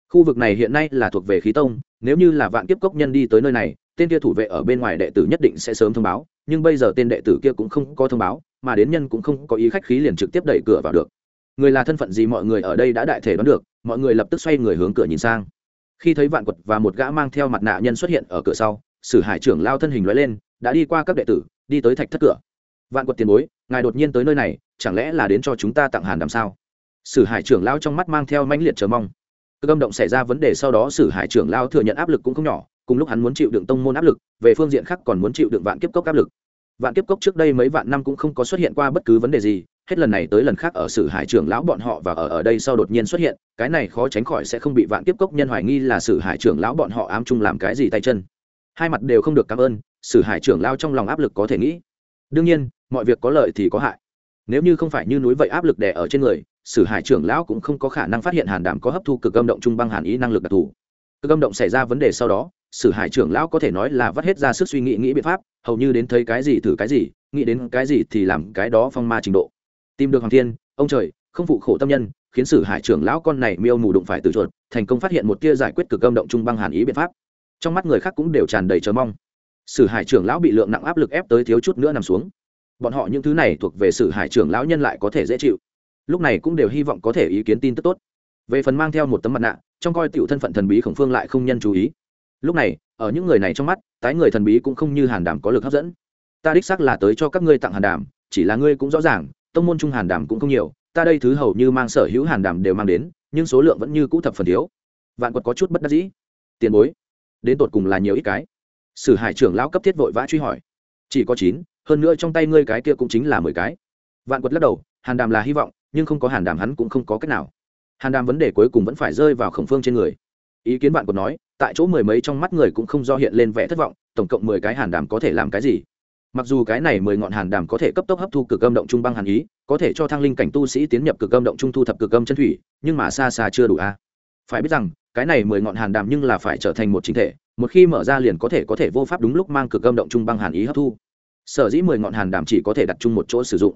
Khu vực này hiện nay là thuộc về khí tông, nếu như là vạn kiếp cốc nhân đi tới nơi này, tên kia thủ vệ ở bên ngoài đệ tử nhất định sẽ sớm thông báo, nhưng bây giờ tên đệ tử kia cũng không có thông báo mà đến nhân cũng không có ý khách khí liền trực tiếp đẩy cửa vào được. Người là thân phận gì mọi người ở đây đã đại thể đoán được, mọi người lập tức xoay người hướng cửa nhìn sang. Khi thấy vạn quật và một gã mang theo mặt nạ nhân xuất hiện ở cửa sau, sử hải trưởng lao thân hình loại lên, đã đi qua các đệ tử, đi tới thạch thất cửa. Vạn quật tiền bối, ngài đột nhiên tới nơi này, chẳng lẽ là đến cho chúng ta tặng hàn đàm sao? Sử hải trưởng lao trong mắt mang theo mãnh liệt chờ mong. Cơ âm động xảy ra vấn đề sau đó sử hải trưởng lao thừa nhận áp lực cũng không nhỏ, cùng lúc hắn muốn chịu đựng tông môn áp lực, về phương diện khác còn muốn chịu đựng vạn kiếp cốc áp lực vạn kiếp cốc trước đây mấy vạn năm cũng không có xuất hiện qua bất cứ vấn đề gì, hết lần này tới lần khác ở sử hải trưởng lão bọn họ và ở ở đây sau đột nhiên xuất hiện, cái này khó tránh khỏi sẽ không bị vạn kiếp cốc nhân hoài nghi là sử hải trưởng lão bọn họ ám chung làm cái gì tay chân. Hai mặt đều không được cảm ơn, sử hải trưởng lao trong lòng áp lực có thể nghĩ. Đương nhiên, mọi việc có lợi thì có hại. Nếu như không phải như núi vậy áp lực đè ở trên người, sử hải trưởng lão cũng không có khả năng phát hiện hàn đảm có hấp thu cực âm động trung băng hàn ý năng lực đặc thù. Cực âm động xảy ra vấn đề sau đó sử hải trưởng lão có thể nói là vắt hết ra sức suy nghĩ nghĩ biện pháp, hầu như đến thấy cái gì thử cái gì, nghĩ đến cái gì thì làm cái đó phong ma trình độ. Tìm được hoàng thiên, ông trời, không phụ khổ tâm nhân, khiến sử hải trưởng lão con này miêu mù đụng phải từ chuột, thành công phát hiện một tia giải quyết cực âm động trung băng hàn ý biện pháp. Trong mắt người khác cũng đều tràn đầy chờ mong. Sử hải trưởng lão bị lượng nặng áp lực ép tới thiếu chút nữa nằm xuống. Bọn họ những thứ này thuộc về sử hải trưởng lão nhân lại có thể dễ chịu. Lúc này cũng đều hy vọng có thể ý kiến tin tức tốt. Về phần mang theo một tấm mặt nạ trong coi tiểu thân phận thần bí khổng phương lại không nhân chú ý lúc này, ở những người này trong mắt, tái người thần bí cũng không như hàn đàm có lực hấp dẫn. Ta đích xác là tới cho các ngươi tặng hàn đàm chỉ là ngươi cũng rõ ràng, tông môn trung hàn đàm cũng không nhiều, ta đây thứ hầu như mang sở hữu hàn đàm đều mang đến, nhưng số lượng vẫn như cũ thập phần thiếu. Vạn quật có chút bất đắc dĩ. Tiền bối, đến tột cùng là nhiều ít cái? Sử hải trưởng lão cấp thiết vội vã truy hỏi. Chỉ có chín, hơn nữa trong tay ngươi cái kia cũng chính là mười cái. Vạn quật lắc đầu, hàn đàm là hy vọng, nhưng không có hàn đàm hắn cũng không có cách nào. Hàn đàm vấn đề cuối cùng vẫn phải rơi vào khổng phương trên người. Ý kiến bạn còn nói tại chỗ mười mấy trong mắt người cũng không do hiện lên vẻ thất vọng, tổng cộng mười cái hàn đàm có thể làm cái gì? Mặc dù cái này mười ngọn hàn đàm có thể cấp tốc hấp thu cực âm động trung băng hàn ý, có thể cho thăng linh cảnh tu sĩ tiến nhập cực âm động trung thu thập cực âm chân thủy, nhưng mà xa xa chưa đủ a. Phải biết rằng, cái này mười ngọn hàn đàm nhưng là phải trở thành một chính thể, một khi mở ra liền có thể có thể vô pháp đúng lúc mang cực âm động trung băng hàn ý hấp thu. Sở dĩ mười ngọn hàn đàm chỉ có thể đặt chung một chỗ sử dụng.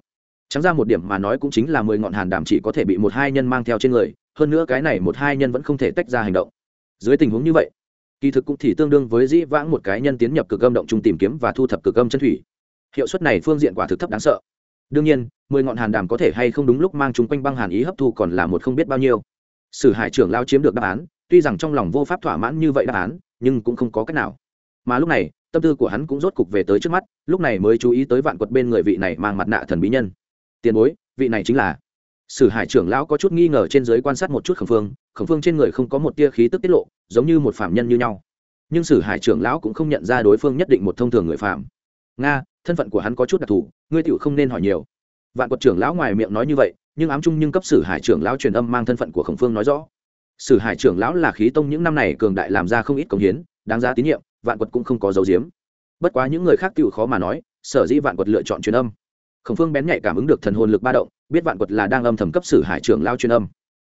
Trắng ra một điểm mà nói cũng chính là mười ngọn hàn đàm chỉ có thể bị một hai nhân mang theo trên người, hơn nữa cái này một hai nhân vẫn không thể tách ra hành động dưới tình huống như vậy, kỳ thực cũng thì tương đương với dĩ vãng một cái nhân tiến nhập cực âm động trung tìm kiếm và thu thập cực âm chân thủy. Hiệu suất này phương diện quả thực thấp đáng sợ. Đương nhiên, mười ngọn hàn đàm có thể hay không đúng lúc mang chúng quanh băng hàn ý hấp thu còn là một không biết bao nhiêu. Sử hải trưởng lao chiếm được đáp án, tuy rằng trong lòng vô pháp thỏa mãn như vậy đáp án, nhưng cũng không có cách nào. Mà lúc này, tâm tư của hắn cũng rốt cục về tới trước mắt, lúc này mới chú ý tới vạn quật bên người vị này mang mặt nạ thần bí nhân. Tiền bối, vị này chính là sử hải trưởng lão có chút nghi ngờ trên giới quan sát một chút khẩn phương khẩn phương trên người không có một tia khí tức tiết lộ, giống như một phạm nhân như nhau. Nhưng sử hải trưởng lão cũng không nhận ra đối phương nhất định một thông thường người phạm. Nga, thân phận của hắn có chút đặc thù, ngươi tựu không nên hỏi nhiều. Vạn quật trưởng lão ngoài miệng nói như vậy, nhưng ám trung nhưng cấp sử hải trưởng lão truyền âm mang thân phận của khổng phương nói rõ. Sử hải trưởng lão là khí tông những năm này cường đại làm ra không ít công hiến, đáng giá tín nhiệm, vạn quật cũng không có dấu diếm bất quá những người khác tựu khó mà nói, sở dĩ vạn quật lựa chọn truyền âm khổng phương bén nhạy cảm ứng được thần hồn lực ba động, biết vạn quật là đang âm thầm cấp sử hải trưởng lao truyền âm.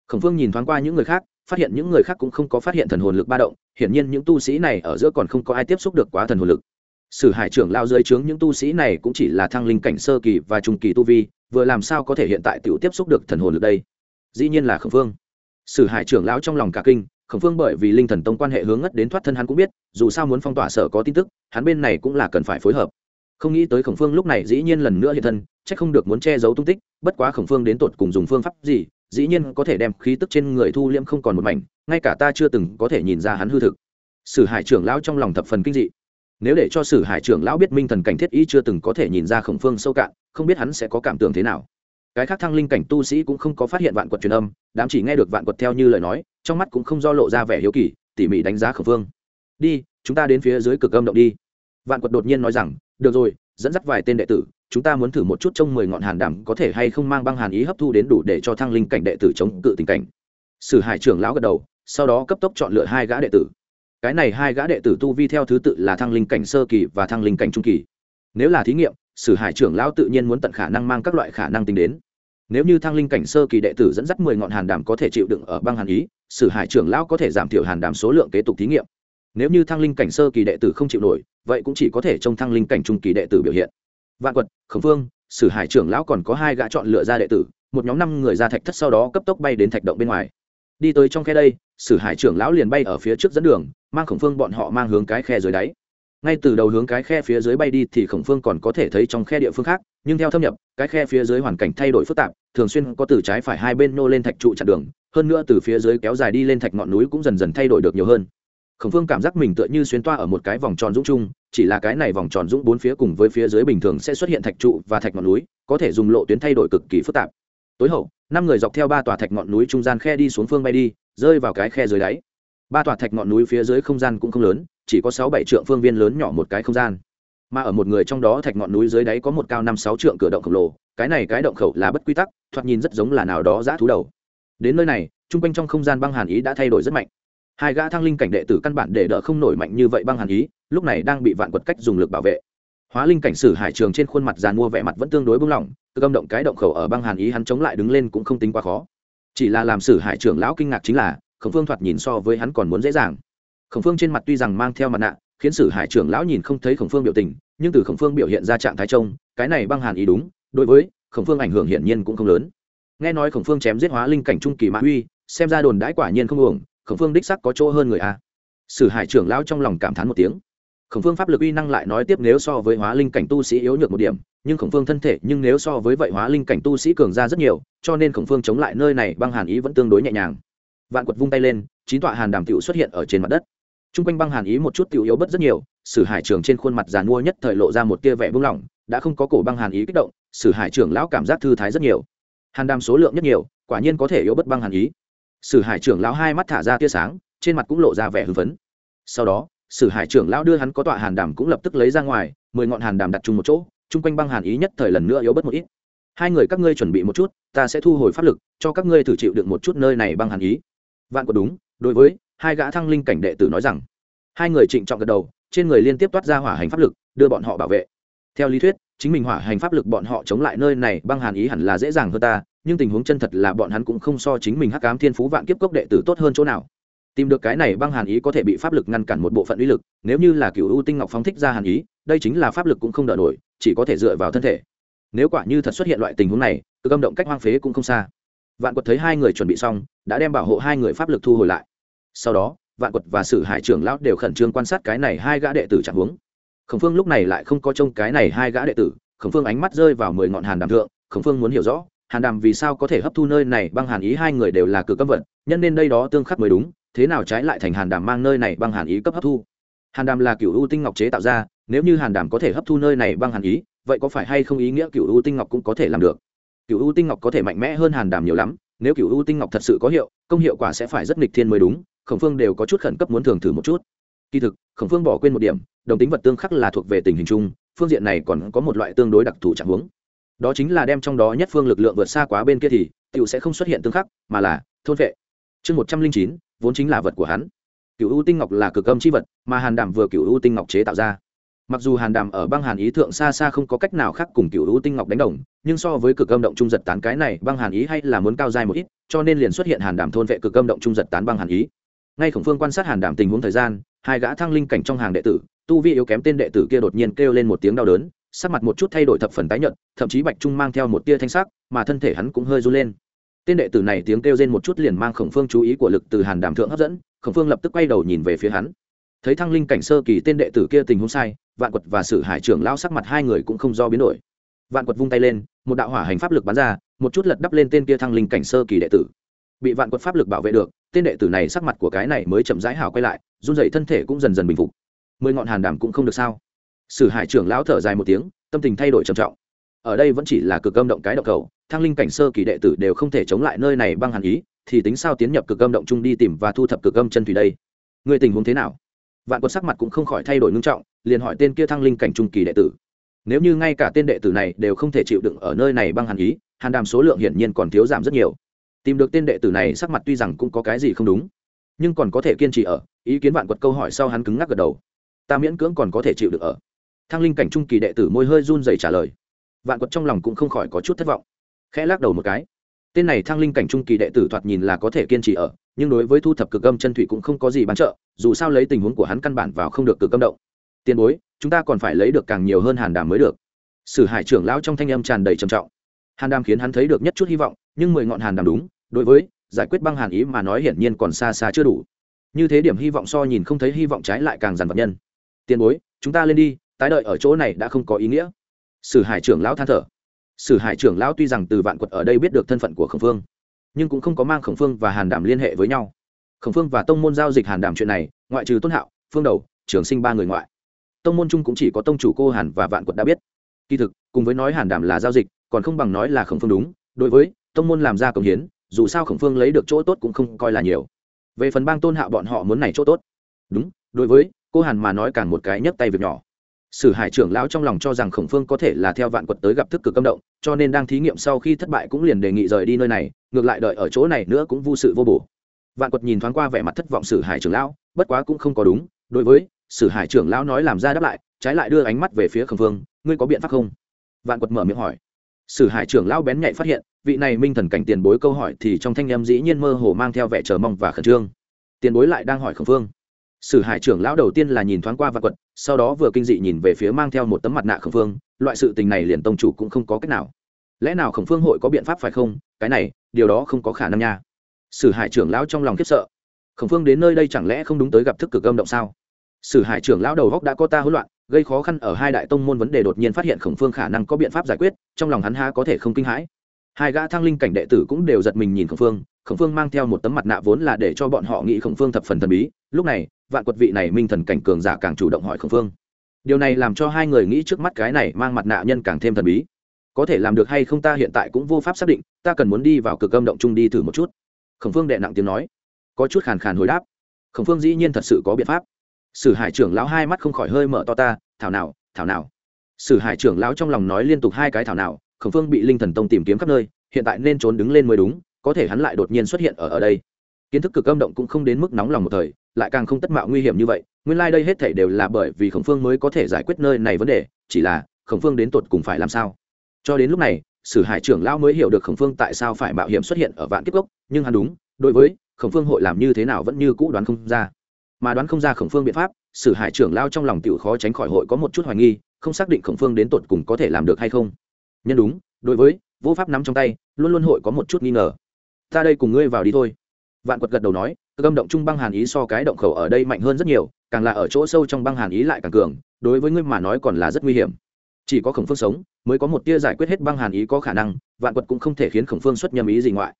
Khổng phương nhìn thoáng qua những người khác, phát hiện những người khác cũng không có phát hiện thần hồn lực ba động, hiển nhiên những tu sĩ này ở giữa còn không có ai tiếp xúc được quá thần hồn lực. Sử hải trưởng lao dưới trướng những tu sĩ này cũng chỉ là thăng linh cảnh sơ kỳ và trung kỳ tu vi, vừa làm sao có thể hiện tại tự tiếp xúc được thần hồn lực đây? Dĩ nhiên là khổng phương. Sử hải trưởng lão trong lòng cả kinh, khổng phương bởi vì linh thần tông quan hệ hướng ngất đến thoát thân hắn cũng biết, dù sao muốn phong tỏa sở có tin tức, hắn bên này cũng là cần phải phối hợp không nghĩ tới khổng phương lúc này dĩ nhiên lần nữa hiện thân c h ắ c không được muốn che giấu tung tích, bất quá khổng phương đến tột cùng dùng phương pháp gì, dĩ nhiên có thể đem khí tức trên người thu liễm không còn một mảnh, ngay cả ta chưa từng có thể nhìn ra hắn hư thực. Sử hải trưởng lão trong lòng thập phần kinh dị. Nếu để cho sử hải trưởng lão biết minh thần cảnh thiết ý chưa từng có thể nhìn ra khổng phương sâu cạn, không biết hắn sẽ có cảm tưởng thế nào. Cái khác thăng linh cảnh tu sĩ cũng không có phát hiện vạn quật truyền âm, đám chỉ nghe được vạn quật theo như lời nói, trong mắt cũng không do lộ ra vẻ hiếu kỳ, tỉ mỉ đánh giá khổng phương. Đi, chúng ta đến phía dưới cực âm động đi. Vạn quật đột nhiên nói rằng được rồi, dẫn dắt vài tên đệ tử, chúng ta muốn thử một chút trong mười ngọn hàn đảm có thể hay không mang băng hàn ý hấp thu đến đủ để cho thăng linh cảnh đệ tử chống cự tình cảnh. Sử hải trưởng lão gật đầu, sau đó cấp tốc chọn lựa hai gã đệ tử. Cái này hai gã đệ tử tu vi theo thứ tự là thăng linh cảnh sơ kỳ và thăng linh cảnh trung kỳ. Nếu là thí nghiệm, sử hải trưởng lão tự nhiên muốn tận khả năng mang các loại khả năng tính đến. Nếu như thăng linh cảnh sơ kỳ đệ tử dẫn dắt mười ngọn hàn đàm có thể chịu đựng ở băng hàn ý, sử hải trưởng lão có thể giảm thiểu hàn đàm số lượng kế tục thí nghiệm nếu như thăng linh cảnh sơ kỳ đệ tử không chịu nổi, vậy cũng chỉ có thể trong thăng linh cảnh trung kỳ đệ tử biểu hiện. Vạn quật, khổng phương sử hải trưởng lão còn có hai gã chọn lựa ra đệ tử, một nhóm năm người ra thạch thất sau đó cấp tốc bay đến thạch động bên ngoài. Đi tới trong khe đây, sử hải trưởng lão liền bay ở phía trước dẫn đường, mang khổng phương bọn họ mang hướng cái khe dưới đáy. Ngay từ đầu hướng cái khe phía dưới bay đi thì khổng phương còn có thể thấy trong khe địa phương khác, nhưng theo thâm nhập, cái khe phía dưới hoàn cảnh thay đổi phức tạp, thường xuyên có từ trái phải hai bên nô lên thạch trụ chặn đường, hơn nữa từ phía dưới kéo dài đi lên thạch ngọn núi cũng dần dần thay đổi được nhiều hơn khổng phương cảm giác mình tựa như xuyên toa ở một cái vòng tròn dũng chung chỉ là cái này vòng tròn dũng bốn phía cùng với phía dưới bình thường sẽ xuất hiện thạch trụ và thạch ngọn núi, có thể dùng lộ tuyến thay đổi cực kỳ phức tạp. Tối hậu, năm người dọc theo ba tòa thạch ngọn núi trung gian khe đi xuống phương bay đi, rơi vào cái khe dưới đáy. Ba tòa thạch ngọn núi phía dưới không gian cũng không lớn, chỉ có sáu bảy trượng phương viên lớn nhỏ một cái không gian. Mà ở một người trong đó thạch ngọn núi dưới đáy có một cao năm sáu trượng cửa động khổng lồ, cái này cái động khẩu là bất quy tắc, thoạt nhìn rất giống là nào đó giã thú đầu. Đến nơi này, chung quanh trong không gian băng hàn ý đã thay đổi rất mạnh hai gã thăng linh cảnh đệ tử căn bản để đỡ không nổi mạnh như vậy băng hàn ý, lúc này đang bị vạn quật cách dùng lực bảo vệ. Hóa linh cảnh sử hải trường trên khuôn mặt giàn mua vẻ mặt vẫn tương đối bung lỏng cơ âm động cái động khẩu ở băng hàn ý hắn chống lại đứng lên cũng không tính quá khó. Chỉ là làm sử hải trưởng lão kinh ngạc chính là, khổng phương thoạt nhìn so với hắn còn muốn dễ dàng. Khổng phương trên mặt tuy rằng mang theo mặt nạ, khiến sử hải trưởng lão nhìn không thấy khổng phương biểu tình, nhưng từ khổng phương biểu hiện ra trạng thái trông, cái này băng hàn ý đúng, đối với khổng phương ảnh hưởng hiển nhiên cũng không lớn. Nghe nói khổng phương chém giết hóa linh cảnh trung kỳ mã uy, xem ra đồn đãi quả nhiên không uổng khổng phương đích sắc có chỗ hơn người a. Sử hải trưởng lão trong lòng cảm thán một tiếng. Khổng phương pháp lực uy năng lại nói tiếp nếu so với hóa linh cảnh tu sĩ yếu nhược một điểm, nhưng khổng phương thân thể nhưng nếu so với vậy hóa linh cảnh tu sĩ cường ra rất nhiều, cho nên khổng phương chống lại nơi này băng hàn ý vẫn tương đối nhẹ nhàng. Vạn quật vung tay lên, chín tọa hàn đàm tiểu xuất hiện ở trên mặt đất. T r u n g quanh băng hàn ý một chút tiểu yếu bất rất nhiều, sử hải trưởng trên khuôn mặt giàn mua nhất thời lộ ra một tia vẻ buông lỏng, đã không có cổ băng hàn ý kích động, sử hải trưởng lão cảm giác thư thái rất nhiều. Hàn đàm số lượng nhất nhiều, quả nhiên có thể yếu bất băng hàn ý sử hải trưởng lão hai mắt thả ra tia sáng, trên mặt cũng lộ ra vẻ hưng phấn. Sau đó, sử hải trưởng lão đưa hắn có tọa hàn đàm cũng lập tức lấy ra ngoài, mười ngọn hàn đàm đặt chung một chỗ, chung quanh băng hàn ý nhất thời lần nữa yếu bớt một ít. Hai người các ngươi chuẩn bị một chút, ta sẽ thu hồi pháp lực, cho các ngươi thử chịu được một chút nơi này băng hàn ý. Vạn có đúng, đối với hai gã thăng linh cảnh đệ tử nói rằng. Hai người trịnh trọng gật đầu, trên người liên tiếp toát ra hỏa hành pháp lực, đưa bọn họ bảo vệ. Theo lý thuyết, chính mình hỏa hành pháp lực bọn họ chống lại nơi này băng hàn ý hẳn là dễ dàng hơn ta nhưng tình huống chân thật là bọn hắn cũng không so chính mình hắc ám thiên phú vạn kiếp cốc đệ tử tốt hơn chỗ nào. Tìm được cái này băng hàn ý có thể bị pháp lực ngăn cản một bộ phận uy lực, nếu như là cựu ưu tinh ngọc phóng thích ra hàn ý, đây chính là pháp lực cũng không đỡ nổi, chỉ có thể dựa vào thân thể. Nếu quả như thật xuất hiện loại tình huống này cơ âm động cách hoang phế cũng không xa. Vạn quật thấy hai người chuẩn bị xong, đã đem bảo hộ hai người pháp lực thu hồi lại. Sau đó, vạn quật và sử hải trưởng lão đều khẩn trương quan sát cái này hai gã đệ tử trạng huống. Khổng phương lúc này lại không có trông cái này hai gã đệ tử, khổng phương ánh mắt rơi vào mười ngọn hàn đàm thượng, khổng phương muốn hiểu rõ hàn đàm vì sao có thể hấp thu nơi này băng hàn ý hai người đều là cực cấp vật nhân nên đây đó tương khắc mới đúng, thế nào trái lại thành hàn đàm mang nơi này băng hàn ý cấp hấp thu? Hàn đàm là cựu u tinh ngọc chế tạo ra, nếu như hàn đàm có thể hấp thu nơi này băng hàn ý, vậy có phải hay không ý nghĩa cựu u tinh ngọc cũng có thể làm được? Cựu u tinh ngọc có thể mạnh mẽ hơn hàn đàm nhiều lắm, nếu cựu u tinh ngọc thật sự có hiệu, công hiệu quả sẽ phải rất nghịch thiên mới đúng, khổng phương đều có chút khẩn cấp muốn thường thử một chút. Kỳ thực, khổng phương bỏ quên một điểm, đồng tính vật tương khắc là thuộc về tình hình chung, phương diện này còn có một loại tương đối đặc thù trạng huống đó chính là đem trong đó nhất phương lực lượng vượt xa quá bên kia thì, tiểu sẽ không xuất hiện tương khắc, mà là, thôn vệ. Chương một trăm linh chín, vốn chính là vật của hắn. Cựu u tinh ngọc là cực âm c h i vật, mà hàn đàm vừa cựu u tinh ngọc chế tạo ra. Mặc dù hàn đàm ở băng hàn ý thượng xa xa không có cách nào khác cùng cựu u tinh ngọc đánh đồng, nhưng so với cực âm động trung giật tán cái này, băng hàn ý hay là muốn cao dài một ít, cho nên liền xuất hiện hàn đàm thôn vệ cực âm động trung giật tán băng hàn ý. Ngay khổng phương quan sát hàn đàm tình huống thời gian, hai gã thăng linh cảnh trong hàng đệ tử, tu vi yếu kém tên đệ tử kia đột nhiên kêu lên một tiếng đau đớn sắc mặt một chút thay đổi thập phần tái nhợt, thậm chí bạch trung mang theo một tia thanh sắc, mà thân thể hắn cũng hơi run lên. Tên đệ tử này tiếng kêu rên một chút liền mang khổng phương chú ý của lực từ hàn đàm thượng hấp dẫn, khổng phương lập tức quay đầu nhìn về phía hắn. Thấy thăng linh cảnh sơ kỳ tên đệ tử kia tình huống sai, vạn quật và sử hải trưởng lão sắc mặt hai người cũng không do biến đổi. Vạn quật vung tay lên, một đạo hỏa hành pháp lực bắn ra, một chút lật đắp lên tên kia thăng linh cảnh sơ kỳ đệ tử. Bị vạn quật pháp lực bảo vệ được, tên đệ tử này sắc mặt của cái này mới chậm rãi hào quay lại, run rẩy thân thể cũng dần dần bình phục. Mười ngọn hàn đàm cũng không được sao? Sử hải trưởng lão thở dài một tiếng, tâm tình thay đổi trầm trọng. Ở đây vẫn chỉ là cực âm động cái động cầu, thăng linh cảnh sơ kỳ đệ tử đều không thể chống lại nơi này băng hàn ý, thì tính sao tiến nhập cực âm động chung đi tìm và thu thập cực âm chân thủy đây? Người tình huống thế nào? Vạn quân sắc mặt cũng không khỏi thay đổi ngưng trọng, liền hỏi tên kia thăng linh cảnh trung kỳ đệ tử. Nếu như ngay cả tên đệ tử này đều không thể chịu đựng ở nơi này băng hàn ý, hàn đàm số lượng hiển nhiên còn thiếu giảm rất nhiều. Tìm được tên đệ tử này sắc mặt tuy rằng cũng có cái gì không đúng, nhưng còn có thể kiên trì ở, ý kiến vạn quật câu hỏi sau hắn cứng ngắc gật đầu. Ta miễn cưỡng còn có thể chịu được ở. Thang linh cảnh trung kỳ đệ tử môi hơi run dày trả lời. Vạn quật trong lòng cũng không khỏi có chút thất vọng. Khẽ lắc đầu một cái. Tên này Thang linh cảnh trung kỳ đệ tử thoạt nhìn là có thể kiên trì ở, nhưng đối với thu thập cực âm chân thủy cũng không có gì bán trợ, dù sao lấy tình huống của hắn căn bản vào không được cực âm động. Tiền bối, chúng ta còn phải lấy được càng nhiều hơn hàn đàm mới được. Sử hải trưởng lão trong thanh âm tràn đầy trầm trọng. Hàn đàm khiến hắn thấy được nhất chút hy vọng, nhưng mười ngọn hàn đàm đúng, đối với giải quyết băng hàn ý mà nói hiển nhiên còn xa xa chưa đủ. Như thế điểm hy vọng so nhìn không thấy hy vọng trái lại càng dằn vật nhân. Tiền bối, chúng ta lên đi tái đợi ở chỗ này đã không có ý nghĩa. Sử hải trưởng lão than thở. Sử hải trưởng lão tuy rằng từ vạn quật ở đây biết được thân phận của khổng phương, nhưng cũng không có mang khổng phương và hàn đàm liên hệ với nhau. Khổng phương và tông môn giao dịch hàn đàm chuyện này, ngoại trừ tôn hạo, phương đầu, trường sinh ba người ngoại. Tông môn chung cũng chỉ có tông chủ cô hàn và vạn quật đã biết. Kỳ thực, cùng với nói hàn đàm là giao dịch, còn không bằng nói là khổng phương đúng. Đối với tông môn làm ra công hiến, dù sao khổng phương lấy được chỗ tốt cũng không coi là nhiều. Về phần bang tôn hạo bọn họ muốn này chỗ tốt. Đúng, đối với cô hàn mà nói càng một cái nhấc tay việc nhỏ sử hải trưởng lão trong lòng cho rằng khổng phương có thể là theo vạn quật tới gặp thức cực âm động, cho nên đang thí nghiệm sau khi thất bại cũng liền đề nghị rời đi nơi này, ngược lại đợi ở chỗ này nữa cũng vô sự vô bổ. Vạn quật nhìn thoáng qua vẻ mặt thất vọng sử hải trưởng lão, bất quá cũng không có đúng, đối với sử hải trưởng lão nói làm ra đáp lại, trái lại đưa ánh mắt về phía khổng phương, ngươi có biện pháp không? Vạn quật mở miệng hỏi. Sử hải trưởng lão bén nhạy phát hiện, vị này minh thần cảnh tiền bối câu hỏi thì trong thanh em dĩ nhiên mơ hồ mang theo vẻ chờ mong và khẩn trương. Tiền bối lại đang hỏi khổng phương sử hải trưởng lão đầu tiên là nhìn thoáng qua vạn quật, sau đó vừa kinh dị nhìn về phía mang theo một tấm mặt nạ khổng phương, loại sự tình này liền tông chủ cũng không có cách nào. Lẽ nào khổng phương hội có biện pháp phải không? Cái này, điều đó không có khả năng nha. Sử hải trưởng lão trong lòng khiếp sợ. Khổng phương đến nơi đây chẳng lẽ không đúng tới gặp thức cực âm động sao? Sử hải trưởng lão đầu góc đã có ta hỗn loạn, gây khó khăn ở hai đại tông môn vấn đề đột nhiên phát hiện khổng phương khả năng có biện pháp giải quyết, trong lòng hắn ha có thể không kinh hãi hai gã thăng linh cảnh đệ tử cũng đều giật mình nhìn khổng phương khổng phương mang theo một tấm mặt nạ vốn là để cho bọn họ nghĩ khổng phương thập phần thần bí, lúc này, vạn quật vị này minh thần cảnh cường giả càng chủ động hỏi khổng phương. Điều này làm cho hai người nghĩ trước mắt cái này mang mặt nạ nhân càng thêm thần bí. Có thể làm được hay không ta hiện tại cũng vô pháp xác định, ta cần muốn đi vào cực âm động chung đi thử một chút. Khổng phương đệ nặng tiếng nói. Có chút khàn khàn hồi đáp. Khổng phương dĩ nhiên thật sự có biện pháp. Sử hải trưởng lão hai mắt không khỏi hơi mở to ta, thảo nào thảo nào. Sử hải trưởng lão trong lòng nói liên tục hai cái thảo nào khổng phương bị linh thần tông tìm kiếm khắp nơi, hiện tại nên trốn đứng lên mới đúng, có thể hắn lại đột nhiên xuất hiện ở ở đây. Kiến thức cực âm động cũng không đến mức nóng lòng một thời, lại càng không tất mạo nguy hiểm như vậy, nguyên lai、like、đây hết thể đều là bởi vì khổng phương mới có thể giải quyết nơi này vấn đề, chỉ là, khổng phương đến tột cùng phải làm sao? Cho đến lúc này, sử hải trưởng lão mới hiểu được khổng phương tại sao phải mạo hiểm xuất hiện ở vạn kiếp gốc, nhưng hắn đúng, đối với, khổng phương hội làm như thế nào vẫn như cũ đoán không ra. Mà đoán không ra khổng phương biện pháp, sử hải trưởng lao trong lòng t khó tránh khỏi hội có một chút hoài nghi, không xác định khổng phương đến tột cùng có thể làm được hay không nhân đúng, đối với, vô pháp nắm trong tay, luôn luôn hội có một chút nghi ngờ. Ta đây cùng ngươi vào đi thôi. Vạn quật gật đầu nói gâm động trung băng hàn ý so cái động khẩu ở đây mạnh hơn rất nhiều, càng là ở chỗ sâu trong băng hàn ý lại càng cường, đối với ngươi mà nói còn là rất nguy hiểm. Chỉ có khổng phương sống, mới có một tia giải quyết hết băng hàn ý có khả năng, vạn quật cũng không thể khiến khổng phương xuất nhầm ý gì ngoại.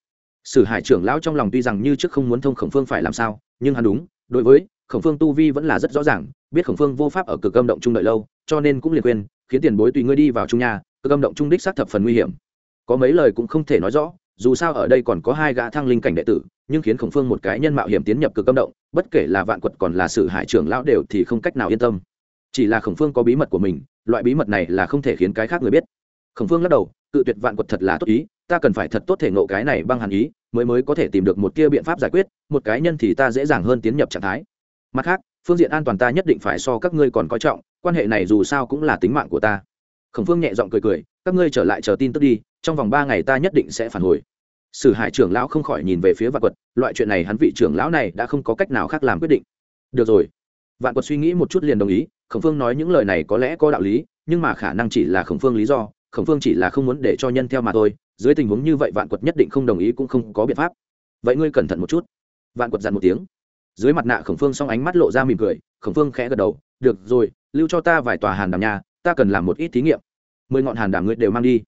Sử hải trưởng lão trong lòng tuy rằng như trước không muốn thông khổng phương phải làm sao, nhưng hắn đúng, đối với, khổng phương tu vi vẫn là rất rõ ràng, biết khổng phương vô pháp ở cực âm động trung đợi lâu, cho nên cũng liền quên khiến tiền bối tùy ngươi đi vào trung nhà cơ âm động trung đích xác thập phần nguy hiểm. Có mấy lời cũng không thể nói rõ, dù sao ở đây còn có hai gã thăng linh cảnh đệ tử, nhưng khiến khổng phương một cái nhân mạo hiểm tiến nhập cực âm động, bất kể là vạn quật còn là sử hải trưởng lão đều thì không cách nào yên tâm. Chỉ là khổng phương có bí mật của mình, loại bí mật này là không thể khiến cái khác người biết. Khổng phương lắc đầu, cự tuyệt vạn quật thật là tốt ý, ta cần phải thật tốt thể ngộ cái này băng hàn ý, mới mới có thể tìm được một kia biện pháp giải quyết, một cái nhân thì ta dễ dàng hơn tiến nhập trạng thái. Mặt khác, phương diện an toàn ta nhất định phải so các ngươi còn coi trọng, quan hệ này dù sao cũng là tính mạng của ta khổng phương nhẹ giọng cười cười, các ngươi trở lại chờ tin tức đi, trong vòng ba ngày ta nhất định sẽ phản hồi. Sử hải trưởng lão không khỏi nhìn về phía vạn quật, loại chuyện này hắn vị trưởng lão này đã không có cách nào khác làm quyết định. Được rồi. Vạn quật suy nghĩ một chút liền đồng ý, khổng phương nói những lời này có lẽ có đạo lý, nhưng mà khả năng chỉ là khổng phương lý do, khổng phương chỉ là không muốn để cho nhân theo mà thôi, dưới tình huống như vậy vạn quật nhất định không đồng ý cũng không có biện pháp. Vậy ngươi cẩn thận một chút. Vạn quật dặn một tiếng. Dưới mặt nạ khổng phương s ánh mắt lộ ra mỉm cười, khổng phương khẽ gật đầu, được rồi, lưu cho ta vài tòa hàn đàm nhà ta cần làm một ít thí nghiệm. Mười ngọn hàn đàm ngươi đều mang đi.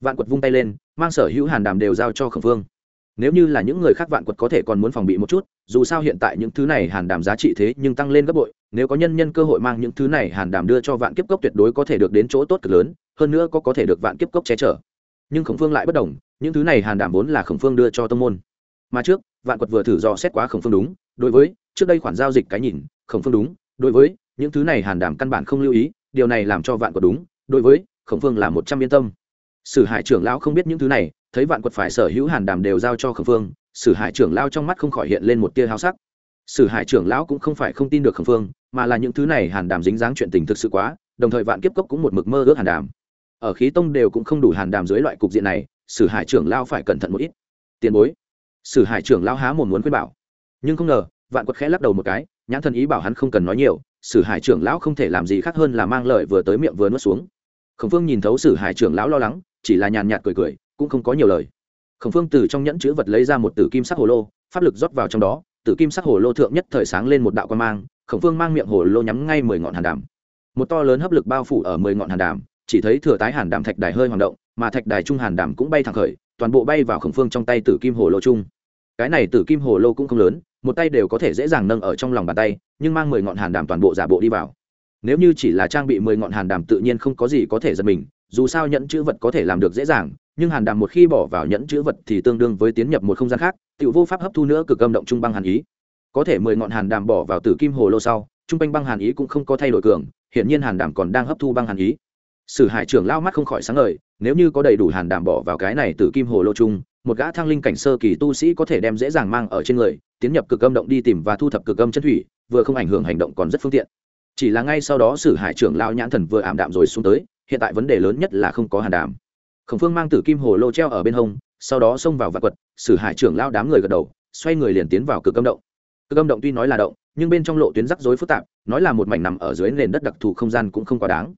Vạn quật vung tay lên, mang sở hữu hàn đàm đều giao cho khổng phương nếu như là những người khác vạn quật có thể còn muốn phòng bị một chút, dù sao hiện tại những thứ này hàn đàm giá trị thế nhưng tăng lên gấp bội, nếu có nhân nhân cơ hội mang những thứ này hàn đàm đưa cho vạn kiếp cốc tuyệt đối có thể được đến chỗ tốt cực lớn, hơn nữa có có thể được vạn kiếp cốc che chở. Nhưng khổng phương lại bất đồng, những thứ này hàn đàm vốn là khổng phương đưa cho tông môn. Mà trước, vạn quật vừa thử dò xét quá khổng phương đúng, đối với, trước đây khoản giao dịch cái nhìn, khổng phương đúng, đối với, những thứ này hàn đàm căn bản không lưu ý điều này làm cho vạn quật đúng, đối với khổng phương là một trăm yên tâm. Sử hải trưởng lão không biết những thứ này, thấy vạn quật phải sở hữu hàn đàm đều giao cho khổng phương, sử hải trưởng lão trong mắt không khỏi hiện lên một tia háo sắc. Sử hải trưởng lão cũng không phải không tin được khổng phương, mà là những thứ này hàn đàm dính dáng chuyện tình thực sự quá, đồng thời vạn kiếp cốc cũng một mực mơ ước hàn đàm. Ở khí tông đều cũng không đủ hàn đàm dưới loại cục diện này, sử hải trưởng lao phải cẩn thận một ít. Tiền bối. Sử hải trưởng lao há mồm muốn khuyên bảo. Nhưng không ngờ, vạn quật khẽ lắc đầu một cái, nhãn thần ý bảo hắn không cần nói nhiều sử hải trưởng lão không thể làm gì khác hơn là mang lời vừa tới miệng vừa nuốt xuống. Khổng phương nhìn thấu sử hải trưởng lão lo lắng, chỉ là nhàn nhạt cười cười, cũng không có nhiều lời. Khổng phương từ trong nhẫn chữ vật lấy ra một tử kim sắc hồ lô, pháp lực rót vào trong đó, tử kim sắc hồ lô thượng nhất thời sáng lên một đạo quan mang, khổng phương mang miệng hồ lô nhắm ngay mười ngọn hàn đàm. Một to lớn hấp lực bao phủ ở mười ngọn hàn đàm, chỉ thấy thừa tái hàn đàm thạch đài hơi hoạt động, mà thạch đài trung hàn đàm cũng bay thẳng khởi, toàn bộ bay vào khổng phương trong tay tử kim hồ lô chung. Cái này tử kim hồ lô cũng không lớn một tay đều có thể dễ dàng nâng ở trong lòng bàn tay, nhưng mang mười ngọn hàn đàm toàn bộ giả bộ đi vào. Nếu như chỉ là trang bị mười ngọn hàn đàm tự nhiên không có gì có thể giật mình, dù sao nhẫn chữ vật có thể làm được dễ dàng, nhưng hàn đàm một khi bỏ vào nhẫn chữ vật thì tương đương với tiến nhập một không gian khác tự vô pháp hấp thu nữa cực âm động trung băng hàn ý. Có thể mười ngọn hàn đàm bỏ vào tử kim hồ lô sau, trung quanh băng hàn ý cũng không có thay đổi cường hiện nhiên hàn đàm còn đang hấp thu băng hàn ý. Sử hải trưởng lao mắt không khỏi sáng ngời, nếu như có đầy đủ hàn đàm bỏ vào cái này tử kim hồ lô chung một gã thang linh cảnh sơ kỳ tu sĩ có thể đem dễ dàng mang ở trên người, tiến nhập cực âm động đi tìm và thu thập cực âm chân thủy, vừa không ảnh hưởng hành động còn rất phương tiện. Chỉ là ngay sau đó sử hải trưởng lao nhãn thần vừa ảm đạm rồi xuống tới, hiện tại vấn đề lớn nhất là không có hàn đàm. Khổng phương mang tử kim hồ lô treo ở bên hông, sau đó xông vào vạn quật, sử hải trưởng lao đám người gật đầu, xoay người liền tiến vào cực âm động. Cực âm động tuy nói là động, nhưng bên trong lộ tuyến rắc rối phức tạp, nói là một mảnh nằm ở dưới nền đất đặc thù không gian cũng không quá đáng.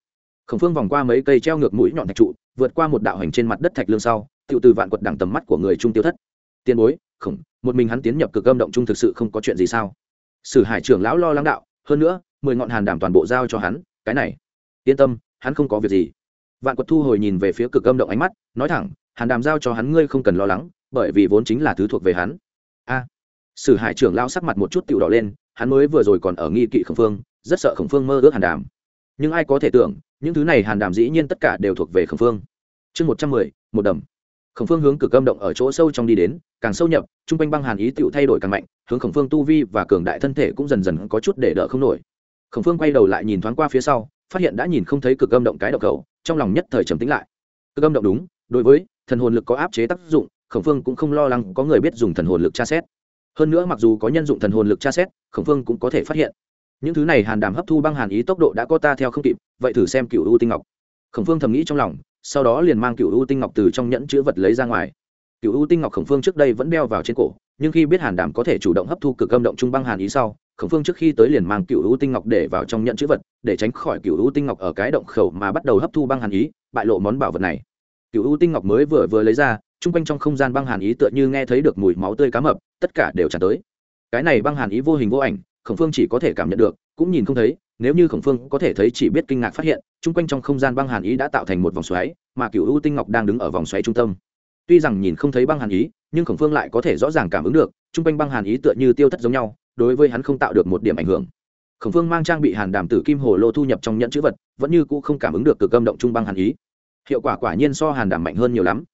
Khổng phương vòng qua mấy cây treo ngược mũi nhọn thạch trụ, vượt qua một đạo hành trên mặt đất thạch lương sau tự từ vạn quật đẳng tầm mắt của người trung tiêu thất. Tiền bối, khổng, một mình hắn tiến nhập cực âm động trung thực sự không có chuyện gì sao? Sử hải trưởng lão lo lắng đạo, hơn nữa, mười ngọn hàn đảm toàn bộ giao cho hắn, cái này. Yên tâm, hắn không có việc gì. Vạn quật thu hồi nhìn về phía cực âm động ánh mắt, nói thẳng, hàn đàm giao cho hắn ngươi không cần lo lắng, bởi vì vốn chính là thứ thuộc về hắn. A. Sử hải trưởng lao sắc mặt một chút tựu đỏ lên, hắn mới vừa rồi còn ở nghi kỵ khổng phương, rất sợ khổng phương mơ ước hàn đàm. Nhưng ai có thể tưởng, những thứ này hàn đàm dĩ nhiên tất cả đều thuộc về khổng phương. Chương một trăm mười, một đầm khổng phương hướng cực âm động ở chỗ sâu trong đi đến càng sâu nhập t r u n g quanh băng hàn ý tựu thay đổi càng mạnh hướng khổng phương tu vi và cường đại thân thể cũng dần dần có chút để đỡ không nổi. Khổng phương quay đầu lại nhìn thoáng qua phía sau phát hiện đã nhìn không thấy cực âm động cái độc khẩu, trong lòng nhất thời trầm tính lại. Cực âm động đúng đối với thần hồn lực có áp chế tác dụng khổng phương cũng không lo lắng có người biết dùng thần hồn lực tra xét. Hơn nữa mặc dù có nhân dụng thần hồn lực tra xét khổng phương cũng có thể phát hiện. Những thứ này hàn đàm hấp thu băng hàn ý tốc độ đã có ta theo không kịp vậy thử xem cựu u tinh ngọc. Khổng phương thầm nghĩ trong lòng sau đó liền mang cựu u tinh ngọc từ trong nhẫn chữ vật lấy ra ngoài. Cựu u tinh ngọc khổng phương trước đây vẫn đeo vào trên cổ, nhưng khi biết hàn đàm có thể chủ động hấp thu cực âm động trung băng hàn ý sau, khổng phương trước khi tới liền mang cựu u tinh ngọc để vào trong nhẫn chữ vật, để tránh khỏi cựu u tinh ngọc ở cái động khẩu mà bắt đầu hấp thu băng hàn ý, bại lộ món bảo vật này. Cựu u tinh ngọc mới vừa vừa lấy ra chung quanh trong không gian băng hàn ý tựa như nghe thấy được mùi máu tươi cá mập, tất cả đều tràn tới. Cái này băng hàn ý vô hình vô ảnh, khổng phương chỉ có thể cảm nhận được, cũng nhìn không thấy, nếu như khổng phương có thể thấy chỉ biết kinh ngạc phát hiện chung quanh trong không gian băng hàn ý đã tạo thành một vòng xoáy, mà cựu u tinh ngọc đang đứng ở vòng xoáy trung tâm. Tuy rằng nhìn không thấy băng hàn ý, nhưng khổng phương lại có thể rõ ràng cảm ứng được, chung quanh băng hàn ý tựa như tiêu thất giống nhau, đối với hắn không tạo được một điểm ảnh hưởng. Khổng phương mang trang bị hàn đàm tử kim hồ lô thu nhập trong nhẫn chữ vật, vẫn như cũ không cảm ứng được cực âm động trung băng hàn ý. Hiệu quả quả nhiên so hàn đàm mạnh hơn nhiều lắm.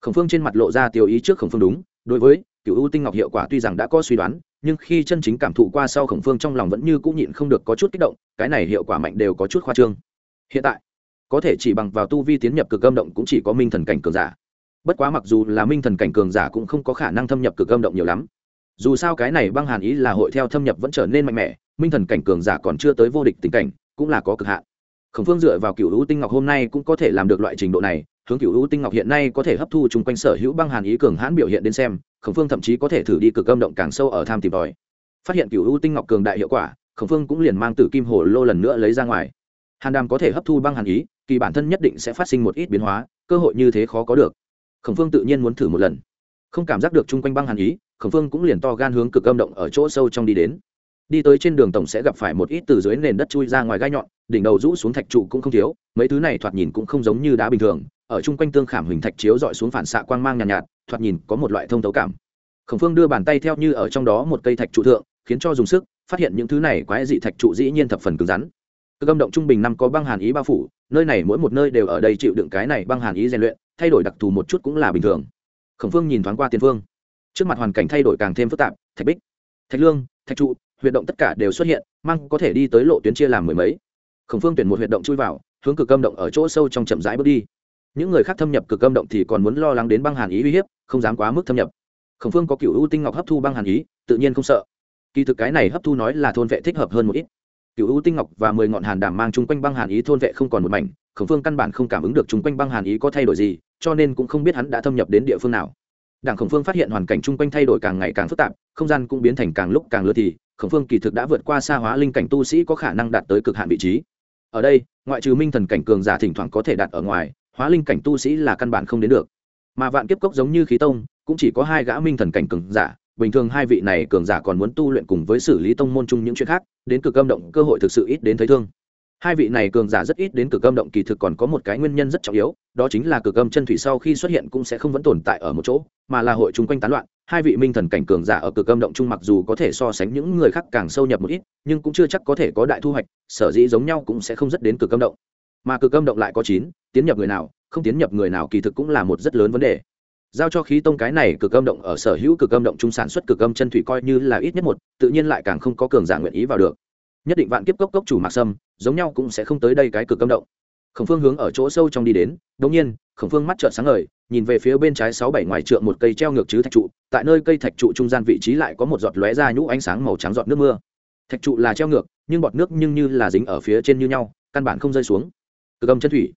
Khổng phương trên mặt lộ ra tiêu ý trước khổng phương đúng, đối với cựu u tinh ngọc hiệu quả tuy rằng đã có suy đoán, nhưng khi chân chính cảm thụ qua sau khổng phương trong lòng vẫn như cũng nhịn không được có chút kích động, cái này hiệu quả mạnh đều có chút khoa trương hiện tại, có thể chỉ bằng vào tu vi tiến nhập cực âm động cũng chỉ có minh thần cảnh cường giả. Bất quá mặc dù là minh thần cảnh cường giả cũng không có khả năng thâm nhập cực âm động nhiều lắm. Dù sao cái này băng hàn ý là hội theo thâm nhập vẫn trở nên mạnh mẽ, minh thần cảnh cường giả còn chưa tới vô địch tình cảnh, cũng là có cực hạn. Khổng phương dựa vào cựu hữu tinh ngọc hôm nay cũng có thể làm được loại trình độ này, hướng cựu hữu tinh ngọc hiện nay có thể hấp thu chung quanh sở hữu băng hàn ý cường hãn biểu hiện đến xem, khổng phương thậm chí có thể thử đi cực âm động càng sâu ở tham tìm tòi. Phát hiện cựu hữu tinh ngọc cường đại hiệu quả, khổng phương cũng liền mang tử kim hồ lô lần nữa lấy ra ngoài hàn đàm có thể hấp thu băng hàn ý kỳ bản thân nhất định sẽ phát sinh một ít biến hóa cơ hội như thế khó có được. Khổng phương tự nhiên muốn thử một lần. Không cảm giác được chung quanh băng hàn ý khổng phương cũng liền to gan hướng cực âm động ở chỗ sâu trong đi đến. Đi tới trên đường tổng sẽ gặp phải một ít từ dưới nền đất chui ra ngoài gai nhọn đỉnh đầu rũ xuống thạch trụ cũng không thiếu mấy thứ này thoạt nhìn cũng không giống như đá bình thường ở chung quanh tương khảm hình thạch chiếu dọi xuống phản xạ quang mang nhàn nhạt, nhạt thoạt nhìn có một loại thông thấu cảm. Khổng phương đưa bàn tay theo như ở trong đó một cây thạch trụ thượng khiến cho dùng sức phát hiện những thứ này quái dị thạch trụ dĩ nhiên thập phần cứng rắn. Cực âm động trung bình năm có băng hàn ý bao phủ, nơi này mỗi một nơi đều ở đây chịu đựng cái này băng hàn ý rèn luyện, thay đổi đặc thù một chút cũng là bình thường. Khổng phương nhìn thoáng qua tiền phương. Trước mặt hoàn cảnh thay đổi càng thêm phức tạp, thạch bích, thạch lương, thạch trụ, huyệt động tất cả đều xuất hiện, mang có thể đi tới lộ tuyến chia làm mười mấy. Khổng phương tuyển một huyệt động chui vào, hướng cực âm động ở chỗ sâu trong chậm rãi bước đi. Những người khác thâm nhập cực âm động thì còn muốn lo lắng đến băng hàn ý uy hiếp, không dám quá mức thâm nhập. Khổng phương có cựu ưu tinh ngọc hấp thu băng hàn ý, tự nhiên không sợ. Kỳ thực cái này hấp thu nói là thôn vệ thích hợp hơn một ít cựu U tinh ngọc và mười ngọn hàn đảm mang chung quanh băng hàn ý thôn vệ không còn một mảnh, khổng phương căn bản không cảm ứng được chung quanh băng hàn ý có thay đổi gì, cho nên cũng không biết hắn đã thâm nhập đến địa phương nào. Đảng khổng phương phát hiện hoàn cảnh chung quanh thay đổi càng ngày càng phức tạp, không gian cũng biến thành càng lúc càng lứa thì khổng phương kỳ thực đã vượt qua xa hóa linh cảnh tu sĩ có khả năng đạt tới cực hạn vị trí. Ở đây, ngoại trừ minh thần cảnh cường giả thỉnh thoảng có thể đạt ở ngoài, hóa linh cảnh tu sĩ là căn bản không đến được. Mà vạn kiếp cốc giống như khí tông, cũng chỉ có hai gã minh thần cảnh cường giả bình thường hai vị này cường giả còn muốn tu luyện cùng với xử lý tông môn chung những chuyện khác, đến cực âm động, cơ hội thực sự ít đến thấy thương. Hai vị này cường giả rất ít đến cực âm động, kỳ thực còn có một cái nguyên nhân rất trọng yếu, đó chính là cực âm chân thủy sau khi xuất hiện cũng sẽ không vẫn tồn tại ở một chỗ, mà là hội chung quanh tán loạn. Hai vị minh thần cảnh cường giả ở cực âm động chung mặc dù có thể so sánh những người khác càng sâu nhập một ít, nhưng cũng chưa chắc có thể có đại thu hoạch, sở dĩ giống nhau cũng sẽ không rất đến cực âm động. Mà cực âm động lại có chín, tiến nhập người nào, không tiến nhập người nào kỳ thực cũng là một rất lớn vấn đề giao cho khí tông cái này cực âm động ở sở hữu cực âm động trung sản xuất cực âm chân thủy coi như là ít nhất một, tự nhiên lại càng không có cường giả nguyện ý vào được. Nhất định vạn kiếp cốc cốc chủ mạc sâm, giống nhau cũng sẽ không tới đây cái cực âm động. Khổng phương hướng ở chỗ sâu trong đi đến đống nhiên, khổng phương mắt trợn sáng ngời, nhìn về phía bên trái sáu bảy ngoài trượng một cây treo ngược chứ thạch trụ, tại nơi cây thạch trụ trung gian vị trí lại có một giọt lóe ra nhũ ánh sáng màu trắng giọt nước mưa. Thạch trụ là treo ngược, nhưng bọt nước nhưng như là dính ở phía trên như nhau, căn bản không rơi xuống. Cực âm chân thủy.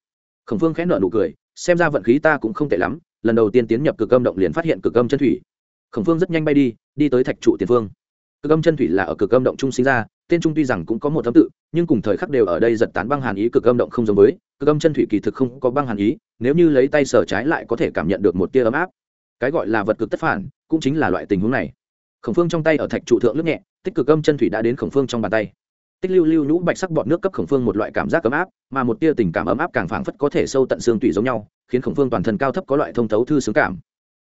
Khổng phương khẽ nợ nụ cười, xem ra vận khí ta cũng không tệ lắm lần đầu tiên tiến nhập cực âm động liền phát hiện cực âm chân thủy. Khổng phương rất nhanh bay đi đi tới thạch trụ tiền phương. Cực âm chân thủy là ở cực âm động trung sinh ra, tên trung tuy rằng cũng có một thấm tự, nhưng cùng thời khắc đều ở đây giật tán băng hàn ý cực âm động không giống với, cực âm chân thủy kỳ thực không có băng hàn ý, nếu như lấy tay sở trái lại có thể cảm nhận được một tia ấm áp. Cái gọi là vật cực tất phản, cũng chính là loại tình huống này. Khổng phương trong tay ở thạch trụ thượng lướt nhẹ, tích cực âm chân thủy đã đến khổng phương trong bàn tay tích lưu lưu nhũ bạch sắc bọt nước cấp khổng phương một loại cảm giác ấm áp, mà một tia tình cảm ấm áp càng phảng phất có thể sâu tận xương tủy giống nhau, khiến khổng phương toàn thân cao thấp có loại thông thấu thư sướng cảm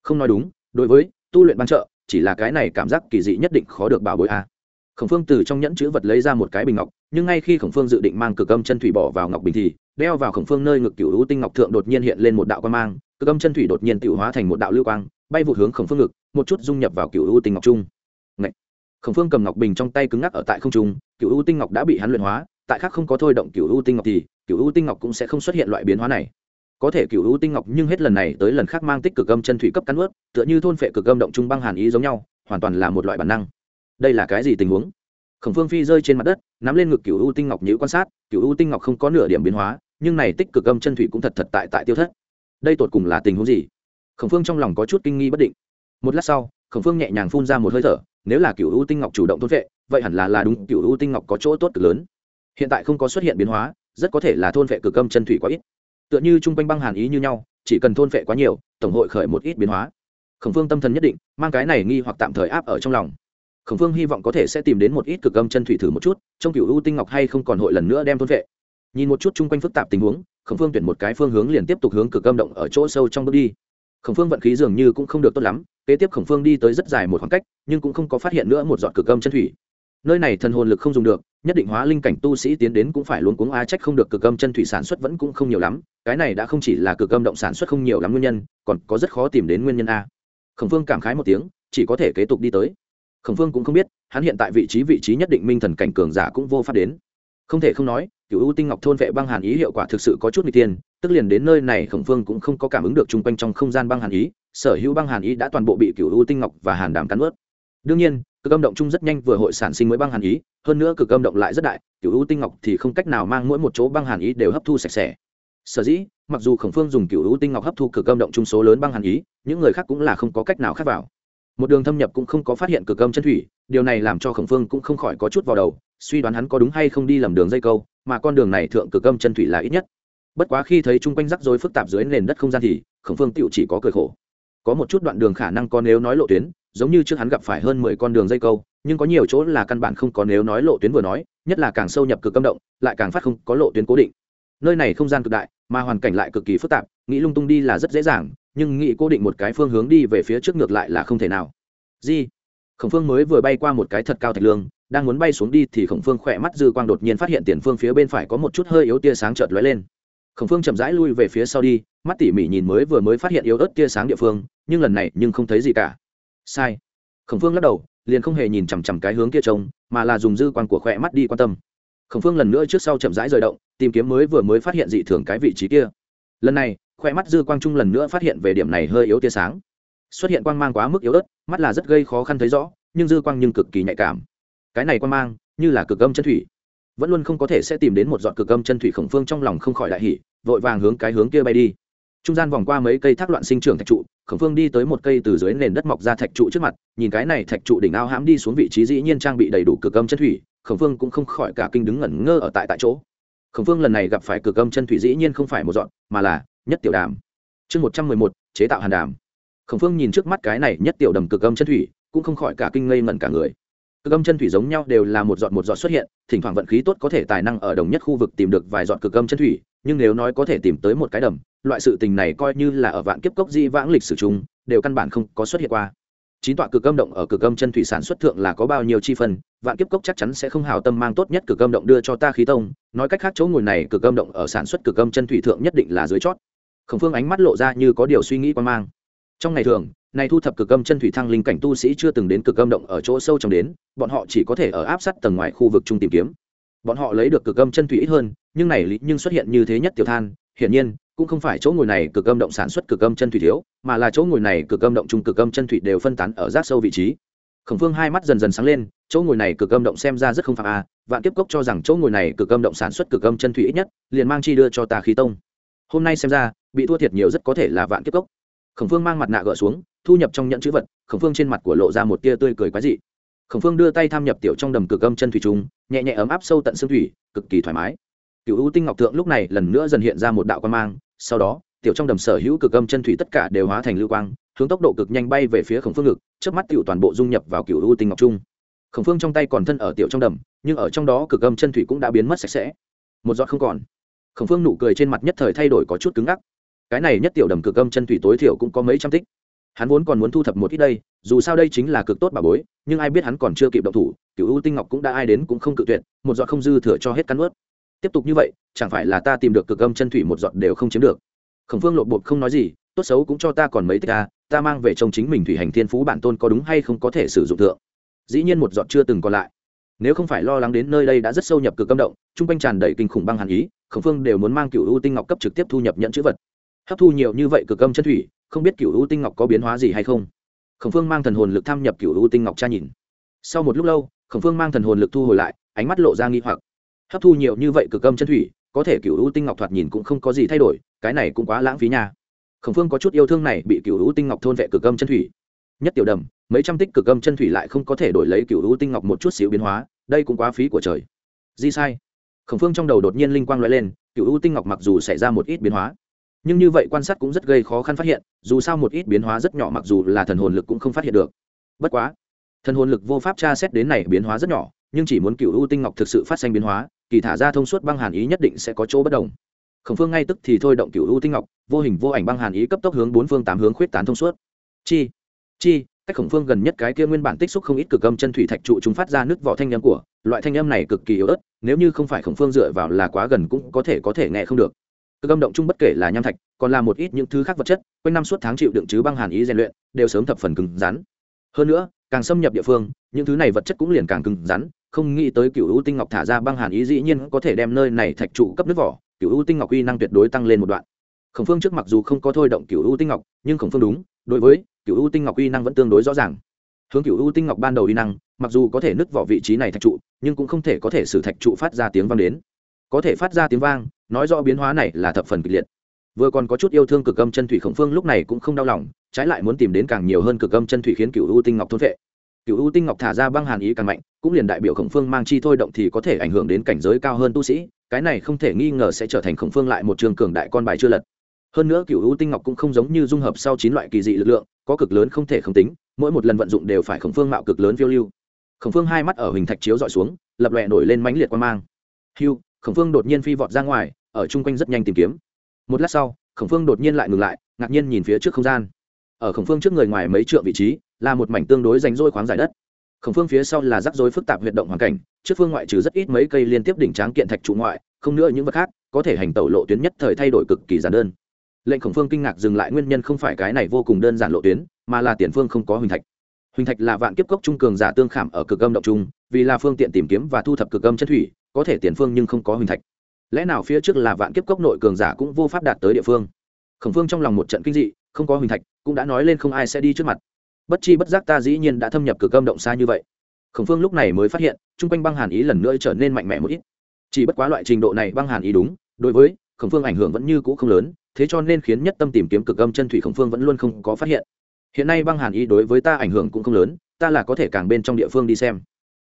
không nói đúng, đối với tu luyện ban trợ, chỉ là cái này cảm giác kỳ dị nhất định khó được bảo bối a à. khổng phương từ trong nhẫn chữ vật lấy ra một cái bình ngọc, nhưng ngay khi khổng phương dự định mang cực âm chân thủy bỏ vào ngọc bình thì, đeo vào khổng phương nơi ngực cựu hữu tinh ngọc thượng đột nhiên hiện lên một đạo quan mang, cực âm chân thủy đột nhiên tự hóa thành một đạo lưu quang, bay vụ hướng khổng phương ngực, một chút dung nhập vào cựu hữu tinh ngọc trung khổng phương cầm ngọc bình trong tay cứng ngắc ở tại không trung cựu U tinh ngọc đã bị hắn luyện hóa, tại khác không có thôi động cựu U tinh ngọc thì cựu U tinh ngọc cũng sẽ không xuất hiện loại biến hóa này. Có thể cựu U tinh ngọc nhưng hết lần này tới lần khác mang tích cực âm chân thủy cấp cắn ướt tựa như thôn phệ cực âm động trung băng hàn ý giống nhau, hoàn toàn là một loại bản năng. Đây là cái gì tình huống? Khổng phương phi rơi trên mặt đất, nắm lên ngực cựu u tinh ngọc nhữ quan sát cựu u tinh ngọc không có nửa điểm biến hóa, nhưng này tích cực âm chân thủy cũng thật thật tại tại tiêu thất. Đây tột cùng là tình huống gì? Khổng phương trong lòng có chút kinh nghi bất định. Một lát sau, khổng phương nhẹ nhàng phun ra một hơi thở nếu là cựu u tinh ngọc chủ động thôn vệ, vậy hẳn là là đúng, cựu u tinh ngọc có chỗ tốt cực lớn. Hiện tại không có xuất hiện biến hóa, rất có thể là thôn vệ cực âm chân thủy quá ít. Tựa như chung quanh băng hàn ý như nhau, chỉ cần thôn vệ quá nhiều, tổng hội khởi một ít biến hóa. Khổng phương tâm thần nhất định, mang cái này nghi hoặc tạm thời áp ở trong lòng. Khổng phương hy vọng có thể sẽ tìm đến một ít cực âm chân thủy thử một chút, trong cựu u tinh ngọc hay không còn hội lần nữa đem thôn vệ. Nhìn một chút chung quanh phức tạp tình huống, khổng phương tuyển một cái phương hướng liền tiếp tục hướng cực âm động ở chỗ sâu trong bước đi. Khổng phương vận khí dường như cũng không được tốt lắm kế tiếp khổng phương đi tới rất dài một khoảng cách, nhưng cũng không có phát hiện nữa một giọt cực âm chân thủy. Nơi này thần hồn lực không dùng được, nhất định hóa linh cảnh tu sĩ tiến đến cũng phải luôn cuống a trách không được cực âm chân thủy sản xuất vẫn cũng không nhiều lắm, cái này đã không chỉ là cực âm động sản xuất không nhiều lắm nguyên nhân, còn có rất khó tìm đến nguyên nhân a. Khổng phương cảm khái một tiếng, chỉ có thể kế tục đi tới. Khổng phương cũng không biết, hắn hiện tại vị trí vị trí nhất định minh thần cảnh cường giả cũng vô pháp đến. Không thể không nói cựu ưu tinh ngọc thôn vệ băng hàn ý hiệu quả thực sự có chút n g tiền tức liền đến nơi này khổng phương cũng không có cảm ứng được chung quanh trong không gian băng hàn ý, sở hữu băng hàn ý đã toàn bộ bị cựu ưu tinh ngọc và hàn đàm cắn ướt đương nhiên, cực âm động chung rất nhanh vừa hội sản sinh mới băng hàn ý, hơn nữa cực âm động lại rất đại cựu ưu tinh ngọc thì không cách nào mang mỗi một chỗ băng hàn ý đều hấp thu sạch sẽ. Sở dĩ, mặc dù khổng phương dùng cựu ưu tinh ngọc hấp thu cực âm động chung số lớn băng hàn ý, những người khác cũng là không có cách nào khác vào. Một đường thâm nhập cũng không có phát hiện cực âm chân thủy, điều này làm cho khổng phương cũng không khỏi có chút vào đầu, suy đoán hắn có đúng hay không đi lầm đường dây câu mà con đường này thượng cực âm chân thủy là ít nhất. Bất quá khi thấy chung quanh rắc rối phức tạp dưới nền đất không gian thì, khổng phương tựu chỉ có cười khổ. Có một chút đoạn đường khả năng có nếu nói lộ tuyến, giống như trước hắn gặp phải hơn mười con đường dây câu, nhưng có nhiều chỗ là căn bản không có nếu nói lộ tuyến vừa nói, nhất là càng sâu nhập cực âm động, lại càng phát không có lộ tuyến cố định. Nơi này không gian cực đại, mà hoàn cảnh lại cực kỳ phức tạp, nghĩ lung tung đi là rất dễ dàng, nhưng nghĩ cố định một cái phương hướng đi về phía trước ngược lại là không thể nào. Di khổng phương mới vừa bay qua một cái thật cao thạch lương đang muốn bay xuống đi thì khổng phương khỏe mắt dư quang đột nhiên phát hiện tiền phương phía bên phải có một chút hơi yếu tia sáng chợt lóe lên. Khổng phương chậm rãi lui về phía sau đi, mắt tỉ mỉ nhìn mới vừa mới phát hiện yếu ớt tia sáng địa phương, nhưng lần này nhưng không thấy gì cả. Sai. Khổng phương lắc đầu, liền không hề nhìn chằm chằm cái hướng kia trông, mà là dùng dư quang của khỏe mắt đi quan tâm. Khổng phương lần nữa trước sau chậm rãi rời động, tìm kiếm mới vừa mới phát hiện dị thường cái vị trí kia. Lần này khoe mắt dư quang trung lần nữa phát hiện về điểm này hơi yếu tia sáng. Xuất hiện quang mang quá mức yếu ớt, mắt là rất gây khó khăn thấy rõ, nhưng dư quang nhưng cực kỳ nhạy cảm cái này quan mang, như là cực âm chân thủy. Vẫn luôn không có thể sẽ tìm đến một dọn cực âm chân thủy khổng phương trong lòng không khỏi đại hỉ, vội vàng hướng cái hướng kia bay đi. Trung gian vòng qua mấy cây thác loạn sinh trưởng thạch trụ, khổng phương đi tới một cây từ dưới nền đất mọc ra thạch trụ trước mặt, nhìn cái này thạch trụ đỉnh ao hãm đi xuống vị trí dĩ nhiên trang bị đầy đủ cực âm chân thủy, khổng phương cũng không khỏi cả kinh đứng ngẩn ngơ ở tại tại chỗ. Khổng phương lần này gặp phải cực âm chân thủy dĩ nhiên không phải một dọn mà là nhất tiểu đàm. Chương một trăm mười một, chế tạo hàn đàm. Khổng phương nhìn trước mắt cái này nhất tiểu đầm cực âm chân thủy, cũng không khỏi cả kinh ngây ngẩn cả người cực âm chân thủy giống nhau đều là một giọt một giọt xuất hiện thỉnh thoảng vận khí tốt có thể tài năng ở đồng nhất khu vực tìm được vài giọt cực âm chân thủy nhưng nếu nói có thể tìm tới một cái đầm loại sự tình này coi như là ở vạn kiếp cốc di vãng lịch sử chung đều căn bản không có xuất hiện qua. Chín tọa cực âm động ở cực âm chân thủy sản xuất thượng là có bao nhiêu chi phần, vạn kiếp cốc chắc chắn sẽ không hào tâm mang tốt nhất cực âm động đưa cho ta khí tông nói cách khác chỗ ngồi này cực âm động ở sản xuất cực âm chân thủy thượng nhất định là dưới chót. Khổng phương ánh mắt lộ ra như có điều suy nghĩ quan mang. Trong ngày thường này thu thập cực âm chân thủy thăng linh cảnh tu sĩ chưa từng đến cực âm động ở chỗ sâu trong đến bọn họ chỉ có thể ở áp sát tầng ngoài khu vực trung tìm kiếm bọn họ lấy được cực âm chân thủy ít hơn nhưng này lý nhưng xuất hiện như thế nhất tiểu than hiển nhiên cũng không phải chỗ ngồi này cực âm động sản xuất cực âm chân thủy thiếu mà là chỗ ngồi này cực âm động trung cực âm chân thủy đều phân tán ở rác sâu vị trí khổng phương hai mắt dần dần sáng lên chỗ ngồi này cực âm động xem ra rất không phạm a vạn kiếp cốc cho rằng chỗ ngồi này cực âm động sản xuất cực âm chân thủy ít nhất liền mang chi đưa cho ta khí tông hôm nay xem ra bị thua thiệt nhiều rất có thể là vạn kiếp cốc khổng phương mang mặt nạ gỡ xuống, thu nhập trong nhận chữ vật, khổng phương trên mặt của lộ ra một tia tươi cười quái dị. Khổng phương đưa tay tham nhập tiểu trong đầm cực âm chân thủy trung nhẹ nhẹ ấm áp sâu tận xương thủy, cực kỳ thoải mái. Cựu ưu tinh ngọc thượng lúc này lần nữa dần hiện ra một đạo quan mang, sau đó, tiểu trong đầm sở hữu cực âm chân thủy tất cả đều hóa thành lưu quang, hướng tốc độ cực nhanh bay về phía khổng phương ngực trước mắt tiểu toàn bộ dung nhập vào cựu ưu tinh ngọc trung. Khổng phương trong tay còn thân ở tiểu trong đầm, nhưng ở trong đó cực âm chân thủy cũng đã biến mất sạch sẽ. Một giọt không còn. Khổng phương nụ cười trên mặt nhất thời thay đổi có chút cứng ngắc cái này nhất tiểu đầm cực âm chân thủy tối thiểu cũng có mấy trăm tích. Hắn vốn còn muốn thu thập một ít đây, dù sao đây chính là cực tốt bà bối, nhưng ai biết hắn còn chưa kịp động thủ, cựu ưu tinh ngọc cũng đã ai đến cũng không cự tuyệt, một giọt không dư thừa cho hết cắn ướt tiếp tục như vậy, chẳng phải là ta tìm được cực âm chân thủy một giọt đều không chiếm được. Khổng phương lộp bột không nói gì, tốt xấu cũng cho ta còn mấy tích ta ta mang về trong chính mình thủy hành thiên phú bản tôn có đúng hay không có thể sử dụng thượng. Dĩ nhiên một giọt chưa từng còn lại. Nếu không phải lo lắng đến nơi đây đã rất sâu nhập cực âm động chung quanh tràn đầy kinh khủng băng hàn ý, khổng phương đều muốn mang cựu ưu tinh ngọc cấp trực tiếp thu nhập nhận chữ vật hấp thu nhiều như vậy cực âm chân thủy, không biết cựu u tinh ngọc có biến hóa gì hay không? Khổng phương mang thần hồn lực tham nhập cựu u tinh ngọc tra nhìn. Sau một lúc lâu, khổng phương mang thần hồn lực thu hồi lại, ánh mắt lộ ra nghi hoặc. Hấp thu nhiều như vậy cực âm chân thủy, có thể cựu u tinh ngọc thoạt nhìn cũng không có gì thay đổi, cái này cũng quá lãng phí nha. Khổng phương có chút yêu thương này bị cựu u tinh ngọc thôn vệ cực âm chân thủy. Nhất tiểu đầm, mấy trăm tích cực âm chân thủy lại không có thể đổi lấy cựu u tinh ngọc một chút xíu biến hóa, đây cũng quá phí của trời. Di sai. Khổng phương trong đầu đột nhiên linh quang l lên cựu u tinh ngọc mặc dù xảy ra một ít biến hóa nhưng như vậy quan sát cũng rất gây khó khăn phát hiện, dù sao một ít biến hóa rất nhỏ mặc dù là thần hồn lực cũng không phát hiện được. Bất quá, thần hồn lực vô pháp tra xét đến này biến hóa rất nhỏ, nhưng chỉ muốn cựu ưu tinh ngọc thực sự phát sinh biến hóa, kỳ thả ra thông suốt băng hàn ý nhất định sẽ có chỗ bất đồng. Khổng phương ngay tức thì thôi động cựu ưu tinh ngọc, vô hình vô ảnh băng hàn ý cấp tốc hướng bốn phương tám hướng khuyết tán thông suốt. Chi chi, cách khổng phương gần nhất cái kia nguyên bản tích xúc không ít cực âm chân thủy thạch trụ chúng phát ra nước vỏ thanh âm của, loại thanh âm này cực kỳ yếu ớt, nếu như không phải khổng phương dựa vào là quá gần cũng có thể có thể nghe không được cực âm động chung bất kể là nham thạch, còn là một ít những thứ khác vật chất, quanh năm suốt tháng chịu đựng chứ băng hàn ý rèn luyện, đều sớm thập phần cứng rắn. Hơn nữa, càng xâm nhập địa phương, những thứ này vật chất cũng liền càng cứng rắn, không nghĩ tới cựu u tinh ngọc thả ra băng hàn ý dĩ nhiên có thể đem nơi này thạch trụ cấp nước vỏ cựu u tinh ngọc uy năng tuyệt đối tăng lên một đoạn. Khổng phương trước mặc dù không có thôi động cựu u tinh ngọc, nhưng khổng phương đúng, đối với cựu u tinh ngọc uy năng vẫn tương đối rõ ràng. Hướng cựu u tinh ngọc ban đầu uy năng, mặc dù có thể nứt vỏ vị trí này thạch trụ, nhưng cũng không thể có thể xử thạch trụ phát ra tiếng vang đến. Có thể phát ra tiếng vang nói rõ biến hóa này là thập phần kịch liệt. Vừa còn có chút yêu thương cực âm chân thủy khổng phương lúc này cũng không đau lòng, trái lại muốn tìm đến càng nhiều hơn cực âm chân thủy khiến cựu u tinh ngọc thôn vệ. Cựu u tinh ngọc thả ra băng hàn ý càng mạnh, cũng liền đại biểu khổng phương mang chi thôi động thì có thể ảnh hưởng đến cảnh giới cao hơn tu sĩ, cái này không thể nghi ngờ sẽ trở thành khổng phương lại một trường cường đại con bài chưa lật. Hơn nữa cựu u tinh ngọc cũng không giống như dung hợp sau chín loại kỳ dị lực lượng, có cực lớn không thể không tính, mỗi một lần vận dụng đều phải khổng phương mạo cực lớn phiêu lưu. Khổng phương hai mắt ở hình thạch chiếu dọi xuống, lập lòe nổi lên mãnh liệt quan mang. Hiu khổng phương đột nhiên phi vọt ra ngoài ở chung quanh rất nhanh tìm kiếm. Một lát sau, khổng phương đột nhiên lại ngừng lại, ngạc nhiên nhìn phía trước không gian. Ở khổng phương trước người ngoài mấy trượng vị trí, là một mảnh tương đối rành rỗi khoáng giải đất. Khổng phương phía sau là rắc rối phức tạp huyệt động hoàn cảnh, trước phương ngoại trừ rất ít mấy cây liên tiếp đỉnh tráng kiện thạch trụ ngoại, không nữa những vật khác có thể hành tẩu lộ tuyến nhất thời thay đổi cực kỳ giản đơn. Lệnh khổng phương kinh ngạc dừng lại nguyên nhân không phải cái này vô cùng đơn giản lộ tuyến, mà là tiền phương không có huỳnh thạch. Huỳnh thạch là vạn kiếp cốc trung cường giả tương khảm ở cực âm động trung, vì là phương tiện tìm kiếm và thu thập cực âm chất thủy, có thể tiền phương nhưng không có huỳnh thạch lẽ nào phía trước là vạn kiếp cốc nội cường giả cũng vô pháp đạt tới địa phương? Khổng phương trong lòng một trận kinh dị, không có huỳnh thạch, cũng đã nói lên không ai sẽ đi trước mặt. Bất chi bất giác ta dĩ nhiên đã thâm nhập cực âm động xa như vậy. Khổng phương lúc này mới phát hiện, chung quanh băng hàn ý lần nữa trở nên mạnh mẽ một ít. Chỉ bất quá loại trình độ này băng hàn ý đúng, đối với khổng phương ảnh hưởng vẫn như cũ không lớn, thế cho nên khiến nhất tâm tìm kiếm cực âm chân thủy khổng phương vẫn luôn không có phát hiện. Hiện nay băng hàn ý đối với ta ảnh hưởng cũng không lớn, ta là có thể càng bên trong địa phương đi xem.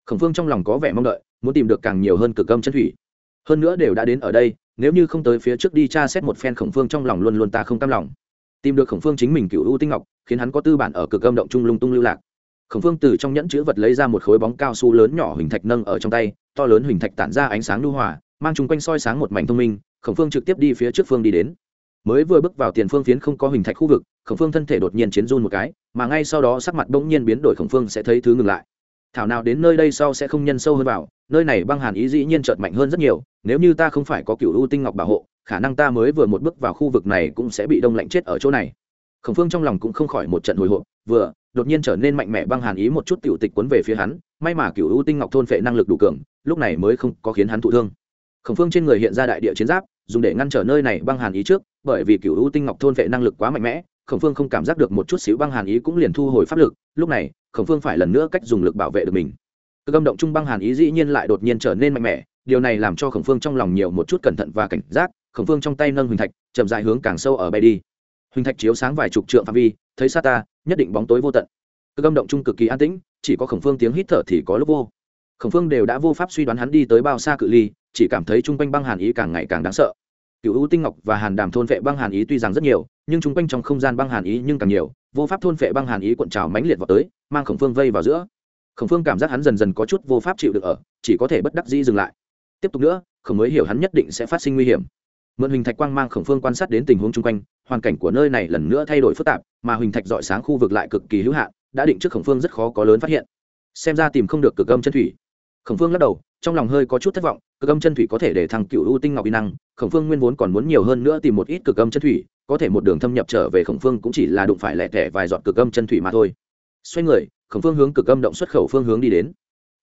Khổng phương trong lòng có vẻ mong đợi, muốn tìm được càng nhiều hơn cực âm chân thủy hơn nữa đều đã đến ở đây, nếu như không tới phía trước đi tra xét một phen khổng phương trong lòng luôn luôn ta không cam lòng. Tìm được khổng phương chính mình cựu ưu tinh ngọc, khiến hắn có tư bản ở cực âm động trung lung tung lưu lạc. Khổng phương từ trong nhẫn chữ vật lấy ra một khối bóng cao su lớn nhỏ huỳnh thạch nâng ở trong tay, to lớn huỳnh thạch tản ra ánh sáng lưu hòa, mang chung quanh soi sáng một mảnh thông minh, khổng phương trực tiếp đi phía trước phương đi đến. Mới vừa bước vào tiền phương phiến không có huỳnh thạch khu vực, khổng phương thân thể đột nhiên chiến run một cái, mà ngay sau đó sắc mặt bỗng nhiên biến đổi, khổng phương sẽ thấy thứ ngừng lại. Thảo nào đến nơi đây sau sẽ không nhân sâu hơn vào nơi này băng hàn ý dĩ nhiên chợt mạnh hơn rất nhiều, nếu như ta không phải có cựu u tinh ngọc bảo hộ, khả năng ta mới vừa một bước vào khu vực này cũng sẽ bị đông lạnh chết ở chỗ này. Khổng phương trong lòng cũng không khỏi một trận hồi hộp, vừa, đột nhiên trở nên mạnh mẽ băng hàn ý một chút tiểu tịch cuốn về phía hắn, may mà cựu u tinh ngọc thôn phệ năng lực đủ cường, lúc này mới không có khiến hắn thụ thương. Khổng phương trên người hiện ra đại địa chiến giáp, dùng để ngăn trở nơi này băng hàn ý trước, bởi vì cựu u tinh ngọc thôn phệ năng lực quá mạnh mẽ, khổng phương không cảm giác được một chút xíu băng hàn ý cũng liền thu hồi pháp lực, lúc này, khổng phương phải lần nữa cách dùng lực bảo vệ được mình cơ âm động trung băng hàn ý dĩ nhiên lại đột nhiên trở nên mạnh mẽ, điều này làm cho khổng phương trong lòng nhiều một chút cẩn thận và cảnh giác, khổng phương trong tay nâng huỳnh thạch, chậm dại hướng càng sâu ở bay đi. Huỳnh thạch chiếu sáng vài chục trượng phạm vi, thấy xa ta, nhất định bóng tối vô tận. Cơ âm động trung cực kỳ an tĩnh, chỉ có khổng phương tiếng hít thở thì có lúc vô. Khổng phương đều đã vô pháp suy đoán hắn đi tới bao xa cự ly, chỉ cảm thấy chung quanh băng hàn ý càng ngày càng đáng sợ. Cựu ưu tinh ngọc và hàn đàm thôn vệ băng hàn ý tuy rằng rất nhiều, nhưng chung quanh trong không gian băng hàn ý nhưng càng nhiều, vô pháp thôn vệ băng hàn ý cuộn trào mãnh liệt vào tới, mang khổng phương vây vào giữa khổng phương cảm giác hắn dần dần có chút vô pháp chịu được ở, chỉ có thể bất đắc dĩ dừng lại. Tiếp tục nữa, khổng mới hiểu hắn nhất định sẽ phát sinh nguy hiểm. Mượn huỳnh thạch quang mang khổng phương quan sát đến tình huống chung quanh, hoàn cảnh của nơi này lần nữa thay đổi phức tạp, mà huỳnh thạch dọi sáng khu vực lại cực kỳ hữu hạn, đã định trước khổng phương rất khó có lớn phát hiện. Xem ra tìm không được cực âm chân thủy. Khổng phương lắc đầu, trong lòng hơi có chút thất vọng, cực âm chân thủy có thể để thằng cựu ưu tinh ngọc y năng, khổng phương nguyên vốn còn muốn nhiều hơn nữa tìm một ít cực âm chân thủy, có thể một đường thâm nhập trở về khổng phương cũng chỉ là đụng phải lẻ tẻ vài giọt cực âm chân thủy mà thôi. Xoay người khổng phương hướng cực âm động xuất khẩu phương hướng đi đến.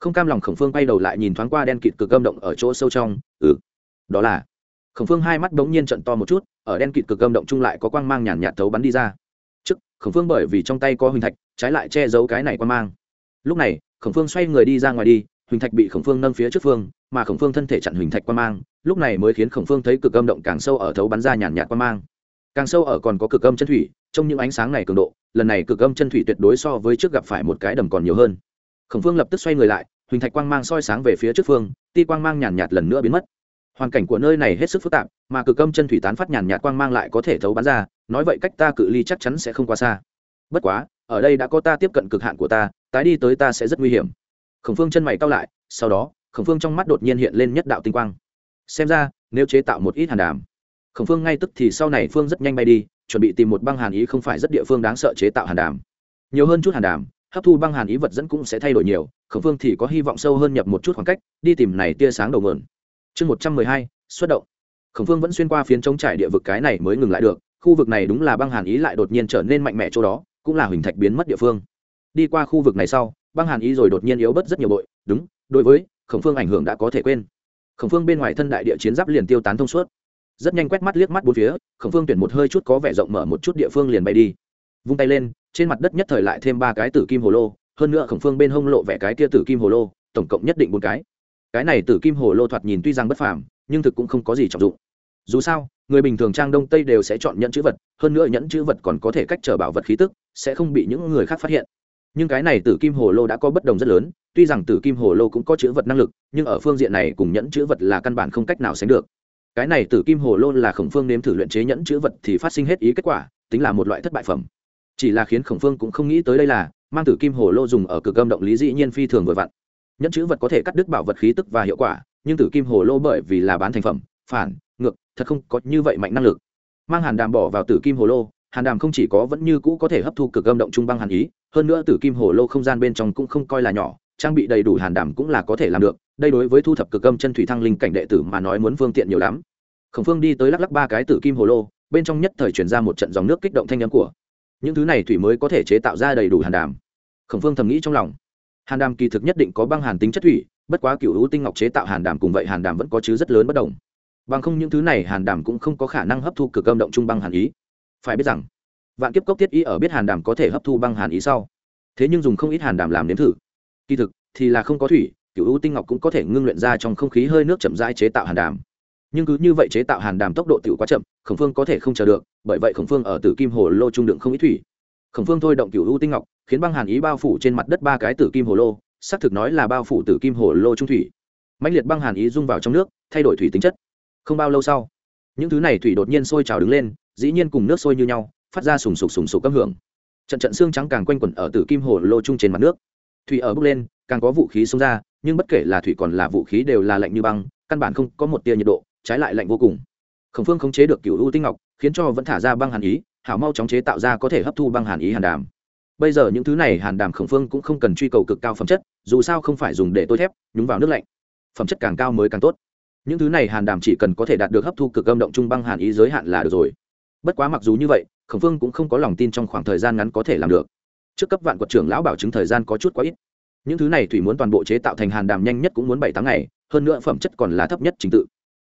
Không cam lòng khổng phương quay đầu lại nhìn thoáng qua đen kịt cực âm động ở chỗ sâu trong ừ. Đó là, khổng phương hai mắt bỗng nhiên trận to một chút, ở đen kịt cực âm động chung lại có quang mang nhàn nhạt thấu bắn đi ra. Trước, khổng phương bởi vì trong tay có huỳnh thạch, trái lại che giấu cái này quang mang. Lúc này, khổng phương xoay người đi ra ngoài đi, huỳnh thạch bị khổng phương nâng phía trước phương, mà khổng phương thân thể chặn huỳnh thạch quang mang, lúc này mới khiến khổng phương thấy cực âm động càng sâu ở thấu bắn ra nhàn nhạt quang mang. Càng sâu ở còn có cực âm chân thủy trong những ánh sáng này cường độ, lần này cực âm chân thủy tuyệt đối so với trước gặp phải một cái đầm còn nhiều hơn. Khổng phương lập tức xoay người lại, huỳnh thạch quang mang soi sáng về phía trước phương, ti quang mang nhàn nhạt lần nữa biến mất. Hoàn cảnh của nơi này hết sức phức tạp, mà cực âm chân thủy tán phát nhàn nhạt quang mang lại có thể thấu bắn ra, nói vậy cách ta cự ly chắc chắn sẽ không quá xa. Bất quá, ở đây đã có ta tiếp cận cực hạn của ta, tái đi tới ta sẽ rất nguy hiểm. Khổng phương chân mày cao lại, sau đó, khổng phương trong mắt đột nhiên hiện lên nhất đạo tinh quang. Xem ra, nếu chế tạo một ít hàn đàm, khổng phương ngay tức thì sau này phương rất nhanh bay đi chuẩn bị tìm một băng hàn ý không phải rất địa phương đáng sợ chế tạo hàn đàm. Nhiều hơn chút hàn đàm, hấp thu băng hàn ý vật dẫn cũng sẽ thay đổi nhiều, khổng phương thì có hy vọng sâu hơn nhập một chút khoảng cách, đi tìm này tia sáng đầu mượn chương một trăm mười hai, xuất động. Khổng phương vẫn xuyên qua phiến trống trải địa vực cái này mới ngừng lại được, khu vực này đúng là băng hàn ý lại đột nhiên trở nên mạnh mẽ chỗ đó, cũng là huỳnh thạch biến mất địa phương. Đi qua khu vực này sau, băng hàn ý rồi đột nhiên yếu bớt rất nhiều bội, đúng, đối với khổng phương ảnh hưởng đã có thể quên. Khổng phương bên ngoài thân đại địa chiến giáp liền tiêu tán thông suốt rất nhanh quét mắt liếc mắt bốn phía, khổng phương tuyển một hơi chút có vẻ rộng mở một chút địa phương liền bay đi. Vung tay lên, trên mặt đất nhất thời lại thêm ba cái tử kim hồ lô, hơn nữa khổng phương bên hông lộ vẻ cái kia tử kim hồ lô, tổng cộng nhất định bốn cái. Cái này tử kim hồ lô thoạt nhìn tuy rằng bất phàm, nhưng thực cũng không có gì trọng dụng. Dù sao, người bình thường trang đông tây đều sẽ chọn nhẫn chữ vật, hơn nữa nhẫn chữ vật còn có thể cách trở bảo vật khí tức, sẽ không bị những người khác phát hiện. Nhưng cái này tử kim hồ lô đã có bất đồng rất lớn, tuy rằng tử kim hồ lô cũng có chữ vật năng lực, nhưng ở phương diện này cùng nhẫn chữ vật là căn bản không cách nào sánh được cái này tử kim hồ lô là khổng phương nếm thử luyện chế nhẫn chữ vật thì phát sinh hết ý kết quả, tính là một loại thất bại phẩm. Chỉ là khiến khổng phương cũng không nghĩ tới đây là, mang tử kim hồ lô dùng ở cực âm động lý dĩ nhiên phi thường vừa vặn. Nhẫn chữ vật có thể cắt đứt bảo vật khí tức và hiệu quả, nhưng tử kim hồ lô bởi vì là bán thành phẩm, phản, ngược, thật không có như vậy mạnh năng lực. Mang hàn đàm bỏ vào tử kim hồ lô, hàn đàm không chỉ có vẫn như cũ có thể hấp thu cực âm động trung băng hàn ý, hơn nữa tử kim hồ lô không gian bên trong cũng không coi là nhỏ trang bị đầy đủ hàn đảm cũng là có thể làm được, đây đối với thu thập cực âm chân thủy thăng linh cảnh đệ tử mà nói muốn phương tiện nhiều lắm. Khổng phương đi tới lắc lắc ba cái tử kim hồ lô, bên trong nhất thời chuyển ra một trận dòng nước kích động thanh nhắm của. Những thứ này thủy mới có thể chế tạo ra đầy đủ hàn đàm khổng phương thầm nghĩ trong lòng. Hàn đàm kỳ thực nhất định có băng hàn tính chất thủy, bất quá cựu hữu tinh ngọc chế tạo hàn đàm cùng vậy hàn đàm vẫn có chứ rất lớn bất đồng. Bằng không những thứ này hàn đàm cũng không có khả năng hấp thu cực âm động trung băng hàn ý. Phải biết rằng, vạn kiếp cốc tiết ý ở biết hàn đàm có thể hấp thu băng hàn ý sau. Thế nhưng dùng không ít hàn đàm làm nếm thử kỳ thực, thì là không có thủy cựu ưu tinh ngọc cũng có thể ngưng luyện ra trong không khí hơi nước chậm rãi chế tạo hàn đàm. Nhưng cứ như vậy chế tạo hàn đàm tốc độ tiểu quá chậm, khổng phương có thể không chờ được, bởi vậy khổng phương ở tử kim hồ lô trung đựng không ít thủy. Khổng phương thôi động cựu ưu tinh ngọc, khiến băng hàn ý bao phủ trên mặt đất ba cái tử kim hồ lô, xác thực nói là bao phủ tử kim hồ lô trung thủy. Mạnh liệt băng hàn ý dung vào trong nước, thay đổi thủy tính chất. Không bao lâu sau, những thứ này thủy đột nhiên sôi trào đứng lên, dĩ nhiên cùng nước sôi như nhau, phát ra sùng sục sùng sục âm hưởng. Trận trận xương trắng càng quanh quẩn ở tử kim hồ lô chung trên mặt nước thủy ở bốc lên, càng có vũ khí xông ra, nhưng bất kể là thủy còn là vũ khí đều là lạnh như băng, căn bản không có một tia nhiệt độ, trái lại lạnh vô cùng. Khổng phương khống chế được cựu u tinh ngọc, khiến cho vẫn thả ra băng hàn ý, hảo mau chóng chế tạo ra có thể hấp thu băng hàn ý hàn đàm. Bây giờ những thứ này hàn đàm khổng phương cũng không cần truy cầu cực cao phẩm chất, dù sao không phải dùng để tôi thép, nhúng vào nước lạnh. Phẩm chất càng cao mới càng tốt. Những thứ này hàn đàm chỉ cần có thể đạt được hấp thu cực âm động trung băng hàn ý giới hạn là được rồi. Bất quá mặc dù như vậy, khổng phương cũng không có lòng tin trong khoảng thời gian ngắn có thể làm được trước cấp vạn quật trưởng lão bảo chứng thời gian có chút quá ít. Những thứ này thủy muốn toàn bộ chế tạo thành hàn đàm nhanh nhất cũng muốn bảy tháng ngày, hơn nữa phẩm chất còn là thấp nhất trình tự.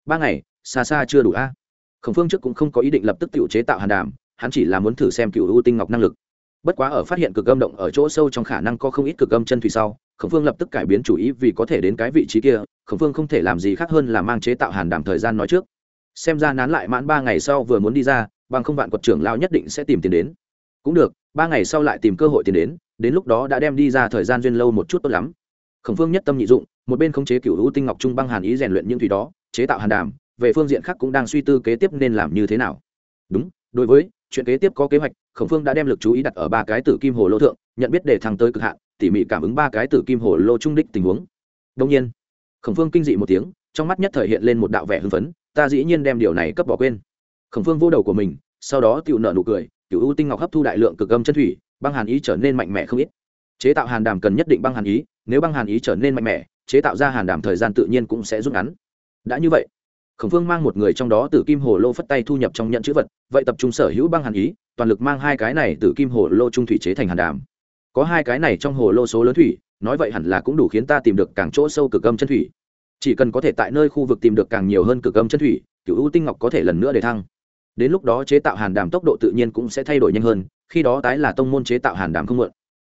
Ba ngày, xa xa chưa đủ a. Khổng phương trước cũng không có ý định lập tức tự chế tạo hàn đàm, hắn chỉ là muốn thử xem cựu ưu tinh ngọc năng lực. Bất quá ở phát hiện cực âm động ở chỗ sâu trong khả năng có không ít cực âm chân thủy sau, khổng phương lập tức cải biến chủ ý vì có thể đến cái vị trí kia, khổng phương không thể làm gì khác hơn là mang chế tạo hàn đàm thời gian nói trước. Xem ra nán lại mãn ba ngày sau vừa muốn đi ra, bằng không vạn quật trưởng lao nhất định sẽ tìm tiền đến cũng được, ba ngày sau lại tìm cơ hội tiền đến đến lúc đó đã đem đi ra thời gian duyên lâu một chút tốt lắm. Khổng phương nhất tâm nhị dụng, một bên khống chế cựu hữu tinh ngọc trung băng hàn ý rèn luyện những thủy đó, chế tạo hàn đàm, về phương diện khác cũng đang suy tư kế tiếp nên làm như thế nào. Đúng, đối với, chuyện kế tiếp có kế hoạch, khổng phương đã đem lực chú ý đặt ở ba cái tử kim hồ lô thượng, nhận biết để thăng tới cực hạn, tỉ mỉ cảm ứng ba cái tử kim hồ lô trung đích tình huống. Đông nhiên, khổng phương kinh dị một tiếng, trong mắt nhất thời hiện lên một đạo vẻ hưng phấn, ta dĩ nhiên đem điều này cấp bỏ quên. Khổng phương vô đầu của mình, sau đó tựu nợ nụ cười cựu ưu tinh ngọc hấp thu đại lượng cực âm chân thủy, băng hàn ý trở nên mạnh mẽ không ít. Chế tạo hàn đàm cần nhất định băng hàn ý, nếu băng hàn ý trở nên mạnh mẽ, chế tạo ra hàn đàm thời gian tự nhiên cũng sẽ rút ngắn. Đã như vậy, khổng phương mang một người trong đó từ kim hồ lô phất tay thu nhập trong nhận chữ vật, vậy tập trung sở hữu băng hàn ý, toàn lực mang hai cái này từ kim hồ lô trung thủy chế thành hàn đàm. Có hai cái này trong hồ lô số lớn thủy, nói vậy hẳn là cũng đủ khiến ta tìm được càng chỗ sâu cực âm chân thủy. Chỉ cần có thể tại nơi khu vực tìm được càng nhiều hơn cực âm chân thủy, cựu ưu tinh ngọc có thể lần nữa để thăng đến lúc đó chế tạo hàn đàm tốc độ tự nhiên cũng sẽ thay đổi nhanh hơn, khi đó tái là tông môn chế tạo hàn đàm không mượn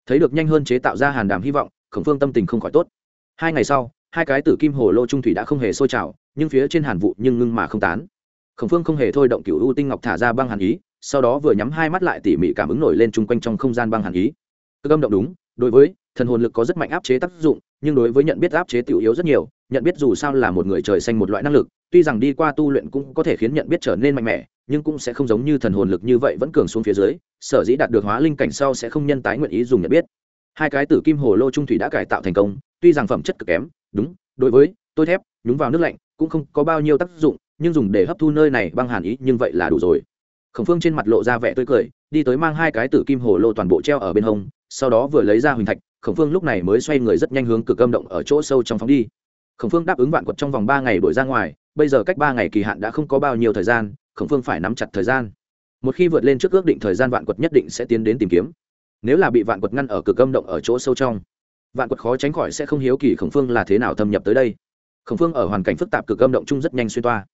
thấy được nhanh hơn chế tạo ra hàn đàm hy vọng, khổng phương tâm tình không khỏi tốt. Hai ngày sau, hai cái tử kim hồ lô trung thủy đã không hề sôi trào, nhưng phía trên hàn vụ nhưng ngưng mà không tán. Khổng phương không hề thôi động cựu ưu tinh ngọc thả ra băng hàn ý, sau đó vừa nhắm hai mắt lại tỉ mỉ cảm ứng nổi lên chung quanh trong không gian băng hàn ý. Cơ âm động đúng, đối với thần hồn lực có rất mạnh áp chế tác dụng, nhưng đối với nhận biết áp chế tiểu yếu rất nhiều, nhận biết dù sao là một người trời xanh một loại năng lực, tuy rằng đi qua tu luyện cũng có thể khiến nhận biết trở nên mạnh mẽ nhưng cũng sẽ không giống như thần hồn lực như vậy vẫn cường xuống phía dưới, sở dĩ đạt được hóa linh cảnh sau sẽ không nhân tái nguyện ý dùng nhận biết. Hai cái tử kim hồ lô trung thủy đã cải tạo thành công, tuy rằng phẩm chất cực kém, đúng, đối với tôi thép, nhúng vào nước lạnh cũng không có bao nhiêu tác dụng, nhưng dùng để hấp thu nơi này băng hàn ý, nhưng vậy là đủ rồi. Khổng phương trên mặt lộ ra vẻ tươi cười, đi tới mang hai cái tử kim hồ lô toàn bộ treo ở bên hông, sau đó vừa lấy ra huỳnh thạch, khổng phương lúc này mới xoay người rất nhanh hướng cực âm động ở chỗ sâu trong phóng đi. Khổng phương đáp ứng vạn quật trong vòng ba ngày đổi ra ngoài, bây giờ cách ba ngày kỳ hạn đã không có bao nhiêu thời gian khổng phương phải nắm chặt thời gian. Một khi vượt lên trước ước định thời gian, vạn quật nhất định sẽ tiến đến tìm kiếm. Nếu là bị vạn quật ngăn ở cửa cơm động ở chỗ sâu trong, vạn quật khó tránh khỏi sẽ không hiếu kỳ khổng phương là thế nào thâm nhập tới đây. Khổng phương ở hoàn cảnh phức tạp cực âm động chung rất nhanh xuyên toa.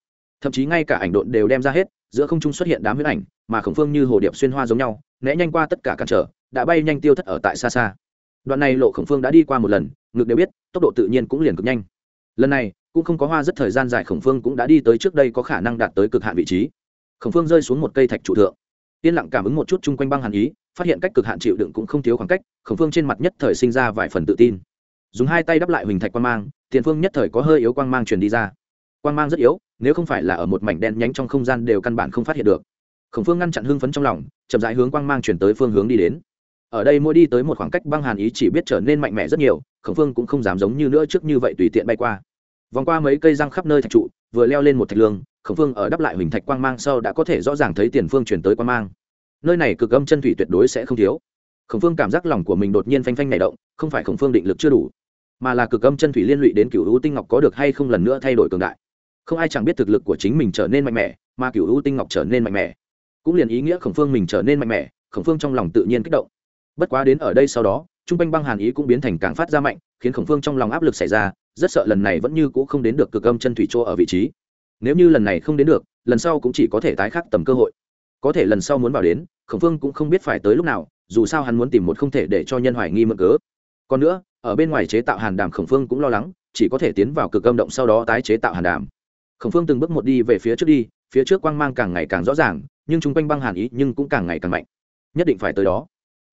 Thậm chí ngay cả ảnh độn đều đem ra hết, giữa không trung xuất hiện đám huyết ảnh, mà khổng phương như hồ điệp xuyên hoa giống nhau, né nhanh qua tất cả cản trở, đã bay nhanh tiêu thất ở tại xa xa. Đoạn này lộ khổng phương đã đi qua một lần, ngực đều biết, tốc độ tự nhiên cũng liền cực nhanh. Lần này cũng không có hoa rất thời gian dài, khổng phương cũng đã đi tới trước đây có khả năng đạt tới cực hạn vị trí. Khổng phương rơi xuống một cây thạch trụ thượng. Yên lặng cảm ứng một chút chung quanh băng hàn ý, phát hiện cách cực hạn chịu đựng cũng không thiếu khoảng cách, khổng phương trên mặt nhất thời sinh ra vài phần tự tin. Dùng hai tay đắp lại huỳnh thạch quan mang, tiền phương nhất thời có hơi yếu quang mang truyền đi ra. Quang mang rất yếu, nếu không phải là ở một mảnh đen nhánh trong không gian đều căn bản không phát hiện được. Khổng phương ngăn chặn hưng phấn trong lòng, chậm rãi hướng quang mang chuyển tới phương hướng đi đến. Ở đây mỗi đi tới một khoảng cách băng hàn ý chỉ biết trở nên mạnh mẽ rất nhiều, khổng phương cũng không dám giống như nữa trước như vậy tùy tiện bay qua vòng qua mấy cây răng khắp nơi thạch trụ, vừa leo lên một thạch lương, khổng phương ở đắp lại huỳnh thạch quang mang sau đã có thể rõ ràng thấy tiền phương chuyển tới quang mang. Nơi này cực âm chân thủy tuyệt đối sẽ không thiếu. Khổng phương cảm giác lòng của mình đột nhiên phanh phanh nảy động, không phải khổng phương định lực chưa đủ, mà là cực âm chân thủy liên lụy đến cựu hữu tinh ngọc có được hay không lần nữa thay đổi cường đại. Không ai chẳng biết thực lực của chính mình trở nên mạnh mẽ, mà cựu hữu tinh ngọc trở nên mạnh mẽ. Cũng liền ý nghĩa khổng phương mình trở nên mạnh mẽ, khổng phương trong lòng tự nhiên kích động. Bất quá đến ở đây sau đó, trung quanh băng hàn ý cũng biến thành càng phát ra mạnh, khiến khổng phương trong lòng áp lực xảy ra rất sợ lần này vẫn như cũ không đến được cực âm chân thủy chỗ ở vị trí. Nếu như lần này không đến được, lần sau cũng chỉ có thể tái khắc tầm cơ hội. Có thể lần sau muốn vào đến, khổng phương cũng không biết phải tới lúc nào, dù sao hắn muốn tìm một không thể để cho nhân hoài nghi mượn cớ. Còn nữa, ở bên ngoài chế tạo hàn đàm khổng phương cũng lo lắng, chỉ có thể tiến vào cực âm động sau đó tái chế tạo hàn đàm. Khổng phương từng bước một đi về phía trước đi, phía trước quang mang càng ngày càng rõ ràng, nhưng chung quanh băng hàn ý nhưng cũng càng ngày càng mạnh. Nhất định phải tới đó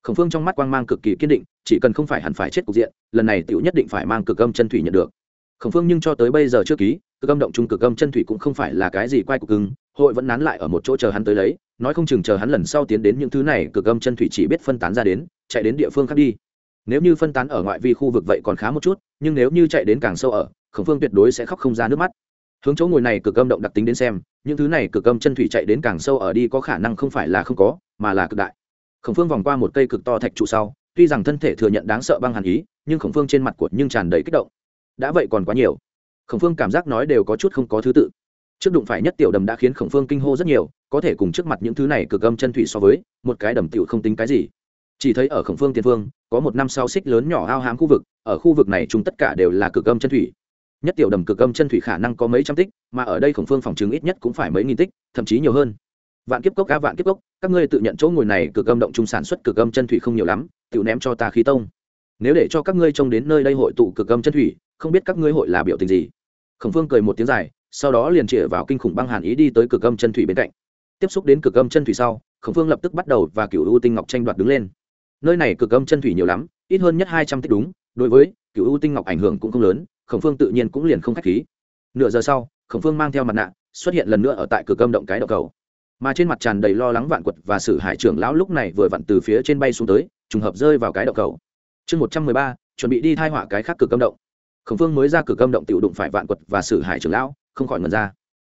khổng phương trong mắt quang mang cực kỳ kiên định chỉ cần không phải hẳn phải chết cục diện lần này tựu nhất định phải mang cực âm chân thủy nhận được. Khổng phương nhưng cho tới bây giờ chưa ký cực âm động chung cực âm chân thủy cũng không phải là cái gì quay cục cứng, hội vẫn nán lại ở một chỗ chờ hắn tới lấy nói không chừng chờ hắn lần sau tiến đến những thứ này cực âm chân thủy chỉ biết phân tán ra đến chạy đến địa phương khác đi. Nếu như phân tán ở ngoại vi khu vực vậy còn khá một chút nhưng nếu như chạy đến càng sâu ở khổng phương tuyệt đối sẽ khóc không ra nước mắt. Hướng chỗ ngồi này cực âm động đặc tính đến xem những thứ này cực âm chân thủy chạy đến càng sâu ở đi có khả năng không phải là không có mà là cực đại khổng phương vòng qua một cây cực to thạch trụ sau, tuy rằng thân thể thừa nhận đáng sợ băng hàn ý, nhưng khổng phương trên mặt của nhưng tràn đầy kích động. Đã vậy còn quá nhiều. Khổng phương cảm giác nói đều có chút không có thứ tự. Trước đụng phải nhất tiểu đầm đã khiến khổng phương kinh hô rất nhiều, có thể cùng trước mặt những thứ này cực âm chân thủy so với, một cái đầm tiểu không tính cái gì. Chỉ thấy ở khổng phương tiền phương, có một năm sau xích lớn nhỏ ao hám khu vực, ở khu vực này chúng tất cả đều là cực âm chân thủy. Nhất tiểu đầm cực âm chân thủy khả năng có mấy trăm tích, mà ở đây khổng phương phòng chứng ít nhất cũng phải mấy nghìn tích, thậm chí nhiều hơn vạn kiếp cốc cá vạn kiếp cốc, các ngươi tự nhận chỗ ngồi này cực âm động trung sản xuất cực âm chân thủy không nhiều lắm tự ném cho ta khí tông. Nếu để cho các ngươi trông đến nơi đây hội tụ cực âm chân thủy, không biết các ngươi hội là biểu tình gì. Khổng phương cười một tiếng dài, sau đó liền chĩa vào kinh khủng băng hàn ý đi tới cực âm chân thủy bên cạnh. Tiếp xúc đến cực âm chân thủy sau, khổng phương lập tức bắt đầu và cựu u tinh ngọc tranh đoạt đứng lên. Nơi này cực âm chân thủy nhiều lắm, ít hơn nhất hai trăm tích đúng, đối với cựu u tinh ngọc ảnh hưởng cũng không lớn, khổng phương tự nhiên cũng liền không k h á c h khí. Nửa giờ sau, khổng phương mang theo mặt nạ, xuất hiện lần nữa ở tại cực âm động cái đậu cầu mà trên mặt tràn đầy lo lắng vạn quật và sử hải trưởng lão lúc này vừa vặn từ phía trên bay xuống tới, trùng hợp rơi vào cái đậu cầu. Chương một trăm mười ba, chuẩn bị đi thai họa cái khác cực âm động. Khổng phương mới ra cực âm động tự đụng phải vạn quật và sử hải trưởng lão, không khỏi ngần ra.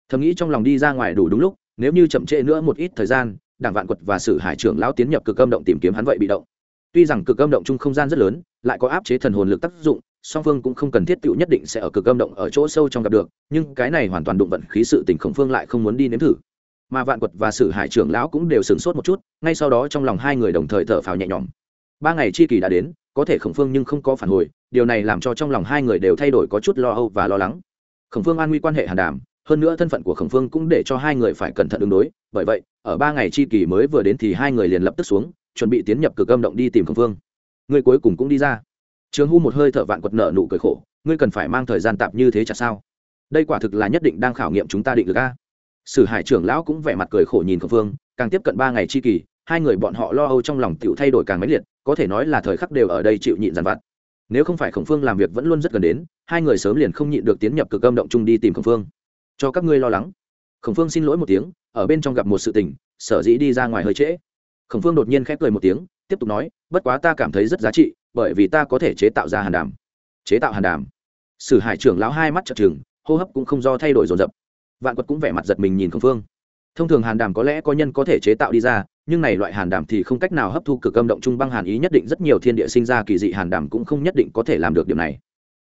Thầm nghĩ trong lòng đi ra ngoài đủ đúng lúc, nếu như chậm trễ nữa một ít thời gian, đảng vạn quật và sử hải trưởng lão tiến nhập cực âm động tìm kiếm hắn vậy bị động. Tuy rằng cực âm động chung không gian rất lớn, lại có áp chế thần hồn lực tác dụng, song phương cũng không cần thiết tựu nhất định sẽ ở cực âm động ở chỗ sâu trong gặp được, nhưng cái này hoàn toàn đụng vận khí sự tình khổng phương lại không muốn đi nếm thử mà vạn quật và sử hải trưởng lão cũng đều sửng sốt một chút, ngay sau đó trong lòng hai người đồng thời thở phào nhẹ nhõm. Ba ngày chi kỳ đã đến, có thể khổng phương nhưng không có phản hồi, điều này làm cho trong lòng hai người đều thay đổi có chút lo âu và lo lắng. Khổng phương an nguy quan hệ hàn đàm hơn nữa thân phận của khổng phương cũng để cho hai người phải cẩn thận ứng đối, bởi vậy, ở ba ngày chi kỳ mới vừa đến thì hai người liền lập tức xuống, chuẩn bị tiến nhập cực âm động đi tìm khổng phương. Người cuối cùng cũng đi ra. Trường hu một hơi thở vạn quật nợ nụ cười khổ, ngươi cần phải mang thời gian tạm như thế chả sao? Đây quả thực là nhất định đang khảo nghiệm chúng ta định được a sử hải trưởng lão cũng vẻ mặt cười khổ nhìn khổng phương, càng tiếp cận ba ngày chi kỳ, hai người bọn họ lo âu trong lòng tựu thay đổi càng mãnh liệt, có thể nói là thời khắc đều ở đây chịu nhịn dằn vặt. Nếu không phải khổng phương làm việc vẫn luôn rất gần đến, hai người sớm liền không nhịn được tiến nhập cực âm động chung đi tìm khổng phương. Cho các ngươi lo lắng. Khổng phương xin lỗi một tiếng, ở bên trong gặp một sự tình, sở dĩ đi ra ngoài hơi trễ. Khổng phương đột nhiên khép cười một tiếng, tiếp tục nói, bất quá ta cảm thấy rất giá trị, bởi vì ta có thể chế tạo ra hàn đàm. Chế tạo hàn đàm. Sử hải trưởng lão hai mắt chợt chừng hô hấp cũng không do thay đổi dồn dập vạn quật cũng vẻ mặt giật mình nhìn khổng phương. Thông thường hàn đàm có lẽ có nhân có thể chế tạo đi ra, nhưng này loại hàn đàm thì không cách nào hấp thu cực âm động trung băng hàn ý nhất định rất nhiều thiên địa sinh ra kỳ dị hàn đàm cũng không nhất định có thể làm được điều này.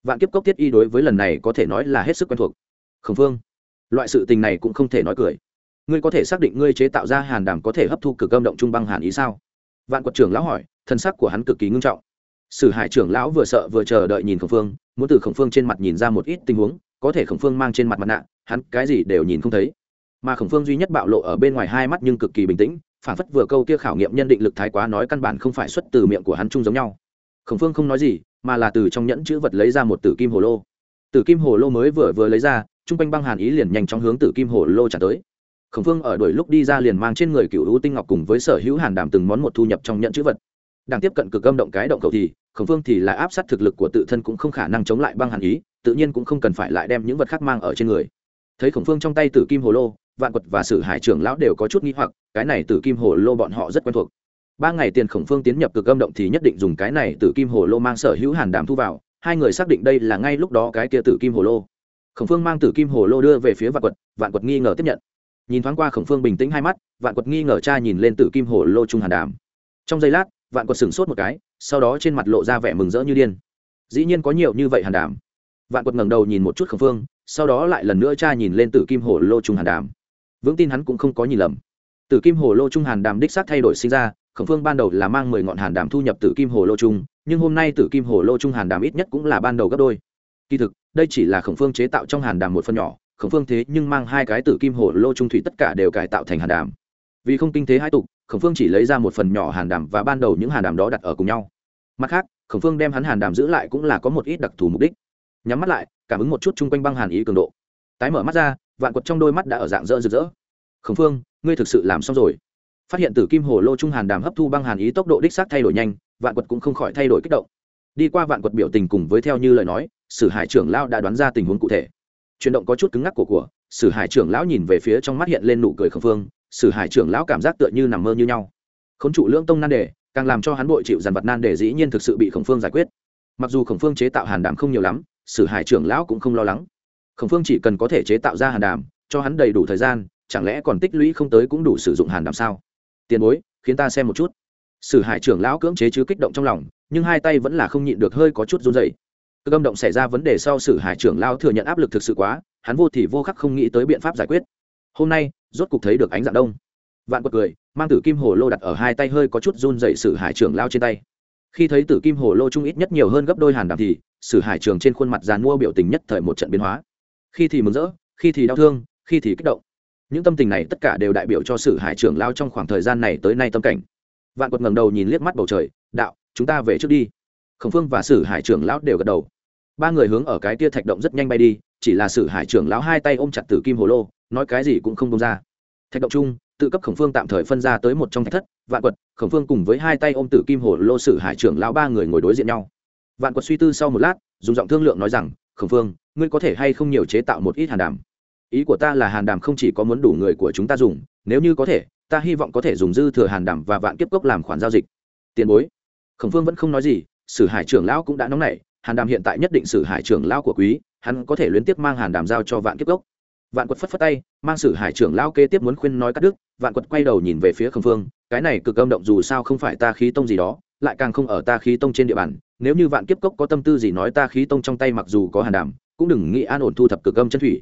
Vạn kiếp cốc tiết y đối với lần này có thể nói là hết sức quen thuộc. Khổng phương, loại sự tình này cũng không thể nói cười. Ngươi có thể xác định ngươi chế tạo ra hàn đàm có thể hấp thu cực âm động trung băng hàn ý sao? Vạn quật trưởng lão hỏi, thân sắc của hắn cực kỳ ngưng trọng. Sử hải trưởng lão vừa sợ vừa chờ đợi nhìn khổng phương, muốn từ khổng phương trên mặt nhìn ra một ít tình huống, có thể khổng phương mang trên mặt mặt nạ hắn cái gì đều nhìn không thấy. Mà khổng phương duy nhất bạo lộ ở bên ngoài hai mắt nhưng cực kỳ bình tĩnh phản phất vừa câu kia khảo nghiệm nhân định lực thái quá nói căn bản không phải xuất từ miệng của hắn chung giống nhau. Khổng phương không nói gì, mà là từ trong nhẫn chữ vật lấy ra một tử kim hồ lô. Tử kim hồ lô mới vừa vừa lấy ra chung quanh băng hàn ý liền nhanh chóng hướng tử kim hồ lô trả tới. Khổng phương ở đuổi lúc đi ra liền mang trên người cựu hữu tinh ngọc cùng với sở hữu hàn đảm từng món một thu nhập trong nhẫn chữ vật. Đang tiếp cận cực âm động cái động cầu thì, khổng phương thì là áp sát thực lực của tự thân cũng không khả năng chống lại băng hàn ý, tự nhiên cũng không cần phải lại đem những vật khác mang ở trên người thấy khổng phương trong tay tử kim hồ lô, vạn quật và sử hải trưởng lão đều có chút nghĩ hoặc, cái này tử kim hồ lô bọn họ rất quen thuộc. Ba ngày tiền khổng phương tiến nhập cực âm động thì nhất định dùng cái này tử kim hồ lô mang sở hữu hàn đàm thu vào, hai người xác định đây là ngay lúc đó cái kia tử kim hồ lô. Khổng phương mang tử kim hồ lô đưa về phía vạn quật vạn quật nghi ngờ tiếp nhận. Nhìn thoáng qua khổng phương bình tĩnh hai mắt, vạn quật nghi ngờ cha nhìn lên tử kim hồ lô trung hàn đàm. Trong giây lát, vạn quật sửng sốt một cái, sau đó trên mặt lộ ra vẻ mừng rỡ như điên. Dĩ nhiên có nhiều như vậy hàn đàm vạn quật ngẩng đầu nhìn một chút khổng phương, sau đó lại lần nữa cha nhìn lên tử kim hồ lô trung hàn đàm. Vững tin hắn cũng không có nhìn lầm. Tử kim hồ lô trung hàn đàm đích xác thay đổi sinh ra, khổng phương ban đầu là mang mười ngọn hàn đàm thu nhập tử kim hồ lô trung, nhưng hôm nay tử kim hồ lô trung hàn đàm ít nhất cũng là ban đầu gấp đôi. Kỳ thực, đây chỉ là khổng phương chế tạo trong hàn đàm một phần nhỏ, khổng phương thế nhưng mang hai cái tử kim hồ lô trung thủy tất cả đều cải tạo thành hàn đàm. Vì không kinh thế hai tục, khổng phương chỉ lấy ra một phần nhỏ hàn đàm và ban đầu những hàn đàm đó đặt ở cùng nhau. Mặt khác, khổng phương đem hắn hàn đàm giữ lại cũng là có một ít đặc thù mục đích nhắm mắt lại, cảm ứng một chút chung quanh băng hàn ý cường độ. Tái mở mắt ra, vạn quật trong đôi mắt đã ở dạng rỡ rực rỡ. Khẩn phương, ngươi thực sự làm xong rồi. Phát hiện tử kim hồ lô trung hàn đàm hấp thu băng hàn ý tốc độ đích xác thay đổi nhanh, vạn quật cũng không khỏi thay đổi kích động. Đi qua vạn quật biểu tình cùng với theo như lời nói, sử hải trưởng lão đã đoán ra tình huống cụ thể. Chuyển động có chút cứng ngắc của của, sử hải trưởng lão nhìn về phía trong mắt hiện lên nụ cười khẩn phương, sử hải trưởng lão cảm giác tựa như nằm mơ như nhau. Khốn trụ lưỡng tông nan đề, càng làm cho hắn bội chịu dàn vật nan đề dĩ nhiên thực sự bị khổng phương giải quyết. Mặc dù khổng phương chế tạo hàn đàm không nhiều lắm sử hải trưởng lão cũng không lo lắng. Khổng phương chỉ cần có thể chế tạo ra hàn đàm, cho hắn đầy đủ thời gian, chẳng lẽ còn tích lũy không tới cũng đủ sử dụng hàn đàm sao? Tiền bối, khiến ta xem một chút. Sử hải trưởng lão cưỡng chế chứ kích động trong lòng, nhưng hai tay vẫn là không nhịn được hơi có chút run dày cơ âm động xảy ra vấn đề sau sử hải trưởng lão thừa nhận áp lực thực sự quá, hắn vô thì vô khắc không nghĩ tới biện pháp giải quyết. Hôm nay, rốt cục thấy được ánh dạng đông. Vạn quật cười, mang tử kim hồ lô đặt ở hai tay hơi có chút run dày sử hải trưởng lao trên tay khi thấy tử kim hồ lô trung ít nhất nhiều hơn gấp đôi hàn đàm thì, sử hải trường trên khuôn mặt dàn mua biểu tình nhất thời một trận biến hóa. Khi thì mừng rỡ, khi thì đau thương, khi thì kích động. Những tâm tình này tất cả đều đại biểu cho sử hải trưởng lao trong khoảng thời gian này tới nay tâm cảnh. Vạn quật ngầm đầu nhìn liếc mắt bầu trời, đạo, chúng ta về trước đi. Khổng phương và sử hải trưởng lão đều gật đầu. Ba người hướng ở cái tia thạch động rất nhanh bay đi, chỉ là sử hải trưởng lão hai tay ôm chặt tử kim hồ lô, nói cái gì cũng không đông ra. Thạch động chung tự cấp khổng phương tạm thời phân ra tới một trong thạch thất, vạn quật, khổng phương cùng với hai tay ôm tử kim hồ lô sử hải trưởng lão ba người ngồi đối diện nhau. Vạn quật suy tư sau một lát, dùng giọng thương lượng nói rằng, khổng phương, ngươi có thể hay không nhiều chế tạo một ít hàn đàm? Ý của ta là hàn đàm không chỉ có muốn đủ người của chúng ta dùng, nếu như có thể, ta hy vọng có thể dùng dư thừa hàn đàm và vạn kiếp cốc làm khoản giao dịch. Tiền bối. Khổng phương vẫn không nói gì, sử hải trưởng lão cũng đã nóng nảy, hàn đàm hiện tại nhất định sử hải trưởng lão của quý, hắn có thể liên tiếp mang hàn đàm giao cho vạn kiếp cốc vạn quật phất phất tay, mang sử hải trưởng lao kế tiếp muốn khuyên nói cắt đứt, vạn quật quay đầu nhìn về phía khổng phương cái này cực âm động dù sao không phải ta khí tông gì đó, lại càng không ở ta khí tông trên địa bàn, nếu như vạn kiếp cốc có tâm tư gì nói ta khí tông trong tay mặc dù có hàn đàm cũng đừng nghĩ an ổn thu thập cực âm chân thủy.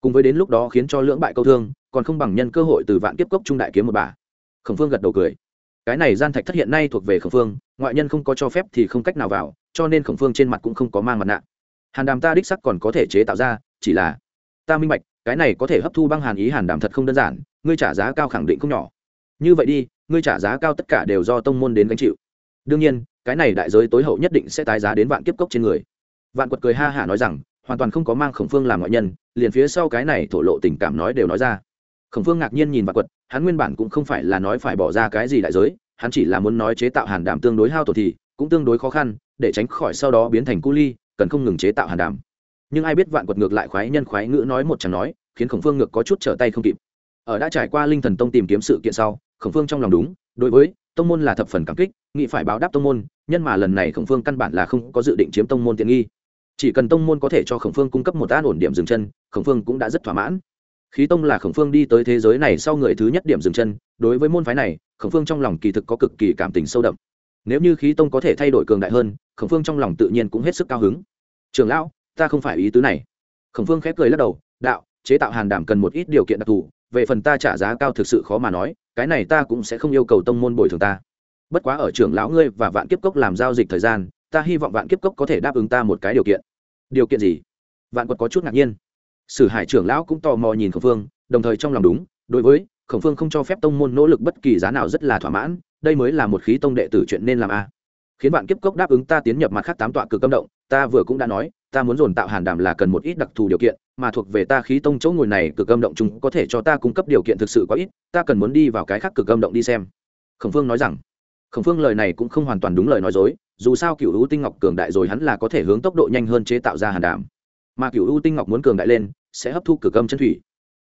Cùng với đến lúc đó khiến cho lưỡng bại câu thương, còn không bằng nhân cơ hội từ vạn kiếp cốc trung đại kiếm một bà. Khổng phương gật đầu cười. Cái này gian thạch thất hiện nay thuộc về khổng phương ngoại nhân không có cho phép thì không cách nào vào, cho nên khổng phương trên mặt cũng không có mang mặt nạ. Hàn đàm ta đích sắc còn có thể chế tạo ra, chỉ là, ta minh bạch cái này có thể hấp thu băng hàn ý hàn đảm thật không đơn giản, ngươi trả giá cao khẳng định không nhỏ. Như vậy đi, ngươi trả giá cao tất cả đều do tông môn đến gánh chịu. Đương nhiên, cái này đại giới tối hậu nhất định sẽ tái giá đến vạn kiếp cốc trên người. Vạn quật cười ha hả nói rằng, hoàn toàn không có mang khổng phương làm ngoại nhân, liền phía sau cái này thổ lộ tình cảm nói đều nói ra. Khổng phương ngạc nhiên nhìn vạn quật, hắn nguyên bản cũng không phải là nói phải bỏ ra cái gì đại giới, hắn chỉ là muốn nói chế tạo hàn đảm tương đối hao tổn thì cũng tương đối khó khăn, để tránh khỏi sau đó biến thành cu ly, cần không ngừng chế tạo hàn đảm nhưng ai biết vạn quật ngược lại khoái nhân khoái ngữ nói một chẳng nói, khiến khổng phương ngược có chút trở tay không kịp. Ở đã trải qua linh thần tông tìm kiếm sự kiện sau, khổng phương trong lòng đúng, đối với tông môn là thập phần cảm kích nghị phải báo đáp tông môn, nhân mà lần này khổng phương căn bản là không có dự định chiếm tông môn tiện nghi. Chỉ cần tông môn có thể cho khổng phương cung cấp một an ổn điểm dừng chân, khổng phương cũng đã rất thỏa mãn. Khí tông là khổng phương đi tới thế giới này sau người thứ nhất điểm dừng chân, đối với môn phái này, khổng phương trong lòng kỳ thực có cực kỳ cảm tình sâu đậm. Nếu như khí tông có thể thay đổi cường đại hơn, khổng phương trong lòng tự nhiên cũng hết sức cao hứng. Trường lão ta không phải ý tứ này. Khổng phương khép cười lắc đầu, đạo, chế tạo hàn đảm cần một ít điều kiện đặc thù, về phần ta trả giá cao thực sự khó mà nói, cái này ta cũng sẽ không yêu cầu tông môn bồi thường ta. Bất quá ở trưởng lão ngươi và vạn kiếp cốc làm giao dịch thời gian, ta hy vọng vạn kiếp cốc có thể đáp ứng ta một cái điều kiện. Điều kiện gì? Vạn quật có chút ngạc nhiên. Sử hải trưởng lão cũng tò mò nhìn khổng phương, đồng thời trong lòng đúng, đối với, khổng phương không cho phép tông môn nỗ lực bất kỳ giá nào rất là thỏa mãn, đây mới là một khí tông đệ tử chuyện nên làm a. Khiến vạn kiếp cốc đáp ứng ta tiến nhập mặt khác tám tọa cực âm động, ta vừa cũng đã nói ta muốn dồn tạo hàn đàm là cần một ít đặc thù điều kiện, mà thuộc về ta khí tông chỗ ngồi này, cực âm động chúng có thể cho ta cung cấp điều kiện thực sự quá ít, ta cần muốn đi vào cái khác cực âm động đi xem. Khổng phương nói rằng. Khổng phương lời này cũng không hoàn toàn đúng lời nói dối, dù sao cựu u tinh ngọc cường đại rồi hắn là có thể hướng tốc độ nhanh hơn chế tạo ra hàn đàm. Mà cựu u tinh ngọc muốn cường đại lên, sẽ hấp thu cực âm chân thủy.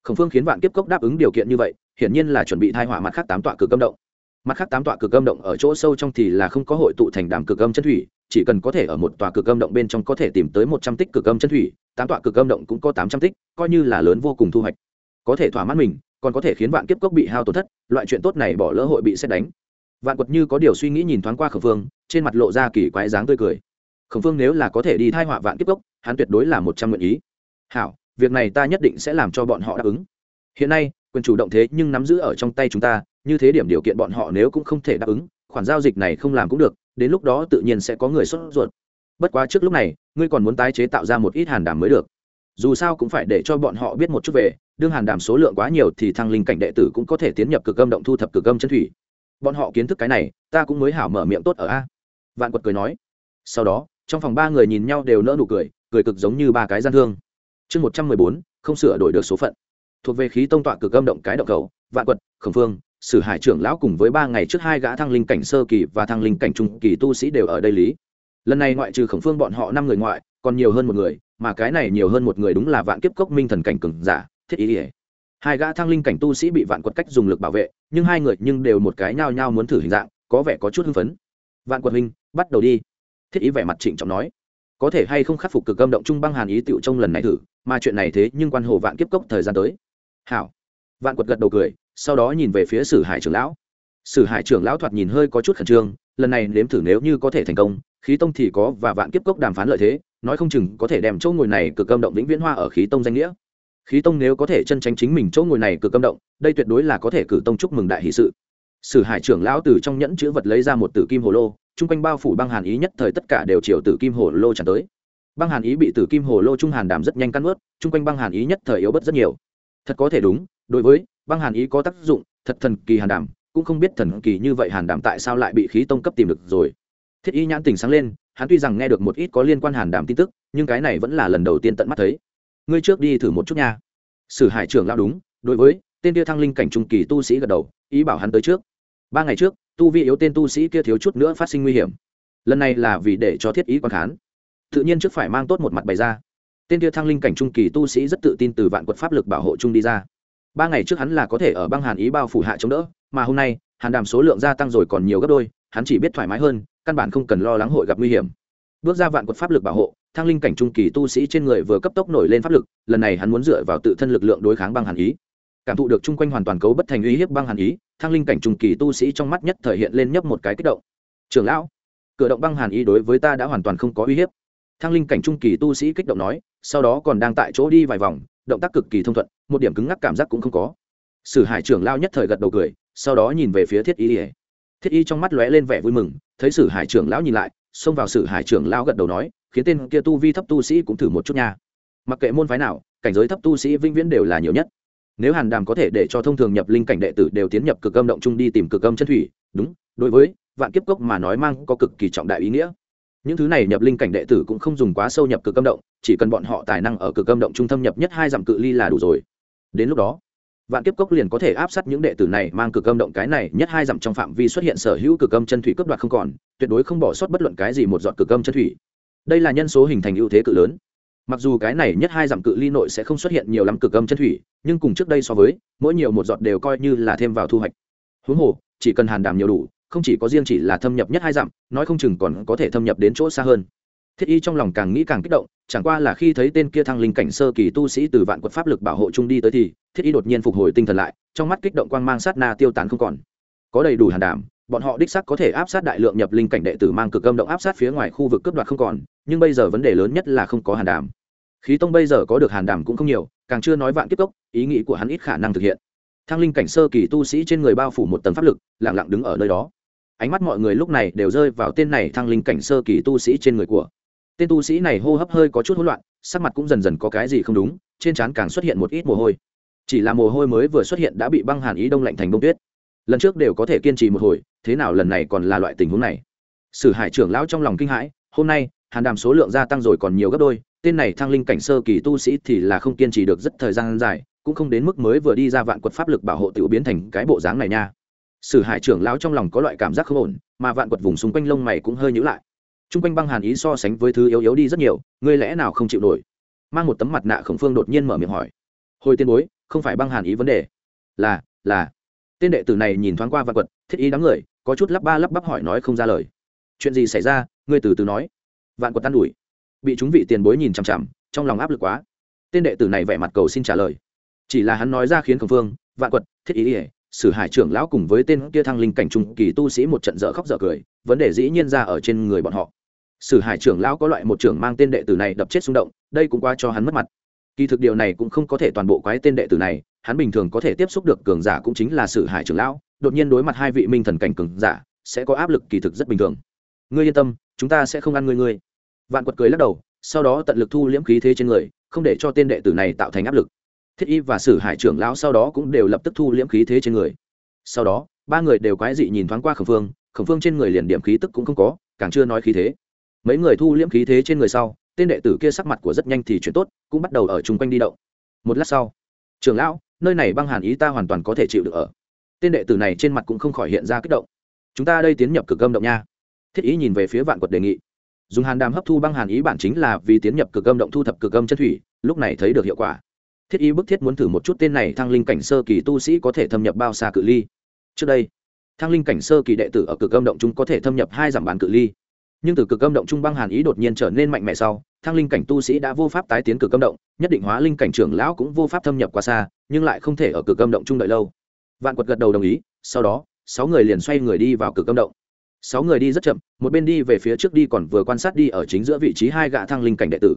Khổng phương khiến vạn kiếp cốc đáp ứng điều kiện như vậy, hiển nhiên là chuẩn bị thai hỏa mặt khác tám tọa cực âm động mặt khác tám tọa cực âm động ở chỗ sâu trong thì là không có hội tụ thành đàm cực âm chân thủy, chỉ cần có thể ở một tòa cực âm động bên trong có thể tìm tới một trăm tích cực âm chân thủy, tám tọa cực âm động cũng có tám trăm tích, coi như là lớn vô cùng thu hoạch. Có thể thỏa mãn mình, còn có thể khiến vạn kiếp cốc bị hao tổn thất, loại chuyện tốt này bỏ lỡ hội bị xét đánh. Vạn quật như có điều suy nghĩ nhìn thoáng qua khẩn phương, trên mặt lộ ra kỳ quái dáng tươi cười. Khẩn phương nếu là có thể đi thai họa vạn kiếp cốc, hắn tuyệt đối là một trăm nguyện ý. Hảo, việc này ta nhất định sẽ làm cho bọn họ đáp ứng. Hiện nay, quyền chủ động thế nhưng nắm giữ ở trong tay chúng ta như thế điểm điều kiện bọn họ nếu cũng không thể đáp ứng, khoản giao dịch này không làm cũng được, đến lúc đó tự nhiên sẽ có người sốt ruột. Bất quá trước lúc này, ngươi còn muốn tái chế tạo ra một ít hàn đàm mới được. Dù sao cũng phải để cho bọn họ biết một chút về, đương hàn đàm số lượng quá nhiều thì thăng linh cảnh đệ tử cũng có thể tiến nhập cực âm động thu thập cực âm chân thủy. Bọn họ kiến thức cái này, ta cũng mới hảo mở miệng tốt ở a. Vạn quật cười nói. Sau đó, trong phòng ba người nhìn nhau đều nỡ nụ cười cười cực giống như ba cái gian thương. Chương một trăm mười bốn, không sửa đổi được số phận. Thuộc về khí tông tọa cực âm động cái động cầu, vạn quật khẩn phương sử hải trưởng lão cùng với ba ngày trước hai gã thăng linh cảnh sơ kỳ và thăng linh cảnh trung kỳ tu sĩ đều ở đây lý. Lần này ngoại trừ khổng phương bọn họ năm người ngoại, còn nhiều hơn một người, mà cái này nhiều hơn một người đúng là vạn kiếp cốc minh thần cảnh cường giả, thiết ý ỉa hai gã thăng linh cảnh tu sĩ bị vạn quật cách dùng lực bảo vệ, nhưng hai người nhưng đều một cái nhao nhao muốn thử hình dạng, có vẻ có chút hưng phấn. Vạn quật huynh, bắt đầu đi. Thiết ý vẻ mặt trịnh trọng nói. Có thể hay không khắc phục cực âm động trung băng hàn ý tựu trong lần này thử, mà chuyện này thế nhưng quan hồ vạn kiếp cốc thời gian tới. Hảo. Vạn quật gật đầu cười sau đó nhìn về phía sử hải trưởng lão. Sử hải trưởng lão thoạt nhìn hơi có chút khẩn trương, lần này nếm thử nếu như có thể thành công, khí tông thì có và vạn kiếp cốc đàm phán lợi thế, nói không chừng có thể đem chỗ ngồi này cực âm động vĩnh viễn hoa ở khí tông danh nghĩa. Khí tông nếu có thể chân tránh chính mình chỗ ngồi này cực âm động, đây tuyệt đối là có thể cử tông chúc mừng đại hỷ sự. Sử hải trưởng lão từ trong nhẫn chữ vật lấy ra một tử kim hồ lô, chung quanh bao phủ băng hàn ý nhất thời tất cả đều chiều tử kim hồ lô tràn tới. Băng hàn ý bị tử kim hồ lô trung hàn đàm rất nhanh căn ướt chung quanh băng hàn ý nhất thời yếu bớt rất nhiều. Thật có thể đúng, đối với băng hàn ý có tác dụng, thật thần kỳ hàn đàm cũng không biết thần kỳ như vậy hàn đàm tại sao lại bị khí tông cấp tìm được rồi. Thiết y nhãn tình sáng lên, hắn tuy rằng nghe được một ít có liên quan hàn đàm tin tức, nhưng cái này vẫn là lần đầu tiên tận mắt thấy. Ngươi trước đi thử một chút nha. Sử hải trưởng lao đúng, đối với, tên kia thăng linh cảnh trung kỳ tu sĩ gật đầu, ý bảo hắn tới trước. Ba ngày trước, tu vi yếu tên tu sĩ kia thiếu chút nữa phát sinh nguy hiểm. Lần này là vì để cho thiết ý quan khán. Tự nhiên trước phải mang tốt một mặt bày ra. Tên kia thăng linh cảnh trung kỳ tu sĩ rất tự tin từ vạn quật pháp lực bảo hộ trung đi ra ba ngày trước hắn là có thể ở băng hàn ý bao phủ hạ chống đỡ, mà hôm nay, hàn đàm số lượng gia tăng rồi còn nhiều gấp đôi, hắn chỉ biết thoải mái hơn, căn bản không cần lo lắng hội gặp nguy hiểm. Bước ra vạn quật pháp lực bảo hộ Thang linh cảnh trung kỳ tu sĩ trên người vừa cấp tốc nổi lên pháp lực, lần này hắn muốn dựa vào tự thân lực lượng đối kháng băng hàn ý. Cảm thụ được chung quanh hoàn toàn cấu bất thành uy hiếp băng hàn ý Thang linh cảnh trung kỳ tu sĩ trong mắt nhất thể hiện lên nhấp một cái kích động. Trưởng lão cửa động băng hàn ý đối với ta đã hoàn toàn không có uy hiếp. Thang linh cảnh trung kỳ tu sĩ kích động nói, sau đó còn đang tại chỗ đi vài vòng động tác cực kỳ thông thuận, một điểm cứng ngắc cảm giác cũng không có. Sử hải trưởng lao nhất thời gật đầu cười, sau đó nhìn về phía thiết y thiết y trong mắt lóe lên vẻ vui mừng, thấy sử hải trưởng lão nhìn lại, xông vào sử hải trưởng lão gật đầu nói, khiến tên kia tu vi thấp tu sĩ cũng thử một chút nha. Mặc kệ môn phái nào, cảnh giới thấp tu sĩ vĩnh viễn đều là nhiều nhất. Nếu hàn đàm có thể để cho thông thường nhập linh cảnh đệ tử đều tiến nhập cực âm động chung đi tìm cực âm chân thủy, đúng, đối với vạn kiếp cốc mà nói mang có cực kỳ trọng đại ý nghĩa những thứ này nhập linh cảnh đệ tử cũng không dùng quá sâu nhập cực âm động, chỉ cần bọn họ tài năng ở cực âm động trung tâm nhập nhất hai dặm cự ly là đủ rồi. Đến lúc đó, vạn kiếp cốc liền có thể áp sát những đệ tử này mang cực âm động cái này nhất hai dặm trong phạm vi xuất hiện sở hữu cực âm chân thủy cấp đoạt không còn, tuyệt đối không bỏ sót bất luận cái gì một giọt cực âm chân thủy. Đây là nhân số hình thành ưu thế cự lớn. Mặc dù cái này nhất hai dặm cự ly nội sẽ không xuất hiện nhiều lắm cực âm chân thủy, nhưng cùng trước đây so với, mỗi nhiều một giọt đều coi như là thêm vào thu hoạch. Huống hồ, chỉ cần hàn đàm nhiều đủ không chỉ có riêng chỉ là thâm nhập nhất hai dặm, nói không chừng còn có thể thâm nhập đến chỗ xa hơn. Thiết y trong lòng càng nghĩ càng kích động, chẳng qua là khi thấy tên kia thăng linh cảnh sơ kỳ tu sĩ từ vạn quật pháp lực bảo hộ trung đi tới thì, thiết y đột nhiên phục hồi tinh thần lại, trong mắt kích động quang mang sát na tiêu tán không còn. Có đầy đủ hàn đảm, bọn họ đích sắc có thể áp sát đại lượng nhập linh cảnh đệ tử mang cực âm động áp sát phía ngoài khu vực cướp đoạt không còn, nhưng bây giờ vấn đề lớn nhất là không có hàn đảm. Khí tông bây giờ có được hàn đảm cũng không nhiều, càng chưa nói vạn kiếp cốc, ý nghĩ của hắn ít khả năng thực hiện. Thăng linh cảnh sơ kỳ tu sĩ trên người bao phủ một tầng pháp lực, lặng lặng đứng ở nơi đó ánh mắt mọi người lúc này đều rơi vào tên này thăng linh cảnh sơ kỳ tu sĩ trên người của. Tên tu sĩ này hô hấp hơi có chút hỗn loạn, sắc mặt cũng dần dần có cái gì không đúng, trên trán càng xuất hiện một ít mồ hôi. Chỉ là mồ hôi mới vừa xuất hiện đã bị băng hàn ý đông lạnh thành bông tuyết. Lần trước đều có thể kiên trì một hồi, thế nào lần này còn là loại tình huống này? Sử hải trưởng lão trong lòng kinh hãi, hôm nay, hàn đàm số lượng gia tăng rồi còn nhiều gấp đôi, tên này thăng linh cảnh sơ kỳ tu sĩ thì là không kiên trì được rất thời gian dài, cũng không đến mức mới vừa đi ra vạn quật pháp lực bảo hộ tiểu biến thành cái bộ dáng này nha sử hải trưởng lão trong lòng có loại cảm giác không ổn, mà vạn quật vùng xung quanh lông mày cũng hơi nhữ lại. T r u n g quanh băng hàn ý so sánh với thứ yếu yếu đi rất nhiều, ngươi lẽ nào không chịu nổi? Mang một tấm mặt nạ khổng phương đột nhiên mở miệng hỏi. Hồi tiên bối, không phải băng hàn ý vấn đề. Là là. Tên đệ tử này nhìn thoáng qua vạn quật, thiết ý đám người, có chút lắp ba lắp bắp hỏi nói không ra lời. Chuyện gì xảy ra? Ngươi từ từ nói. Vạn quật tan ủi. Bị chúng vị tiền bối nhìn chằm chằm, trong lòng áp lực quá. Tên đệ tử này vẻ mặt cầu xin trả lời. Chỉ là hắn nói ra khiến khổng phương, vạn quật, thiết ý ỉa sử hải trưởng lão cùng với tên kia thăng linh cảnh trung kỳ tu sĩ một trận dở khóc dở cười, vấn đề dĩ nhiên ra ở trên người bọn họ. Sử hải trưởng lão có loại một trưởng mang tên đệ tử này đập chết xung động, đây cũng qua cho hắn mất mặt. Kỳ thực điều này cũng không có thể toàn bộ quái tên đệ tử này, hắn bình thường có thể tiếp xúc được cường giả cũng chính là sử hải trưởng lão, đột nhiên đối mặt hai vị minh thần cảnh cường giả, sẽ có áp lực kỳ thực rất bình thường. Ngươi yên tâm, chúng ta sẽ không ăn ngươi ngươi. Vạn quật cười lắc đầu, sau đó tận lực thu liễm khí thế trên người, không để cho tên đệ tử này tạo thành áp lực thiết y và sử hải trưởng lão sau đó cũng đều lập tức thu liễm khí thế trên người. Sau đó, ba người đều quái dị nhìn thoáng qua khẩn phương khẩn phương trên người liền điểm khí tức cũng không có, càng chưa nói khí thế. Mấy người thu liễm khí thế trên người sau, tên đệ tử kia sắc mặt của rất nhanh thì chuyển tốt, cũng bắt đầu ở chung quanh đi động. Một lát sau, trưởng lão, nơi này băng hàn ý ta hoàn toàn có thể chịu được ở. Tên đệ tử này trên mặt cũng không khỏi hiện ra kích động. Chúng ta đây tiến nhập cực âm động nha. Thiết ý nhìn về phía vạn quật đề nghị. Dùng hàn đàm hấp thu băng hàn ý bản chính là vì tiến nhập cực âm động thu thập cực âm chân thủy, lúc này thấy được hiệu quả thiết y bức thiết muốn thử một chút tên này thăng linh cảnh sơ kỳ tu sĩ có thể thâm nhập bao xa cự ly. Trước đây, thăng linh cảnh sơ kỳ đệ tử ở cực âm động chúng có thể thâm nhập hai giảm bán cự ly. Nhưng từ cực âm động trung băng hàn ý đột nhiên trở nên mạnh mẽ sau, thăng linh cảnh tu sĩ đã vô pháp tái tiến cực âm động, nhất định hóa linh cảnh trưởng lão cũng vô pháp thâm nhập quá xa, nhưng lại không thể ở cực âm động trung đợi lâu. Vạn quật gật đầu đồng ý, sau đó, sáu người liền xoay người đi vào cực âm động. Sáu người đi rất chậm, một bên đi về phía trước đi còn vừa quan sát đi ở chính giữa vị trí hai gã thăng linh cảnh đệ tử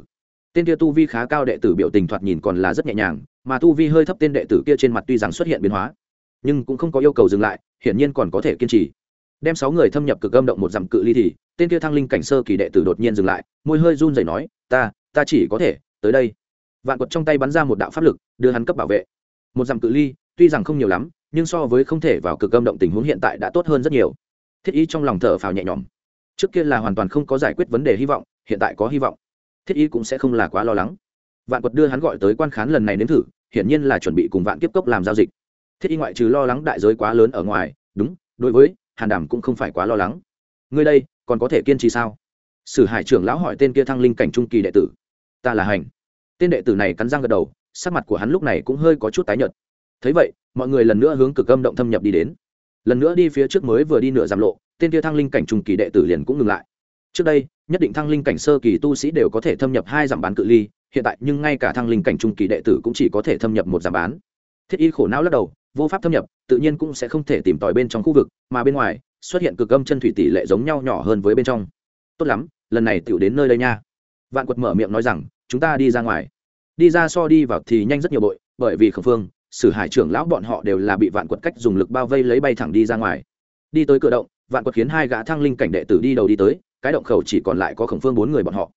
tên kia tu vi khá cao đệ tử biểu tình thoạt nhìn còn là rất nhẹ nhàng, mà tu vi hơi thấp tên đệ tử kia trên mặt tuy rằng xuất hiện biến hóa, nhưng cũng không có yêu cầu dừng lại, hiển nhiên còn có thể kiên trì. Đem sáu người thâm nhập cực âm động một dặm cự ly thì, tên kia thăng linh cảnh sơ kỳ đệ tử đột nhiên dừng lại, môi hơi run rẩy nói, ta ta chỉ có thể tới đây. Vạn quật trong tay bắn ra một đạo pháp lực, đưa hắn cấp bảo vệ. Một dặm cự ly, tuy rằng không nhiều lắm, nhưng so với không thể vào cực âm động tình huống hiện tại đã tốt hơn rất nhiều. Thiết ý trong lòng thở phào nhẹ nhõm. Trước kia là hoàn toàn không có giải quyết vấn đề hy vọng, hiện tại có hy vọng thiết y cũng sẽ không là quá lo lắng. Vạn quật đưa hắn gọi tới quan khán lần này đến thử, hiển nhiên là chuẩn bị cùng vạn kiếp cốc làm giao dịch. Thiết y ngoại trừ lo lắng đại giới quá lớn ở ngoài, đúng, đối với, hàn đàm cũng không phải quá lo lắng. Ngươi đây, còn có thể kiên trì sao? Sử hải trưởng lão hỏi tên kia thăng linh cảnh trung kỳ đệ tử. Ta là hành. Tên đệ tử này cắn răng gật đầu, sắc mặt của hắn lúc này cũng hơi có chút tái nhợt. Thấy vậy, mọi người lần nữa hướng cực âm động thâm nhập đi đến. Lần nữa đi phía trước mới vừa đi nửa giảm lộ, tên kia thăng linh cảnh trung kỳ đệ tử liền cũng ngừng lại trước đây, nhất định thăng linh cảnh sơ kỳ tu sĩ đều có thể thâm nhập hai giảm bán cự ly, hiện tại nhưng ngay cả thăng linh cảnh trung kỳ đệ tử cũng chỉ có thể thâm nhập một giảm bán. Thiết y khổ não lắc đầu, vô pháp thâm nhập, tự nhiên cũng sẽ không thể tìm tòi bên trong khu vực, mà bên ngoài, xuất hiện cực âm chân thủy tỷ lệ giống nhau nhỏ hơn với bên trong. Tốt lắm, lần này tựu đến nơi đây nha. Vạn quật mở miệng nói rằng, chúng ta đi ra ngoài. Đi ra so đi vào thì nhanh rất nhiều bội, bởi vì khẩn phương, sử hải trưởng lão bọn họ đều là bị vạn quật cách dùng lực bao vây lấy bay thẳng đi ra ngoài. Đi tới cửa động, vạn quật khiến hai gã thăng linh cảnh đệ tử đi đầu đi tới cái động khẩu chỉ còn lại có khổng phương bốn người bọn họ.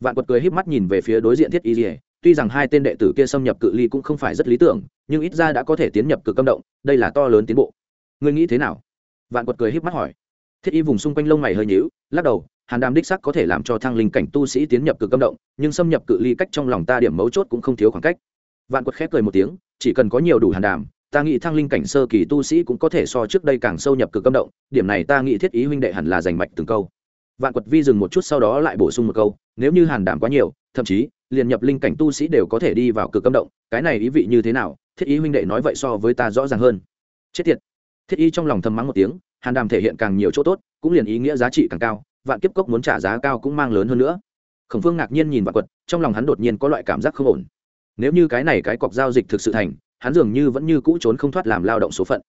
Vạn quật cười híp mắt nhìn về phía đối diện thiết y dỉa tuy rằng hai tên đệ tử kia xâm nhập cự ly cũng không phải rất lý tưởng, nhưng ít ra đã có thể tiến nhập cực âm động, đây là to lớn tiến bộ. Ngươi nghĩ thế nào? Vạn quật cười híp mắt hỏi. Thiết y vùng xung quanh lông mày hơi nhíu, lắc đầu, hàn đàm đích sắc có thể làm cho thăng linh cảnh tu sĩ tiến nhập cực âm động, nhưng xâm nhập cự ly cách trong lòng ta điểm mấu chốt cũng không thiếu khoảng cách. Vạn quật khép cười một tiếng, chỉ cần có nhiều đủ hàn đàm, ta nghĩ thăng linh cảnh sơ kỳ tu sĩ cũng có thể so trước đây càng sâu nhập cực âm động, điểm này ta nghĩ thiết ý huynh đệ hẳn là giành mạch từng câu vạn quật vi dừng một chút sau đó lại bổ sung một câu, nếu như hàn đảm quá nhiều, thậm chí, liền nhập linh cảnh tu sĩ đều có thể đi vào cực âm động, cái này ý vị như thế nào? Thiết ý huynh đệ nói vậy so với ta rõ ràng hơn. Chết tiệt. Thiết ý trong lòng thầm mắng một tiếng, hàn đàm thể hiện càng nhiều chỗ tốt, cũng liền ý nghĩa giá trị càng cao, vạn kiếp cốc muốn trả giá cao cũng mang lớn hơn nữa. Khổng phương ngạc nhiên nhìn vạn quật, trong lòng hắn đột nhiên có loại cảm giác không ổn. Nếu như cái này cái cọc giao dịch thực sự thành, hắn dường như vẫn như cũ trốn không thoát làm lao động số phận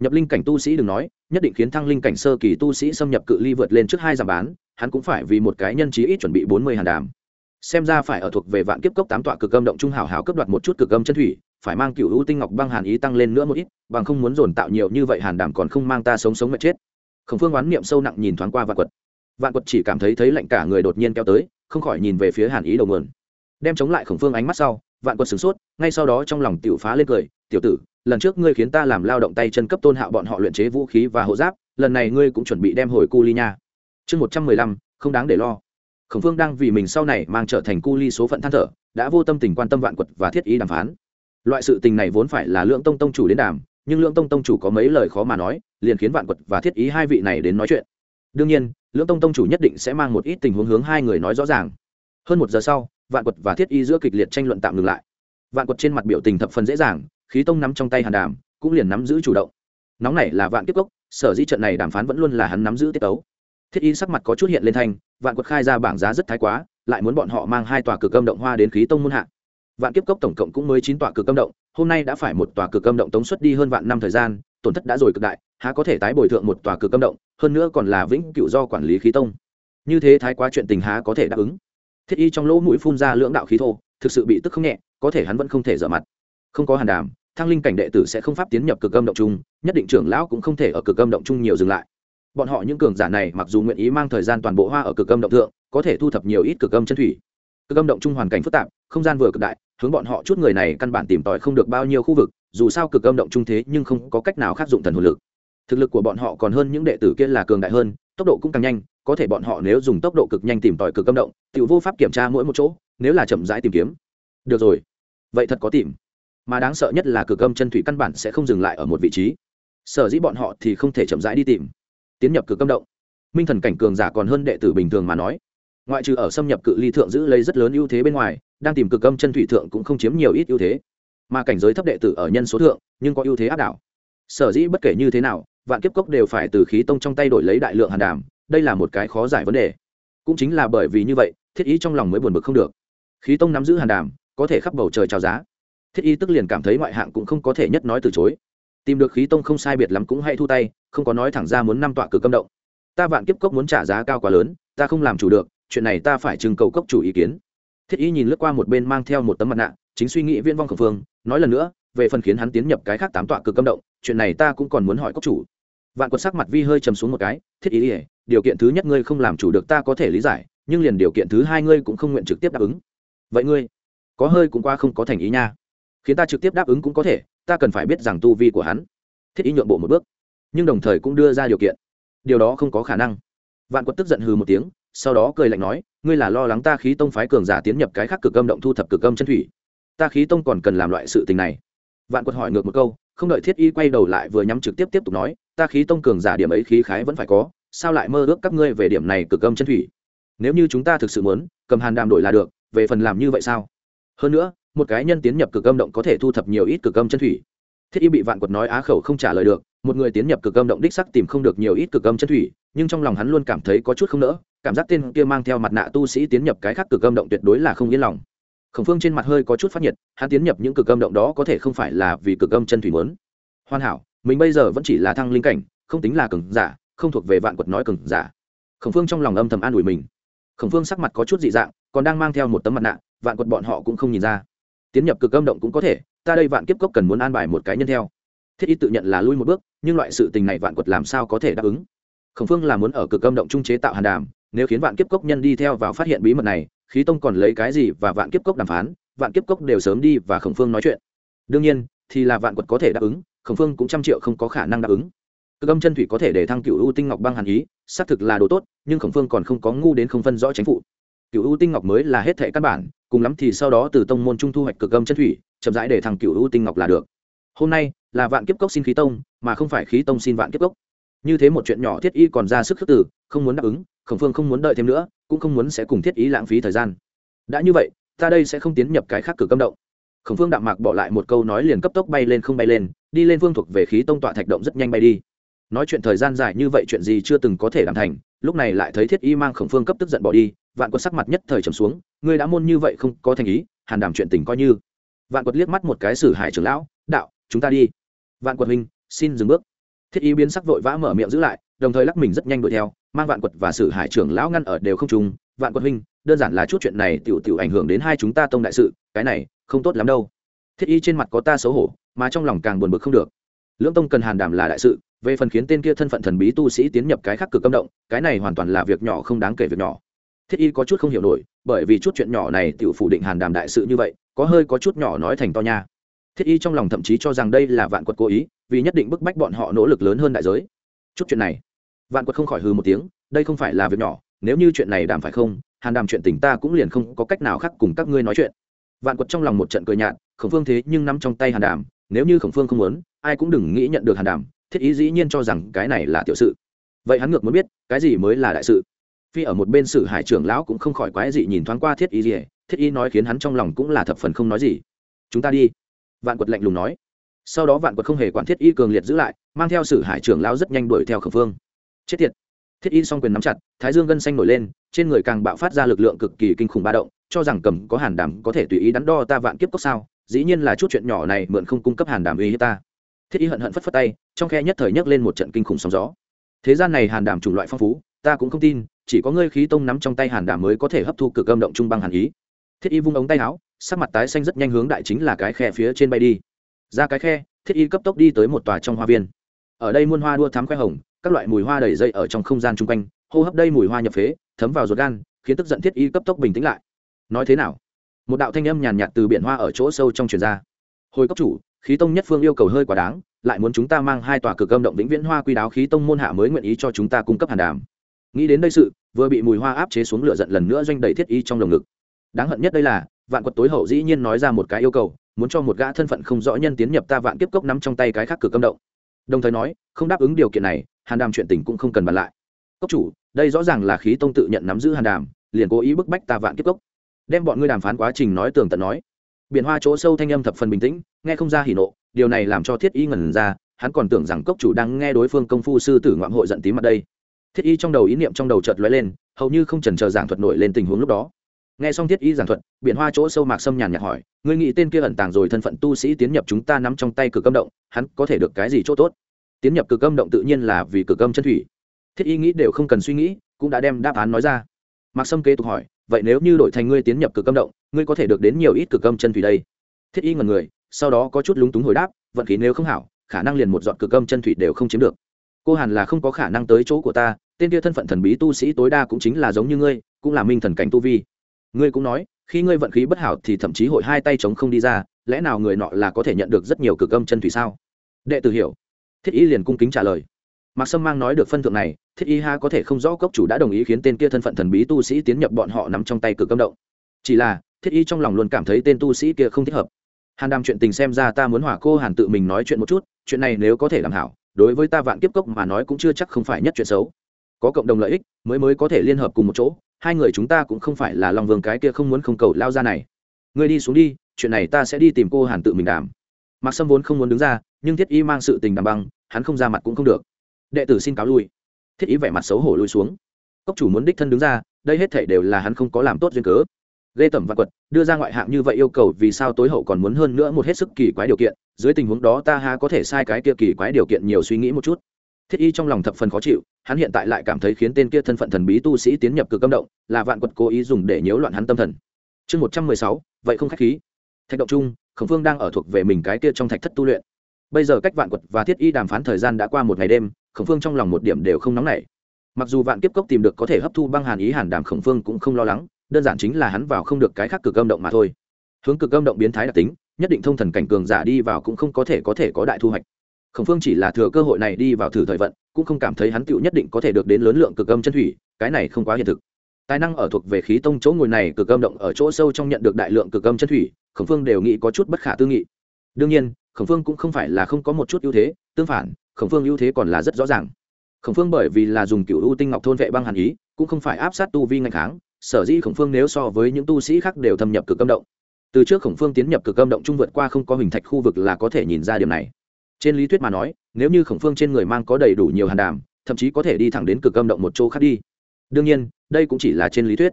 nhập linh cảnh tu sĩ đừng nói, nhất định khiến thăng linh cảnh sơ kỳ tu sĩ xâm nhập cự ly vượt lên trước hai giảm bán, hắn cũng phải vì một cái nhân trí ít chuẩn bị bốn mươi hàn đàm. Xem ra phải ở thuộc về vạn kiếp cốc tám tọa cực âm động trung hảo hảo cấp đoạt một chút cực âm chân thủy, phải mang cựu ưu tinh ngọc băng hàn ý tăng lên nữa một ít, bằng không muốn dồn tạo nhiều như vậy hàn đàm còn không mang ta sống sống mệt chết. Khổng phương oán niệm sâu nặng nhìn thoáng qua vạn quật. Vạn quật chỉ cảm thấy thấy lạnh cả người đột nhiên kéo tới, không khỏi nhìn về phía hàn ý đầu nguồn. Đem chống lại khổng phương ánh mắt sau vạn quật sửng sốt, ngay sau đó trong lòng tiểu phá lên cười, tiểu tử, lần trước ngươi khiến ta làm lao động tay chân cấp tôn hạo bọn họ luyện chế vũ khí và hộ giáp, lần này ngươi cũng chuẩn bị đem hồi cu ly nha chương một trăm mười lăm, không đáng để lo. Khổng phương đang vì mình sau này mang trở thành cu ly số phận than thở, đã vô tâm tình quan tâm vạn quật và thiết ý đàm phán. Loại sự tình này vốn phải là lượng tông tông chủ đến đàm, nhưng lượng tông tông chủ có mấy lời khó mà nói, liền khiến vạn quật và thiết ý hai vị này đến nói chuyện. Đương nhiên, lượng tông tông chủ nhất định sẽ mang một ít tình huống hướng hai người nói rõ ràng. Hơn một giờ sau vạn quật và thiết y giữa kịch liệt tranh luận tạm ngừng lại. Vạn quật trên mặt biểu tình thập phần dễ dàng, khí tông nắm trong tay hàn đàm, cũng liền nắm giữ chủ động. Nóng này là vạn kiếp cốc, sở dĩ trận này đàm phán vẫn luôn là hắn nắm giữ tiết tấu. Thiết y sắc mặt có chút hiện lên thanh, vạn quật khai ra bảng giá rất thái quá, lại muốn bọn họ mang hai tòa cửa cơm động hoa đến khí tông muôn hạ. Vạn kiếp cốc tổng cộng cũng mới chín tòa cửa cơm động, hôm nay đã phải một tòa cửa cơm động tống xuất đi hơn vạn năm thời gian, tổn thất đã rồi cực đại, há có thể tái bồi thượng một tòa cửa cơm động, hơn nữa còn là vĩnh cựu do quản lý khí tông. Như thế thái quá chuyện tình há có thể đáp ứng thiết y trong lỗ mũi phun ra lưỡng đạo khí thô, thực sự bị tức không nhẹ, có thể hắn vẫn không thể dở mặt. Không có hàn đàm, thăng linh cảnh đệ tử sẽ không pháp tiến nhập cực âm động chung nhất định trưởng lão cũng không thể ở cực âm động chung nhiều dừng lại. Bọn họ những cường giả này mặc dù nguyện ý mang thời gian toàn bộ hoa ở cực âm động thượng, có thể thu thập nhiều ít cực âm chân thủy. Cực âm động chung hoàn cảnh phức tạp, không gian vừa cực đại, hướng bọn họ chút người này căn bản tìm tòi không được bao nhiêu khu vực, dù sao cực âm động chung thế nhưng không có cách nào khắc dụng thần hồn lực. Thực lực của bọn họ còn hơn những đệ tử kia là cường đại hơn, tốc độ cũng càng nhanh có thể bọn họ nếu dùng tốc độ cực nhanh tìm tòi cực âm động tự vô pháp kiểm tra mỗi một chỗ, nếu là chậm rãi tìm kiếm. Được rồi. Vậy thật có tìm. Mà đáng sợ nhất là cực âm chân thủy căn bản sẽ không dừng lại ở một vị trí. Sở dĩ bọn họ thì không thể chậm rãi đi tìm. Tiến nhập cực âm động. Minh thần cảnh cường giả còn hơn đệ tử bình thường mà nói. Ngoại trừ ở xâm nhập cự ly thượng giữ lấy rất lớn ưu thế bên ngoài, đang tìm cực âm chân thủy thượng cũng không chiếm nhiều ít ưu thế. Mà cảnh giới thấp đệ tử ở nhân số thượng, nhưng có ưu thế áp đảo. Sở dĩ bất kể như thế nào, vạn kiếp cốc đều phải từ khí tông trong tay đổi lấy đại lượng hàn đàm đây là một cái khó giải vấn đề. Cũng chính là bởi vì như vậy, thiết ý trong lòng mới buồn bực không được. Khí tông nắm giữ hàn đàm, có thể khắp bầu trời trào giá. Thiết y tức liền cảm thấy ngoại hạng cũng không có thể nhất nói từ chối. Tìm được khí tông không sai biệt lắm cũng hay thu tay, không có nói thẳng ra muốn năm tọa cử câm động. Ta vạn kiếp cốc muốn trả giá cao quá lớn, ta không làm chủ được, chuyện này ta phải trưng cầu cốc chủ ý kiến. Thiết y nhìn lướt qua một bên mang theo một tấm mặt nạ, chính suy nghĩ viên vong khẩn phương, nói lần nữa, về phần khiến hắn tiến nhập cái khác tám tọa cực câm động, chuyện này ta cũng còn muốn hỏi cốc chủ. Vạn quật sắc mặt vi hơi trầm xuống một cái, thiết ý ỉa điều kiện thứ nhất ngươi không làm chủ được ta có thể lý giải, nhưng liền điều kiện thứ hai ngươi cũng không nguyện trực tiếp đáp ứng. Vậy ngươi, có hơi cũng qua không có thành ý nha. Khiến ta trực tiếp đáp ứng cũng có thể, ta cần phải biết rằng tu vi của hắn, thiết ý nhượng bộ một bước, nhưng đồng thời cũng đưa ra điều kiện. Điều đó không có khả năng. Vạn quật tức giận hừ một tiếng, sau đó cười lạnh nói, ngươi là lo lắng ta khí tông phái cường giả tiến nhập cái khác cực âm động thu thập cực âm chân thủy. Ta khí tông còn cần làm loại sự tình này. Vạn quật hỏi ngược một câu, không đợi thiết y quay đầu lại vừa nhắm trực tiếp tiếp tục nói, ta khí tông cường giả điểm ấy khí khái vẫn phải có sao lại mơ ước các ngươi về điểm này cực âm chân thủy? Nếu như chúng ta thực sự muốn, cầm hàn đàm đổi là được, về phần làm như vậy sao? Hơn nữa, một cái nhân tiến nhập cực âm động có thể thu thập nhiều ít cực âm chân thủy. Thiết y bị vạn quật nói á khẩu không trả lời được, một người tiến nhập cực âm động đích sắc tìm không được nhiều ít cực âm chân thủy, nhưng trong lòng hắn luôn cảm thấy có chút không nỡ, cảm giác tên kia mang theo mặt nạ tu sĩ tiến nhập cái khác cực âm động tuyệt đối là không yên lòng. Khổng phương trên mặt hơi có chút phát nhiệt, hắn tiến nhập những cực âm động đó có thể không phải là vì cực âm chân thủy muốn. Hoàn hảo, mình bây giờ vẫn chỉ là thăng linh cảnh, không tính là cường giả không thuộc về vạn quật nói cường giả. Khổng phương trong lòng âm thầm an ủi mình. Khổng phương sắc mặt có chút dị dạng, còn đang mang theo một tấm mặt nạ, vạn quật bọn họ cũng không nhìn ra. Tiến nhập cực âm động cũng có thể, ta đây vạn kiếp cốc cần muốn an bài một cái nhân theo. Thiết y tự nhận là lui một bước, nhưng loại sự tình này vạn quật làm sao có thể đáp ứng? Khổng phương là muốn ở cực âm động trung chế tạo hàn đàm, nếu khiến vạn kiếp cốc nhân đi theo vào phát hiện bí mật này, khí tông còn lấy cái gì và vạn kiếp cốc đàm phán, vạn kiếp cốc đều sớm đi và khổng phương nói chuyện. Đương nhiên, thì là vạn quật có thể đáp ứng, khổng phương cũng trăm triệu không có khả năng đáp ứng cực âm chân thủy có thể để thăng cựu u tinh ngọc băng hàn ý, xác thực là đồ tốt, nhưng khổng phương còn không có ngu đến không phân rõ tránh phụ. Cựu u tinh ngọc mới là hết thệ căn bản, cùng lắm thì sau đó từ tông môn trung thu hoạch cực âm chân thủy, chậm rãi để thằng cựu u tinh ngọc là được. Hôm nay, là vạn kiếp cốc xin khí tông, mà không phải khí tông xin vạn kiếp cốc. Như thế một chuyện nhỏ thiết y còn ra sức khước tử không muốn đáp ứng, khổng phương không muốn đợi thêm nữa, cũng không muốn sẽ cùng thiết ý lãng phí thời gian. Đã như vậy, ta đây sẽ không tiến nhập cái khác cực câm động. Khổng phương đạm mạc bỏ lại một câu nói liền cấp tốc bay lên không bay lên, đi lên phương thuộc về khí tông tọa thạch động rất nhanh bay đi nói chuyện thời gian dài như vậy chuyện gì chưa từng có thể làm thành, lúc này lại thấy thiết y mang khổng phương cấp tức giận bỏ đi, vạn quật sắc mặt nhất thời trầm xuống, ngươi đã môn như vậy không có thành ý, hàn đàm chuyện tình coi như. Vạn quật liếc mắt một cái sử hải trưởng lão, đạo, chúng ta đi. Vạn quật huynh, xin dừng bước. Thiết y biến sắc vội vã mở miệng giữ lại, đồng thời lắc mình rất nhanh đuổi theo, mang vạn quật và sử hải trưởng lão ngăn ở đều không trùng vạn quật huynh, đơn giản là chút chuyện này tiểu tiểu ảnh hưởng đến hai chúng ta tông đại sự, cái này không tốt lắm đâu. Thiết y trên mặt có ta xấu hổ, mà trong lòng càng buồn bực không được. Lưỡng tông cần hàn đảm là đại sự về phần khiến tên kia thân phận thần bí tu sĩ tiến nhập cái khắc cực âm động, cái này hoàn toàn là việc nhỏ không đáng kể việc nhỏ. Thiết y có chút không hiểu nổi, bởi vì chút chuyện nhỏ này tự phủ định hàn đàm đại sự như vậy, có hơi có chút nhỏ nói thành to nha. Thiết y trong lòng thậm chí cho rằng đây là vạn quật cố ý, vì nhất định bức bách bọn họ nỗ lực lớn hơn đại giới. Chút chuyện này, vạn quật không khỏi hư một tiếng, đây không phải là việc nhỏ, nếu như chuyện này đàm phải không, hàn đàm chuyện tình ta cũng liền không có cách nào khác cùng các ngươi nói chuyện. Vạn quật trong lòng một trận cười nhạt, khổng phương thế nhưng nắm trong tay hàn đàm, nếu như khổng phương không muốn, ai cũng đừng nghĩ nhận được hàn đàm thiết ý dĩ nhiên cho rằng cái này là tiểu sự. Vậy hắn ngược muốn biết, cái gì mới là đại sự? Phi ở một bên sử hải trưởng lão cũng không khỏi quái dị nhìn thoáng qua thiết ý gì thiết ý nói khiến hắn trong lòng cũng là thập phần không nói gì. Chúng ta đi. Vạn quật lạnh lùng nói. Sau đó vạn quật không hề quản thiết y cường liệt giữ lại, mang theo sử hải trưởng lão rất nhanh đuổi theo khẩn phương chết tiệt. Thiết y song quyền nắm chặt, thái dương gân xanh nổi lên, trên người càng bạo phát ra lực lượng cực kỳ kinh khủng ba động, cho rằng cầm có hàn đàm có thể tùy ý đắn đo ta vạn kiếp cốc sao? Dĩ nhiên là chút chuyện nhỏ này mượn không cung cấp hàn đàm uy hiếp ta thiết y hận hận phất phất tay, trong khe nhất thời nhấc lên một trận kinh khủng sóng gió. Thế gian này hàn đàm chủng loại phong phú, ta cũng không tin, chỉ có ngươi khí tông nắm trong tay hàn đàm mới có thể hấp thu cực âm động trung băng hàn ý. Thiết y vung ống tay áo, sắc mặt tái xanh rất nhanh hướng đại chính là cái khe phía trên bay đi. Ra cái khe, thiết y cấp tốc đi tới một tòa trong hoa viên. Ở đây muôn hoa đua thám khoe hồng, các loại mùi hoa đầy dây ở trong không gian chung quanh, hô hấp đây mùi hoa nhập phế, thấm vào ruột gan, khiến tức giận thiết y cấp tốc bình tĩnh lại. Nói thế nào? Một đạo thanh âm nhàn nhạt từ biển hoa ở chỗ sâu trong truyền ra. Hồi cấp chủ khí tông nhất phương yêu cầu hơi quá đáng, lại muốn chúng ta mang hai tòa cực âm động vĩnh viễn hoa quy đáo khí tông môn hạ mới nguyện ý cho chúng ta cung cấp hàn đàm. Nghĩ đến đây sự, vừa bị mùi hoa áp chế xuống lửa giận lần nữa doanh đầy thiết y trong lồng ngực. Đáng hận nhất đây là, vạn quật tối hậu dĩ nhiên nói ra một cái yêu cầu, muốn cho một gã thân phận không rõ nhân tiến nhập ta vạn kiếp cốc nắm trong tay cái khác cực âm động. Đồng thời nói, không đáp ứng điều kiện này, hàn đàm chuyện tình cũng không cần bàn lại. Cốc chủ, đây rõ ràng là khí tông tự nhận nắm giữ hàn đàm, liền cố ý bức bách ta vạn kiếp cốc. Đem bọn ngươi đàm phán quá trình nói tường tận nói biển hoa chỗ sâu thanh âm thập phần bình tĩnh, nghe không ra hỉ nộ, điều này làm cho thiết y ngẩn ra, hắn còn tưởng rằng cốc chủ đang nghe đối phương công phu sư tử ngoạm hội giận tím mặt đây. Thiết y trong đầu ý niệm trong đầu chợt lóe lên, hầu như không chần chờ giảng thuật nổi lên tình huống lúc đó. Nghe xong thiết y giảng thuật, biển hoa chỗ sâu mạc sâm nhàn nhạt hỏi, ngươi nghĩ tên kia ẩn tàng rồi thân phận tu sĩ tiến nhập chúng ta nắm trong tay cực âm động, hắn có thể được cái gì chỗ tốt? Tiến nhập cực âm động tự nhiên là vì cực âm chân thủy. Thiết y nghĩ đều không cần suy nghĩ, cũng đã đem đáp án nói ra. Mạc sâm kế tục hỏi, vậy nếu như đổi thành ngươi tiến nhập cực âm động ngươi có thể được đến nhiều ít cực âm chân thủy đây. Thiết y ngần người, sau đó có chút lúng túng hồi đáp, vận khí nếu không hảo, khả năng liền một dọn cực âm chân thủy đều không chiếm được. Cô hàn là không có khả năng tới chỗ của ta, tên kia thân phận thần bí tu sĩ tối đa cũng chính là giống như ngươi, cũng là minh thần cảnh tu vi. Ngươi cũng nói, khi ngươi vận khí bất hảo thì thậm chí hội hai tay chống không đi ra, lẽ nào người nọ là có thể nhận được rất nhiều cực âm chân thủy sao? Đệ tử hiểu. Thiết y liền cung kính trả lời. Mạc sâm mang nói được phân thượng này, thiết y ha có thể không rõ cốc chủ đã đồng ý khiến tên kia thân phận thần bí tu sĩ tiến nhập bọn họ nằm trong tay cực âm động. Chỉ là thiết y trong lòng luôn cảm thấy tên tu sĩ kia không thích hợp. Hàn đàm chuyện tình xem ra ta muốn hỏa cô hàn tự mình nói chuyện một chút, chuyện này nếu có thể làm hảo, đối với ta vạn kiếp cốc mà nói cũng chưa chắc không phải nhất chuyện xấu. Có cộng đồng lợi ích, mới mới có thể liên hợp cùng một chỗ, hai người chúng ta cũng không phải là lòng vương cái kia không muốn không cầu lao ra này. Ngươi đi xuống đi, chuyện này ta sẽ đi tìm cô hàn tự mình đàm. Mặc sâm vốn không muốn đứng ra, nhưng thiết y mang sự tình đàm băng, hắn không ra mặt cũng không được. Đệ tử xin cáo lui. Thiết y vẻ mặt xấu hổ lui xuống. Cốc chủ muốn đích thân đứng ra, đây hết thể đều là hắn không có làm tốt duyên cớ ghê tẩm văn quật, đưa ra ngoại hạng như vậy yêu cầu vì sao tối hậu còn muốn hơn nữa một hết sức kỳ quái điều kiện, dưới tình huống đó ta ha có thể sai cái kia kỳ quái điều kiện nhiều suy nghĩ một chút. Thiết y trong lòng thập phần khó chịu, hắn hiện tại lại cảm thấy khiến tên kia thân phận thần bí tu sĩ tiến nhập cực âm động, là vạn quật cố ý dùng để nhiễu loạn hắn tâm thần. Chương một trăm mười sáu, vậy không k h á c h khí. Thạch động chung khổng phương đang ở thuộc về mình cái kia trong thạch thất tu luyện. Bây giờ cách vạn quật và thiết y đàm phán thời gian đã qua một ngày đêm, khổng phương trong lòng một điểm đều không nóng nảy. Mặc dù vạn kiếp cốc tìm được có thể hấp thu băng hàn ý hàn đàm, khổng phương cũng không lo lắng đơn giản chính là hắn vào không được cái khác cực âm động mà thôi. Hướng cực âm động biến thái đặc tính, nhất định thông thần cảnh cường giả đi vào cũng không có thể có thể có đại thu hoạch. Khổng phương chỉ là thừa cơ hội này đi vào thử thời vận, cũng không cảm thấy hắn tựu nhất định có thể được đến lớn lượng cực âm chân thủy, cái này không quá hiện thực. Tài năng ở thuộc về khí tông chỗ ngồi này cực âm động ở chỗ sâu trong nhận được đại lượng cực âm chân thủy, khổng phương đều nghĩ có chút bất khả tư nghị. Đương nhiên, khổng phương cũng không phải là không có một chút ưu thế, tương phản, khổng phương ưu thế còn là rất rõ ràng. Khổng phương bởi vì là dùng cựu ưu tinh ngọc thôn vệ băng hàn ý, cũng không phải áp sát tu vi ngành kháng sở dĩ khổng phương nếu so với những tu sĩ khác đều thâm nhập cực âm động. Từ trước khổng phương tiến nhập cực âm động trung vượt qua không có hình thạch khu vực là có thể nhìn ra điểm này. Trên lý thuyết mà nói, nếu như khổng phương trên người mang có đầy đủ nhiều hàn đàm, thậm chí có thể đi thẳng đến cực âm động một chỗ khác đi. Đương nhiên, đây cũng chỉ là trên lý thuyết.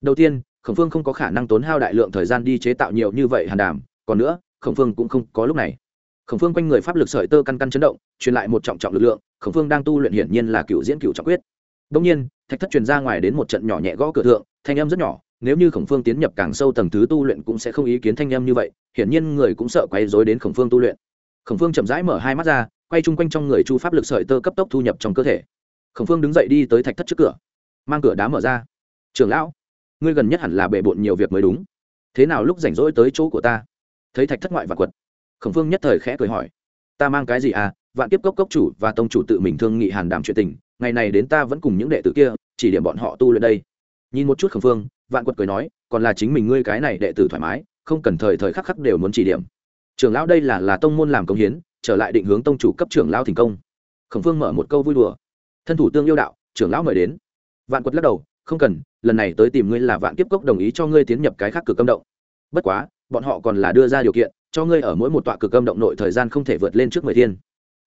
Đầu tiên, khổng phương không có khả năng tốn hao đại lượng thời gian đi chế tạo nhiều như vậy hàn đàm, còn nữa, khổng phương cũng không có lúc này. Khổng phương quanh người pháp lực sợi tơ căn căn chấn động, truyền lại một trọng trọng lực lượng, khổng phương đang tu luyện hiển nhiên là cựu diễn cựu trọng quyết. Đông nhiên thạch thất truyền ra ngoài đến một trận nhỏ nhẹ gõ cửa thượng, thanh âm rất nhỏ, nếu như khổng phương tiến nhập càng sâu tầng thứ tu luyện cũng sẽ không ý kiến thanh âm như vậy, hiển nhiên người cũng sợ quay dối đến khổng phương tu luyện. Khổng phương chậm rãi mở hai mắt ra, quay chung quanh trong người chu pháp lực sợi tơ cấp tốc thu nhập trong cơ thể. Khổng phương đứng dậy đi tới thạch thất trước cửa. Mang cửa đá mở ra. Trưởng lão, ngươi gần nhất hẳn là bề bộn nhiều việc mới đúng. Thế nào lúc rảnh rỗi tới chỗ của ta? Thấy thạch thất ngoại và quật, khổng phương nhất thời khẽ cười hỏi. Ta mang cái gì à? Vạn tiếp cốc cốc chủ và tông chủ tự mình thương nghị hàn đàm chuyện tình ngày này đến ta vẫn cùng những đệ tử kia, chỉ điểm bọn họ tu luyện đây. Nhìn một chút khổng phương, vạn quật cười nói, còn là chính mình ngươi cái này đệ tử thoải mái, không cần thời thời khắc khắc đều muốn chỉ điểm. Trưởng lão đây là là tông môn làm công hiến, trở lại định hướng tông chủ cấp trưởng lão thành công. Khổng phương mở một câu vui đùa. Thân thủ tương yêu đạo, trưởng lão mời đến. Vạn quật lắc đầu, không cần, lần này tới tìm ngươi là vạn kiếp cốc đồng ý cho ngươi tiến nhập cái khác cực âm động. Bất quá, bọn họ còn là đưa ra điều kiện, cho ngươi ở mỗi một tọa cực âm động nội thời gian không thể vượt lên trước mười thiên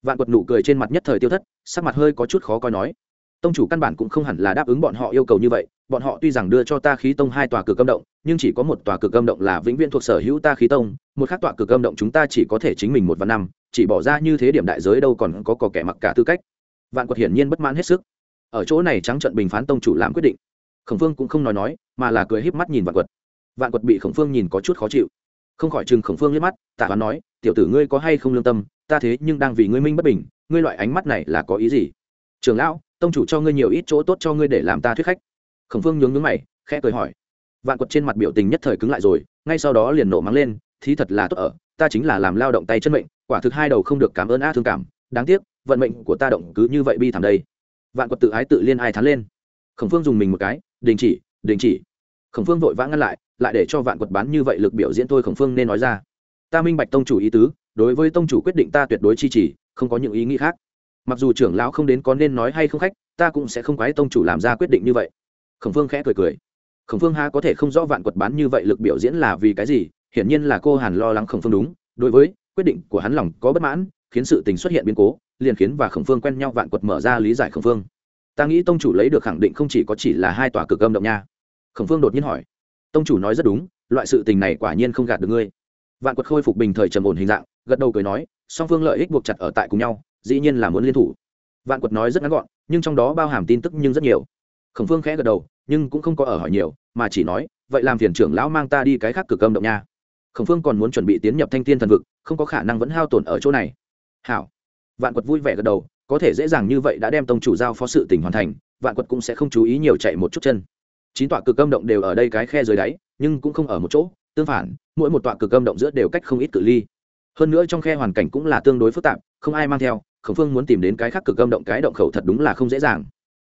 vạn quật nụ cười trên mặt nhất thời tiêu thất, sắc mặt hơi có chút khó coi nói. Tông chủ căn bản cũng không hẳn là đáp ứng bọn họ yêu cầu như vậy, bọn họ tuy rằng đưa cho ta khí tông hai tòa cửa cơm động, nhưng chỉ có một tòa cửa cơm động là vĩnh viễn thuộc sở hữu ta khí tông, một khác tòa cửa cơm động chúng ta chỉ có thể chính mình một và năm, chỉ bỏ ra như thế điểm đại giới đâu còn có có kẻ mặc cả tư cách. Vạn quật hiển nhiên bất mãn hết sức. Ở chỗ này trắng trận bình phán tông chủ làm quyết định. Khổng phương cũng không nói nói, mà là cười híp mắt nhìn vạn quật. Vạn quật bị khổng phương nhìn có chút khó chịu. Không khỏi chừng khổng phương liếc mắt tạ hắn nói tiểu tử ngươi có hay không lương tâm, ta thế nhưng đang vì ngươi minh bất bình, ngươi loại ánh mắt này là có ý gì? Trường lão, tông chủ cho ngươi nhiều ít chỗ tốt cho ngươi để làm ta thuyết khách. Khổng phương nhướng nhướng mày, khẽ cười hỏi. Vạn quật trên mặt biểu tình nhất thời cứng lại rồi, ngay sau đó liền nộ mắng lên thì thật là tốt ở, ta chính là làm lao động tay chân mệnh, quả thực hai đầu không được cảm ơn a thương cảm, đáng tiếc, vận mệnh của ta động cứ như vậy bi thảm đây. Vạn quật tự ái tự liên ai thán lên. Khổng phương dùng mình một cái, đình chỉ đình chỉ. Khổng phương vội vã ngăn lại lại để cho vạn quật bán như vậy lực biểu diễn thôi, khổng phương nên nói ra ta minh bạch tông chủ ý tứ, đối với tông chủ quyết định ta tuyệt đối chi trì không có những ý nghĩ khác. Mặc dù trưởng lão không đến có nên nói hay không khách, ta cũng sẽ không quái tông chủ làm ra quyết định như vậy. Khổng phương khẽ cười cười. Khổng phương ha có thể không rõ vạn quật bán như vậy lực biểu diễn là vì cái gì, hiển nhiên là cô hàn lo lắng khổng phương đúng. Đối với, quyết định của hắn lòng có bất mãn, khiến sự tình xuất hiện biến cố, liền khiến và khổng phương quen nhau vạn quật mở ra lý giải khổng phương ta nghĩ tông chủ lấy được khẳng định không chỉ có chỉ là hai tòa cực âm động nha. Khổng phương đột nhiên hỏi. Tông chủ nói rất đúng, loại sự tình này quả nhiên không gạt được ngươi vạn quật khôi phục bình thời trầm ổn hình dạng, gật đầu cười nói, song phương lợi ích buộc chặt ở tại cùng nhau, dĩ nhiên là muốn liên thủ. Vạn quật nói rất ngắn gọn, nhưng trong đó bao hàm tin tức nhưng rất nhiều. Khổng phương khẽ gật đầu, nhưng cũng không có ở hỏi nhiều, mà chỉ nói, vậy làm phiền trưởng lão mang ta đi cái khác cực âm động nha. Khổng phương còn muốn chuẩn bị tiến nhập thanh thiên thần vực, không có khả năng vẫn hao tổn ở chỗ này. Hảo. Vạn quật vui vẻ gật đầu, có thể dễ dàng như vậy đã đem tông chủ giao phó sự tình hoàn thành, vạn quật cũng sẽ không chú ý nhiều chạy một chút chân. Chín tọa cực âm động đều ở đây cái khe dưới đáy, nhưng cũng không ở một chỗ tương phản mỗi một tọa cực âm động giữa đều cách không ít cự ly. Hơn nữa trong khe hoàn cảnh cũng là tương đối phức tạp không ai mang theo khổng phương muốn tìm đến cái khác cực âm động cái động khẩu thật đúng là không dễ dàng.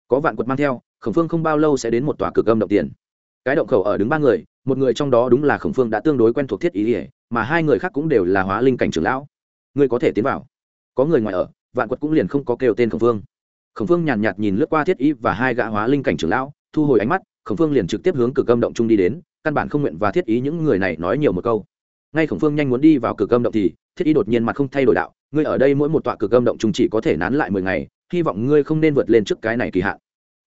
Có vạn quật mang theo khổng phương không bao lâu sẽ đến một tòa cực âm động tiền. Cái động khẩu ở đứng ba người một người trong đó đúng là khổng phương đã tương đối quen thuộc thiết ý ỉa mà hai người khác cũng đều là hóa linh cảnh trưởng lão. Ngươi có thể tiến vào. Có người ngoài ở vạn quật cũng liền không có kêu tên khổng phương. Khổng phương nhàn nhạt, nhạt nhìn lướt qua thiết ý và hai gã hóa linh cảnh trưởng lão thu hồi ánh mắt khổng phương liền trực tiếp hướng cực âm động trung đi đến căn bản không nguyện và thiết ý những người này nói nhiều một câu. Ngay khổng phương nhanh muốn đi vào cửa cơm động thì, thiết ý đột nhiên mặt không thay đổi đạo, ngươi ở đây mỗi một tọa cửa cơm động chúng chỉ có thể nán lại mười ngày, hy vọng ngươi không nên vượt lên trước cái này kỳ hạn.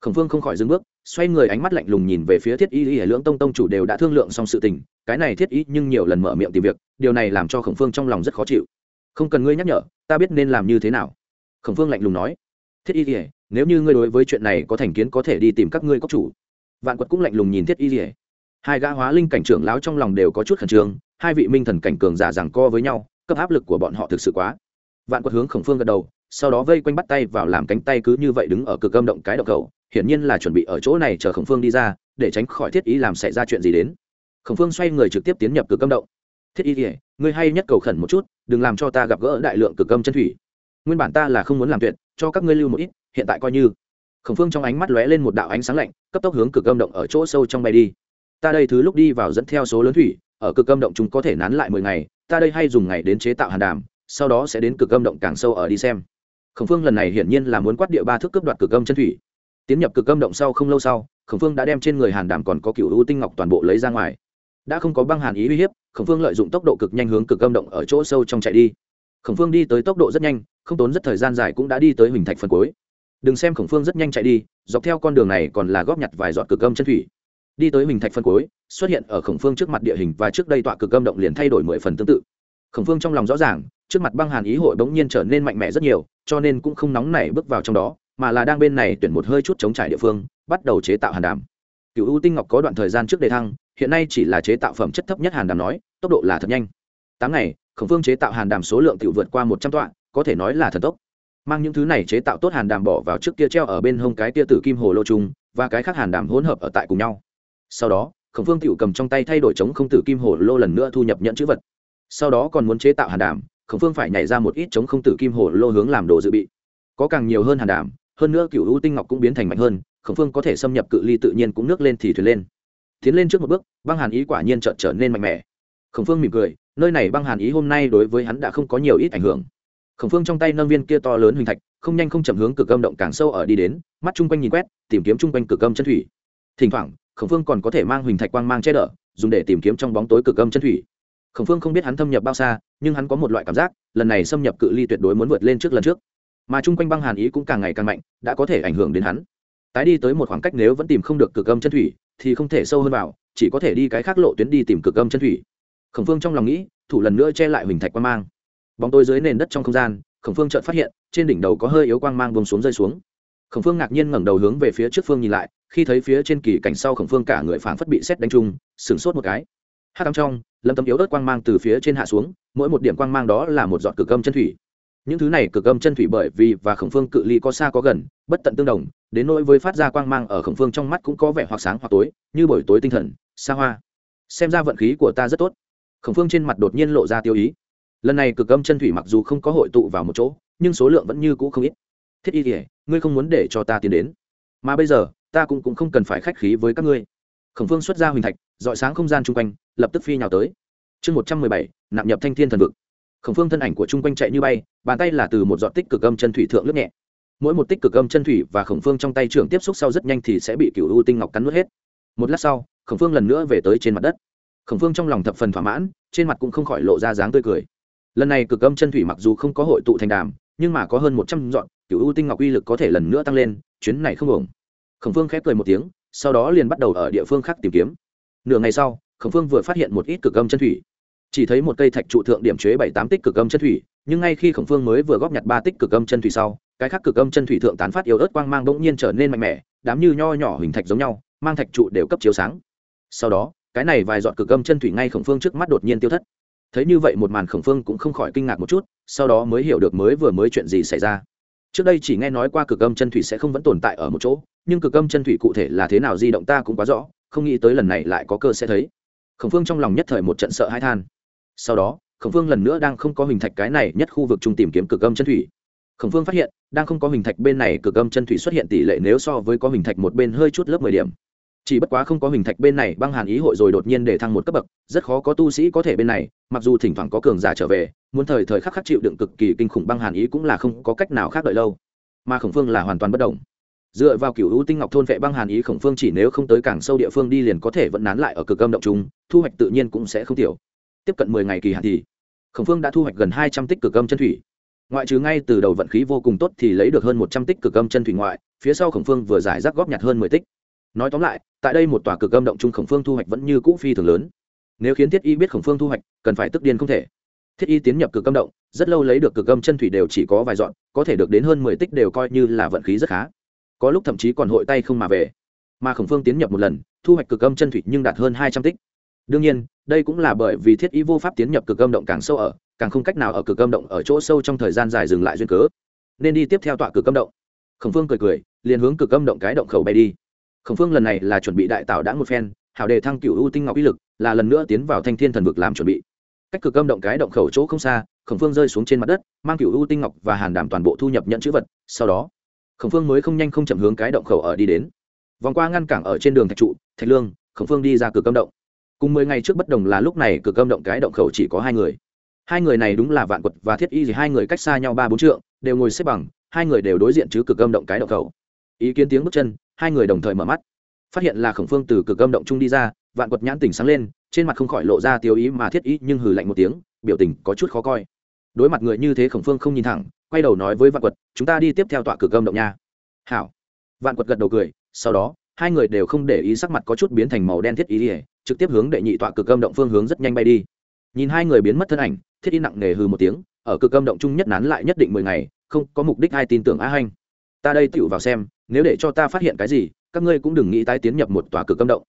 Khổng phương không khỏi dừng bước, xoay người ánh mắt lạnh lùng nhìn về phía thiết y y lưỡng tông tông chủ đều đã thương lượng xong sự tình, cái này thiết y nhưng nhiều lần mở miệng tìm việc, điều này làm cho khổng phương trong lòng rất khó chịu. Không cần ngươi nhắc nhở, ta biết nên làm như thế nào. Khổng phương lạnh lùng nói, thiết y y nếu như ngươi đối với chuyện này có thành kiến có thể đi tìm các ngươi cốc chủ. Vạn quật cũng lạnh lùng nhìn thiết y y hai gã hóa linh cảnh trưởng lão trong lòng đều có chút khẩn trương, hai vị minh thần cảnh cường giả rằng co với nhau, cấp áp lực của bọn họ thực sự quá. Vạn quật hướng khổng phương gật đầu, sau đó vây quanh bắt tay vào làm cánh tay cứ như vậy đứng ở cực âm động cái động cầu, hiển nhiên là chuẩn bị ở chỗ này chờ khổng phương đi ra, để tránh khỏi thiết ý làm xảy ra chuyện gì đến. Khổng phương xoay người trực tiếp tiến nhập cực âm động. Thiết ý ỉa ngươi hay nhất cầu khẩn một chút, đừng làm cho ta gặp gỡ đại lượng cực âm chân thủy. Nguyên bản ta là không muốn làm tuyệt, cho các ngươi lưu một ít, hiện tại coi như. Khổng phương trong ánh mắt lóe lên một đạo ánh sáng lạnh, cấp tốc hướng cực âm động ở chỗ sâu trong bay đi ta đây thứ lúc đi vào dẫn theo số lớn thủy, ở cực âm động chúng có thể nán lại mười ngày, ta đây hay dùng ngày đến chế tạo hàn đàm, sau đó sẽ đến cực âm động càng sâu ở đi xem. Khổng phương lần này hiển nhiên là muốn quát địa ba thước cướp đoạt cực âm chân thủy. Tiến nhập cực âm động sau không lâu sau, khổng phương đã đem trên người hàn đàm còn có cựu ưu tinh ngọc toàn bộ lấy ra ngoài. Đã không có băng hàn ý uy hiếp, khổng phương lợi dụng tốc độ cực nhanh hướng cực âm động ở chỗ sâu trong chạy đi. Khổng phương đi tới tốc độ rất nhanh, không tốn rất thời gian dài cũng đã đi tới huỳnh thạch phần cuối. Đừng xem khổng phương rất nhanh chạy đi, dọc theo con đường này còn là góp nhặt vài giọt cực âm chân thủy đi tới hình thạch phân cuối, xuất hiện ở khổng phương trước mặt địa hình và trước đây tọa cực âm động liền thay đổi mười phần tương tự. Khổng phương trong lòng rõ ràng, trước mặt băng hàn ý hội bỗng nhiên trở nên mạnh mẽ rất nhiều, cho nên cũng không nóng nảy bước vào trong đó, mà là đang bên này tuyển một hơi chút chống trải địa phương, bắt đầu chế tạo hàn đàm. Cựu ưu tinh ngọc có đoạn thời gian trước đề thăng, hiện nay chỉ là chế tạo phẩm chất thấp nhất hàn đàm nói, tốc độ là thật nhanh. Tám ngày, khổng phương chế tạo hàn đàm số lượng tự vượt qua một trăm tọa, có thể nói là thần tốc. Mang những thứ này chế tạo tốt hàn đàm bỏ vào trước kia treo ở bên hông cái tia tử kim hồ lô trung và cái khác hàn đàm hỗn hợp ở tại cùng nhau sau đó, khổng phương tựu cầm trong tay thay đổi chống không tử kim hồ lô lần nữa thu nhập nhận chữ vật. Sau đó còn muốn chế tạo hàn đàm, khổng phương phải nhảy ra một ít chống không tử kim hồ lô hướng làm đồ dự bị. Có càng nhiều hơn hàn đàm, hơn nữa cựu u tinh ngọc cũng biến thành mạnh hơn, khổng phương có thể xâm nhập cự ly tự nhiên cũng nước lên thì thuyền lên. Tiến lên trước một bước, băng hàn ý quả nhiên trợn trở nên mạnh mẽ. Khổng phương mỉm cười, nơi này băng hàn ý hôm nay đối với hắn đã không có nhiều ít ảnh hưởng. Khổng phương trong tay nâng viên kia to lớn huỳnh thạch, không nhanh không chậm hướng cực âm động càng sâu ở đi đến, mắt chung quanh nhìn quét, tìm kiếm chung quanh cực âm chân thủy. Thỉnh thoảng khổng phương còn có thể mang huỳnh thạch quang mang che đỡ dùng để tìm kiếm trong bóng tối cực âm chân thủy. Khổng phương không biết hắn thâm nhập bao xa, nhưng hắn có một loại cảm giác, lần này xâm nhập cự ly tuyệt đối muốn vượt lên trước lần trước. Mà chung quanh băng hàn ý cũng càng ngày càng mạnh, đã có thể ảnh hưởng đến hắn. Tái đi tới một khoảng cách nếu vẫn tìm không được cực âm chân thủy, thì không thể sâu hơn vào, chỉ có thể đi cái khác lộ tuyến đi tìm cực âm chân thủy. Khổng phương trong lòng nghĩ, thủ lần nữa che lại huỳnh thạch quang mang. Bóng tối dưới nền đất trong không gian, khổng phương chợt phát hiện, trên đỉnh đầu có hơi yếu quang mang vùng xuống rơi xuống. Khổng phương ngạc nhiên ngẩng đầu hướng về phía trước phương nhìn lại khi thấy phía trên kỳ cảnh sau khổng phương cả người phảng phất bị xét đánh trúng, sửng sốt một cái. Hát tắm trong, lâm tấm yếu ớt quang mang từ phía trên hạ xuống, mỗi một điểm quang mang đó là một giọt cực âm chân thủy. Những thứ này cực âm chân thủy bởi vì và khổng phương cự ly có xa có gần, bất tận tương đồng, đến nỗi với phát ra quang mang ở khổng phương trong mắt cũng có vẻ hoặc sáng hoặc tối, như buổi tối tinh thần, xa hoa. Xem ra vận khí của ta rất tốt. Khổng phương trên mặt đột nhiên lộ ra tiêu ý. Lần này cực âm chân thủy mặc dù không có hội tụ vào một chỗ, nhưng số lượng vẫn như cũ không ít. Thiết y kể ngươi không muốn để cho ta tiến đến. Mà bây giờ ta cũng, cũng không cần phải khách khí với các ngươi. Khổng phương xuất ra huỳnh thạch dọi sáng không gian chung quanh lập tức phi nhào tới. Chương một trăm mười bảy nạp nhập thanh thiên thần vực. Khổng phương thân ảnh của chung quanh chạy như bay bàn tay là từ một giọt tích cực âm chân thủy thượng lướt nhẹ. Mỗi một tích cực âm chân thủy và khổng phương trong tay trưởng tiếp xúc sau rất nhanh thì sẽ bị cựu u tinh ngọc cắn nuốt hết. Một lát sau khổng phương lần nữa về tới trên mặt đất. Khổng phương trong lòng thập phần thỏa mãn trên mặt cũng không khỏi lộ ra dáng tươi cười. Lần này cực âm chân thủy mặc dù không có hội tụ thành đàm nhưng mà có hơn một trăm dọn cựu u tinh ngọc uy lực có thể lần nữa tăng lên chuyến này không ổn khổng phương khép cười một tiếng, sau đó liền bắt đầu ở địa phương khác tìm kiếm. Nửa ngày sau, khổng phương vừa phát hiện một ít cực âm chân thủy. Chỉ thấy một cây thạch trụ thượng điểm chế bảy tám tích cực âm chân thủy, nhưng ngay khi khổng phương mới vừa góp nhặt ba tích cực âm chân thủy sau, cái khác cực âm chân thủy thượng tán phát yếu ớt quang mang bỗng nhiên trở nên mạnh mẽ, đám như nho nhỏ hình thạch giống nhau, mang thạch trụ đều cấp chiếu sáng. Sau đó, cái này vài dọn cực âm chân thủy ngay khổng phương trước mắt đột nhiên tiêu thất. Thấy như vậy một màn khổng phương cũng không khỏi kinh ngạc một chút, sau đó mới hiểu được mới vừa mới chuyện gì xảy ra trước đây chỉ nghe nói qua cực âm chân thủy sẽ không vẫn tồn tại ở một chỗ, nhưng cực âm chân thủy cụ thể là thế nào di động ta cũng quá rõ, không nghĩ tới lần này lại có cơ sẽ thấy. Khổng phương trong lòng nhất thời một trận sợ hãi than. Sau đó, khổng phương lần nữa đang không có hình thạch cái này nhất khu vực trung tìm kiếm cực âm chân thủy. Khổng phương phát hiện, đang không có hình thạch bên này cực âm chân thủy xuất hiện tỷ lệ nếu so với có hình thạch một bên hơi chút lớp mười điểm. Chỉ bất quá không có hình thạch bên này băng hàn ý hội rồi đột nhiên để thăng một cấp bậc, rất khó có tu sĩ có thể bên này, mặc dù thỉnh thoảng có cường giả trở về muốn thời thời khắc khắc chịu đựng cực kỳ kinh khủng băng hàn ý cũng là không có cách nào khác đợi lâu. Mà khổng phương là hoàn toàn bất động. Dựa vào cựu ưu tinh ngọc thôn vệ băng hàn ý, khổng phương chỉ nếu không tới càng sâu địa phương đi liền có thể vẫn nán lại ở cực âm động chúng thu hoạch tự nhiên cũng sẽ không tiểu. Tiếp cận mười ngày kỳ hạn thì, khổng phương đã thu hoạch gần hai trăm tích cực âm chân thủy. Ngoại trừ ngay từ đầu vận khí vô cùng tốt thì lấy được hơn một trăm tích cực âm chân thủy ngoại, phía sau khổng phương vừa giải rác góp nhặt hơn mười tích. Nói tóm lại, tại đây một tòa cực âm động trung khổng phương thu hoạch vẫn như cũ phi thường lớn. Nếu khiến thiết y biết khổng phương thu hoạch, cần phải tức điên không thể thiết y tiến nhập cực âm động, rất lâu lấy được cực âm chân thủy đều chỉ có vài dọn, có thể được đến hơn mười tích đều coi như là vận khí rất khá. Có lúc thậm chí còn hội tay không mà về. Mà khổng phương tiến nhập một lần, thu hoạch cực âm chân thủy nhưng đạt hơn hai trăm tích. Đương nhiên, đây cũng là bởi vì thiết y vô pháp tiến nhập cực âm động càng sâu ở, càng không cách nào ở cực âm động ở chỗ sâu trong thời gian dài dừng lại duyên cớ. Nên đi tiếp theo tọa cực âm động. Khổng phương cười cười, liền hướng cực âm động cái động khẩu bay đi. Khổng phương lần này là chuẩn bị đại tạo đã một phen, hảo đề thăng cựu ưu tinh ngọc uy lực, là lần nữa tiến vào thanh thiên thần vực làm chuẩn bị cách cực âm động cái động khẩu chỗ không xa, khổng phương rơi xuống trên mặt đất, mang cựu ưu tinh ngọc và hàn đảm toàn bộ thu nhập nhận chữ vật, sau đó, khổng phương mới không nhanh không chậm hướng cái động khẩu ở đi đến. Vòng qua ngăn cản ở trên đường thạch trụ, thạch lương, khổng phương đi ra cửa cơm động. Cùng mười ngày trước bất đồng là lúc này cửa cơm động cái động khẩu chỉ có hai người. Hai người này đúng là vạn quật và thiết y gì hai người cách xa nhau ba bốn trượng, đều ngồi xếp bằng, hai người đều đối diện chứ cửa cơm động cái động khẩu. Ý kiến tiếng bước chân, hai người đồng thời mở mắt phát hiện là khổng phương từ cực âm động trung đi ra, vạn quật nhãn tỉnh sáng lên, trên mặt không khỏi lộ ra tiêu ý mà thiết ý nhưng hừ lạnh một tiếng, biểu tình có chút khó coi. Đối mặt người như thế khổng phương không nhìn thẳng, quay đầu nói với vạn quật, chúng ta đi tiếp theo tọa cực âm động nha. Hảo. Vạn quật gật đầu cười, sau đó, hai người đều không để ý sắc mặt có chút biến thành màu đen thiết ý ỉa trực tiếp hướng đệ nhị tọa cực âm động phương hướng rất nhanh bay đi. Nhìn hai người biến mất thân ảnh, thiết ý nặng nề hừ một tiếng, ở cực âm động chung nhất nán lại nhất định mười ngày, không có mục đích ai tin tưởng á hanh. Ta đây tựu vào xem, nếu để cho ta phát hiện cái gì các ngươi cũng đừng nghĩ tái tiến nhập một tòa cửa âm động.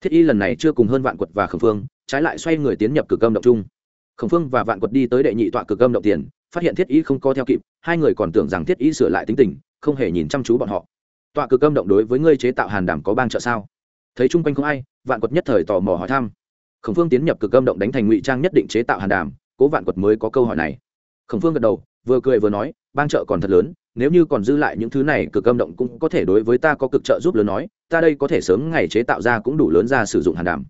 Thiết y lần này chưa cùng hơn vạn quật và khẩn phương trái lại xoay người tiến nhập cửa âm động chung. Khẩn phương và vạn quật đi tới đệ nhị tọa cửa âm động tiền phát hiện thiết y không co theo kịp hai người còn tưởng rằng thiết y sửa lại tính tình không hề nhìn chăm chú bọn họ. Tọa cửa âm động đối với ngươi chế tạo hàn đảm có bang trợ sao? Thấy chung quanh không ai vạn quật nhất thời tò mò hỏi thăm. Khẩn phương tiến nhập cửa âm động đánh thành ngụy trang nhất định chế tạo hàn đảm, cố vạn quật mới có câu hỏi này. Khẩn phương gật đầu vừa cười vừa nói bang trợ còn thật lớn nếu như còn dư lại những thứ này, cực âm động cũng có thể đối với ta có cực trợ giúp lớn nói, ta đây có thể sớm ngày chế tạo ra cũng đủ lớn ra sử dụng hàn đàm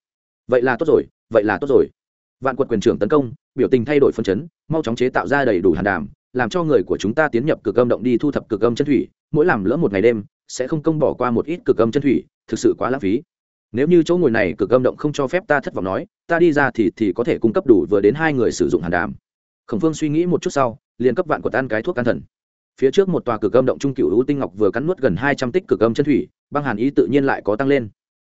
vậy là tốt rồi, vậy là tốt rồi. Vạn quật quyền trưởng tấn công, biểu tình thay đổi phân chấn, mau chóng chế tạo ra đầy đủ hàn đàm làm cho người của chúng ta tiến nhập cực âm động đi thu thập cực âm chân thủy, mỗi làm lỡ một ngày đêm, sẽ không công bỏ qua một ít cực âm chân thủy, thực sự quá lãng phí. Nếu như chỗ ngồi này cực âm động không cho phép ta thất vọng nói, ta đi ra thì thì có thể cung cấp đủ vừa đến hai người sử dụng hàn đàm khổng phương suy nghĩ một chút sau, liền cấp vạn quật ăn cái thuốc can thần phía trước một tòa cực âm động trung cựu hữu tinh ngọc vừa cắn nuốt gần hai trăm tích cực âm chân thủy, băng hàn ý tự nhiên lại có tăng lên.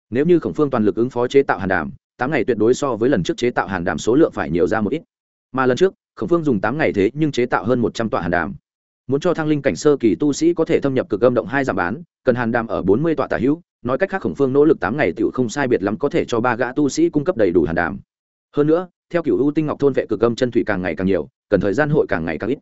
Nếu như khổng phương toàn lực ứng phó chế tạo hàn đàm, tám ngày tuyệt đối so với lần trước chế tạo hàn đàm số lượng phải nhiều ra một ít. Mà lần trước, khổng phương dùng tám ngày thế nhưng chế tạo hơn một trăm tọa hàn đàm. Muốn cho thăng linh cảnh sơ kỳ tu sĩ có thể thâm nhập cực âm động hai giảm bán, cần hàn đàm ở bốn mươi tọa tả hữu, nói cách khác khổng phương nỗ lực tám ngày tựu không sai biệt lắm có thể cho ba gã tu sĩ cung cấp đầy đủ hàn đàm. Hơn nữa, theo cựu ưu tinh ngọc thôn vệ cực âm chân thủy càng ngày càng nhiều, cần thời gian hội càng ngày càng ít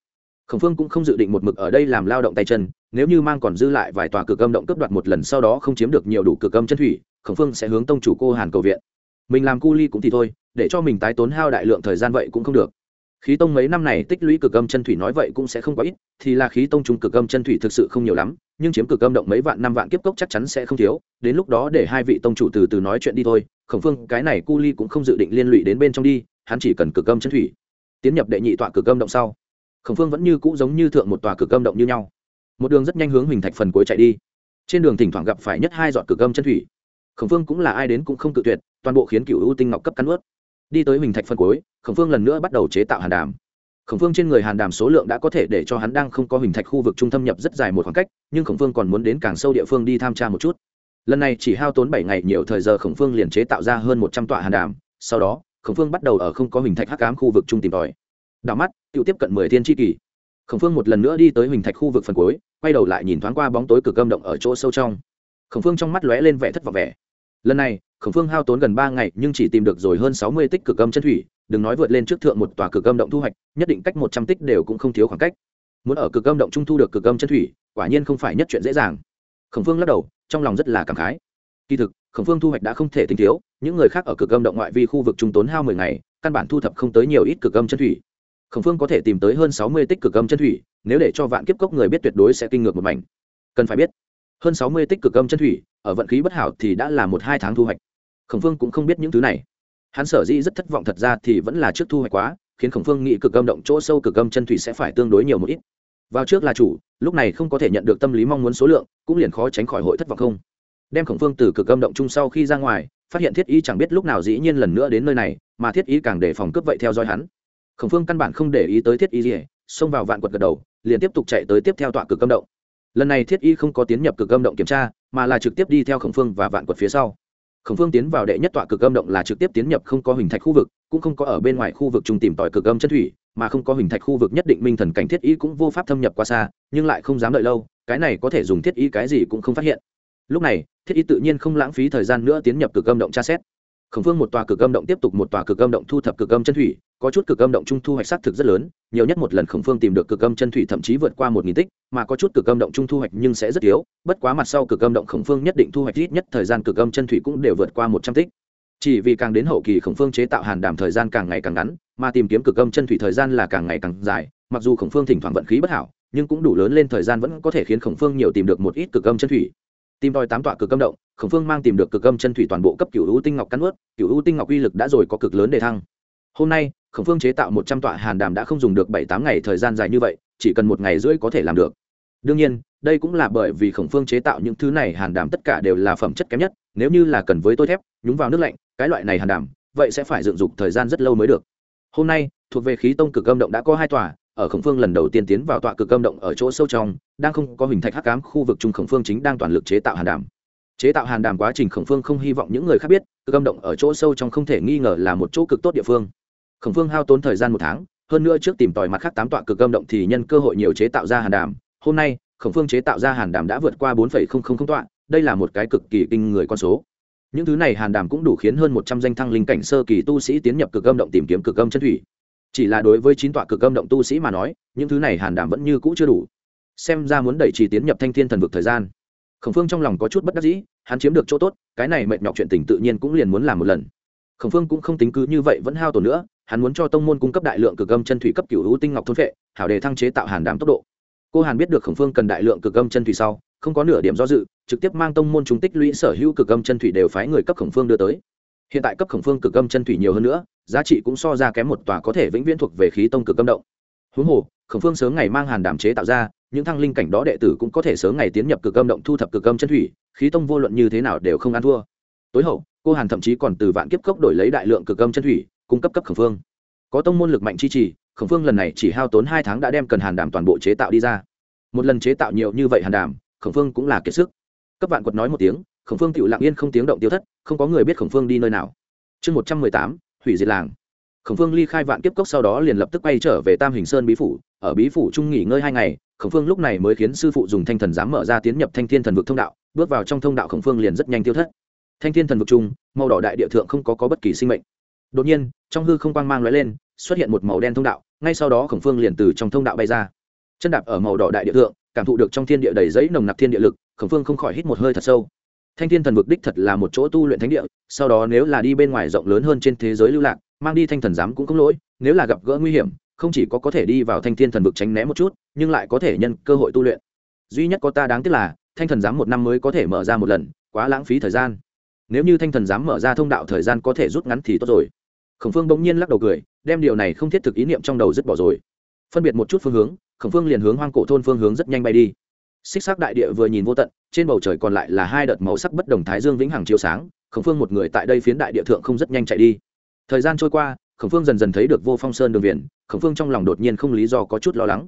khổng phương cũng không dự định một mực ở đây làm lao động tay chân, nếu như mang còn dư lại vài tòa cực âm động cấp đoạt một lần sau đó không chiếm được nhiều đủ cực âm chân thủy, khổng phương sẽ hướng tông chủ cô hàn cầu viện. Mình làm cu ly cũng thì thôi, để cho mình tái tốn hao đại lượng thời gian vậy cũng không được. Khí tông mấy năm này tích lũy cực âm chân thủy nói vậy cũng sẽ không có ít, thì là khí tông trung cực âm chân thủy thực sự không nhiều lắm, nhưng chiếm cực âm động mấy vạn năm vạn kiếp cốc chắc chắn sẽ không thiếu, đến lúc đó để hai vị tông chủ từ từ nói chuyện đi thôi, khổng phương, cái này cu ly cũng không dự định liên lụy đến bên trong đi, hắn chỉ cần cực âm chân thủy. Tiến nhập đệ nhị tọa cực âm động sau khổng phương vẫn như cũ giống như thượng một tòa cửa cơm động như nhau. Một đường rất nhanh hướng huỳnh thạch phần cuối chạy đi. Trên đường thỉnh thoảng gặp phải nhất hai dọn cửa cơm chân thủy. Khổng phương cũng là ai đến cũng không cự tuyệt, toàn bộ khiến cựu ưu tinh ngọc cấp cắn ướt. Đi tới huỳnh thạch Phần cuối, khổng phương lần nữa bắt đầu chế tạo hàn đàm. Khổng phương trên người hàn đàm số lượng đã có thể để cho hắn đang không có huỳnh thạch khu vực trung tâm nhập rất dài một khoảng cách, nhưng khổng phương còn muốn đến càng sâu địa phương đi tham tra một chút. Lần này chỉ hao tốn bảy ngày, nhiều thời giờ khổng phương liền chế tạo ra hơn một trăm tọa hàn đàm. Sau đó, khổng phương bắt đầu ở không có huỳnh thạch hắc ám khu vực trung tìm tòi đảo mắt cựu tiếp cận mười thiên tri kỷ khổng phương một lần nữa đi tới huỳnh thạch khu vực phần cuối, quay đầu lại nhìn thoáng qua bóng tối cực âm động ở chỗ sâu trong. Khổng phương trong mắt lóe lên vẻ thất vọng vẻ. Lần này, khổng phương hao tốn gần ba ngày nhưng chỉ tìm được rồi hơn sáu mươi tích cực âm chân thủy, đừng nói vượt lên trước thượng một tòa cực âm động thu hoạch, nhất định cách một trăm tích đều cũng không thiếu khoảng cách. Muốn ở cực âm động trung thu được cực âm chân thủy, quả nhiên không phải nhất chuyện dễ dàng. Khổng phương lắc đầu, trong lòng rất là cảm khái. Kỳ thực, khổng phương thu hoạch đã không thể tinh thiếu, những người khác ở cực âm động ngoại vi khu vực trung tốn hao mười ngày, căn bản thu thập không tới nhiều ít cực âm chân thủy khổng phương có thể tìm tới hơn sáu mươi tích cực âm chân thủy, nếu để cho vạn kiếp cốc người biết tuyệt đối sẽ kinh ngược một mảnh. Cần phải biết, hơn sáu mươi tích cực âm chân thủy, ở vận khí bất hảo thì đã là một hai tháng thu hoạch. Khổng phương cũng không biết những thứ này. Hắn sở dĩ rất thất vọng thật ra thì vẫn là trước thu hoạch quá, khiến khổng phương nghĩ cực âm động chỗ sâu cực âm chân thủy sẽ phải tương đối nhiều một ít. Vào trước là chủ, lúc này không có thể nhận được tâm lý mong muốn số lượng, cũng liền khó tránh khỏi hội thất vọng không. Đem khổng phương từ cực âm động chung sau khi ra ngoài, phát hiện thiết y chẳng biết lúc nào dĩ nhiên lần nữa đến nơi này, mà thiết y càng đề phòng cướp vậy theo dõi hắn khổng phương căn bản không để ý tới thiết y gì xông vào vạn quật gật đầu, liền tiếp tục chạy tới tiếp theo tọa cực âm động. Lần này thiết y không có tiến nhập cực âm động kiểm tra, mà là trực tiếp đi theo khổng phương và vạn quật phía sau. Khổng phương tiến vào đệ nhất tọa cực âm động là trực tiếp tiến nhập không có hình thạch khu vực, cũng không có ở bên ngoài khu vực trùng tìm tòi cực âm chân thủy, mà không có hình thạch khu vực nhất định minh thần cảnh thiết y cũng vô pháp thâm nhập qua xa, nhưng lại không dám đợi lâu, cái này có thể dùng thiết y cái gì cũng không phát hiện. Lúc này, thiết y tự nhiên không lãng phí thời gian nữa tiến nhập cực âm động tra xét khổng phương một tòa cực âm động tiếp tục một tòa cực âm động thu thập cực âm chân thủy có chút cực âm động trung thu hoạch xác thực rất lớn nhiều nhất một lần khổng phương tìm được cực âm chân thủy thậm chí vượt qua một nghìn tích mà có chút cực âm động trung thu hoạch nhưng sẽ rất yếu bất quá mặt sau cực âm động khổng phương nhất định thu hoạch ít nhất thời gian cực âm chân thủy cũng đều vượt qua một trăm tích chỉ vì càng đến hậu kỳ khổng phương chế tạo hàn đàm thời gian càng ngày càng ngắn mà tìm kiếm cực âm chân thủy thời gian là càng ngày càng dài mặc dù khổng phương thỉnh thoảng vận khí bất hảo nhưng cũng đủ lớn lên thời gian vẫn có thể khiến khổng phương nhiều tìm được một ít cực âm chân thủy tìm đòi tám tọa cực âm động, khổng phương mang tìm được cực âm chân thủy toàn bộ cấp cựu u tinh ngọc cắn ướt cựu u tinh ngọc uy lực đã rồi có cực lớn để thăng. Hôm nay, khổng phương chế tạo một trăm tọa hàn đàm đã không dùng được bảy tám ngày thời gian dài như vậy, chỉ cần một ngày rưỡi có thể làm được. Đương nhiên, đây cũng là bởi vì khổng phương chế tạo những thứ này hàn đàm tất cả đều là phẩm chất kém nhất, nếu như là cần với tôi thép, nhúng vào nước lạnh, cái loại này hàn đàm, vậy sẽ phải dựng dục thời gian rất lâu mới được. Hôm nay, thuộc về khí tông cực âm động đã có hai tòa ở khổng phương lần đầu tiên tiến vào tọa cực âm động ở chỗ sâu trong, đang không có hình thạch hắc cám khu vực trung khổng phương chính đang toàn lực chế tạo hàn đàm. Chế tạo hàn đàm quá trình khổng phương không hy vọng những người khác biết, cực âm động ở chỗ sâu trong không thể nghi ngờ là một chỗ cực tốt địa phương. Khổng phương hao tốn thời gian một tháng, hơn nữa trước tìm tòi mặt khác tám tọa cực âm động thì nhân cơ hội nhiều chế tạo ra hàn đàm. Hôm nay, khổng phương chế tạo ra hàn đàm đã vượt qua bốn tọa, đây là một cái cực kỳ kinh người con số. Những thứ này hàn đàm cũng đủ khiến hơn một trăm danh thăng linh cảnh sơ kỳ tu sĩ tiến nhập cực âm động tìm kiếm cực âm chân thủy chỉ là đối với chín tọa cực âm động tu sĩ mà nói, những thứ này hàn đảm vẫn như cũ chưa đủ. Xem ra muốn đẩy trì tiến nhập thanh thiên thần vực thời gian. Khổng phương trong lòng có chút bất đắc dĩ, hắn chiếm được chỗ tốt, cái này mệt nhọc chuyện tình tự nhiên cũng liền muốn làm một lần. Khổng phương cũng không tính cứ như vậy vẫn hao tổn nữa, hắn muốn cho tông môn cung cấp đại lượng cực âm chân thủy cấp cựu hữu tinh ngọc thôn vệ hảo đề thăng chế tạo hàn đảm tốc độ. Cô hàn biết được khổng phương cần đại lượng cực âm chân thủy sau, không có nửa điểm do dự, trực tiếp mang tông môn chúng tích lũy sở hữu cực âm chân thủy đều phái người cấp khổng phương đưa tới hiện tại cấp khổng phương cực âm chân thủy nhiều hơn nữa, giá trị cũng so ra kém một tòa có thể vĩnh viễn thuộc về khí tông cực âm động. Huống hồ, khổng phương sớm ngày mang hàn đàm chế tạo ra, những thăng linh cảnh đó đệ tử cũng có thể sớm ngày tiến nhập cực âm động thu thập cực âm chân thủy, khí tông vô luận như thế nào đều không ăn thua. Tối hậu, cô hàn thậm chí còn từ vạn kiếp cốc đổi lấy đại lượng cực âm chân thủy, cung cấp cấp khổng phương. Có tông môn lực mạnh chi trì, khổng phương lần này chỉ hao tốn hai tháng đã đem cần hàn đàm toàn bộ chế tạo đi ra. Một lần chế tạo nhiều như vậy hàn đàm, khổng phương cũng là kiệt sức. Cấp vạn quật nói một tiếng khổng phương tự lặng yên không tiếng động tiêu thất không có người biết khổng phương đi nơi nào. Chương một trăm mười tám hủy diệt làng. Khổng phương ly khai vạn kiếp cốc sau đó liền lập tức quay trở về tam hình sơn bí phủ ở bí phủ trung nghỉ ngơi hai ngày khổng phương lúc này mới khiến sư phụ dùng thanh thần dám mở ra tiến nhập thanh thiên thần vực thông đạo bước vào trong thông đạo khổng phương liền rất nhanh tiêu thất. Thanh thiên thần vực trung màu đỏ đại địa thượng không có, có bất kỳ sinh mệnh. Đột nhiên trong hư không quang mang lóe lên xuất hiện một màu đen thông đạo ngay sau đó khổng phương liền từ trong thông đạo bay ra. Chân đạp ở màu đỏ đại địa thượng cảm thụ được trong thiên địa đầy giấy nồng nặc thiên địa lực khổng phương không khỏi hít một hơi thật sâu thanh thiên thần vực đích thật là một chỗ tu luyện thánh địa, sau đó nếu là đi bên ngoài rộng lớn hơn trên thế giới lưu lạc, mang đi thanh thần giám cũng không lỗi, nếu là gặp gỡ nguy hiểm, không chỉ có có thể đi vào thanh thiên thần vực tránh né một chút, nhưng lại có thể nhân cơ hội tu luyện. Duy nhất có ta đáng tiếc là, thanh thần giám một năm mới có thể mở ra một lần, quá lãng phí thời gian. Nếu như thanh thần giám mở ra thông đạo thời gian có thể rút ngắn thì tốt rồi. Khổng phương bỗng nhiên lắc đầu cười, đem điều này không thiết thực ý niệm trong đầu dứt bỏ rồi. Phân biệt một chút phương hướng, khổng phương liền hướng hoang cổ thôn phương hướng rất nhanh bay đi xích sắc đại địa vừa nhìn vô tận, trên bầu trời còn lại là hai đợt màu sắc bất đồng thái dương vĩnh hằng chiếu sáng, khổng phương một người tại đây phiến đại địa thượng không rất nhanh chạy đi. Thời gian trôi qua, khổng phương dần dần thấy được vô phong sơn đường viền khổng phương trong lòng đột nhiên không lý do có chút lo lắng.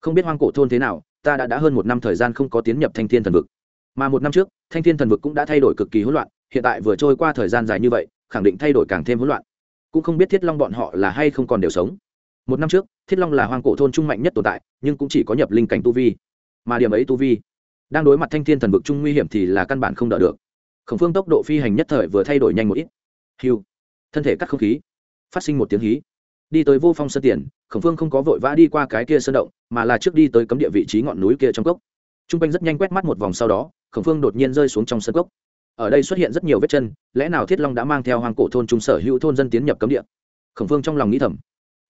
Không biết hoang cổ thôn thế nào, ta đã đã hơn một năm thời gian không có tiến nhập thanh thiên thần vực. Mà một năm trước, thanh thiên thần vực cũng đã thay đổi cực kỳ hỗn loạn, hiện tại vừa trôi qua thời gian dài như vậy, khẳng định thay đổi càng thêm hỗn loạn. Cũng không biết thiết long bọn họ là hay không còn đều sống. Một năm trước, thiết long là hoang cổ thôn trung mạnh nhất tồn tại, nhưng cũng chỉ có nhập linh cảnh tu vi mà điểm ấy tu vi, đang đối mặt thanh thiên thần vực chung nguy hiểm thì là căn bản không đỡ được. Khổng phương tốc độ phi hành nhất thời vừa thay đổi nhanh một ít. Hiu thân thể cắt không khí. Phát sinh một tiếng hí. Đi tới vô phong sân tiền, khổng phương không có vội vã đi qua cái kia sơn động, mà là trước đi tới cấm địa vị trí ngọn núi kia trong cốc. T r u n g quanh rất nhanh quét mắt một vòng sau đó, khổng phương đột nhiên rơi xuống trong sân cốc. Ở đây xuất hiện rất nhiều vết chân, lẽ nào thiết long đã mang theo hoàng cổ thôn trung sở hữu thôn dân tiến nhập cấm địa? Khổng phương trong lòng nghĩ thầm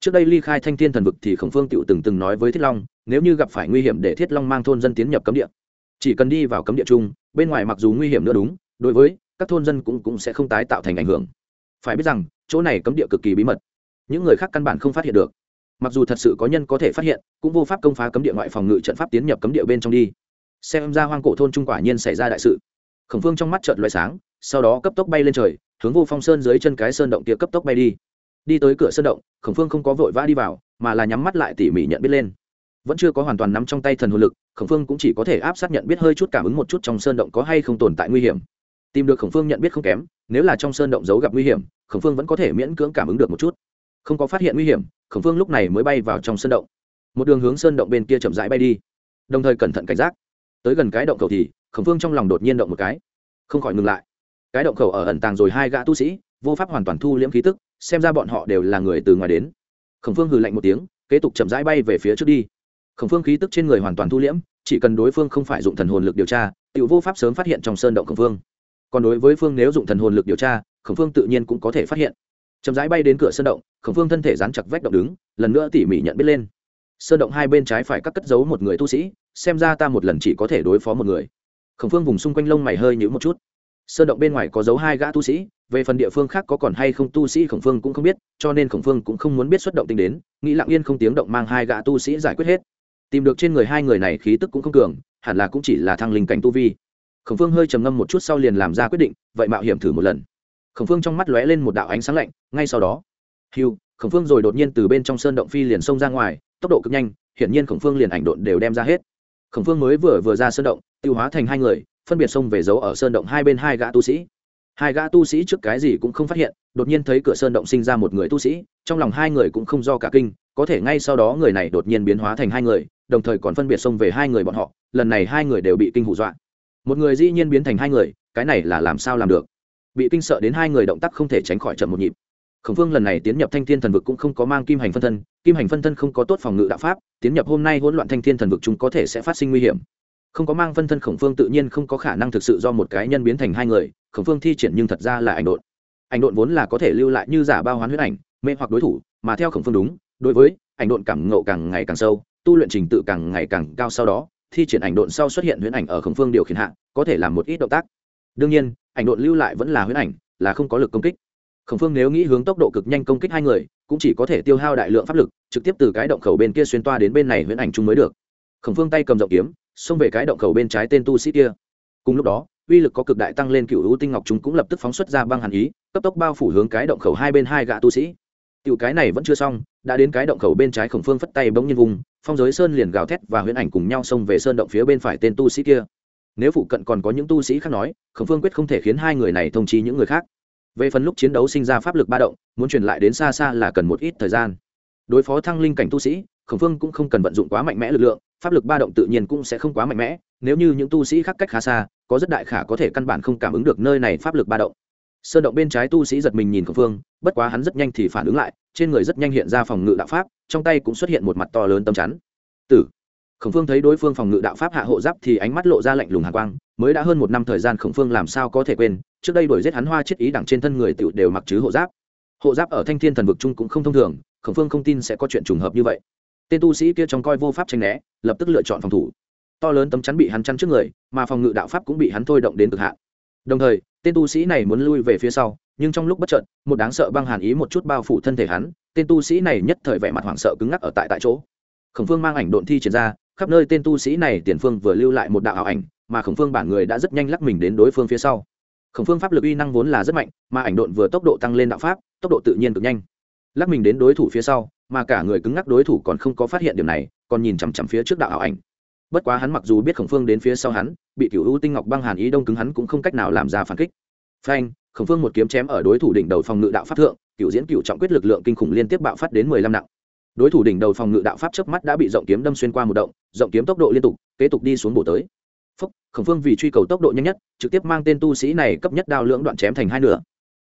trước đây ly khai thanh thiên thần vực thì khổng phương tựu từng từng nói với thiết long nếu như gặp phải nguy hiểm để thiết long mang thôn dân tiến nhập cấm địa chỉ cần đi vào cấm địa chung bên ngoài mặc dù nguy hiểm nữa đúng đối với các thôn dân cũng, cũng sẽ không tái tạo thành ảnh hưởng. Phải biết rằng chỗ này cấm địa cực kỳ bí mật những người khác căn bản không phát hiện được. Mặc dù thật sự có nhân có thể phát hiện cũng vô pháp công phá cấm địa ngoại phòng ngự trận pháp tiến nhập cấm địa bên trong đi. Xem ra hoang cổ thôn trung quả nhiên xảy ra đại sự. Khổng phương trong mắt trợn loại sáng sau đó cấp tốc bay lên trời hướng vô phong sơn dưới chân cái sơn động kia cấp tốc bay đi đi tới cửa sơn động, khổng phương không có vội vã đi vào, mà là nhắm mắt lại tỉ mỉ nhận biết lên. Vẫn chưa có hoàn toàn nắm trong tay thần hồn lực, khổng phương cũng chỉ có thể áp sát nhận biết hơi chút cảm ứng một chút trong sơn động có hay không tồn tại nguy hiểm. Tìm được khổng phương nhận biết không kém, nếu là trong sơn động giấu gặp nguy hiểm, khổng phương vẫn có thể miễn cưỡng cảm ứng được một chút. Không có phát hiện nguy hiểm, khổng phương lúc này mới bay vào trong sơn động. Một đường hướng sơn động bên kia chậm rãi bay đi, đồng thời cẩn thận cảnh giác. Tới gần cái động cầu thì, khổng phương trong lòng đột nhiên động một cái. Không khỏi ngừng lại. Cái động khẩu ở ẩn tàng rồi hai gã tu sĩ, vô pháp hoàn toàn thu liễm khí tức xem ra bọn họ đều là người từ ngoài đến. Khổng phương hừ lạnh một tiếng, kế tục chậm rãi bay về phía trước đi. Khổng phương khí tức trên người hoàn toàn thu liễm, chỉ cần đối phương không phải dụng thần hồn lực điều tra tự vô pháp sớm phát hiện trong sơn động khổng phương. Còn đối với phương nếu dụng thần hồn lực điều tra, khổng phương tự nhiên cũng có thể phát hiện. Chậm rãi bay đến cửa sơn động, khổng phương thân thể dán chặt vách động đứng, lần nữa tỉ mỉ nhận biết lên. Sơn động hai bên trái phải cắt cất giấu một người tu sĩ, xem ra ta một lần chỉ có thể đối phó một người. Khổng phương vùng xung quanh lông mày hơi nhữ một chút. Sơn động bên ngoài có dấu hai gã tu sĩ về phần địa phương khác có còn hay không tu sĩ khổng phương cũng không biết, cho nên khổng phương cũng không muốn biết xuất động tính đến, nghĩ lặng yên không tiếng động mang hai gã tu sĩ giải quyết hết. Tìm được trên người hai người này khí tức cũng không cường, hẳn là cũng chỉ là thăng linh cảnh tu vi. Khổng phương hơi trầm ngâm một chút sau liền làm ra quyết định, vậy mạo hiểm thử một lần. Khổng phương trong mắt lóe lên một đạo ánh sáng lạnh, ngay sau đó, hiu, khổng phương rồi đột nhiên từ bên trong sơn động phi liền xông ra ngoài, tốc độ cực nhanh, hiển nhiên khổng phương liền ảnh độn đều đem ra hết. Khổng phương mới vừa vừa ra sơn động, tiêu hóa thành hai người, phân biệt xông về giấu ở sơn động hai bên hai gã tu sĩ hai gã tu sĩ trước cái gì cũng không phát hiện, đột nhiên thấy cửa sơn động sinh ra một người tu sĩ, trong lòng hai người cũng không do cả kinh, có thể ngay sau đó người này đột nhiên biến hóa thành hai người, đồng thời còn phân biệt xông về hai người bọn họ, lần này hai người đều bị kinh hù dọa. Một người dĩ nhiên biến thành hai người, cái này là làm sao làm được? Bị kinh sợ đến hai người động tác không thể tránh khỏi chậm một nhịp. Khổng phương lần này tiến nhập thanh thiên thần vực cũng không có mang kim hành phân thân, kim hành phân thân không có tốt phòng ngự đạo pháp, tiến nhập hôm nay hỗn loạn thanh thiên thần vực chúng có thể sẽ phát sinh nguy hiểm. Không có mang phân thân khổng phương tự nhiên không có khả năng thực sự do một cái nhân biến thành hai người khổng phương thi triển nhưng thật ra là ảnh độn. Ảnh độn vốn là có thể lưu lại như giả bao hoán huyết ảnh, mê hoặc đối thủ, mà theo khổng phương đúng, đối với ảnh độn cảm ngộ càng ngày càng sâu, tu luyện trình tự càng ngày càng cao sau đó, thi triển ảnh độn sau xuất hiện huyễn ảnh ở khổng phương điều khiển hạ, có thể làm một ít động tác. Đương nhiên, ảnh độn lưu lại vẫn là huyễn ảnh, là không có lực công kích. Khổng phương nếu nghĩ hướng tốc độ cực nhanh công kích hai người, cũng chỉ có thể tiêu hao đại lượng pháp lực, trực tiếp từ cái động khẩu bên kia xuyên toa đến bên này huyễn ảnh chung mới được. Khổng phương tay cầm rộng kiếm, xông về cái động khẩu bên trái tên tu sĩ kia. Cùng lúc đó uy lực có cực đại tăng lên cựu hữu tinh ngọc chúng cũng lập tức phóng xuất ra băng hàn ý, cấp tốc bao phủ hướng cái động khẩu hai bên hai gã tu sĩ. Tiểu cái này vẫn chưa xong, đã đến cái động khẩu bên trái khổng phương phất tay bỗng nhiên vùng, phong giới sơn liền gào thét và huyễn ảnh cùng nhau xông về sơn động phía bên phải tên tu sĩ kia. Nếu phụ cận còn có những tu sĩ khác nói, khổng phương quyết không thể khiến hai người này thông chi những người khác. Về phần lúc chiến đấu sinh ra pháp lực ba động, muốn truyền lại đến xa xa là cần một ít thời gian. Đối phó thăng linh cảnh tu sĩ, khổng phương cũng không cần vận dụng quá mạnh mẽ lực lượng, pháp lực ba động tự nhiên cũng sẽ không quá mạnh mẽ, nếu như những tu sĩ khác cách khá xa có rất đại khả có thể căn bản không cảm ứng được nơi này pháp lực ba động. Sơn động bên trái tu sĩ giật mình nhìn khổng phương bất quá hắn rất nhanh thì phản ứng lại, trên người rất nhanh hiện ra phòng ngự đạo pháp, trong tay cũng xuất hiện một mặt to lớn tấm chắn. Tử. Khổng phương thấy đối phương phòng ngự đạo pháp hạ hộ giáp thì ánh mắt lộ ra lạnh lùng hạ quang, mới đã hơn một năm thời gian khổng phương làm sao có thể quên, trước đây đuổi giết hắn hoa chết ý đẳng trên thân người tựu đều mặc chứ hộ giáp. Hộ giáp ở thanh thiên thần vực chung cũng không thông thường, khổng phương không tin sẽ có chuyện trùng hợp như vậy. Tên tu sĩ kia trong coi vô pháp tranh né, lập tức lựa chọn phòng thủ to lớn tấm chắn bị hắn chắn trước người, mà phòng ngự đạo pháp cũng bị hắn thôi động đến cực hạn. Đồng thời, tên tu sĩ này muốn lui về phía sau, nhưng trong lúc bất chợt, một đáng sợ băng hàn ý một chút bao phủ thân thể hắn, tên tu sĩ này nhất thời vẻ mặt hoảng sợ cứng ngắc ở tại tại chỗ. Khổng phương mang ảnh độn thi triển ra, khắp nơi tên tu sĩ này tiền phương vừa lưu lại một đạo ảo ảnh, mà khổng phương bản người đã rất nhanh lắc mình đến đối phương phía sau. Khổng phương pháp lực uy năng vốn là rất mạnh, mà ảnh độn vừa tốc độ tăng lên đạo pháp, tốc độ tự nhiên cực nhanh. Lắc mình đến đối thủ phía sau, mà cả người cứng ngắc đối thủ còn không có phát hiện điều này, còn nhìn chằm chằm phía trước đạo ảo ảnh bất quá hắn mặc dù biết khổng phương đến phía sau hắn, bị cựu ưu tinh ngọc băng hàn ý đông cứng hắn cũng không cách nào làm ra phản kích. Phanh, khổng phương một kiếm chém ở đối thủ đỉnh đầu phòng ngự đạo pháp thượng cựu diễn cựu trọng quyết lực lượng kinh khủng liên tiếp bạo phát đến mười lăm nặng. Đối thủ đỉnh đầu phòng ngự đạo pháp chớp mắt đã bị rộng kiếm đâm xuyên qua một động, rộng kiếm tốc độ liên tục, kế tục đi xuống bổ tới. Phúc, khổng phương vì truy cầu tốc độ nhanh nhất, trực tiếp mang tên tu sĩ này cấp nhất đao lưỡng đoạn chém thành hai nửa.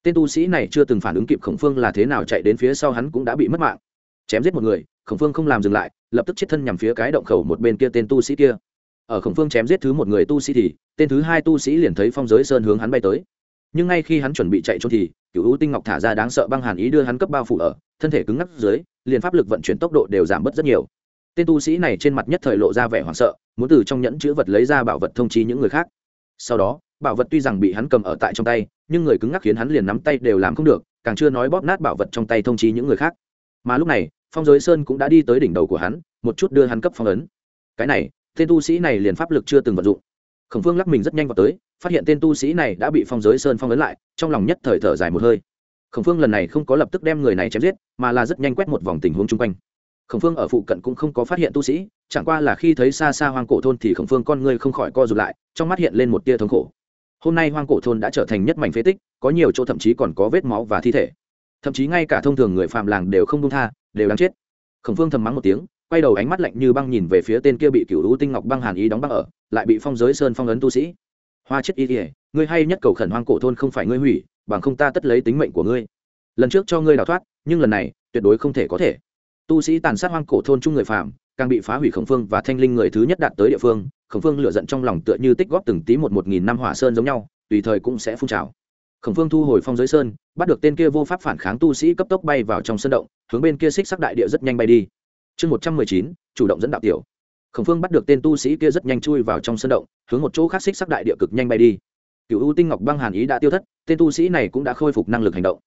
Tên tu sĩ này chưa từng phản ứng kịp khổng phương là thế nào chạy đến phía sau hắn cũng đã bị mất mạng chém giết một người, khổng phương không làm dừng lại, lập tức chết thân nhằm phía cái động khẩu một bên kia tên tu sĩ kia. Ở khổng phương chém giết thứ một người tu sĩ thì, tên thứ hai tu sĩ liền thấy phong giới sơn hướng hắn bay tới. Nhưng ngay khi hắn chuẩn bị chạy trốn thì cựu ưu tinh ngọc thả ra đáng sợ băng hàn ý đưa hắn cấp bao phủ ở, thân thể cứng ngắc dưới, liền pháp lực vận chuyển tốc độ đều giảm bớt rất nhiều. Tên tu sĩ này trên mặt nhất thời lộ ra vẻ hoảng sợ, muốn từ trong nhẫn chữ vật lấy ra bảo vật thông chi những người khác. Sau đó, bảo vật tuy rằng bị hắn cầm ở tại trong tay, nhưng người cứng ngắc khiến hắn liền nắm tay đều làm không được, càng chưa nói bóp nát bảo vật trong tay thông chi những người khác. Mà lúc này phong giới sơn cũng đã đi tới đỉnh đầu của hắn, một chút đưa hắn cấp phong ấn. Cái này, tên tu sĩ này liền pháp lực chưa từng vận dụng. Khổng phương lắc mình rất nhanh vào tới, phát hiện tên tu sĩ này đã bị phong giới sơn phong ấn lại, trong lòng nhất thời thở dài một hơi. Khổng phương lần này không có lập tức đem người này chém giết, mà là rất nhanh quét một vòng tình huống chung quanh. Khổng phương ở phụ cận cũng không có phát hiện tu sĩ, chẳng qua là khi thấy xa xa hoang cổ thôn thì khổng phương con người không khỏi co rụt lại, trong mắt hiện lên một tia thống khổ. Hôm nay hoang cổ thôn đã trở thành nhất mảnh phế tích, có nhiều chỗ thậm chí còn có vết máu và thi thể. Thậm chí ngay cả thông thường người phạm làng đều không công tha đều đáng chết. Khổng phương thầm mắng một tiếng, quay đầu ánh mắt lạnh như băng nhìn về phía tên kia bị cựu lũ tinh ngọc băng hàn ý đóng băng ở, lại bị phong giới sơn phong ấn tu sĩ. Hoa chết y ỉa ngươi hay nhất cầu khẩn hoang cổ thôn không phải ngươi hủy, bằng không ta tất lấy tính mệnh của ngươi. Lần trước cho ngươi đào thoát, nhưng lần này, tuyệt đối không thể có thể. Tu sĩ tàn sát hoang cổ thôn chung người phạm càng bị phá hủy khổng phương và thanh linh người thứ nhất đạt tới địa phương, khổng phương lựa giận trong lòng tựa như tích góp từng tí một một nghìn năm hỏa sơn giống nhau, tùy thời cũng sẽ phun trào khổng phương thu hồi phong giới sơn, bắt được tên kia vô pháp phản kháng tu sĩ cấp tốc bay vào trong sân động, hướng bên kia xích sắc đại địa rất nhanh bay đi. Chương một trăm mười chín, chủ động dẫn đạo tiểu. Khổng phương bắt được tên tu sĩ kia rất nhanh chui vào trong sân động, hướng một chỗ khác xích sắc đại địa cực nhanh bay đi. Cựu ưu tinh ngọc băng hàn ý đã tiêu thất, tên tu sĩ này cũng đã khôi phục năng lực hành động.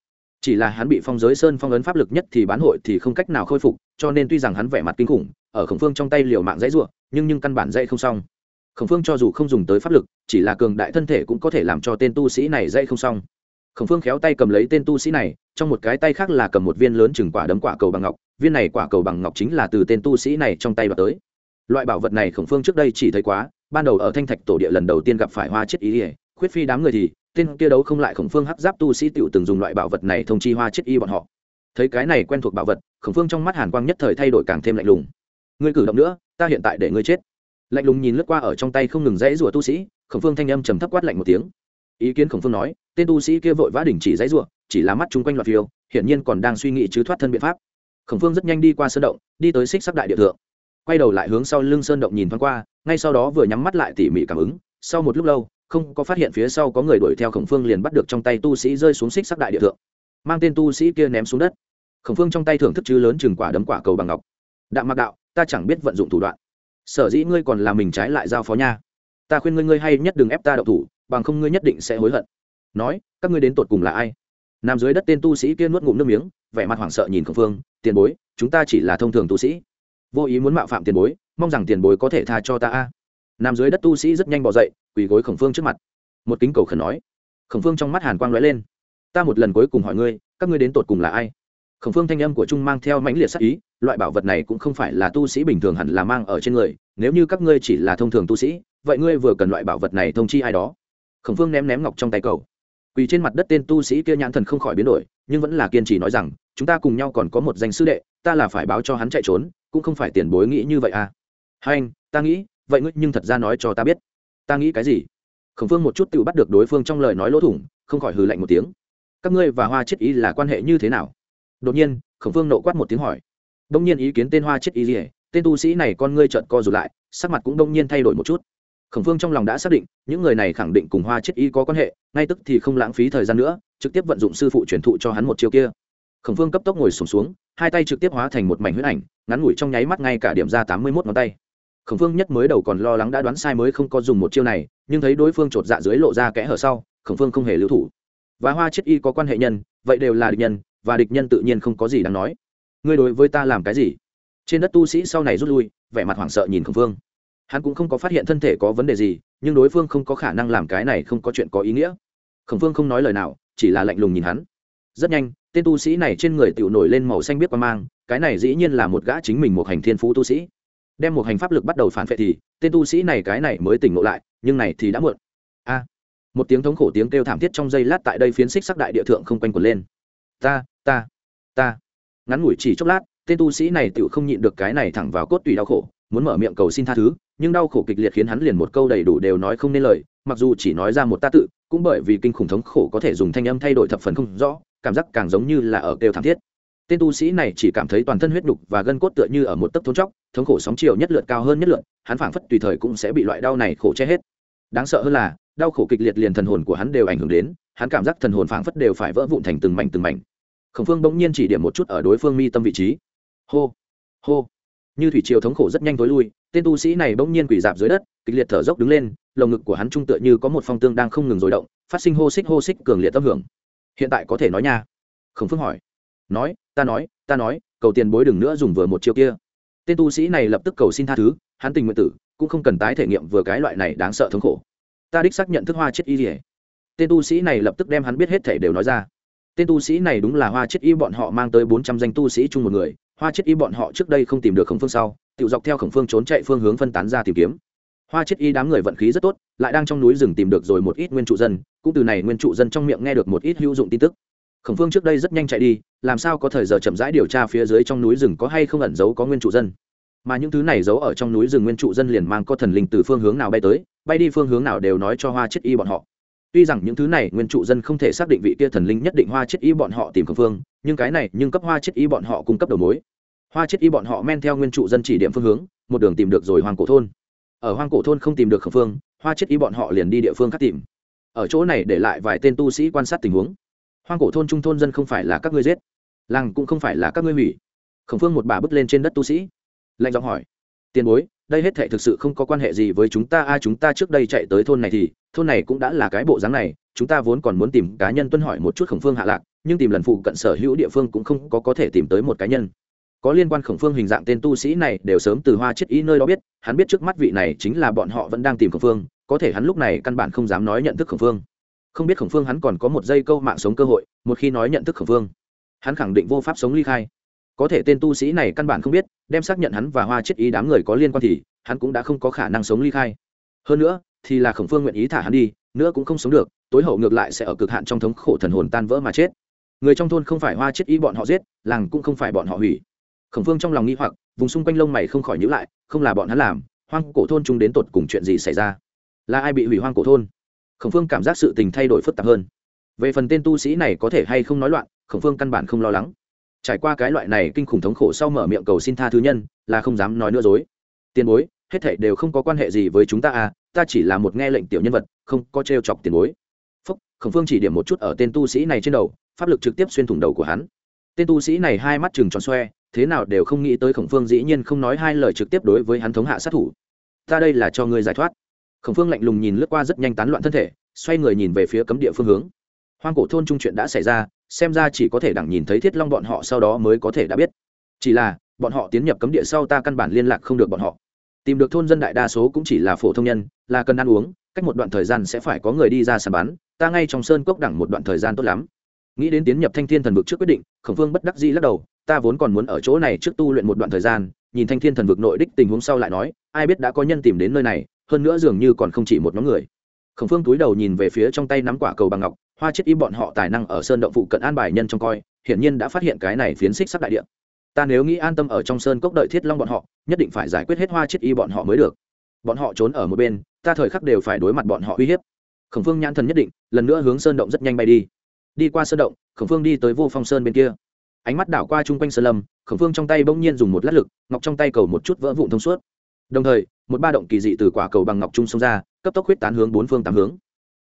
Chỉ là hắn bị phong giới sơn phong ấn pháp lực nhất thì bán hội thì không cách nào khôi phục, cho nên tuy rằng hắn vẻ mặt kinh khủng, ở khổng phương trong tay liều mạng dãy ruộng nhưng nhưng căn bản dãy không xong khổng phương cho dù không dùng tới pháp lực, chỉ là cường đại thân thể cũng có thể làm cho tên tu sĩ này dây không xong. Khổng phương khéo tay cầm lấy tên tu sĩ này, trong một cái tay khác là cầm một viên lớn chừng quả đấm quả cầu bằng ngọc, viên này quả cầu bằng ngọc chính là từ tên tu sĩ này trong tay và tới. Loại bảo vật này khổng phương trước đây chỉ thấy quá, ban đầu ở thanh thạch tổ địa lần đầu tiên gặp phải hoa chết ý ỉa khuyết phi đám người thì, tên kia đấu không lại khổng phương hắc giáp tu sĩ tiểu từng dùng loại bảo vật này thông chi hoa chết y bọn họ. Thấy cái này quen thuộc bảo vật, khổng phương trong mắt hàn quang nhất thời thay đổi càng thêm lạnh lùng. Ngươi cử động nữa, ta hiện tại để ngươi chết lạnh lùng nhìn lướt qua ở trong tay không ngừng dãy rủa tu sĩ, khổng phương thanh âm trầm thấp quát lạnh một tiếng. Ý kiến khổng phương nói, tên tu sĩ kia vội vã đình chỉ dãy rủa, chỉ là mắt chung quanh loạt phiêu, hiển nhiên còn đang suy nghĩ chứ thoát thân biện pháp. Khổng phương rất nhanh đi qua sơn động, đi tới xích sắc đại địa thượng. Quay đầu lại hướng sau lưng sơn động nhìn thoáng qua, ngay sau đó vừa nhắm mắt lại tỉ mỉ cảm ứng, sau một lúc lâu, không có phát hiện phía sau có người đuổi theo khổng phương liền bắt được trong tay tu sĩ rơi xuống xích sắc đại địa thượng. Mang tên tu sĩ kia ném xuống đất. Khổng phương trong tay thưởng thức chứ lớn chừng quả đấm quả cầu bằng ngọc. Đạm mặc đạo, ta chẳng biết vận dụng thủ đoạn sở dĩ ngươi còn làm mình trái lại giao phó nha. Ta khuyên ngươi ngươi hay nhất đừng ép ta đậu thủ, bằng không ngươi nhất định sẽ hối hận. Nói, các ngươi đến tột cùng là ai? Nằm dưới đất tên tu sĩ kia nuốt ngụm nước miếng, vẻ mặt hoảng sợ nhìn khổng phương, tiền bối, chúng ta chỉ là thông thường tu sĩ. Vô ý muốn mạo phạm tiền bối, mong rằng tiền bối có thể tha cho ta a. Nằm dưới đất tu sĩ rất nhanh bỏ dậy, quỳ gối khổng phương trước mặt. Một kính cầu khẩn nói. Khổng phương trong mắt hàn quang lóe lên. Ta một lần cuối cùng hỏi ngươi, các ngươi đến tột cùng là ai? Khổng phương thanh âm của trung mang theo mãnh liệt sắc ý loại bảo vật này cũng không phải là tu sĩ bình thường hẳn là mang ở trên người, nếu như các ngươi chỉ là thông thường tu sĩ, vậy ngươi vừa cần loại bảo vật này thông chi ai đó? Khổng phương ném ném ngọc trong tay cầu quỳ trên mặt đất tên tu sĩ kia nhãn thần không khỏi biến đổi, nhưng vẫn là kiên trì nói rằng, chúng ta cùng nhau còn có một danh sư đệ, ta là phải báo cho hắn chạy trốn, cũng không phải tiền bối nghĩ như vậy à. Hai anh, ta nghĩ, vậy ngươi nhưng thật ra nói cho ta biết. Ta nghĩ cái gì? Khổng phương một chút tự bắt được đối phương trong lời nói lỗ thủng, không khỏi hừ lạnh một tiếng. Các ngươi và hoa chết ý là quan hệ như thế nào? Đột nhiên, khổng phương nộ quát một tiếng hỏi đông nhiên ý kiến tên hoa chết y dỉa tên tu sĩ này con ngươi trợn co rụt lại sắc mặt cũng đông nhiên thay đổi một chút. Khổng phương trong lòng đã xác định những người này khẳng định cùng hoa chết y có quan hệ ngay tức thì không lãng phí thời gian nữa trực tiếp vận dụng sư phụ truyền thụ cho hắn một chiêu kia. Khổng phương cấp tốc ngồi sùng xuống, xuống hai tay trực tiếp hóa thành một mảnh huyết ảnh ngắn ngủi trong nháy mắt ngay cả điểm ra tám mươi một ngón tay. Khổng phương nhất mới đầu còn lo lắng đã đoán sai mới không có dùng một chiêu này nhưng thấy đối phương chột dạ dưới lộ ra kẽ hở sau khổng phương không hề lưu thủ. Và hoa chết y có quan hệ nhân vậy đều là địch nhân và địch nhân tự nhiên không có gì đáng nói ngươi đối với ta làm cái gì? Trên đất tu sĩ sau này rút lui, vẻ mặt hoảng sợ nhìn khổng phương hắn cũng không có phát hiện thân thể có vấn đề gì, nhưng đối phương không có khả năng làm cái này không có chuyện có ý nghĩa. Khổng phương không nói lời nào, chỉ là lạnh lùng nhìn hắn. Rất nhanh, tên tu sĩ này trên người tựu nổi lên màu xanh biết qua mang, cái này dĩ nhiên là một gã chính mình một hành thiên phú tu sĩ. Đem một hành pháp lực bắt đầu phản vệ thì, tên tu sĩ này cái này mới tỉnh ngộ lại, nhưng này thì đã muộn. A! Một tiếng thống khổ tiếng kêu thảm thiết trong giây lát tại đây phiến xích sắc đại địa thượng không quanh quẩn lên. Ta ta ta ngắn ngủi chỉ chốc lát, tên tu sĩ này tự không nhịn được cái này thẳng vào cốt tùy đau khổ, muốn mở miệng cầu xin tha thứ, nhưng đau khổ kịch liệt khiến hắn liền một câu đầy đủ đều nói không nên lời, mặc dù chỉ nói ra một ta tự, cũng bởi vì kinh khủng thống khổ có thể dùng thanh âm thay đổi thập phần không rõ, cảm giác càng giống như là ở kêu thảm thiết. Tên tu sĩ này chỉ cảm thấy toàn thân huyết đục và gân cốt tựa như ở một tấc thốn chóc, thống khổ sóng chiều nhất lượt cao hơn nhất lượt, hắn phảng phất tùy thời cũng sẽ bị loại đau này khổ che hết. Đáng sợ hơn là, đau khổ kịch liệt liền thần hồn của hắn đều ảnh hưởng đến, hắn cảm giác thần hồn phảng phất đều phải vỡ vụn thành từng mảnh từng mảnh khổng phương bỗng nhiên chỉ điểm một chút ở đối phương mi tâm vị trí. Hô hô. Như thủy triều thống khổ rất nhanh tối lui, tên tu sĩ này bỗng nhiên quỷ dạp dưới đất, kịch liệt thở dốc đứng lên, lồng ngực của hắn trung tựa như có một phong tương đang không ngừng dối động, phát sinh hô xích hô xích cường liệt tâm hưởng. Hiện tại có thể nói nha. Khổng phương hỏi. Nói, ta nói ta nói, cầu tiền bối đừng nữa dùng vừa một chiêu kia. Tên tu sĩ này lập tức cầu xin tha thứ, hắn tình nguyện tử, cũng không cần tái thể nghiệm vừa cái loại này đáng sợ thống khổ. Ta đích xác nhận thức hoa chết y rỉa tên tu sĩ này lập tức đem hắn biết hết thể đều nói ra tên tu sĩ này đúng là hoa chết y, bọn họ mang tới bốn trăm danh tu sĩ chung một người. Hoa chết y bọn họ trước đây không tìm được khổng phương sau, tự dọc theo khổng phương trốn chạy phương hướng phân tán ra tìm kiếm. Hoa chết y đám người vận khí rất tốt, lại đang trong núi rừng tìm được rồi một ít nguyên trụ dân, cũng từ này nguyên trụ dân trong miệng nghe được một ít hữu dụng tin tức. Khổng phương trước đây rất nhanh chạy đi, làm sao có thời giờ chậm rãi điều tra phía dưới trong núi rừng có hay không ẩn giấu có nguyên trụ dân. Mà những thứ này giấu ở trong núi rừng nguyên trụ dân liền mang có thần linh từ phương hướng nào bay tới, bay đi phương hướng nào đều nói cho hoa chết y bọn họ tuy rằng những thứ này nguyên trụ dân không thể xác định vị kia thần linh nhất định hoa chết y bọn họ tìm khổng phương, nhưng cái này nhưng cấp hoa chết y bọn họ cung cấp đầu mối. Hoa chết y bọn họ men theo nguyên trụ dân chỉ điểm phương hướng, một đường tìm được rồi hoàng cổ thôn. Ở hoang cổ thôn không tìm được khẩn phương, hoa chết y bọn họ liền đi địa phương khác tìm. Ở chỗ này để lại vài tên tu sĩ quan sát tình huống. Hoang cổ thôn trung thôn dân không phải là các ngươi giết, làng cũng không phải là các ngươi hủy. Khổng phương một bà bước lên trên đất tu sĩ. Lạnh giọng hỏi, tiền bối đây hết thệ thực sự không có quan hệ gì với chúng ta. A chúng ta trước đây chạy tới thôn này thì, thôn này cũng đã là cái bộ dáng này. Chúng ta vốn còn muốn tìm cá nhân tuân hỏi một chút khổng phương hạ lạc, nhưng tìm lần phụ cận sở hữu địa phương cũng không có có thể tìm tới một cá nhân. Có liên quan khổng phương hình dạng tên tu sĩ này đều sớm từ hoa chết ý nơi đó biết. Hắn biết trước mắt vị này chính là bọn họ vẫn đang tìm khổng phương, có thể hắn lúc này căn bản không dám nói nhận thức khổng phương. Không biết khổng phương hắn còn có một giây câu mạng sống cơ hội, một khi nói nhận thức khổng phương, hắn khẳng định vô pháp sống ly khai có thể tên tu sĩ này căn bản không biết, đem xác nhận hắn và hoa chết ý đám người có liên quan thì, hắn cũng đã không có khả năng sống ly khai. Hơn nữa, thì là khổng phương nguyện ý thả hắn đi, nữa cũng không sống được, tối hậu ngược lại sẽ ở cực hạn trong thống khổ thần hồn tan vỡ mà chết. Người trong thôn không phải hoa chết ý bọn họ giết, làng cũng không phải bọn họ hủy. Khổng phương trong lòng nghi hoặc, vùng xung quanh lông mày không khỏi nhữ lại, không là bọn hắn làm, hoang cổ thôn chúng đến tột cùng chuyện gì xảy ra? Là ai bị hủy hoang cổ thôn? Khổng phương cảm giác sự tình thay đổi phức tạp hơn. Về phần tên tu sĩ này có thể hay không nói loạn, khổng phương căn bản không lo lắng trải qua cái loại này kinh khủng thống khổ sau mở miệng cầu xin tha thứ nhân, là không dám nói nữa dối. Tiền bối, hết thảy đều không có quan hệ gì với chúng ta à ta chỉ là một nghe lệnh tiểu nhân vật, không có t chọc tiền bối. Phúc, khổng phương chỉ điểm một chút ở tên tu sĩ này trên đầu, pháp lực trực tiếp xuyên thủng đầu của hắn. Tên tu sĩ này hai mắt chừng tròn xoe, thế nào đều không nghĩ tới khổng phương dĩ nhiên không nói hai lời trực tiếp đối với hắn thống hạ sát thủ. Ta đây là cho ngươi giải thoát. Khổng phương lạnh lùng nhìn lướt qua rất nhanh tán loạn thân thể, xoay người nhìn về phía cấm địa phương hướng. Hoang cổ thôn trung chuyện đã xảy ra xem ra chỉ có thể đẳng nhìn thấy thiết long bọn họ sau đó mới có thể đã biết. Chỉ là, bọn họ tiến nhập cấm địa sau ta căn bản liên lạc không được bọn họ. Tìm được thôn dân đại đa số cũng chỉ là phổ thông nhân, là cần ăn uống, cách một đoạn thời gian sẽ phải có người đi ra sàn bán ta ngay trong sơn cốc đẳng một đoạn thời gian tốt lắm. Nghĩ đến tiến nhập thanh thiên thần vực trước quyết định, khổng phương bất đắc dĩ lắc đầu, ta vốn còn muốn ở chỗ này trước tu luyện một đoạn thời gian, nhìn thanh thiên thần vực nội đích tình huống sau lại nói, ai biết đã có nhân tìm đến nơi này, hơn nữa dường như còn không chỉ một nhóm người. Khổng phương túi đầu nhìn về phía trong tay nắm quả cầu bằng ngọc hoa chết y bọn họ tài năng ở sơn động phụ cận an bài nhân trong coi, hiển nhiên đã phát hiện cái này phiến xích sắc đại địa. Ta nếu nghĩ an tâm ở trong sơn cốc đợi thiết long bọn họ, nhất định phải giải quyết hết hoa chết y bọn họ mới được. Bọn họ trốn ở một bên, ta thời khắc đều phải đối mặt bọn họ uy hiếp. Khổng phương nhãn thần nhất định, lần nữa hướng sơn động rất nhanh bay đi. Đi qua sơn động, khổng phương đi tới vô phong sơn bên kia. Ánh mắt đảo qua chung quanh sơn lâm, khổng phương trong tay bỗng nhiên dùng một lát lực, ngọc trong tay cầu một chút vỡ vụn thông suốt. Đồng thời, một ba động kỳ dị từ quả cầu bằng ngọc trung xông ra, cấp tốc huyết tán hướng bốn phương tám hướng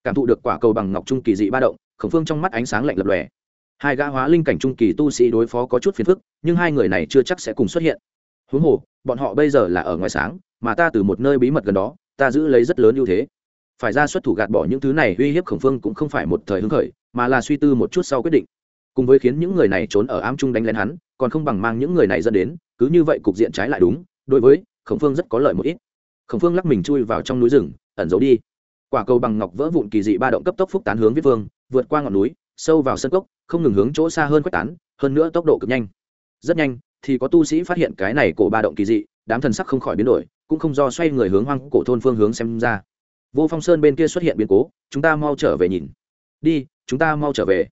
cảm thụ được quả cầu bằng ngọc trung kỳ dị ba động, khổng phương trong mắt ánh sáng lạnh lập lòe. Hai gã hóa linh cảnh trung kỳ tu sĩ đối phó có chút phiền phức, nhưng hai người này chưa chắc sẽ cùng xuất hiện. Huống hồ, bọn họ bây giờ là ở ngoài sáng, mà ta từ một nơi bí mật gần đó, ta giữ lấy rất lớn ưu thế. Phải ra xuất thủ gạt bỏ những thứ này uy hiếp khổng phương cũng không phải một thời hứng khởi, mà là suy tư một chút sau quyết định. Cùng với khiến những người này trốn ở ám trung đánh lén hắn, còn không bằng mang những người này dẫn đến, cứ như vậy cục diện trái lại đúng, đối với khổng phương rất có lợi một ít. Khổng phương lắc mình chui vào trong núi rừng, ẩn giấu đi quả cầu bằng ngọc vỡ vụn kỳ dị ba động cấp tốc phúc tán hướng viết vương, vượt qua ngọn núi, sâu vào sân cốc, không ngừng hướng chỗ xa hơn quét tán, hơn nữa tốc độ cực nhanh. Rất nhanh, thì có tu sĩ phát hiện cái này cổ ba động kỳ dị, đám thần sắc không khỏi biến đổi, cũng không do xoay người hướng hoang cổ thôn phương hướng xem ra. Vô phong sơn bên kia xuất hiện biến cố, chúng ta mau trở về nhìn. Đi, chúng ta mau trở về.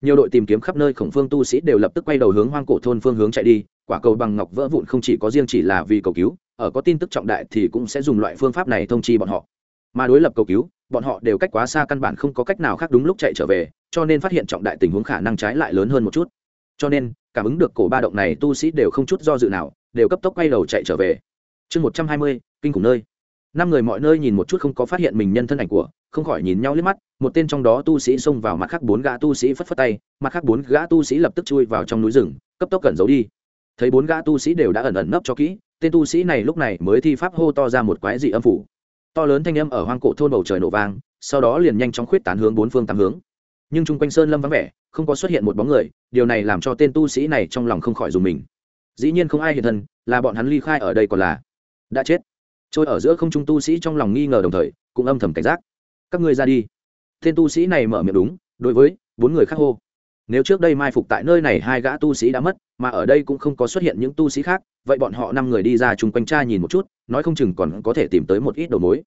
Nhiều đội tìm kiếm khắp nơi khổng phương tu sĩ đều lập tức quay đầu hướng hoang cổ thôn phương hướng chạy đi, quả cầu bằng ngọc vỡ vụn không chỉ có riêng chỉ là vì cầu cứu, ở có tin tức trọng đại thì cũng sẽ dùng loại phương pháp này thông chi bọn họ mà đối lập cầu cứu, bọn họ đều cách quá xa căn bản không có cách nào khác đúng lúc chạy trở về, cho nên phát hiện trọng đại tình huống khả năng trái lại lớn hơn một chút. Cho nên, cảm ứng được cổ ba động này tu sĩ đều không chút do dự nào, đều cấp tốc quay đầu chạy trở về. Chương một trăm hai mươi, kinh khủng nơi. Năm người mọi nơi nhìn một chút không có phát hiện mình nhân thân ảnh của, không khỏi nhìn nhau liếc mắt, một tên trong đó tu sĩ xông vào mặt khác bốn gã tu sĩ phất phất tay, mặt khác bốn gã tu sĩ lập tức chui vào trong núi rừng, cấp tốc cẩn giấu đi. Thấy bốn gã tu sĩ đều đã ẩn ẩn nấp cho kỹ, tên tu sĩ này lúc này mới thi pháp hô to ra một quái dị âm phủ to lớn thanh âm ở hoang cổ thôn bầu trời nổ vang, sau đó liền nhanh chóng khuyết tán hướng bốn phương tám hướng. Nhưng chung quanh sơn lâm vắng vẻ, không có xuất hiện một bóng người, điều này làm cho tên tu sĩ này trong lòng không khỏi dùng mình. Dĩ nhiên không ai hiện thân, là bọn hắn ly khai ở đây còn là đã chết. Trôi ở giữa không trung tu sĩ trong lòng nghi ngờ đồng thời, cũng âm thầm cảnh giác. Các ngươi ra đi. Tên tu sĩ này mở miệng đúng, đối với bốn người khác hô. Nếu trước đây mai phục tại nơi này hai gã tu sĩ đã mất, mà ở đây cũng không có xuất hiện những tu sĩ khác vậy bọn họ năm người đi ra chung quanh tra nhìn một chút, nói không chừng còn có thể tìm tới một ít đầu mối.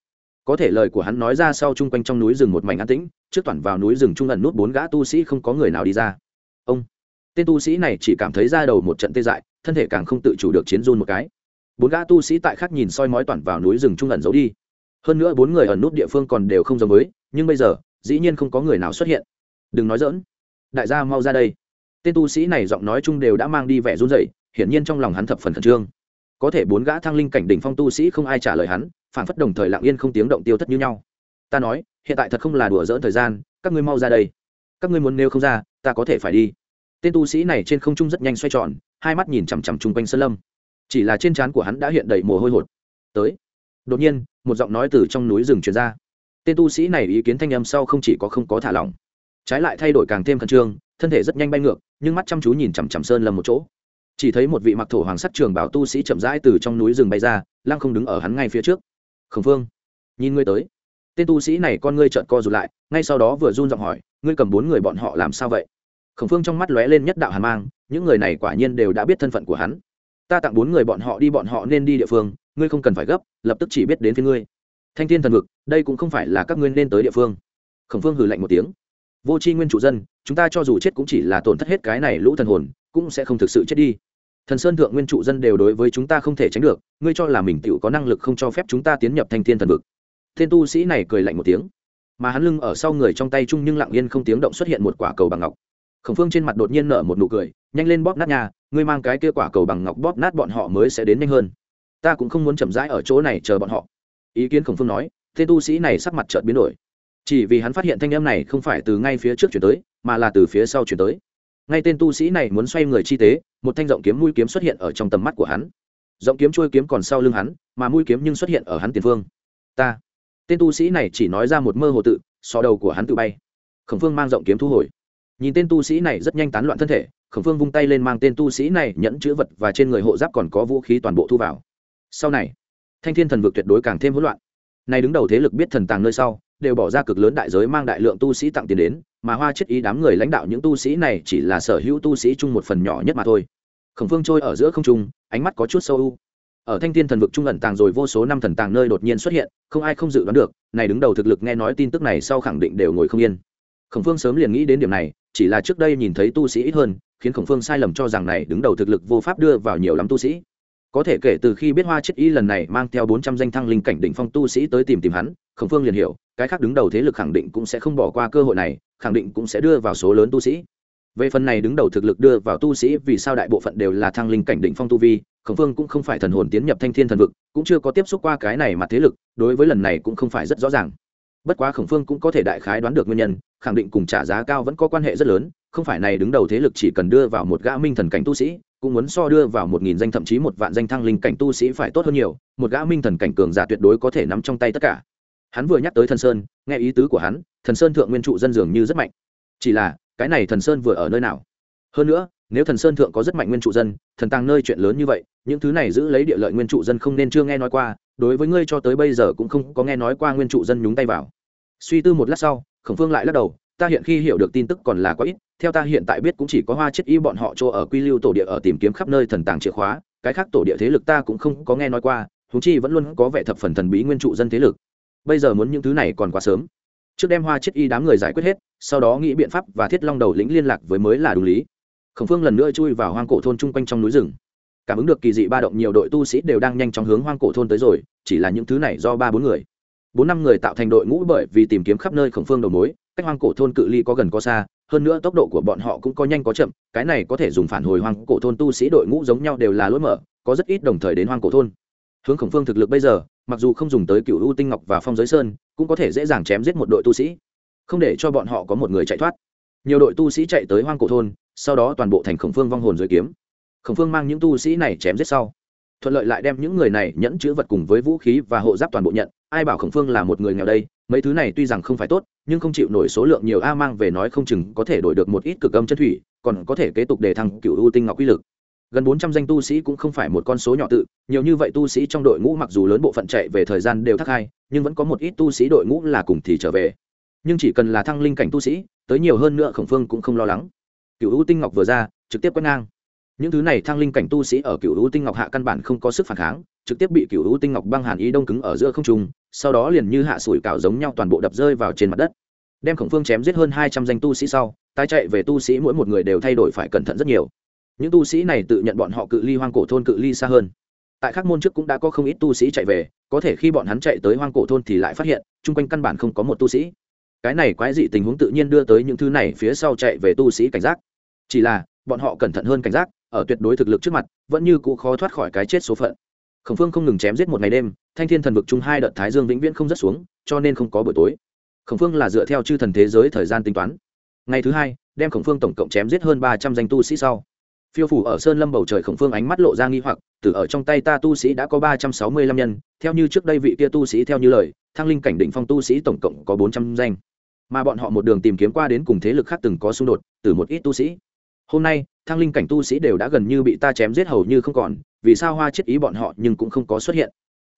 Có thể lời của hắn nói ra sau chung quanh trong núi rừng một mảnh an tĩnh, trước toàn vào núi rừng trung ẩn nút bốn gã tu sĩ không có người nào đi ra. Ông, tên tu sĩ này chỉ cảm thấy ra đầu một trận tê dại, thân thể càng không tự chủ được chiến run một cái. Bốn gã tu sĩ tại khác nhìn soi mói toàn vào núi rừng trung ẩn giấu đi. Hơn nữa bốn người ẩn nút địa phương còn đều không giống với, nhưng bây giờ, dĩ nhiên không có người nào xuất hiện. Đừng nói dỡn đại gia mau ra đây. Tên tu sĩ này giọng nói chung đều đã mang đi vẻ run rẩy hiển nhiên trong lòng hắn thập phần khẩn trương. Có thể bốn gã thăng linh cảnh đỉnh phong tu sĩ không ai trả lời hắn, phản phất đồng thời lặng yên không tiếng động tiêu thất như nhau. Ta nói, hiện tại thật không là đùa dỡn thời gian, các ngươi mau ra đây. Các ngươi muốn nếu không ra, ta có thể phải đi. Tên tu sĩ này trên không trung rất nhanh xoay tròn, hai mắt nhìn chằm chằm chung quanh sơn lâm. Chỉ là trên trán của hắn đã hiện đầy mồ hôi hột. Tới. Đột nhiên, một giọng nói từ trong núi rừng truyền ra. Tên tu sĩ này ý kiến thanh âm sau không chỉ có không có thả lỏng. Trái lại thay đổi càng thêm khẩn trương, thân thể rất nhanh bay ngược, nhưng mắt chăm chú nhìn chằm chằm sơn lâm một chỗ chỉ thấy một vị mặc thổ hoàng sắt trường bảo tu sĩ chậm rãi từ trong núi rừng bay ra, lăng không đứng ở hắn ngay phía trước. Khổng phương nhìn ngươi tới. Tên tu sĩ này con ngươi trợn co rụt lại, ngay sau đó vừa run giọng hỏi, ngươi cầm bốn người bọn họ làm sao vậy? Khổng phương trong mắt lóe lên nhất đạo hàn mang, những người này quả nhiên đều đã biết thân phận của hắn. Ta tặng bốn người bọn họ đi, bọn họ nên đi địa phương, ngươi không cần phải gấp, lập tức chỉ biết đến phía ngươi. Thanh thiên thần vực, đây cũng không phải là các ngươi nên tới địa phương. Khổng phương hừ lạnh một tiếng. Vô c nguyên chủ dân, chúng ta cho dù chết cũng chỉ là tổn thất hết cái này lũ thần hồn cũng sẽ không thực sự chết đi. Thần sơn thượng nguyên trụ dân đều đối với chúng ta không thể tránh được, ngươi cho là mình tựu có năng lực không cho phép chúng ta tiến nhập thanh thiên thần vực. Thiên tu sĩ này cười lạnh một tiếng. Mà hắn lưng ở sau người trong tay chung nhưng lặng yên không tiếng động xuất hiện một quả cầu bằng ngọc. Khổng phương trên mặt đột nhiên nở một nụ cười, nhanh lên bóp nát nhà, ngươi mang cái kia quả cầu bằng ngọc bóp nát bọn họ mới sẽ đến nhanh hơn. Ta cũng không muốn chậm rãi ở chỗ này chờ bọn họ. Ý kiến khổng phương nói tên tu sĩ này sắc mặt chợt biến đổi. Chỉ vì hắn phát hiện thanh em này không phải từ ngay phía trước chuyển tới, mà là từ phía sau chuyển tới ngay tên tu sĩ này muốn xoay người chi tế, một thanh rộng kiếm mũi kiếm xuất hiện ở trong tầm mắt của hắn. Rộng kiếm trôi kiếm còn sau lưng hắn, mà mũi kiếm nhưng xuất hiện ở hắn tiền phương. Ta. Tên tu sĩ này chỉ nói ra một mơ hồ tự so đầu của hắn tự bay. Khổng phương mang rộng kiếm thu hồi. Nhìn tên tu sĩ này rất nhanh tán loạn thân thể, khổng phương vung tay lên mang tên tu sĩ này nhẫn chữ vật và trên người hộ giáp còn có vũ khí toàn bộ thu vào. Sau này, thanh thiên thần vực tuyệt đối càng thêm hỗn loạn. Này đứng đầu thế lực biết thần tàng nơi sau đều bỏ ra cực lớn đại giới mang đại lượng tu sĩ tặng tiền đến, mà hoa chết ý đám người lãnh đạo những tu sĩ này chỉ là sở hữu tu sĩ chung một phần nhỏ nhất mà thôi. Khổng phương trôi ở giữa không trung, ánh mắt có chút sâu u. Ở thanh thiên thần vực trung ẩn tàng rồi vô số năm thần tàng nơi đột nhiên xuất hiện, không ai không dự đoán được, này đứng đầu thực lực nghe nói tin tức này sau khẳng định đều ngồi không yên. Khổng phương sớm liền nghĩ đến điểm này, chỉ là trước đây nhìn thấy tu sĩ ít hơn, khiến khổng phương sai lầm cho rằng này đứng đầu thực lực vô pháp đưa vào nhiều lắm tu sĩ có thể kể từ khi biết hoa chết y lần này mang theo bốn trăm danh thăng linh cảnh đỉnh phong tu sĩ tới tìm tìm hắn, khổng phương liền hiểu, cái khác đứng đầu thế lực khẳng định cũng sẽ không bỏ qua cơ hội này, khẳng định cũng sẽ đưa vào số lớn tu sĩ. Về phần này đứng đầu thực lực đưa vào tu sĩ, vì sao đại bộ phận đều là thăng linh cảnh đỉnh phong tu vi, khổng phương cũng không phải thần hồn tiến nhập thanh thiên thần vực, cũng chưa có tiếp xúc qua cái này mặt thế lực, đối với lần này cũng không phải rất rõ ràng. Bất quá khổng phương cũng có thể đại khái đoán được nguyên nhân, khẳng định cùng trả giá cao vẫn có quan hệ rất lớn, không phải này đứng đầu thế lực chỉ cần đưa vào một gã minh thần cảnh tu sĩ cũng muốn so đưa vào một nghìn danh thậm chí một vạn danh thăng linh cảnh tu sĩ phải tốt hơn nhiều, một gã minh thần cảnh cường giả tuyệt đối có thể nắm trong tay tất cả. Hắn vừa nhắc tới thần sơn, nghe ý tứ của hắn, thần sơn thượng nguyên trụ dân dường như rất mạnh. Chỉ là, cái này thần sơn vừa ở nơi nào? Hơn nữa, nếu thần sơn thượng có rất mạnh nguyên trụ dân, thần tăng nơi chuyện lớn như vậy, những thứ này giữ lấy địa lợi nguyên trụ dân không nên chưa nghe nói qua, đối với ngươi cho tới bây giờ cũng không có nghe nói qua nguyên trụ dân nhúng tay vào. Suy tư một lát sau, khổng phương lại lắc đầu, ta hiện khi hiểu được tin tức còn là quá ít theo ta hiện tại biết cũng chỉ có hoa chết y bọn họ chỗ ở quy lưu tổ địa ở tìm kiếm khắp nơi thần tàng chìa khóa, cái khác tổ địa thế lực ta cũng không có nghe nói qua húng chi vẫn luôn có vẻ thập phần thần bí nguyên trụ dân thế lực. Bây giờ muốn những thứ này còn quá sớm. Trước đem hoa chết y đám người giải quyết hết, sau đó nghĩ biện pháp và thiết long đầu lĩnh liên lạc với mới là đúng lý. Khổng phương lần nữa chui vào hoang cổ thôn chung quanh trong núi rừng. Cảm ứng được kỳ dị ba động nhiều đội tu sĩ đều đang nhanh chóng hướng hoang cổ thôn tới rồi, chỉ là những thứ này do ba bốn người. Bốn năm người tạo thành đội ngũ bởi vì tìm kiếm khắp nơi khổng phương đầu mối, cách hoang cổ thôn cự ly có gần có xa hơn nữa tốc độ của bọn họ cũng có nhanh có chậm, cái này có thể dùng phản hồi hoang cổ thôn tu sĩ đội ngũ giống nhau đều là lối mở, có rất ít đồng thời đến hoang cổ thôn. Hướng khổng phương thực lực bây giờ, mặc dù không dùng tới cựu u tinh ngọc và phong giới sơn, cũng có thể dễ dàng chém giết một đội tu sĩ. Không để cho bọn họ có một người chạy thoát. Nhiều đội tu sĩ chạy tới hoang cổ thôn, sau đó toàn bộ thành khổng phương vong hồn dưới kiếm. Khổng phương mang những tu sĩ này chém giết sau. Thuận lợi lại đem những người này nhẫn chữ vật cùng với vũ khí và hộ giáp toàn bộ nhận. Ai bảo khổng phương là một người nghèo đây? Mấy thứ này tuy rằng không phải tốt nhưng không chịu nổi số lượng nhiều a mang về nói không chừng có thể đổi được một ít cực âm chân thủy, còn có thể kế tục đề thăng cựu ưu tinh ngọc quy lực. Gần bốn trăm danh tu sĩ cũng không phải một con số nhỏ tự, nhiều như vậy tu sĩ trong đội ngũ mặc dù lớn bộ phận chạy về thời gian đều thắc hai, nhưng vẫn có một ít tu sĩ đội ngũ là cùng thì trở về. Nhưng chỉ cần là thăng linh cảnh tu sĩ, tới nhiều hơn nữa khổng phương cũng không lo lắng. Cựu ưu tinh ngọc vừa ra, trực tiếp quét ngang. Những thứ này thăng linh cảnh tu sĩ ở cựu ưu tinh ngọc hạ căn bản không có sức phản kháng, trực tiếp bị cựu ưu tinh ngọc băng hàn ý đông cứng ở giữa không trung sau đó liền như hạ sủi cảo giống nhau toàn bộ đập rơi vào trên mặt đất. Đem khổng phương chém giết hơn hai trăm danh tu sĩ sau, tái chạy về tu sĩ mỗi một người đều thay đổi phải cẩn thận rất nhiều. Những tu sĩ này tự nhận bọn họ cự ly hoang cổ thôn cự ly xa hơn. Tại khắc môn trước cũng đã có không ít tu sĩ chạy về, có thể khi bọn hắn chạy tới hoang cổ thôn thì lại phát hiện, chung quanh căn bản không có một tu sĩ. Cái này quái dị tình huống tự nhiên đưa tới những thứ này phía sau chạy về tu sĩ cảnh giác. Chỉ là, bọn họ cẩn thận hơn cảnh giác, ở tuyệt đối thực lực trước mặt, vẫn như cũ khó thoát khỏi cái chết số phận khổng phương không ngừng chém giết một ngày đêm, thanh thiên thần vực chung hai đợt thái dương vĩnh viễn không rất xuống, cho nên không có buổi tối. Khổng phương là dựa theo chư thần thế giới thời gian tính toán. Ngày thứ hai, đem khổng phương tổng cộng chém giết hơn ba trăm danh tu sĩ sau. Phiêu phủ ở sơn lâm bầu trời khổng phương ánh mắt lộ ra nghi hoặc, từ ở trong tay ta tu sĩ đã có ba trăm sáu mươi lăm nhân, theo như trước đây vị kia tu sĩ theo như lời, thăng linh cảnh định phong tu sĩ tổng cộng có bốn trăm danh. Mà bọn họ một đường tìm kiếm qua đến cùng thế lực khác từng có xung đột, từ một ít tu sĩ. Hôm nay thăng linh cảnh tu sĩ đều đã gần như bị ta chém giết hầu như không còn, vì sao hoa chết ý bọn họ nhưng cũng không có xuất hiện?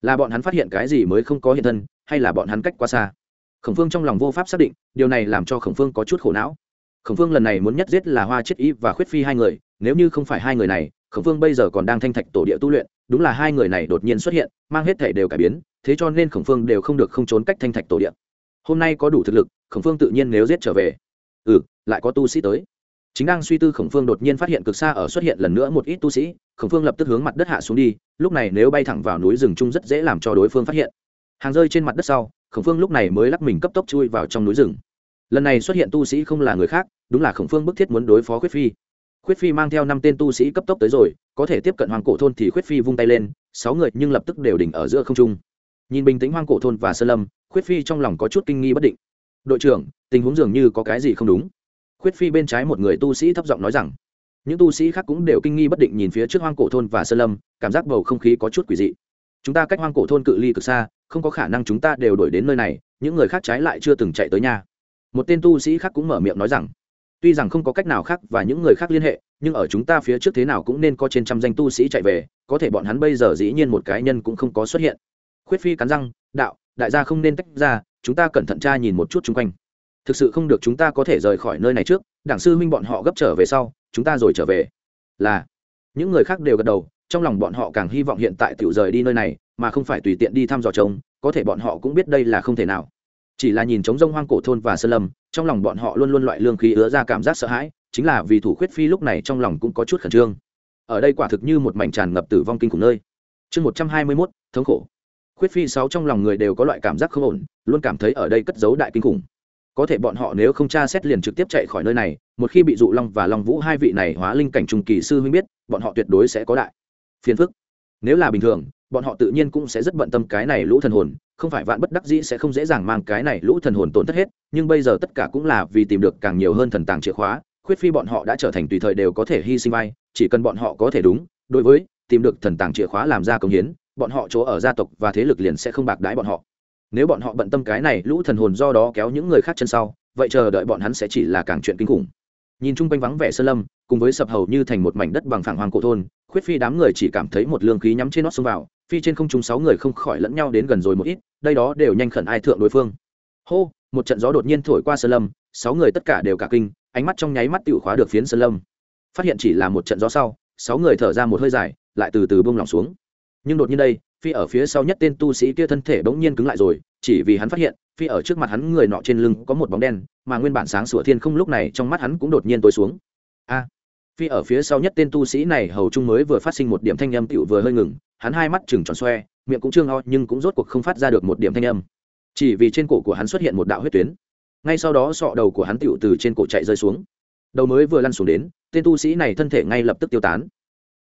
Là bọn hắn phát hiện cái gì mới không có hiện thân, hay là bọn hắn cách quá xa? Khổng phương trong lòng vô pháp xác định, điều này làm cho khổng phương có chút khổ não. Khổng phương lần này muốn nhất giết là hoa chết ý và khuyết phi hai người, nếu như không phải hai người này, khổng phương bây giờ còn đang thanh thạch tổ địa tu luyện, đúng là hai người này đột nhiên xuất hiện, mang hết thể đều cải biến, thế cho nên khổng phương đều không được không trốn cách thanh thạch tổ địa. Hôm nay có đủ thực lực, khổng phương tự nhiên nếu giết trở về. Ừ lại có tu sĩ tới chính đang suy tư khổng phương đột nhiên phát hiện cực xa ở xuất hiện lần nữa một ít tu sĩ, khổng phương lập tức hướng mặt đất hạ xuống đi, lúc này nếu bay thẳng vào núi rừng chung rất dễ làm cho đối phương phát hiện. Hàng rơi trên mặt đất sau, khổng phương lúc này mới lắc mình cấp tốc chui vào trong núi rừng. Lần này xuất hiện tu sĩ không là người khác, đúng là khổng phương bức thiết muốn đối phó khuyết phi. Khuyết phi mang theo năm tên tu sĩ cấp tốc tới rồi, có thể tiếp cận hoàng cổ thôn thì khuyết phi vung tay lên, sáu người nhưng lập tức đều đỉnh ở giữa không trung. Nhìn bình tĩnh hoang cổ thôn và sơn lâm, khuyết phi trong lòng có chút kinh nghi bất định. Đội trưởng, tình huống dường như có cái gì không đúng. Quyết phi bên trái một người tu sĩ thấp giọng nói rằng, những tu sĩ khác cũng đều kinh nghi bất định nhìn phía trước hoang cổ thôn và sơn lâm, cảm giác bầu không khí có chút quỷ dị. Chúng ta cách hoang cổ thôn cự ly cực xa, không có khả năng chúng ta đều đổi đến nơi này, những người khác trái lại chưa từng chạy tới nhà. Một tên tu sĩ khác cũng mở miệng nói rằng, tuy rằng không có cách nào khác và những người khác liên hệ, nhưng ở chúng ta phía trước thế nào cũng nên có trên trăm danh tu sĩ chạy về, có thể bọn hắn bây giờ dĩ nhiên một cái nhân cũng không có xuất hiện. Khuyết phi cắn răng, đạo, đại gia không nên tách ra, chúng ta cẩn thận tra nhìn một chút chung quanh thực sự không được chúng ta có thể rời khỏi nơi này trước, đảng sư minh bọn họ gấp trở về sau, chúng ta rồi trở về. Là, những người khác đều gật đầu, trong lòng bọn họ càng hy vọng hiện tại tiểu rời đi nơi này, mà không phải tùy tiện đi thăm dò trống có thể bọn họ cũng biết đây là không thể nào. Chỉ là nhìn trống rông hoang cổ thôn và sơn lâm, trong lòng bọn họ luôn luôn loại lương khí ứa ra cảm giác sợ hãi, chính là vì thủ khuyết phi lúc này trong lòng cũng có chút khẩn trương. Ở đây quả thực như một mảnh tràn ngập tử vong kinh khủng nơi. Chương một trăm hai mươi mốt, thống khổ. Khuyết phi sáu trong lòng người đều có loại cảm giác không ổn, luôn cảm thấy ở đây cất giấu đại kinh khủng có thể bọn họ nếu không tra xét liền trực tiếp chạy khỏi nơi này, một khi bị dụ long và long vũ hai vị này hóa linh cảnh trung kỳ sư huynh biết, bọn họ tuyệt đối sẽ có đại phiền phức. Nếu là bình thường, bọn họ tự nhiên cũng sẽ rất bận tâm cái này lũ thần hồn, không phải vạn bất đắc dĩ sẽ không dễ dàng mang cái này lũ thần hồn tổn thất hết, nhưng bây giờ tất cả cũng là vì tìm được càng nhiều hơn thần tàng chìa khóa, khuyết phi bọn họ đã trở thành tùy thời đều có thể hy sinh vai, chỉ cần bọn họ có thể đúng, đối với tìm được thần tàng chìa khóa làm ra công hiến, bọn họ chỗ ở gia tộc và thế lực liền sẽ không bạc đái bọn họ nếu bọn họ bận tâm cái này, lũ thần hồn do đó kéo những người khác chân sau, vậy chờ đợi bọn hắn sẽ chỉ là càng chuyện kinh khủng. Nhìn chung quanh vắng vẻ sơn lâm, cùng với sập hầu như thành một mảnh đất bằng phẳng hoàng cổ thôn, khuyết phi đám người chỉ cảm thấy một lương khí nhắm trên nót xông vào, phi trên không chúng sáu người không khỏi lẫn nhau đến gần rồi một ít, đây đó đều nhanh khẩn ai thượng đối phương. Hô, một trận gió đột nhiên thổi qua sơn lâm, sáu người tất cả đều cả kinh, ánh mắt trong nháy mắt tự khóa được phiến sơn lâm. Phát hiện chỉ là một trận gió sau, sáu người thở ra một hơi dài, lại từ từ bông lỏng xuống. Nhưng đột nhiên đây phi ở phía sau nhất tên tu sĩ kia thân thể bỗng nhiên cứng lại rồi, chỉ vì hắn phát hiện, phi ở trước mặt hắn người nọ trên lưng có một bóng đen, mà nguyên bản sáng sủa thiên không lúc này trong mắt hắn cũng đột nhiên tối xuống. A! Phi ở phía sau nhất tên tu sĩ này hầu trung mới vừa phát sinh một điểm thanh âm tựu vừa hơi ngừng, hắn hai mắt chừng tròn xoe, miệng cũng trương ho nhưng cũng rốt cuộc không phát ra được một điểm thanh âm. Chỉ vì trên cổ của hắn xuất hiện một đạo huyết tuyến. Ngay sau đó sọ đầu của hắn tựu từ trên cổ chạy rơi xuống. Đầu mới vừa lăn xuống đến, tên tu sĩ này thân thể ngay lập tức tiêu tán.